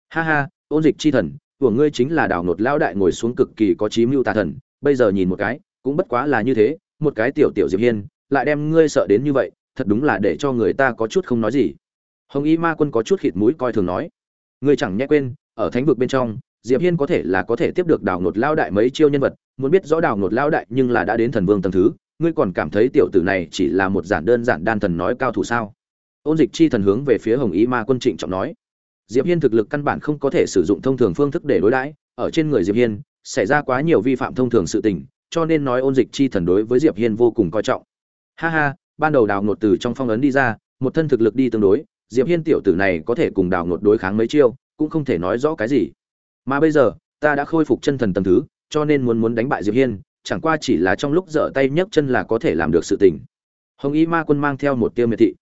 Ha ha, ôn dịch chi thần, của ngươi chính là đảo nột lão đại ngồi xuống cực kỳ có trí mưu tà thần, bây giờ nhìn một cái, cũng bất quá là như thế, một cái tiểu tiểu diệp hiên, lại đem ngươi sợ đến như vậy, thật đúng là để cho người ta có chút không nói gì. Hồng y ma quân có chút khịt mũi coi thường nói. Ngươi chẳng nhẽ quên, ở thánh vực bên trong, diệp hiên có thể là có thể tiếp được đảo nột lao đại mấy chiêu nhân vật, muốn biết rõ đảo nột lao đại nhưng là đã đến thần vương tầng thứ, ngươi còn cảm thấy tiểu tử này chỉ là một giản đơn giản đan thần nói cao thủ sao? Ôn dịch chi thần hướng về phía hồng ý ma quân trịnh trọng nói. Diệp hiên thực lực căn bản không có thể sử dụng thông thường phương thức để đối đãi, ở trên người diệp hiên, xảy ra quá nhiều vi phạm thông thường sự tình, cho nên nói ôn dịch chi thần đối với diệp hiên vô cùng coi trọng. Ha ha, ban đầu đào ngột từ trong phong ấn đi ra, một thân thực lực đi tương đối, diệp hiên tiểu tử này có thể cùng đào ngột đối kháng mấy chiêu, cũng không thể nói rõ cái gì. Mà bây giờ, ta đã khôi phục chân thần tầng thứ, cho nên muốn muốn đánh bại diệp hiên, chẳng qua chỉ là trong lúc dở tay nhấc chân là có thể làm được sự tình. Hồng y ma quân mang theo một tiêu miệt thị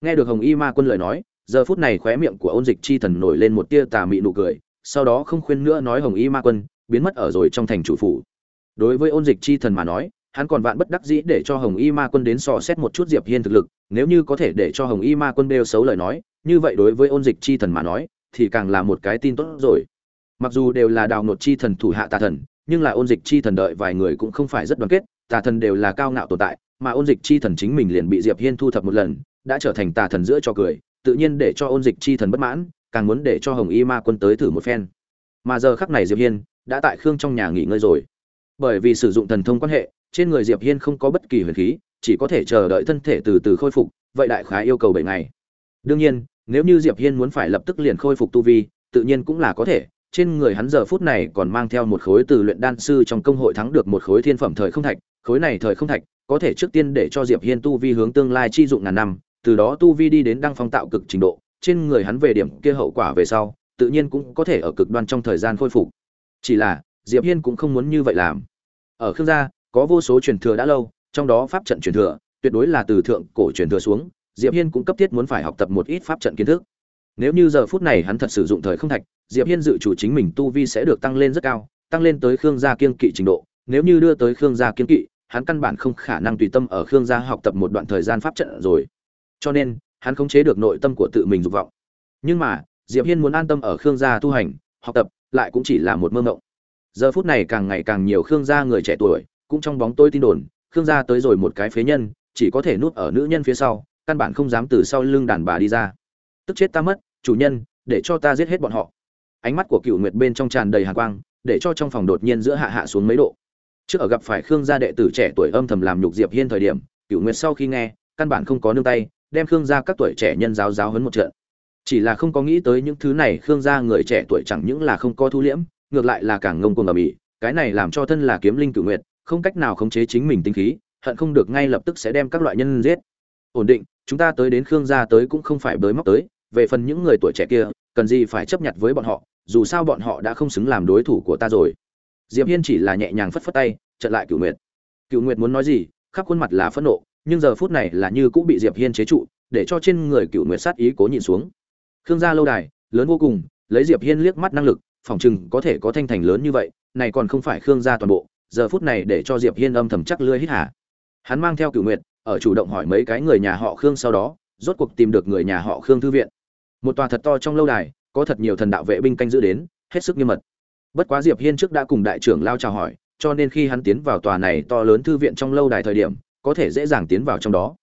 nghe được hồng y ma quân lời nói, giờ phút này khóe miệng của ôn dịch chi thần nổi lên một tia tà mị nụ cười, sau đó không khuyên nữa nói hồng y ma quân, biến mất ở rồi trong thành chủ phủ. Đối với ôn dịch chi thần mà nói, hắn còn vạn bất đắc dĩ để cho hồng y ma quân đến sò xét một chút diệp hiên thực lực, nếu như có thể để cho hồng y ma quân đeo xấu lời nói, như vậy đối với ôn dịch chi thần mà nói, thì càng là một cái tin tốt rồi. Mặc dù đều là đào nột chi thần thủ hạ tà thần, nhưng là ôn dịch chi thần đợi vài người cũng không phải rất đoàn kết, tà thần đều là cao ngạo tồn tại, mà ôn dịch chi thần chính mình liền bị diệp hiên thu thập một lần đã trở thành tà thần giữa cho cười, tự nhiên để cho ôn dịch chi thần bất mãn, càng muốn để cho hồng y ma quân tới thử một phen. Mà giờ khắc này diệp hiên đã tại khương trong nhà nghỉ ngơi rồi. Bởi vì sử dụng thần thông quan hệ, trên người diệp hiên không có bất kỳ huyền khí, chỉ có thể chờ đợi thân thể từ từ khôi phục, vậy đại khái yêu cầu bảy ngày. Đương nhiên, nếu như diệp hiên muốn phải lập tức liền khôi phục tu vi, tự nhiên cũng là có thể. Trên người hắn giờ phút này còn mang theo một khối từ luyện đan sư trong công hội thắng được một khối thiên phẩm thời không thạch, khối này thời không thạch có thể trước tiên để cho diệp hiên tu vi hướng tương lai chi dụng ngàn năm từ đó tu vi đi đến đăng phong tạo cực trình độ, trên người hắn về điểm kia hậu quả về sau, tự nhiên cũng có thể ở cực đoan trong thời gian khôi phục. Chỉ là, diệp hiên cũng không muốn như vậy làm. Ở khương gia, có vô số truyền thừa đã lâu, trong đó pháp trận truyền thừa, tuyệt đối là từ thượng cổ truyền thừa xuống, diệp hiên cũng cấp thiết muốn phải học tập một ít pháp trận kiến thức. Nếu như giờ phút này hắn thật sử dụng thời không thạch, diệp hiên dự chủ chính mình tu vi sẽ được tăng lên rất cao, tăng lên tới khương gia kiên kỵ trình độ. Nếu như đưa tới khương gia kiên kỵ, hắn căn bản không khả năng tùy tâm ở khương gia học tập một đoạn thời gian pháp trận rồi cho nên, hắn khống chế được nội tâm của tự mình dục vọng. Nhưng mà, diệp hiên muốn an tâm ở khương gia tu hành, học tập, lại cũng chỉ là một mơ mộng. Giờ phút này càng ngày càng nhiều khương gia người trẻ tuổi, cũng trong bóng tôi tin đồn, khương gia tới rồi một cái phế nhân, chỉ có thể nuốt ở nữ nhân phía sau, căn bản không dám từ sau lưng đàn bà đi ra. Tức chết ta mất, chủ nhân, để cho ta giết hết bọn họ. Ánh mắt của cựu nguyệt bên trong tràn đầy hàn quang, để cho trong phòng đột nhiên giữa hạ hạ xuống mấy độ. Trước ở gặp phải khương gia đệ tử trẻ tuổi âm thầm làm nhục diệp hiên thời điểm cựu nguyệt sau khi nghe, căn bản không có nương tay đem khương gia các tuổi trẻ nhân giáo giáo hấn một trận. Chỉ là không có nghĩ tới những thứ này, khương gia người trẻ tuổi chẳng những là không có thu liễm, ngược lại là càng ngông cuồng ở bỉ cái này làm cho thân là kiếm linh cử nguyệt, không cách nào khống chế chính mình tinh khí, hận không được ngay lập tức sẽ đem các loại nhân giết. Ổn định, chúng ta tới đến khương gia tới cũng không phải bới móc tới, về phần những người tuổi trẻ kia, cần gì phải chấp nhận với bọn họ, dù sao bọn họ đã không xứng làm đối thủ của ta rồi. Diệp hiên chỉ là nhẹ nhàng phất phất tay chặn lại cửu nguyệt. Cửu nguyệt muốn nói gì, khắp khuôn mặt là phẫn nộ nhưng giờ phút này là như cũng bị diệp hiên chế trụ, để cho trên người cựu nguyệt sát ý cố nhìn xuống. Khương gia lâu đài, lớn vô cùng, lấy diệp hiên liếc mắt năng lực, phòng chừng có thể có thanh thành lớn như vậy, này còn không phải khương gia toàn bộ, giờ phút này để cho diệp hiên âm thầm chắc lưỡi hít hà. hắn mang theo cựu nguyệt, ở chủ động hỏi mấy cái người nhà họ khương sau đó, rốt cuộc tìm được người nhà họ khương thư viện. Một tòa thật to trong lâu đài, có thật nhiều thần đạo vệ binh canh giữ đến, hết sức nghiêm mật. Bất quá diệp hiên trước đã cùng đại trưởng lao chào hỏi, cho nên khi hắn tiến vào tòa này to lớn thư viện trong lâu đài thời điểm có thể dễ dàng tiến vào trong đó.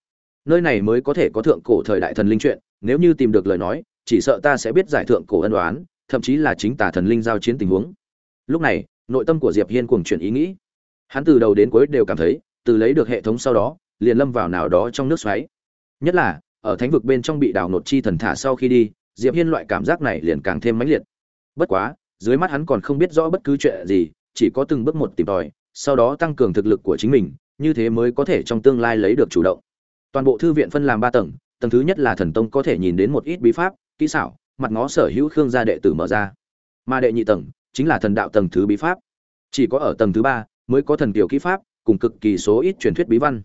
Nơi này mới có thể có thượng cổ thời đại thần linh chuyện, nếu như tìm được lời nói, chỉ sợ ta sẽ biết giải thượng cổ ân đoán thậm chí là chính tả thần linh giao chiến tình huống. Lúc này, nội tâm của diệp hiên cuồng chuyển ý nghĩ. Hắn từ đầu đến cuối đều cảm thấy, từ lấy được hệ thống sau đó, liền lâm vào nào đó trong nước xoáy. Nhất là, ở thánh vực bên trong bị đào nột chi thần thả sau khi đi, diệp hiên loại cảm giác này liền càng thêm mãnh liệt. Bất quá, dưới mắt hắn còn không biết rõ bất cứ chuyện gì, chỉ có từng bước một tìm tòi, sau đó tăng cường thực lực của chính mình như thế mới có thể trong tương lai lấy được chủ động. Toàn bộ thư viện phân làm ba tầng tầng thứ nhất là thần tông có thể nhìn đến một ít bí pháp, kỹ xảo, mặt ngó sở hữu khương gia đệ tử mở ra. Mà đệ nhị tầng chính là thần đạo tầng thứ bí pháp. Chỉ có ở tầng thứ ba mới có thần tiểu kỹ pháp, cùng cực kỳ số ít truyền thuyết bí văn.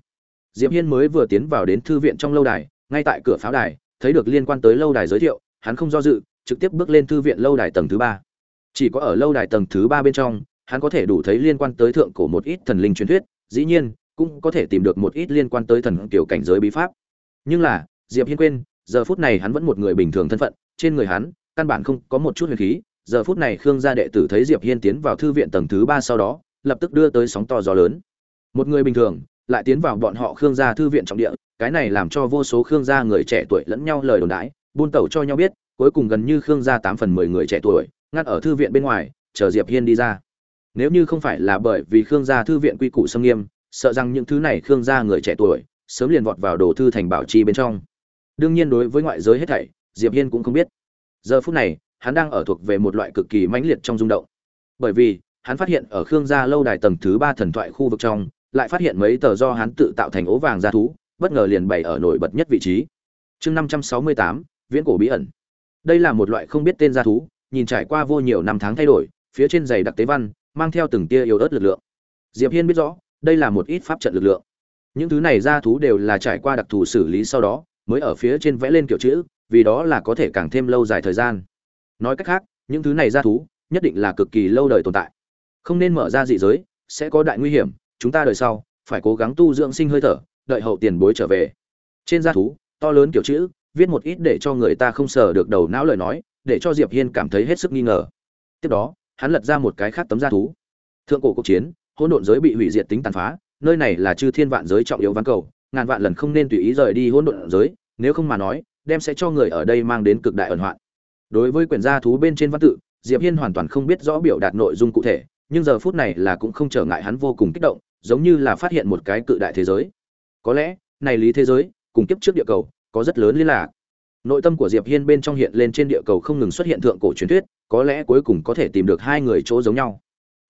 Diệp hiên mới vừa tiến vào đến thư viện trong lâu đài, ngay tại cửa pháo đài, thấy được liên quan tới lâu đài giới thiệu, hắn không do dự, trực tiếp bước lên thư viện lâu đài tầng thứ ba. Chỉ có ở lâu đài tầng thứ ba bên trong, hắn có thể đủ thấy liên quan tới thượng cổ một ít thần linh truyền thuyết, dĩ nhiên cũng có thể tìm được một ít liên quan tới thần kiểu cảnh giới bí pháp. Nhưng là, diệp hiên quên, giờ phút này hắn vẫn một người bình thường thân phận, trên người hắn, căn bản không có một chút huyền khí. Giờ phút này khương gia đệ tử thấy diệp hiên tiến vào thư viện tầng thứ ba sau đó, lập tức đưa tới sóng to gió lớn. Một người bình thường, lại tiến vào bọn họ khương gia thư viện trọng địa, cái này làm cho vô số khương gia người trẻ tuổi lẫn nhau lời đồn đãi buôn tẩu cho nhau biết, cuối cùng gần như khương gia tám phần mười người trẻ tuổi, ngắt ở thư viện bên ngoài, chờ diệp hiên đi ra. Nếu như không phải là bởi vì khương gia thư viện quy củ xâm nghiêm sợ rằng những thứ này khương gia người trẻ tuổi sớm liền vọt vào đồ thư thành bảo chi bên trong. Đương nhiên đối với ngoại giới hết thảy, diệp hiên cũng không biết. Giờ phút này, hắn đang ở thuộc về một loại cực kỳ mãnh liệt trong rung động. Bởi vì, hắn phát hiện ở khương gia lâu đài tầng thứ ba thần thoại khu vực trong, lại phát hiện mấy tờ do hắn tự tạo thành ố vàng gia thú, bất ngờ liền bày ở nổi bật nhất vị trí. Chương năm trăm sáu mươi tám, viễn cổ bí ẩn. Đây là một loại không biết tên gia thú, nhìn trải qua vô nhiều năm tháng thay đổi, phía trên giày đặc tế văn, mang theo từng tia yếu ớt lực lượng. Diệp hiên biết rõ đây là một ít pháp trận lực lượng. Những thứ này gia thú đều là trải qua đặc thù xử lý sau đó, mới ở phía trên vẽ lên kiểu chữ, vì đó là có thể càng thêm lâu dài thời gian. Nói cách khác, những thứ này gia thú, nhất định là cực kỳ lâu đời tồn tại. Không nên mở ra dị giới, sẽ có đại nguy hiểm, chúng ta đời sau, phải cố gắng tu dưỡng sinh hơi thở, đợi hậu tiền bối trở về. Trên gia thú, to lớn kiểu chữ, viết một ít để cho người ta không sờ được đầu não lời nói, để cho diệp hiên cảm thấy hết sức nghi ngờ. Tiếp đó, hắn lật ra một cái khác tấm gia thú. Thượng cổ cuộc chiến hỗn độn giới bị hủy diệt tính tàn phá, nơi này là chư thiên vạn giới trọng yếu ván cầu, ngàn vạn lần không nên tùy ý rời đi hỗn độn giới, nếu không mà nói, đem sẽ cho người ở đây mang đến cực đại ẩn hoạn. Đối với quyển gia thú bên trên văn tự, diệp hiên hoàn toàn không biết rõ biểu đạt nội dung cụ thể, nhưng giờ phút này là cũng không trở ngại hắn vô cùng kích động, giống như là phát hiện một cái cự đại thế giới. Có lẽ, này lý thế giới, cùng kiếp trước địa cầu, có rất lớn liên lạc. Nội tâm của diệp hiên bên trong hiện lên trên địa cầu không ngừng xuất hiện thượng cổ truyền thuyết, có lẽ cuối cùng có thể tìm được hai người chỗ giống nhau.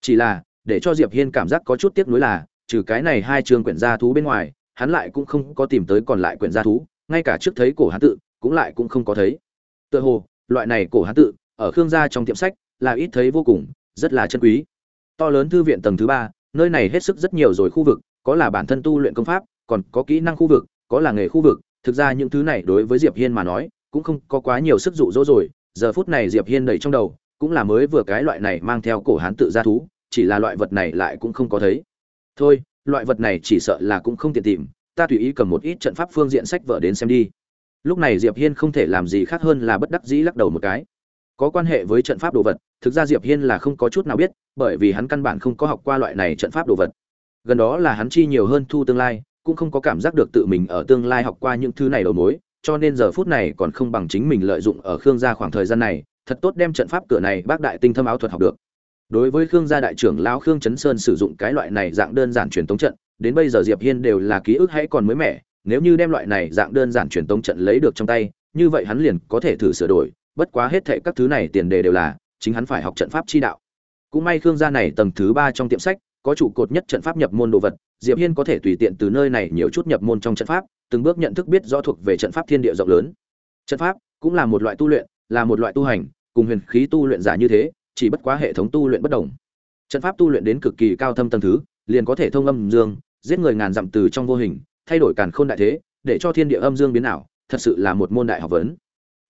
Chỉ là để cho diệp hiên cảm giác có chút tiếc nuối là, trừ cái này hai trường quyển gia thú bên ngoài, hắn lại cũng không có tìm tới còn lại quyển gia thú, ngay cả trước thấy cổ hán tự, cũng lại cũng không có thấy. Tựa hồ, loại này cổ hán tự, ở khương gia trong tiệm sách, là ít thấy vô cùng, rất là chân quý. To lớn thư viện tầng thứ ba, nơi này hết sức rất nhiều rồi khu vực, có là bản thân tu luyện công pháp, còn có kỹ năng khu vực, có là nghề khu vực. Thực ra những thứ này đối với diệp hiên mà nói, cũng không có quá nhiều sức dụ dỗ rồi. Giờ phút này diệp hiên đầy trong đầu, cũng là mới vừa cái loại này mang theo cổ hán tự gia thú chỉ là loại vật này lại cũng không có thấy. Thôi, loại vật này chỉ sợ là cũng không tiện tìm, ta tùy ý cầm một ít trận pháp phương diện sách vở đến xem đi. Lúc này diệp hiên không thể làm gì khác hơn là bất đắc dĩ lắc đầu một cái. Có quan hệ với trận pháp đồ vật, thực ra diệp hiên là không có chút nào biết, bởi vì hắn căn bản không có học qua loại này trận pháp đồ vật. Gần đó là hắn chi nhiều hơn thu tương lai, cũng không có cảm giác được tự mình ở tương lai học qua những thứ này đầu mối, cho nên giờ phút này còn không bằng chính mình lợi dụng ở khương gia khoảng thời gian này, thật tốt đem trận pháp cửa này bác đại tinh thâm áo thuật học được đối với khương gia đại trưởng lão khương chấn sơn sử dụng cái loại này dạng đơn giản truyền tống trận, đến bây giờ diệp hiên đều là ký ức hãy còn mới mẻ, nếu như đem loại này dạng đơn giản truyền tống trận lấy được trong tay, như vậy hắn liền có thể thử sửa đổi, bất quá hết thệ các thứ này tiền đề đều là, chính hắn phải học trận pháp chi đạo. Cũng may khương gia này tầng thứ ba trong tiệm sách, có trụ cột nhất trận pháp nhập môn đồ vật, diệp hiên có thể tùy tiện từ nơi này nhiều chút nhập môn trong trận pháp, từng bước nhận thức biết rõ thuộc về trận pháp thiên địa rộng lớn. Trận pháp cũng là một loại tu luyện, là một loại tu hành, cùng huyền khí tu luyện giả như thế chỉ bất quá hệ thống tu luyện bất đồng. Trận pháp tu luyện đến cực kỳ cao thâm tầng thứ, liền có thể thông âm dương, giết người ngàn dặm từ trong vô hình, thay đổi càn khôn đại thế, để cho thiên địa âm dương biến ảo, thật sự là một môn đại học vấn.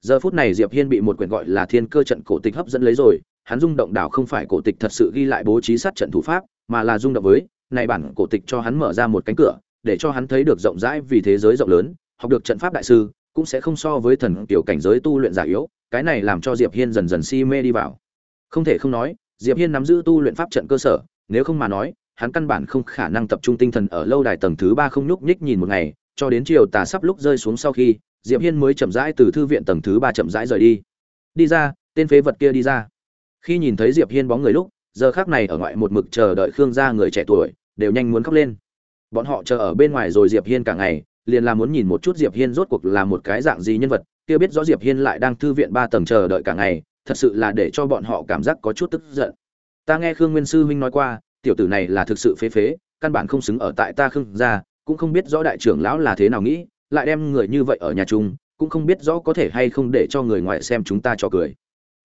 Giờ phút này diệp hiên bị một quyển gọi là thiên cơ trận cổ tịch hấp dẫn lấy rồi, hắn rung động đảo không phải cổ tịch thật sự ghi lại bố trí sát trận thủ pháp, mà là rung động với, này bản cổ tịch cho hắn mở ra một cánh cửa, để cho hắn thấy được rộng rãi vì thế giới rộng lớn, học được trận pháp đại sư, cũng sẽ không so với thần tiểu cảnh giới tu luyện giả yếu, cái này làm cho diệp hiên dần dần si mê đi vào không thể không nói, diệp hiên nắm giữ tu luyện pháp trận cơ sở, nếu không mà nói, hắn căn bản không khả năng tập trung tinh thần ở lâu đài tầng thứ ba không nhúc nhích nhìn một ngày, cho đến chiều tà sắp lúc rơi xuống sau khi, diệp hiên mới chậm rãi từ thư viện tầng thứ ba chậm rãi rời đi. Đi ra, tên phế vật kia đi ra. Khi nhìn thấy diệp hiên bóng người lúc, giờ khác này ở ngoại một mực chờ đợi khương gia người trẻ tuổi, đều nhanh muốn khóc lên. Bọn họ chờ ở bên ngoài rồi diệp hiên cả ngày, liền là muốn nhìn một chút diệp hiên rốt cuộc là một cái dạng gì nhân vật, kia biết rõ diệp hiên lại đang thư viện ba tầng chờ đợi cả ngày thật sự là để cho bọn họ cảm giác có chút tức giận. Ta nghe khương nguyên sư huynh nói qua, tiểu tử này là thực sự phế phế, căn bản không xứng ở tại ta khương gia, cũng không biết rõ đại trưởng lão là thế nào nghĩ, lại đem người như vậy ở nhà chung, cũng không biết rõ có thể hay không để cho người ngoài xem chúng ta cho cười.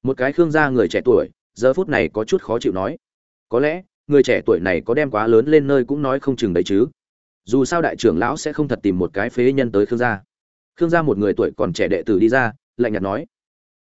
Một cái khương gia người trẻ tuổi, giờ phút này có chút khó chịu nói, có lẽ, người trẻ tuổi này có đem quá lớn lên nơi cũng nói không chừng đấy chứ. Dù sao đại trưởng lão sẽ không thật tìm một cái phế nhân tới khương gia. Khương gia một người tuổi còn trẻ đệ tử đi ra, lạnh nhạt nói